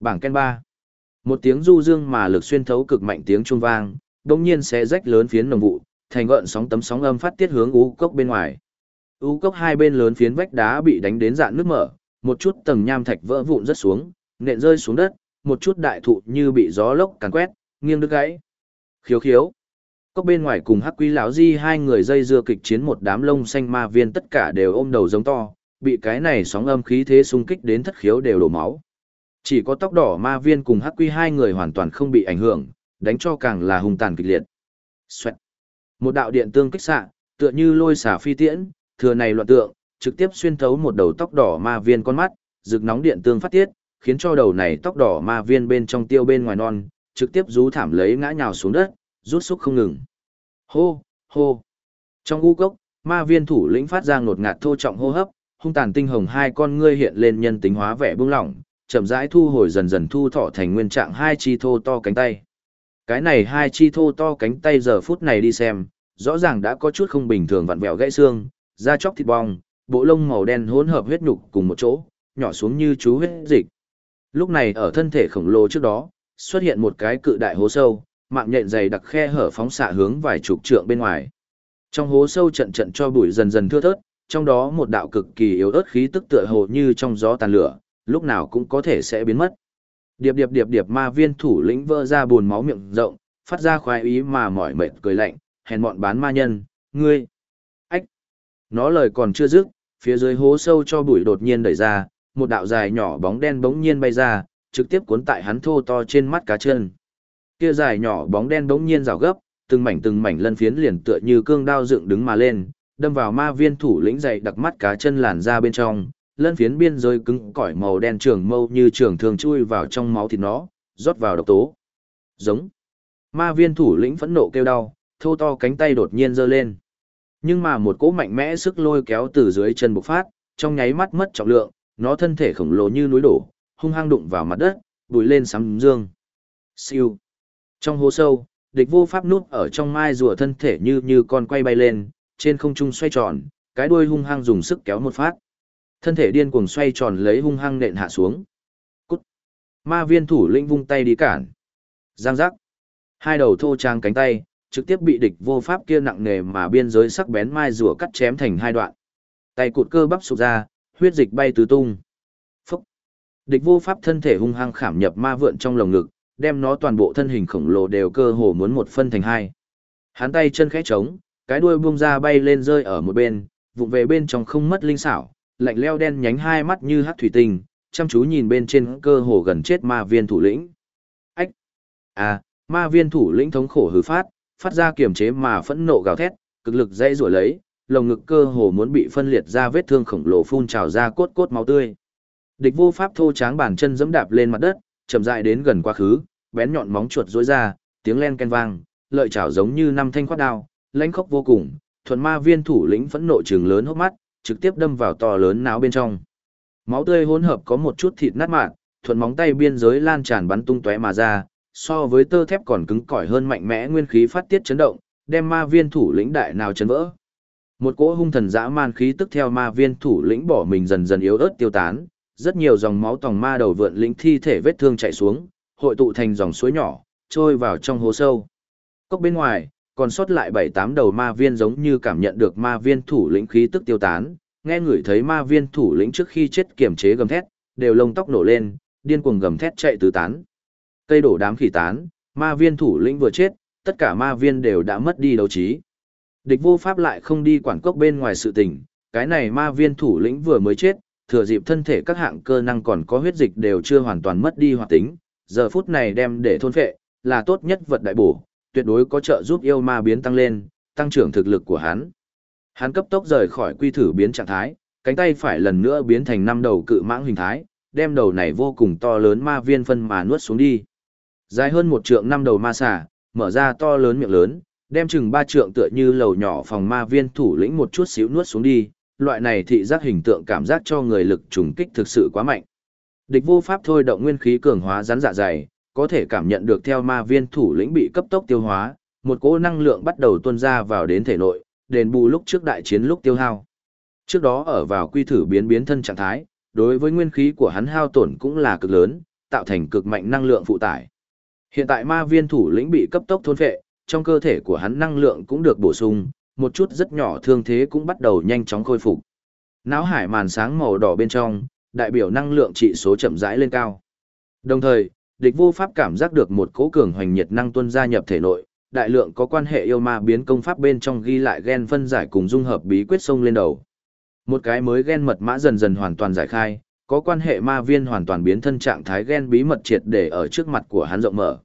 Bảng Ken 3. Một tiếng du dương mà lực xuyên thấu cực mạnh tiếng trung vang, đột nhiên sẽ rách lớn phiến nồng vụ, thành gợn sóng tấm sóng âm phát tiết hướng ú cốc bên ngoài. Ú cốc hai bên lớn phiến vách đá bị đánh đến dạn nước mở, một chút tầng nham thạch vỡ vụn rất xuống, nện rơi xuống đất, một chút đại thụ như bị gió lốc càn quét, nghiêng đứt gãy. Khiếu khiếu. Cốc bên ngoài cùng Hắc Quý lão Di hai người dây dưa kịch chiến một đám lông xanh ma viên tất cả đều ôm đầu giống to, bị cái này sóng âm khí thế xung kích đến thất khiếu đều đổ máu. Chỉ có tóc đỏ ma viên cùng Hắc Quy hai người hoàn toàn không bị ảnh hưởng, đánh cho càng là hung tàn kịch liệt. Xoẹt. Một đạo điện tương kích xạ, tựa như lôi xả phi tiễn, thừa này loạn tượng, trực tiếp xuyên thấu một đầu tóc đỏ ma viên con mắt, rực nóng điện tương phát tiết, khiến cho đầu này tóc đỏ ma viên bên trong tiêu bên ngoài non, trực tiếp rú thảm lấy ngã nhào xuống đất, rút xúc không ngừng. Hô, hô. Trong u cốc, ma viên thủ lĩnh phát ra ngột ngạt thô trọng hô hấp, hung tàn tinh hồng hai con ngươi hiện lên nhân tính hóa vẻ buông lỏng, chậm rãi thu hồi dần dần thu thọ thành nguyên trạng hai chi thô to cánh tay. Cái này hai chi thô to cánh tay giờ phút này đi xem, rõ ràng đã có chút không bình thường vặn vẹo gãy xương, da chóc thịt bong, bộ lông màu đen hỗn hợp huyết nhục cùng một chỗ, nhỏ xuống như chú huyết dịch. Lúc này ở thân thể khổng lồ trước đó, xuất hiện một cái cự đại hố sâu, mạng nhện dày đặc khe hở phóng xạ hướng vài chục trượng bên ngoài. Trong hố sâu trận trận cho bụi dần dần thưa thớt, trong đó một đạo cực kỳ yếu ớt khí tức tựa hồ như trong gió tàn lửa, lúc nào cũng có thể sẽ biến mất. Điệp điệp điệp điệp ma viên thủ lĩnh vỡ ra buồn máu miệng rộng, phát ra khoái ý mà mỏi mệt cười lạnh, hèn mọn bán ma nhân, ngươi. Ách. Nó lời còn chưa dứt, phía dưới hố sâu cho bụi đột nhiên đẩy ra, một đạo dài nhỏ bóng đen bỗng nhiên bay ra, trực tiếp cuốn tại hắn thô to trên mắt cá chân. Kia dài nhỏ bóng đen bỗng nhiên rào gấp, từng mảnh từng mảnh lân phiến liền tựa như cương đao dựng đứng mà lên, đâm vào ma viên thủ lĩnh dày đặc mắt cá chân làn ra bên trong, lân phiến biên giới cứng cỏi màu đen trường mâu như trường thường chui vào trong máu thịt nó, rót vào độc tố. Giống. Ma viên thủ lĩnh phẫn nộ kêu đau, thô to cánh tay đột nhiên giơ lên. Nhưng mà một cỗ mạnh mẽ sức lôi kéo từ dưới chân bộc phát, trong nháy mắt mất trọng lượng, nó thân thể khổng lồ như núi đổ, hung hăng đụng vào mặt đất, bùi lên sắm dương. Siêu. Trong hố sâu, địch vô pháp nút ở trong mai rùa thân thể như như con quay bay lên, trên không trung xoay tròn, cái đuôi hung hăng dùng sức kéo một phát. Thân thể điên cuồng xoay tròn lấy hung hăng nện hạ xuống. Cút. Ma viên thủ lĩnh vung tay đi cản. Giang giác. Hai đầu thô trang cánh tay, trực tiếp bị địch vô pháp kia nặng nề mà biên giới sắc bén mai rùa cắt chém thành hai đoạn. Tay cụt cơ bắp sụp ra, huyết dịch bay tứ tung. Phúc. Địch vô pháp thân thể hung hăng khảm nhập ma vượn trong lồng ngực, đem nó toàn bộ thân hình khổng lồ đều cơ hồ muốn một phân thành hai. Hắn tay chân khẽ trống, cái đuôi buông ra bay lên rơi ở một bên, vụng về bên trong không mất linh xảo, lạnh leo đen nhánh hai mắt như hát thủy tinh, chăm chú nhìn bên trên cơ hồ gần chết ma viên thủ lĩnh. Ách! À, ma viên thủ lĩnh thống khổ hừ phát, phát ra kiềm chế mà phẫn nộ gào thét, cực lực dây rủa lấy, lồng ngực cơ hồ muốn bị phân liệt ra vết thương khổng lồ phun trào ra cốt cốt máu tươi. Địch vô pháp thô tráng bàn chân giẫm đạp lên mặt đất, chậm rãi đến gần quá khứ, bén nhọn móng chuột rối ra, tiếng len ken vang, lợi chảo giống như năm thanh khoát đao, lãnh khốc vô cùng, thuần ma viên thủ lĩnh phẫn nộ trừng lớn hốc mắt, trực tiếp đâm vào to lớn não bên trong. Máu tươi hỗn hợp có một chút thịt nát mạn, thuận móng tay biên giới lan tràn bắn tung tóe mà ra, so với tơ thép còn cứng cỏi hơn mạnh mẽ nguyên khí phát tiết chấn động, đem ma viên thủ lĩnh đại nào chấn vỡ. Một cỗ hung thần dã man khí tức theo ma viên thủ lĩnh bỏ mình dần dần yếu ớt tiêu tán, rất nhiều dòng máu tòng ma đầu vượn lĩnh thi thể vết thương chảy xuống, hội tụ thành dòng suối nhỏ, trôi vào trong hố sâu. Cốc bên ngoài, còn sót lại bảy tám đầu ma viên giống như cảm nhận được ma viên thủ lĩnh khí tức tiêu tán, nghe người thấy ma viên thủ lĩnh trước khi chết kiềm chế gầm thét, đều lông tóc nổ lên, điên cuồng gầm thét chạy tứ tán. Cây đổ đám khỉ tán, ma viên thủ lĩnh vừa chết, tất cả ma viên đều đã mất đi đấu trí. Địch vô pháp lại không đi quản cốc bên ngoài sự tình, cái này ma viên thủ lĩnh vừa mới chết, thừa dịp thân thể các hạng cơ năng còn có huyết dịch đều chưa hoàn toàn mất đi hoạt tính, giờ phút này đem để thôn phệ, là tốt nhất vật đại bổ, tuyệt đối có trợ giúp yêu ma biến tăng lên, tăng trưởng thực lực của hắn. Hắn cấp tốc rời khỏi quy thử biến trạng thái, cánh tay phải lần nữa biến thành năm đầu cự mãng hình thái, đem đầu này vô cùng to lớn ma viên phân mà nuốt xuống đi. Dài hơn một trượng năm đầu ma xà, mở ra to lớn miệng lớn, đem chừng ba trượng tựa như lầu nhỏ phòng ma viên thủ lĩnh một chút xíu nuốt xuống đi, loại này thị giác hình tượng cảm giác cho người lực trùng kích thực sự quá mạnh. Địch vô pháp thôi động nguyên khí cường hóa rắn dạ dày, có thể cảm nhận được theo ma viên thủ lĩnh bị cấp tốc tiêu hóa, một cỗ năng lượng bắt đầu tuôn ra vào đến thể nội, đền bù lúc trước đại chiến lúc tiêu hao. Trước đó ở vào quy thử biến biến thân trạng thái, đối với nguyên khí của hắn hao tổn cũng là cực lớn, tạo thành cực mạnh năng lượng phụ tải. Hiện tại ma viên thủ lĩnh bị cấp tốc thôn phệ, trong cơ thể của hắn năng lượng cũng được bổ sung, một chút rất nhỏ thương thế cũng bắt đầu nhanh chóng khôi phục. Náo hải màn sáng màu đỏ bên trong, đại biểu năng lượng trị số chậm rãi lên cao. Đồng thời, địch vô pháp cảm giác được một cố cường hoành nhiệt năng tuân gia nhập thể nội, đại lượng có quan hệ yêu ma biến công pháp bên trong ghi lại gen phân giải cùng dung hợp bí quyết sông lên đầu. Một cái mới gen mật mã dần dần hoàn toàn giải khai, có quan hệ ma viên hoàn toàn biến thân trạng thái gen bí mật triệt để ở trước mặt của hắn rộng mở.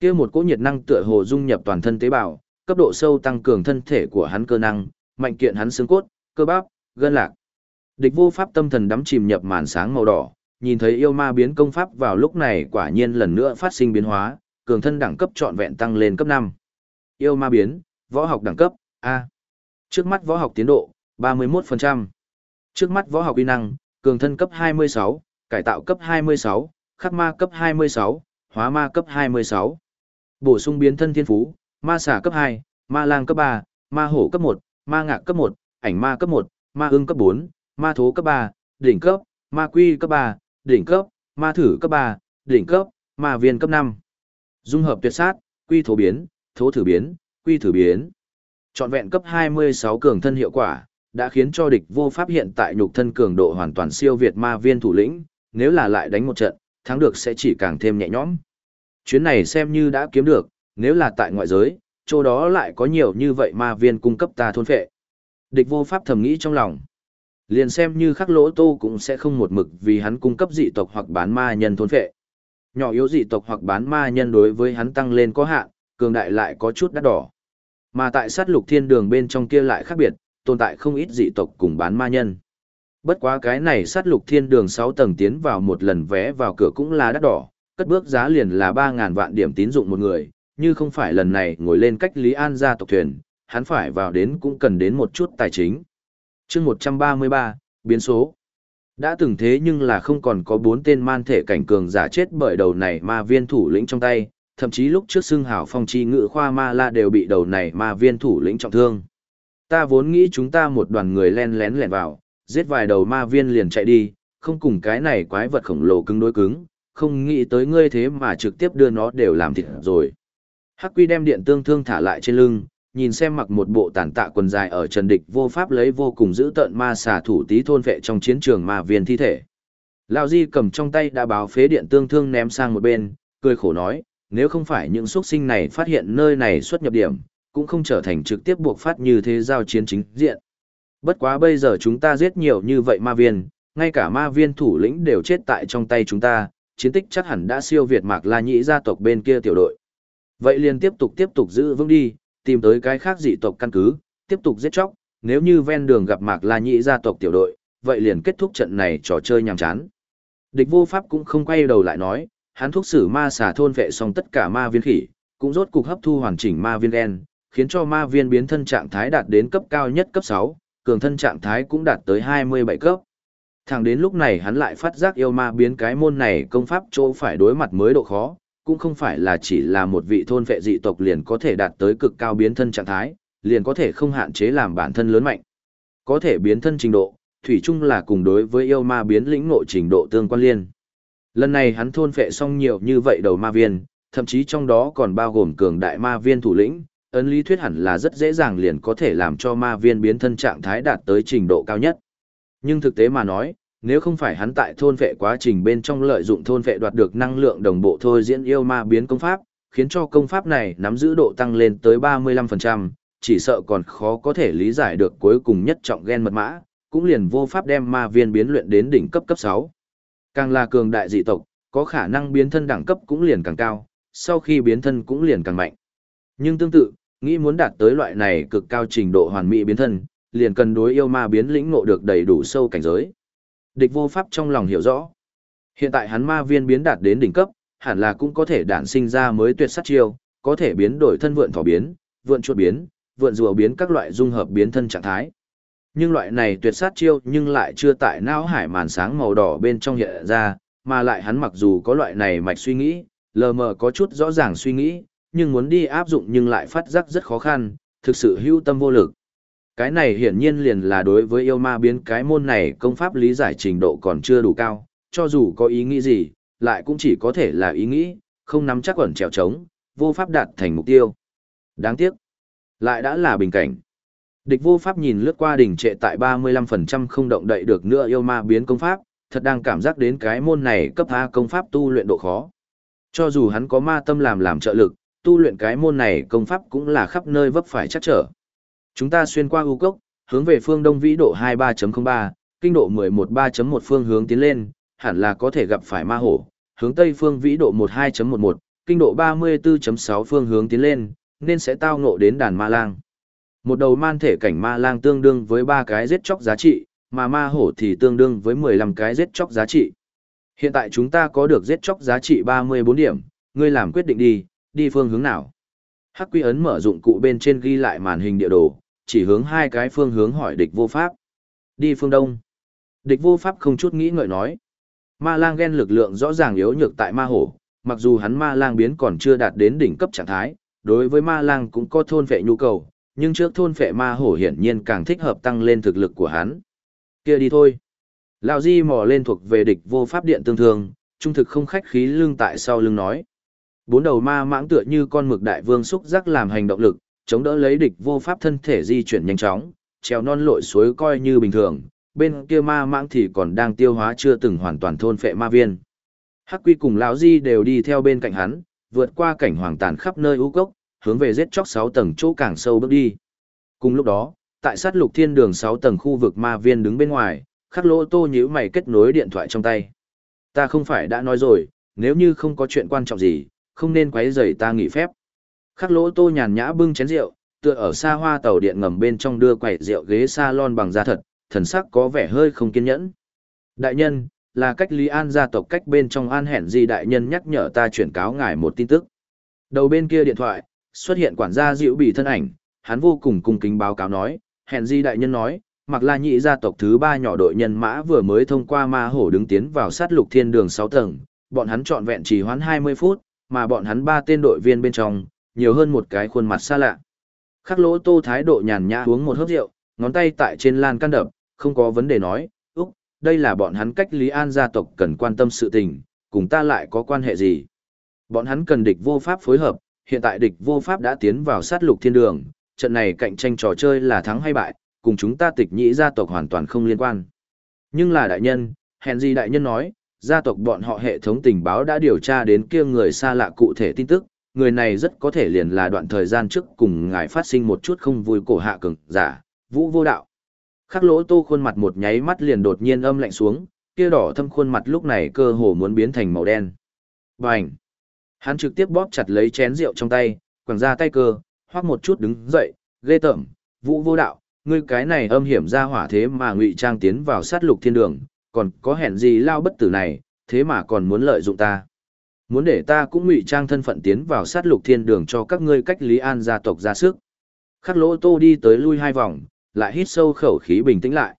Kia một cỗ nhiệt năng tựa hồ dung nhập toàn thân tế bào, cấp độ sâu tăng cường thân thể của hắn cơ năng, mạnh kiện hắn xương cốt, cơ bắp, gân lạc. Địch vô pháp tâm thần đắm chìm nhập màn sáng màu đỏ, nhìn thấy yêu ma biến công pháp vào lúc này quả nhiên lần nữa phát sinh biến hóa, cường thân đẳng cấp trọn vẹn tăng lên cấp 5. Yêu ma biến, võ học đẳng cấp, A. Trước mắt võ học tiến độ, 31%. Trước mắt võ học uy năng, cường thân cấp 26, cải tạo cấp 26, khắc ma cấp 26, hóa ma cấp 26. Bổ sung biến thân thiên phú, ma xả cấp 2, ma lang cấp 3, ma hổ cấp 1, ma ngạc cấp 1, ảnh ma cấp 1, ma ưng cấp 4, ma thố cấp 3, đỉnh cấp, ma quy cấp 3, đỉnh cấp, ma thử cấp 3, đỉnh cấp, ma viên cấp 5. Dung hợp tuyệt sát, quy thố biến, thố thử biến, quy thử biến. Chọn vẹn cấp 26 cường thân hiệu quả, đã khiến cho địch vô pháp hiện tại nhục thân cường độ hoàn toàn siêu việt ma viên thủ lĩnh, nếu là lại đánh một trận, thắng được sẽ chỉ càng thêm nhẹ nhõm. Chuyến này xem như đã kiếm được, nếu là tại ngoại giới, chỗ đó lại có nhiều như vậy ma viên cung cấp ta thôn phệ. Địch vô pháp thầm nghĩ trong lòng. Liền xem như khắc lỗ tô cũng sẽ không một mực vì hắn cung cấp dị tộc hoặc bán ma nhân thôn phệ. Nhỏ yếu dị tộc hoặc bán ma nhân đối với hắn tăng lên có hạn, cường đại lại có chút đắt đỏ. Mà tại sát lục thiên đường bên trong kia lại khác biệt, tồn tại không ít dị tộc cùng bán ma nhân. Bất quá cái này sát lục thiên đường 6 tầng tiến vào một lần vé vào cửa cũng là đắt đỏ, cất bước giá liền là 3.000 vạn điểm tín dụng một người, như không phải lần này ngồi lên cách Lý An gia tộc thuyền, hắn phải vào đến cũng cần đến một chút tài chính chương 133, biến số. Đã từng thế nhưng là không còn có bốn tên man thể cảnh cường giả chết bởi đầu này ma viên thủ lĩnh trong tay, thậm chí lúc trước xưng hào phong chi ngự khoa ma la đều bị đầu này ma viên thủ lĩnh trọng thương. Ta vốn nghĩ chúng ta một đoàn người len lén lẻn vào, giết vài đầu ma viên liền chạy đi, không cùng cái này quái vật khổng lồ cứng đối cứng, không nghĩ tới ngươi thế mà trực tiếp đưa nó đều làm thịt rồi. Hắc quy đem điện tương thương thả lại trên lưng, nhìn xem mặc một bộ tàn tạ quần dài ở trần địch vô pháp lấy vô cùng giữ tận ma xà thủ tí thôn vệ trong chiến trường ma viên thi thể. Lão Di cầm trong tay đã báo phế điện tương thương ném sang một bên, cười khổ nói, nếu không phải những xuất sinh này phát hiện nơi này xuất nhập điểm, cũng không trở thành trực tiếp buộc phát như thế giao chiến chính diện. Bất quá bây giờ chúng ta giết nhiều như vậy ma viên, ngay cả ma viên thủ lĩnh đều chết tại trong tay chúng ta, chiến tích chắc hẳn đã siêu việt mạc la nhĩ gia tộc bên kia tiểu đội. Vậy liền tiếp tục tiếp tục giữ vững đi, tìm tới cái khác dị tộc căn cứ, tiếp tục giết chóc, nếu như ven đường gặp mạc la nhĩ gia tộc tiểu đội, vậy liền kết thúc trận này trò chơi nhàm chán. Địch vô pháp cũng không quay đầu lại nói, hắn thúc sử ma xà thôn vệ xong tất cả ma viên khỉ, cũng rốt cục hấp thu hoàn chỉnh ma viên gen, khiến cho ma viên biến thân trạng thái đạt đến cấp cao nhất cấp 6, cường thân trạng thái cũng đạt tới 27 cấp. Thẳng đến lúc này hắn lại phát giác yêu ma biến cái môn này công pháp chỗ phải đối mặt mới độ khó, cũng không phải là chỉ là một vị thôn vệ dị tộc liền có thể đạt tới cực cao biến thân trạng thái, liền có thể không hạn chế làm bản thân lớn mạnh. Có thể biến thân trình độ, thủy chung là cùng đối với yêu ma biến lĩnh ngộ trình độ tương quan liên. Lần này hắn thôn phệ xong nhiều như vậy đầu ma viên, thậm chí trong đó còn bao gồm cường đại ma viên thủ lĩnh, ấn lý thuyết hẳn là rất dễ dàng liền có thể làm cho ma viên biến thân trạng thái đạt tới trình độ cao nhất. Nhưng thực tế mà nói, nếu không phải hắn tại thôn vệ quá trình bên trong lợi dụng thôn vệ đoạt được năng lượng đồng bộ thôi diễn yêu ma biến công pháp, khiến cho công pháp này nắm giữ độ tăng lên tới 35%, chỉ sợ còn khó có thể lý giải được cuối cùng nhất trọng gen mật mã, cũng liền vô pháp đem ma viên biến luyện đến đỉnh cấp cấp 6. Càng là cường đại dị tộc, có khả năng biến thân đẳng cấp cũng liền càng cao, sau khi biến thân cũng liền càng mạnh. Nhưng tương tự, nghĩ muốn đạt tới loại này cực cao trình độ hoàn mỹ biến thân, liền cần đối yêu ma biến lĩnh ngộ được đầy đủ sâu cảnh giới. Địch vô pháp trong lòng hiểu rõ. Hiện tại hắn ma viên biến đạt đến đỉnh cấp, hẳn là cũng có thể đản sinh ra mới tuyệt sát chiêu, có thể biến đổi thân vượn thỏ biến, vượn chuột biến, vượn rùa biến các loại dung hợp biến thân trạng thái. Nhưng loại này tuyệt sát chiêu nhưng lại chưa tại não hải màn sáng màu đỏ bên trong hiện ra, mà lại hắn mặc dù có loại này mạch suy nghĩ, lờ mờ có chút rõ ràng suy nghĩ, nhưng muốn đi áp dụng nhưng lại phát giác rất khó khăn, thực sự hưu tâm vô lực. Cái này hiển nhiên liền là đối với yêu ma biến cái môn này công pháp lý giải trình độ còn chưa đủ cao, cho dù có ý nghĩ gì, lại cũng chỉ có thể là ý nghĩ, không nắm chắc ẩn trèo trống, vô pháp đạt thành mục tiêu. Đáng tiếc, lại đã là bình cảnh. Địch vô pháp nhìn lướt qua đỉnh trệ tại 35% không động đậy được nữa yêu ma biến công pháp, thật đang cảm giác đến cái môn này cấp A công pháp tu luyện độ khó. Cho dù hắn có ma tâm làm làm trợ lực, tu luyện cái môn này công pháp cũng là khắp nơi vấp phải chắc trở. Chúng ta xuyên qua u cốc, hướng về phương đông vĩ độ 23.03, kinh độ 113.1 phương hướng tiến lên, hẳn là có thể gặp phải ma hổ, hướng tây phương vĩ độ 12.11, kinh độ 34.6 phương hướng tiến lên, nên sẽ tao ngộ đến đàn ma lang. Một đầu man thể cảnh ma lang tương đương với ba cái giết chóc giá trị, mà ma hổ thì tương đương với 15 cái giết chóc giá trị. Hiện tại chúng ta có được giết chóc giá trị 34 điểm, ngươi làm quyết định đi, đi phương hướng nào. Hắc quy ấn mở dụng cụ bên trên ghi lại màn hình địa đồ, chỉ hướng hai cái phương hướng hỏi địch vô pháp. Đi phương đông. Địch vô pháp không chút nghĩ ngợi nói. Ma lang ghen lực lượng rõ ràng yếu nhược tại ma hổ, mặc dù hắn ma lang biến còn chưa đạt đến đỉnh cấp trạng thái, đối với ma lang cũng có thôn phệ nhu cầu, nhưng trước thôn phệ ma hổ hiển nhiên càng thích hợp tăng lên thực lực của hắn. Kia đi thôi. Lão Di mò lên thuộc về địch vô pháp điện tương thường, trung thực không khách khí lưng tại sau lưng nói. Bốn đầu ma mãng tựa như con mực đại vương xúc giác làm hành động lực, chống đỡ lấy địch vô pháp thân thể di chuyển nhanh chóng, treo non lội suối coi như bình thường, bên kia ma mãng thì còn đang tiêu hóa chưa từng hoàn toàn thôn phệ ma viên. Hắc Quy cùng lão Di đều đi theo bên cạnh hắn, vượt qua cảnh hoàng tàn khắp nơi u cốc, hướng về giết chóc 6 tầng chỗ càng sâu bước đi. Cùng lúc đó, tại sát lục thiên đường 6 tầng khu vực ma viên đứng bên ngoài, khắc lỗ tô nhíu mày kết nối điện thoại trong tay. Ta không phải đã nói rồi, nếu như không có chuyện quan trọng gì, không nên quấy rầy ta nghỉ phép. Khắc lỗ tô nhàn nhã bưng chén rượu, tựa ở xa hoa tàu điện ngầm bên trong đưa quầy rượu ghế salon bằng da thật, thần sắc có vẻ hơi không kiên nhẫn. Đại nhân, là cách Lý An gia tộc cách bên trong an hẹn gì đại nhân nhắc nhở ta chuyển cáo ngài một tin tức. Đầu bên kia điện thoại, xuất hiện quản gia dịu bị thân ảnh, hắn vô cùng cung kính báo cáo nói, hẹn gì đại nhân nói, mặc la nhị gia tộc thứ ba nhỏ đội nhân mã vừa mới thông qua ma hổ đứng tiến vào sát lục thiên đường 6 tầng, bọn hắn trọn vẹn chỉ hoãn 20 phút, mà bọn hắn ba tên đội viên bên trong, nhiều hơn một cái khuôn mặt xa lạ. Khắc lỗ tô thái độ nhàn nhã uống một hớp rượu, ngón tay tại trên lan can đập, không có vấn đề nói, Úc, đây là bọn hắn cách Lý An gia tộc cần quan tâm sự tình, cùng ta lại có quan hệ gì. Bọn hắn cần địch vô pháp phối hợp, hiện tại địch vô pháp đã tiến vào sát lục thiên đường, trận này cạnh tranh trò chơi là thắng hay bại, cùng chúng ta tịch nhĩ gia tộc hoàn toàn không liên quan. Nhưng là đại nhân, hèn gì đại nhân nói, gia tộc bọn họ hệ thống tình báo đã điều tra đến kia người xa lạ cụ thể tin tức, người này rất có thể liền là đoạn thời gian trước cùng ngài phát sinh một chút không vui cổ hạ cường giả, vũ vô đạo. Khắc lỗ tô khuôn mặt một nháy mắt liền đột nhiên âm lạnh xuống, kia đỏ thâm khuôn mặt lúc này cơ hồ muốn biến thành màu đen. Bành! Hắn trực tiếp bóp chặt lấy chén rượu trong tay, quẳng ra tay cơ, hoác một chút đứng dậy, ghê tởm, vũ vô đạo, ngươi cái này âm hiểm ra hỏa thế mà ngụy trang tiến vào sát lục thiên đường, còn có hẹn gì lao bất tử này, thế mà còn muốn lợi dụng ta. Muốn để ta cũng ngụy trang thân phận tiến vào sát lục thiên đường cho các ngươi cách Lý An gia tộc ra sức. Khắc lỗ tô đi tới lui hai vòng, lại hít sâu khẩu khí bình tĩnh lại.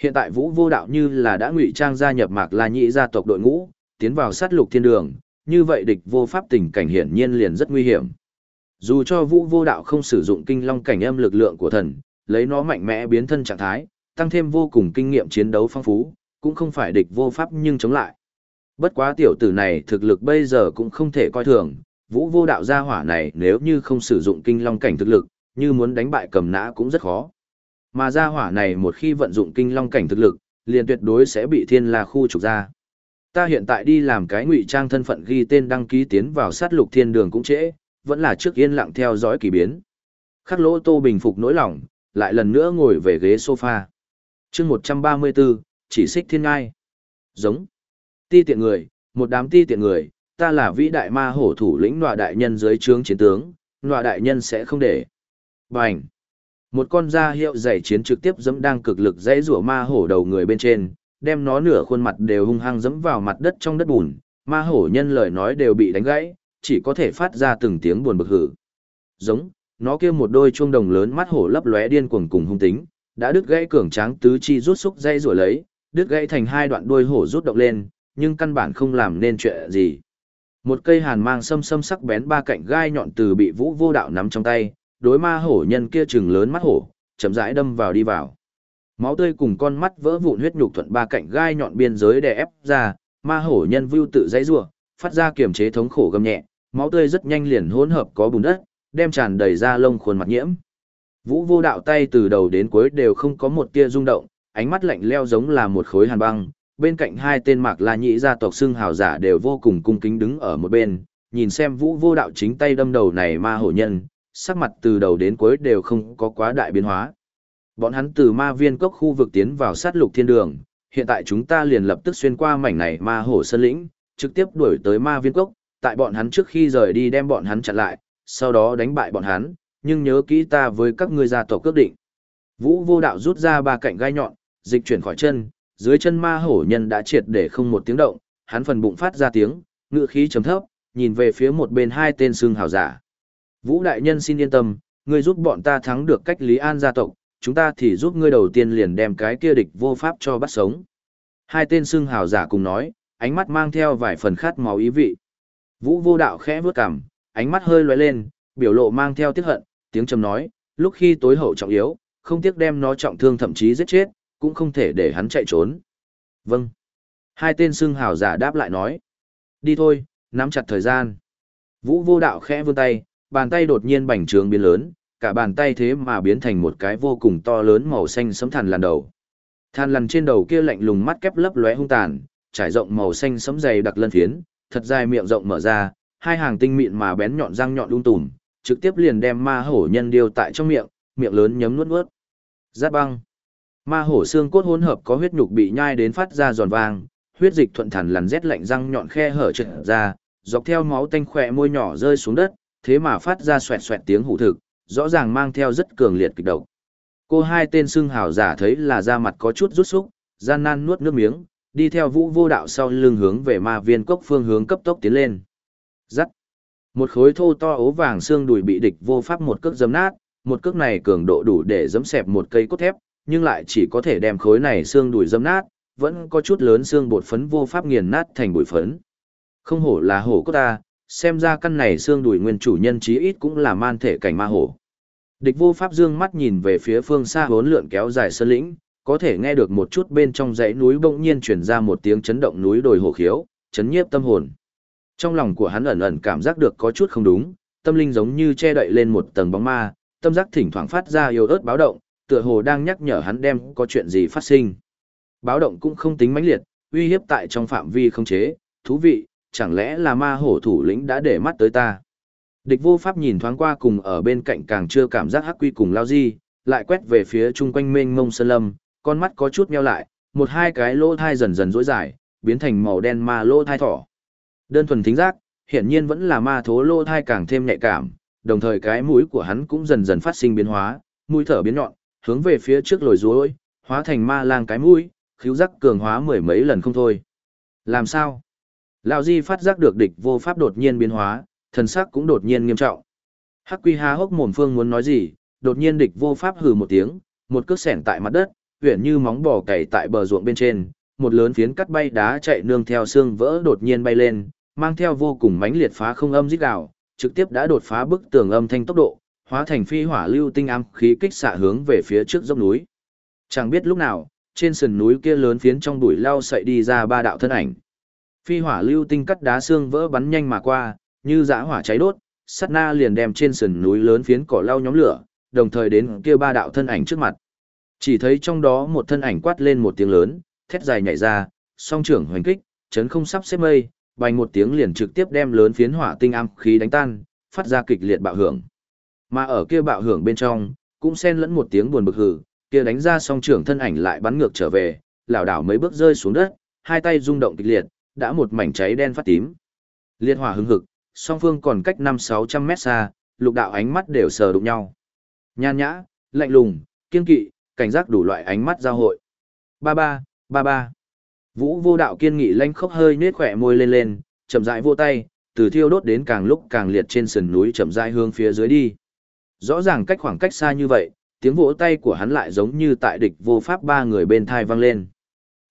Hiện tại vũ vô đạo như là đã ngụy trang gia nhập mạc la nhị gia tộc đội ngũ, tiến vào sát lục thiên đường, như vậy địch vô pháp tình cảnh hiển nhiên liền rất nguy hiểm. Dù cho vũ vô đạo không sử dụng kinh long cảnh âm lực lượng của thần, lấy nó mạnh mẽ biến thân trạng thái, tăng thêm vô cùng kinh nghiệm chiến đấu phong phú, cũng không phải địch vô pháp nhưng chống lại. Bất quá tiểu tử này thực lực bây giờ cũng không thể coi thường, vũ vô đạo gia hỏa này nếu như không sử dụng kinh long cảnh thực lực, như muốn đánh bại cầm nã cũng rất khó. Mà gia hỏa này một khi vận dụng kinh long cảnh thực lực, liền tuyệt đối sẽ bị thiên la khu trục ra. Ta hiện tại đi làm cái ngụy trang thân phận ghi tên đăng ký tiến vào sát lục thiên đường cũng trễ, vẫn là trước yên lặng theo dõi kỳ biến. Khắc lỗ tô bình phục nỗi lòng, lại lần nữa ngồi về ghế sofa. chương 134, chỉ xích thiên ngai. Giống. Ti tiện người, một đám ti tiện người, ta là vĩ đại ma hổ thủ lĩnh nọa đại nhân dưới trướng chiến tướng, nọa đại nhân sẽ không để. Bành. Một con da hiệu dày chiến trực tiếp dẫm đang cực lực dãy rủa ma hổ đầu người bên trên, đem nó nửa khuôn mặt đều hung hăng dẫm vào mặt đất trong đất bùn, ma hổ nhân lời nói đều bị đánh gãy, chỉ có thể phát ra từng tiếng buồn bực hử. Giống, nó kia một đôi chuông đồng lớn mắt hổ lấp lóe điên cuồng cùng hung tính, đã đứt gãy cường tráng tứ chi rút xúc dây rồi lấy, đứt gãy thành hai đoạn đuôi hổ rút động lên, nhưng căn bản không làm nên chuyện gì. Một cây hàn mang sâm sâm sắc bén ba cạnh gai nhọn từ bị vũ vô đạo nắm trong tay, đối ma hổ nhân kia trừng lớn mắt hổ, chậm rãi đâm vào đi vào. Máu tươi cùng con mắt vỡ vụn huyết nhục thuận ba cạnh gai nhọn biên giới đè ép ra, ma hổ nhân vưu tự dãy rủa, phát ra kiềm chế thống khổ gầm nhẹ, máu tươi rất nhanh liền hỗn hợp có bùn đất, đem tràn đầy ra lông khuôn mặt nhiễm. Vũ vô đạo tay từ đầu đến cuối đều không có một tia rung động, ánh mắt lạnh leo giống là một khối hàn băng, bên cạnh hai tên mạc la nhị gia tộc xưng hào giả đều vô cùng cung kính đứng ở một bên, nhìn xem vũ vô đạo chính tay đâm đầu này ma hổ nhân, sắc mặt từ đầu đến cuối đều không có quá đại biến hóa. Bọn hắn từ ma viên cốc khu vực tiến vào sát lục thiên đường, hiện tại chúng ta liền lập tức xuyên qua mảnh này ma hổ sơn lĩnh, trực tiếp đuổi tới ma viên cốc, tại bọn hắn trước khi rời đi đem bọn hắn chặn lại, sau đó đánh bại bọn hắn, nhưng nhớ kỹ ta với các ngươi gia tộc cước định. Vũ vô đạo rút ra ba cạnh gai nhọn, dịch chuyển khỏi chân, dưới chân ma hổ nhân đã triệt để không một tiếng động, hắn phần bụng phát ra tiếng, ngựa khí trầm thấp, nhìn về phía một bên hai tên xương hào giả. Vũ đại nhân xin yên tâm, ngươi giúp bọn ta thắng được cách Lý An gia tộc, chúng ta thì giúp ngươi đầu tiên liền đem cái kia địch vô pháp cho bắt sống. Hai tên xương hào giả cùng nói, ánh mắt mang theo vài phần khát máu ý vị. Vũ vô đạo khẽ vướt cằm, ánh mắt hơi lóe lên, biểu lộ mang theo tiếc hận, tiếng trầm nói, lúc khi tối hậu trọng yếu, không tiếc đem nó trọng thương thậm chí giết chết, cũng không thể để hắn chạy trốn. Vâng. Hai tên xương hào giả đáp lại nói. Đi thôi, nắm chặt thời gian. Vũ vô đạo khẽ vươn tay, bàn tay đột nhiên bành trướng biến lớn, cả bàn tay thế mà biến thành một cái vô cùng to lớn màu xanh sấm thằn lằn đầu. Than lằn trên đầu kia lạnh lùng mắt kép lấp lóe hung tàn, trải rộng màu xanh sấm dày đặc lân phiến, thật dài miệng rộng mở ra, hai hàng tinh mịn mà bén nhọn răng nhọn lung tùm, trực tiếp liền đem ma hổ nhân điêu tại trong miệng, miệng lớn nhấm nuốt nuốt. Giáp băng. Ma hổ xương cốt hỗn hợp có huyết nhục bị nhai đến phát ra giòn vang, huyết dịch thuận thản lằn rét lạnh răng nhọn khe hở trượt ra, dọc theo máu tanh khỏe môi nhỏ rơi xuống đất, thế mà phát ra xoẹt xoẹt tiếng hủ thực, rõ ràng mang theo rất cường liệt kịch độc. Cô hai tên xưng hào giả thấy là da mặt có chút rút xúc, gian nan nuốt nước miếng, đi theo vũ vô đạo sau lưng hướng về ma viên cốc phương hướng cấp tốc tiến lên. Giắt. Một khối thô to ố vàng xương đùi bị địch vô pháp một cước giấm nát, một cước này cường độ đủ để giấm xẹp một cây cốt thép, nhưng lại chỉ có thể đem khối này xương đùi dâm nát, vẫn có chút lớn xương bột phấn vô pháp nghiền nát thành bụi phấn. Không hổ là hổ cốt ta, xem ra căn này xương đùi nguyên chủ nhân chí ít cũng là man thể cảnh ma hổ. Địch vô pháp dương mắt nhìn về phía phương xa hốn lượn kéo dài sơn lĩnh, có thể nghe được một chút bên trong dãy núi bỗng nhiên truyền ra một tiếng chấn động núi đồi hổ khiếu, chấn nhiếp tâm hồn. Trong lòng của hắn ẩn ẩn cảm giác được có chút không đúng, tâm linh giống như che đậy lên một tầng bóng ma, tâm giác thỉnh thoảng phát ra yếu ớt báo động, tựa hồ đang nhắc nhở hắn đem có chuyện gì phát sinh. Báo động cũng không tính mãnh liệt, uy hiếp tại trong phạm vi không chế, thú vị, chẳng lẽ là ma hổ thủ lĩnh đã để mắt tới ta. Địch vô pháp nhìn thoáng qua cùng ở bên cạnh càng chưa cảm giác hắc quy cùng lao di, lại quét về phía chung quanh mênh mông sơn lâm, con mắt có chút meo lại, một hai cái lỗ thai dần dần rỗi dài, biến thành màu đen ma lỗ thai thỏ. Đơn thuần thính giác, hiển nhiên vẫn là ma thố lỗ thai càng thêm nhạy cảm, đồng thời cái mũi của hắn cũng dần dần phát sinh biến hóa, mũi thở biến nhọn, hướng về phía trước lồi dối, hóa thành ma lang cái mũi, khiếu giác cường hóa mười mấy lần không thôi. Làm sao? Lão Di phát giác được địch vô pháp đột nhiên biến hóa, thần sắc cũng đột nhiên nghiêm trọng. Hắc Quy há hốc mồm phương muốn nói gì, đột nhiên địch vô pháp hừ một tiếng, một cước sẻn tại mặt đất, huyền như móng bò cày tại bờ ruộng bên trên, một lớn phiến cắt bay đá chạy nương theo xương vỡ đột nhiên bay lên, mang theo vô cùng mãnh liệt phá không âm rít gào, trực tiếp đã đột phá bức tường âm thanh tốc độ, hóa thành phi hỏa lưu tinh ám khí kích xạ hướng về phía trước dốc núi. Chẳng biết lúc nào, trên sườn núi kia lớn phiến trong bụi lao sậy đi ra ba đạo thân ảnh. Phi hỏa lưu tinh cắt đá xương vỡ bắn nhanh mà qua, như dã hỏa cháy đốt, sát na liền đem trên sườn núi lớn phiến cỏ lao nhóm lửa, đồng thời đến kia ba đạo thân ảnh trước mặt. Chỉ thấy trong đó một thân ảnh quát lên một tiếng lớn, thét dài nhảy ra, song trưởng hoành kích, chấn không sắp xếp mây, bành một tiếng liền trực tiếp đem lớn phiến hỏa tinh am khí đánh tan, phát ra kịch liệt bạo hưởng. Mà ở kia bạo hưởng bên trong, cũng xen lẫn một tiếng buồn bực hừ, kia đánh ra song trưởng thân ảnh lại bắn ngược trở về, lảo đảo mấy bước rơi xuống đất, hai tay rung động kịch liệt, đã một mảnh cháy đen phát tím. Liệt hỏa hứng hực, song phương còn cách 5-600 mét xa, lục đạo ánh mắt đều sờ đụng nhau. Nhan nhã, lạnh lùng, kiên kỵ, cảnh giác đủ loại ánh mắt giao hội. Ba ba, ba ba. Vũ vô đạo kiên nghị lanh khốc hơi nết khỏe môi lên lên, chậm rãi vô tay, từ thiêu đốt đến càng lúc càng liệt trên sườn núi chậm rãi hướng phía dưới đi. Rõ ràng cách khoảng cách xa như vậy, tiếng vỗ tay của hắn lại giống như tại địch vô pháp ba người bên thai vang lên.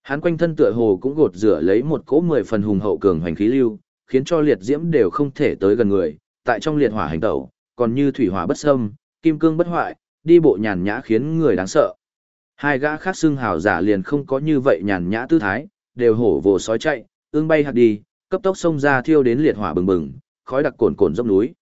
Hắn quanh thân tựa hồ cũng gột rửa lấy một cỗ mười phần hùng hậu cường hoành khí lưu, khiến cho liệt diễm đều không thể tới gần người, tại trong liệt hỏa hành tẩu, còn như thủy hỏa bất xâm, kim cương bất hoại, đi bộ nhàn nhã khiến người đáng sợ. Hai gã khác xưng hào giả liền không có như vậy nhàn nhã tư thái, đều hổ vồ sói chạy, ương bay hạt đi, cấp tốc xông ra thiêu đến liệt hỏa bừng bừng, khói đặc cồn cồn dốc núi,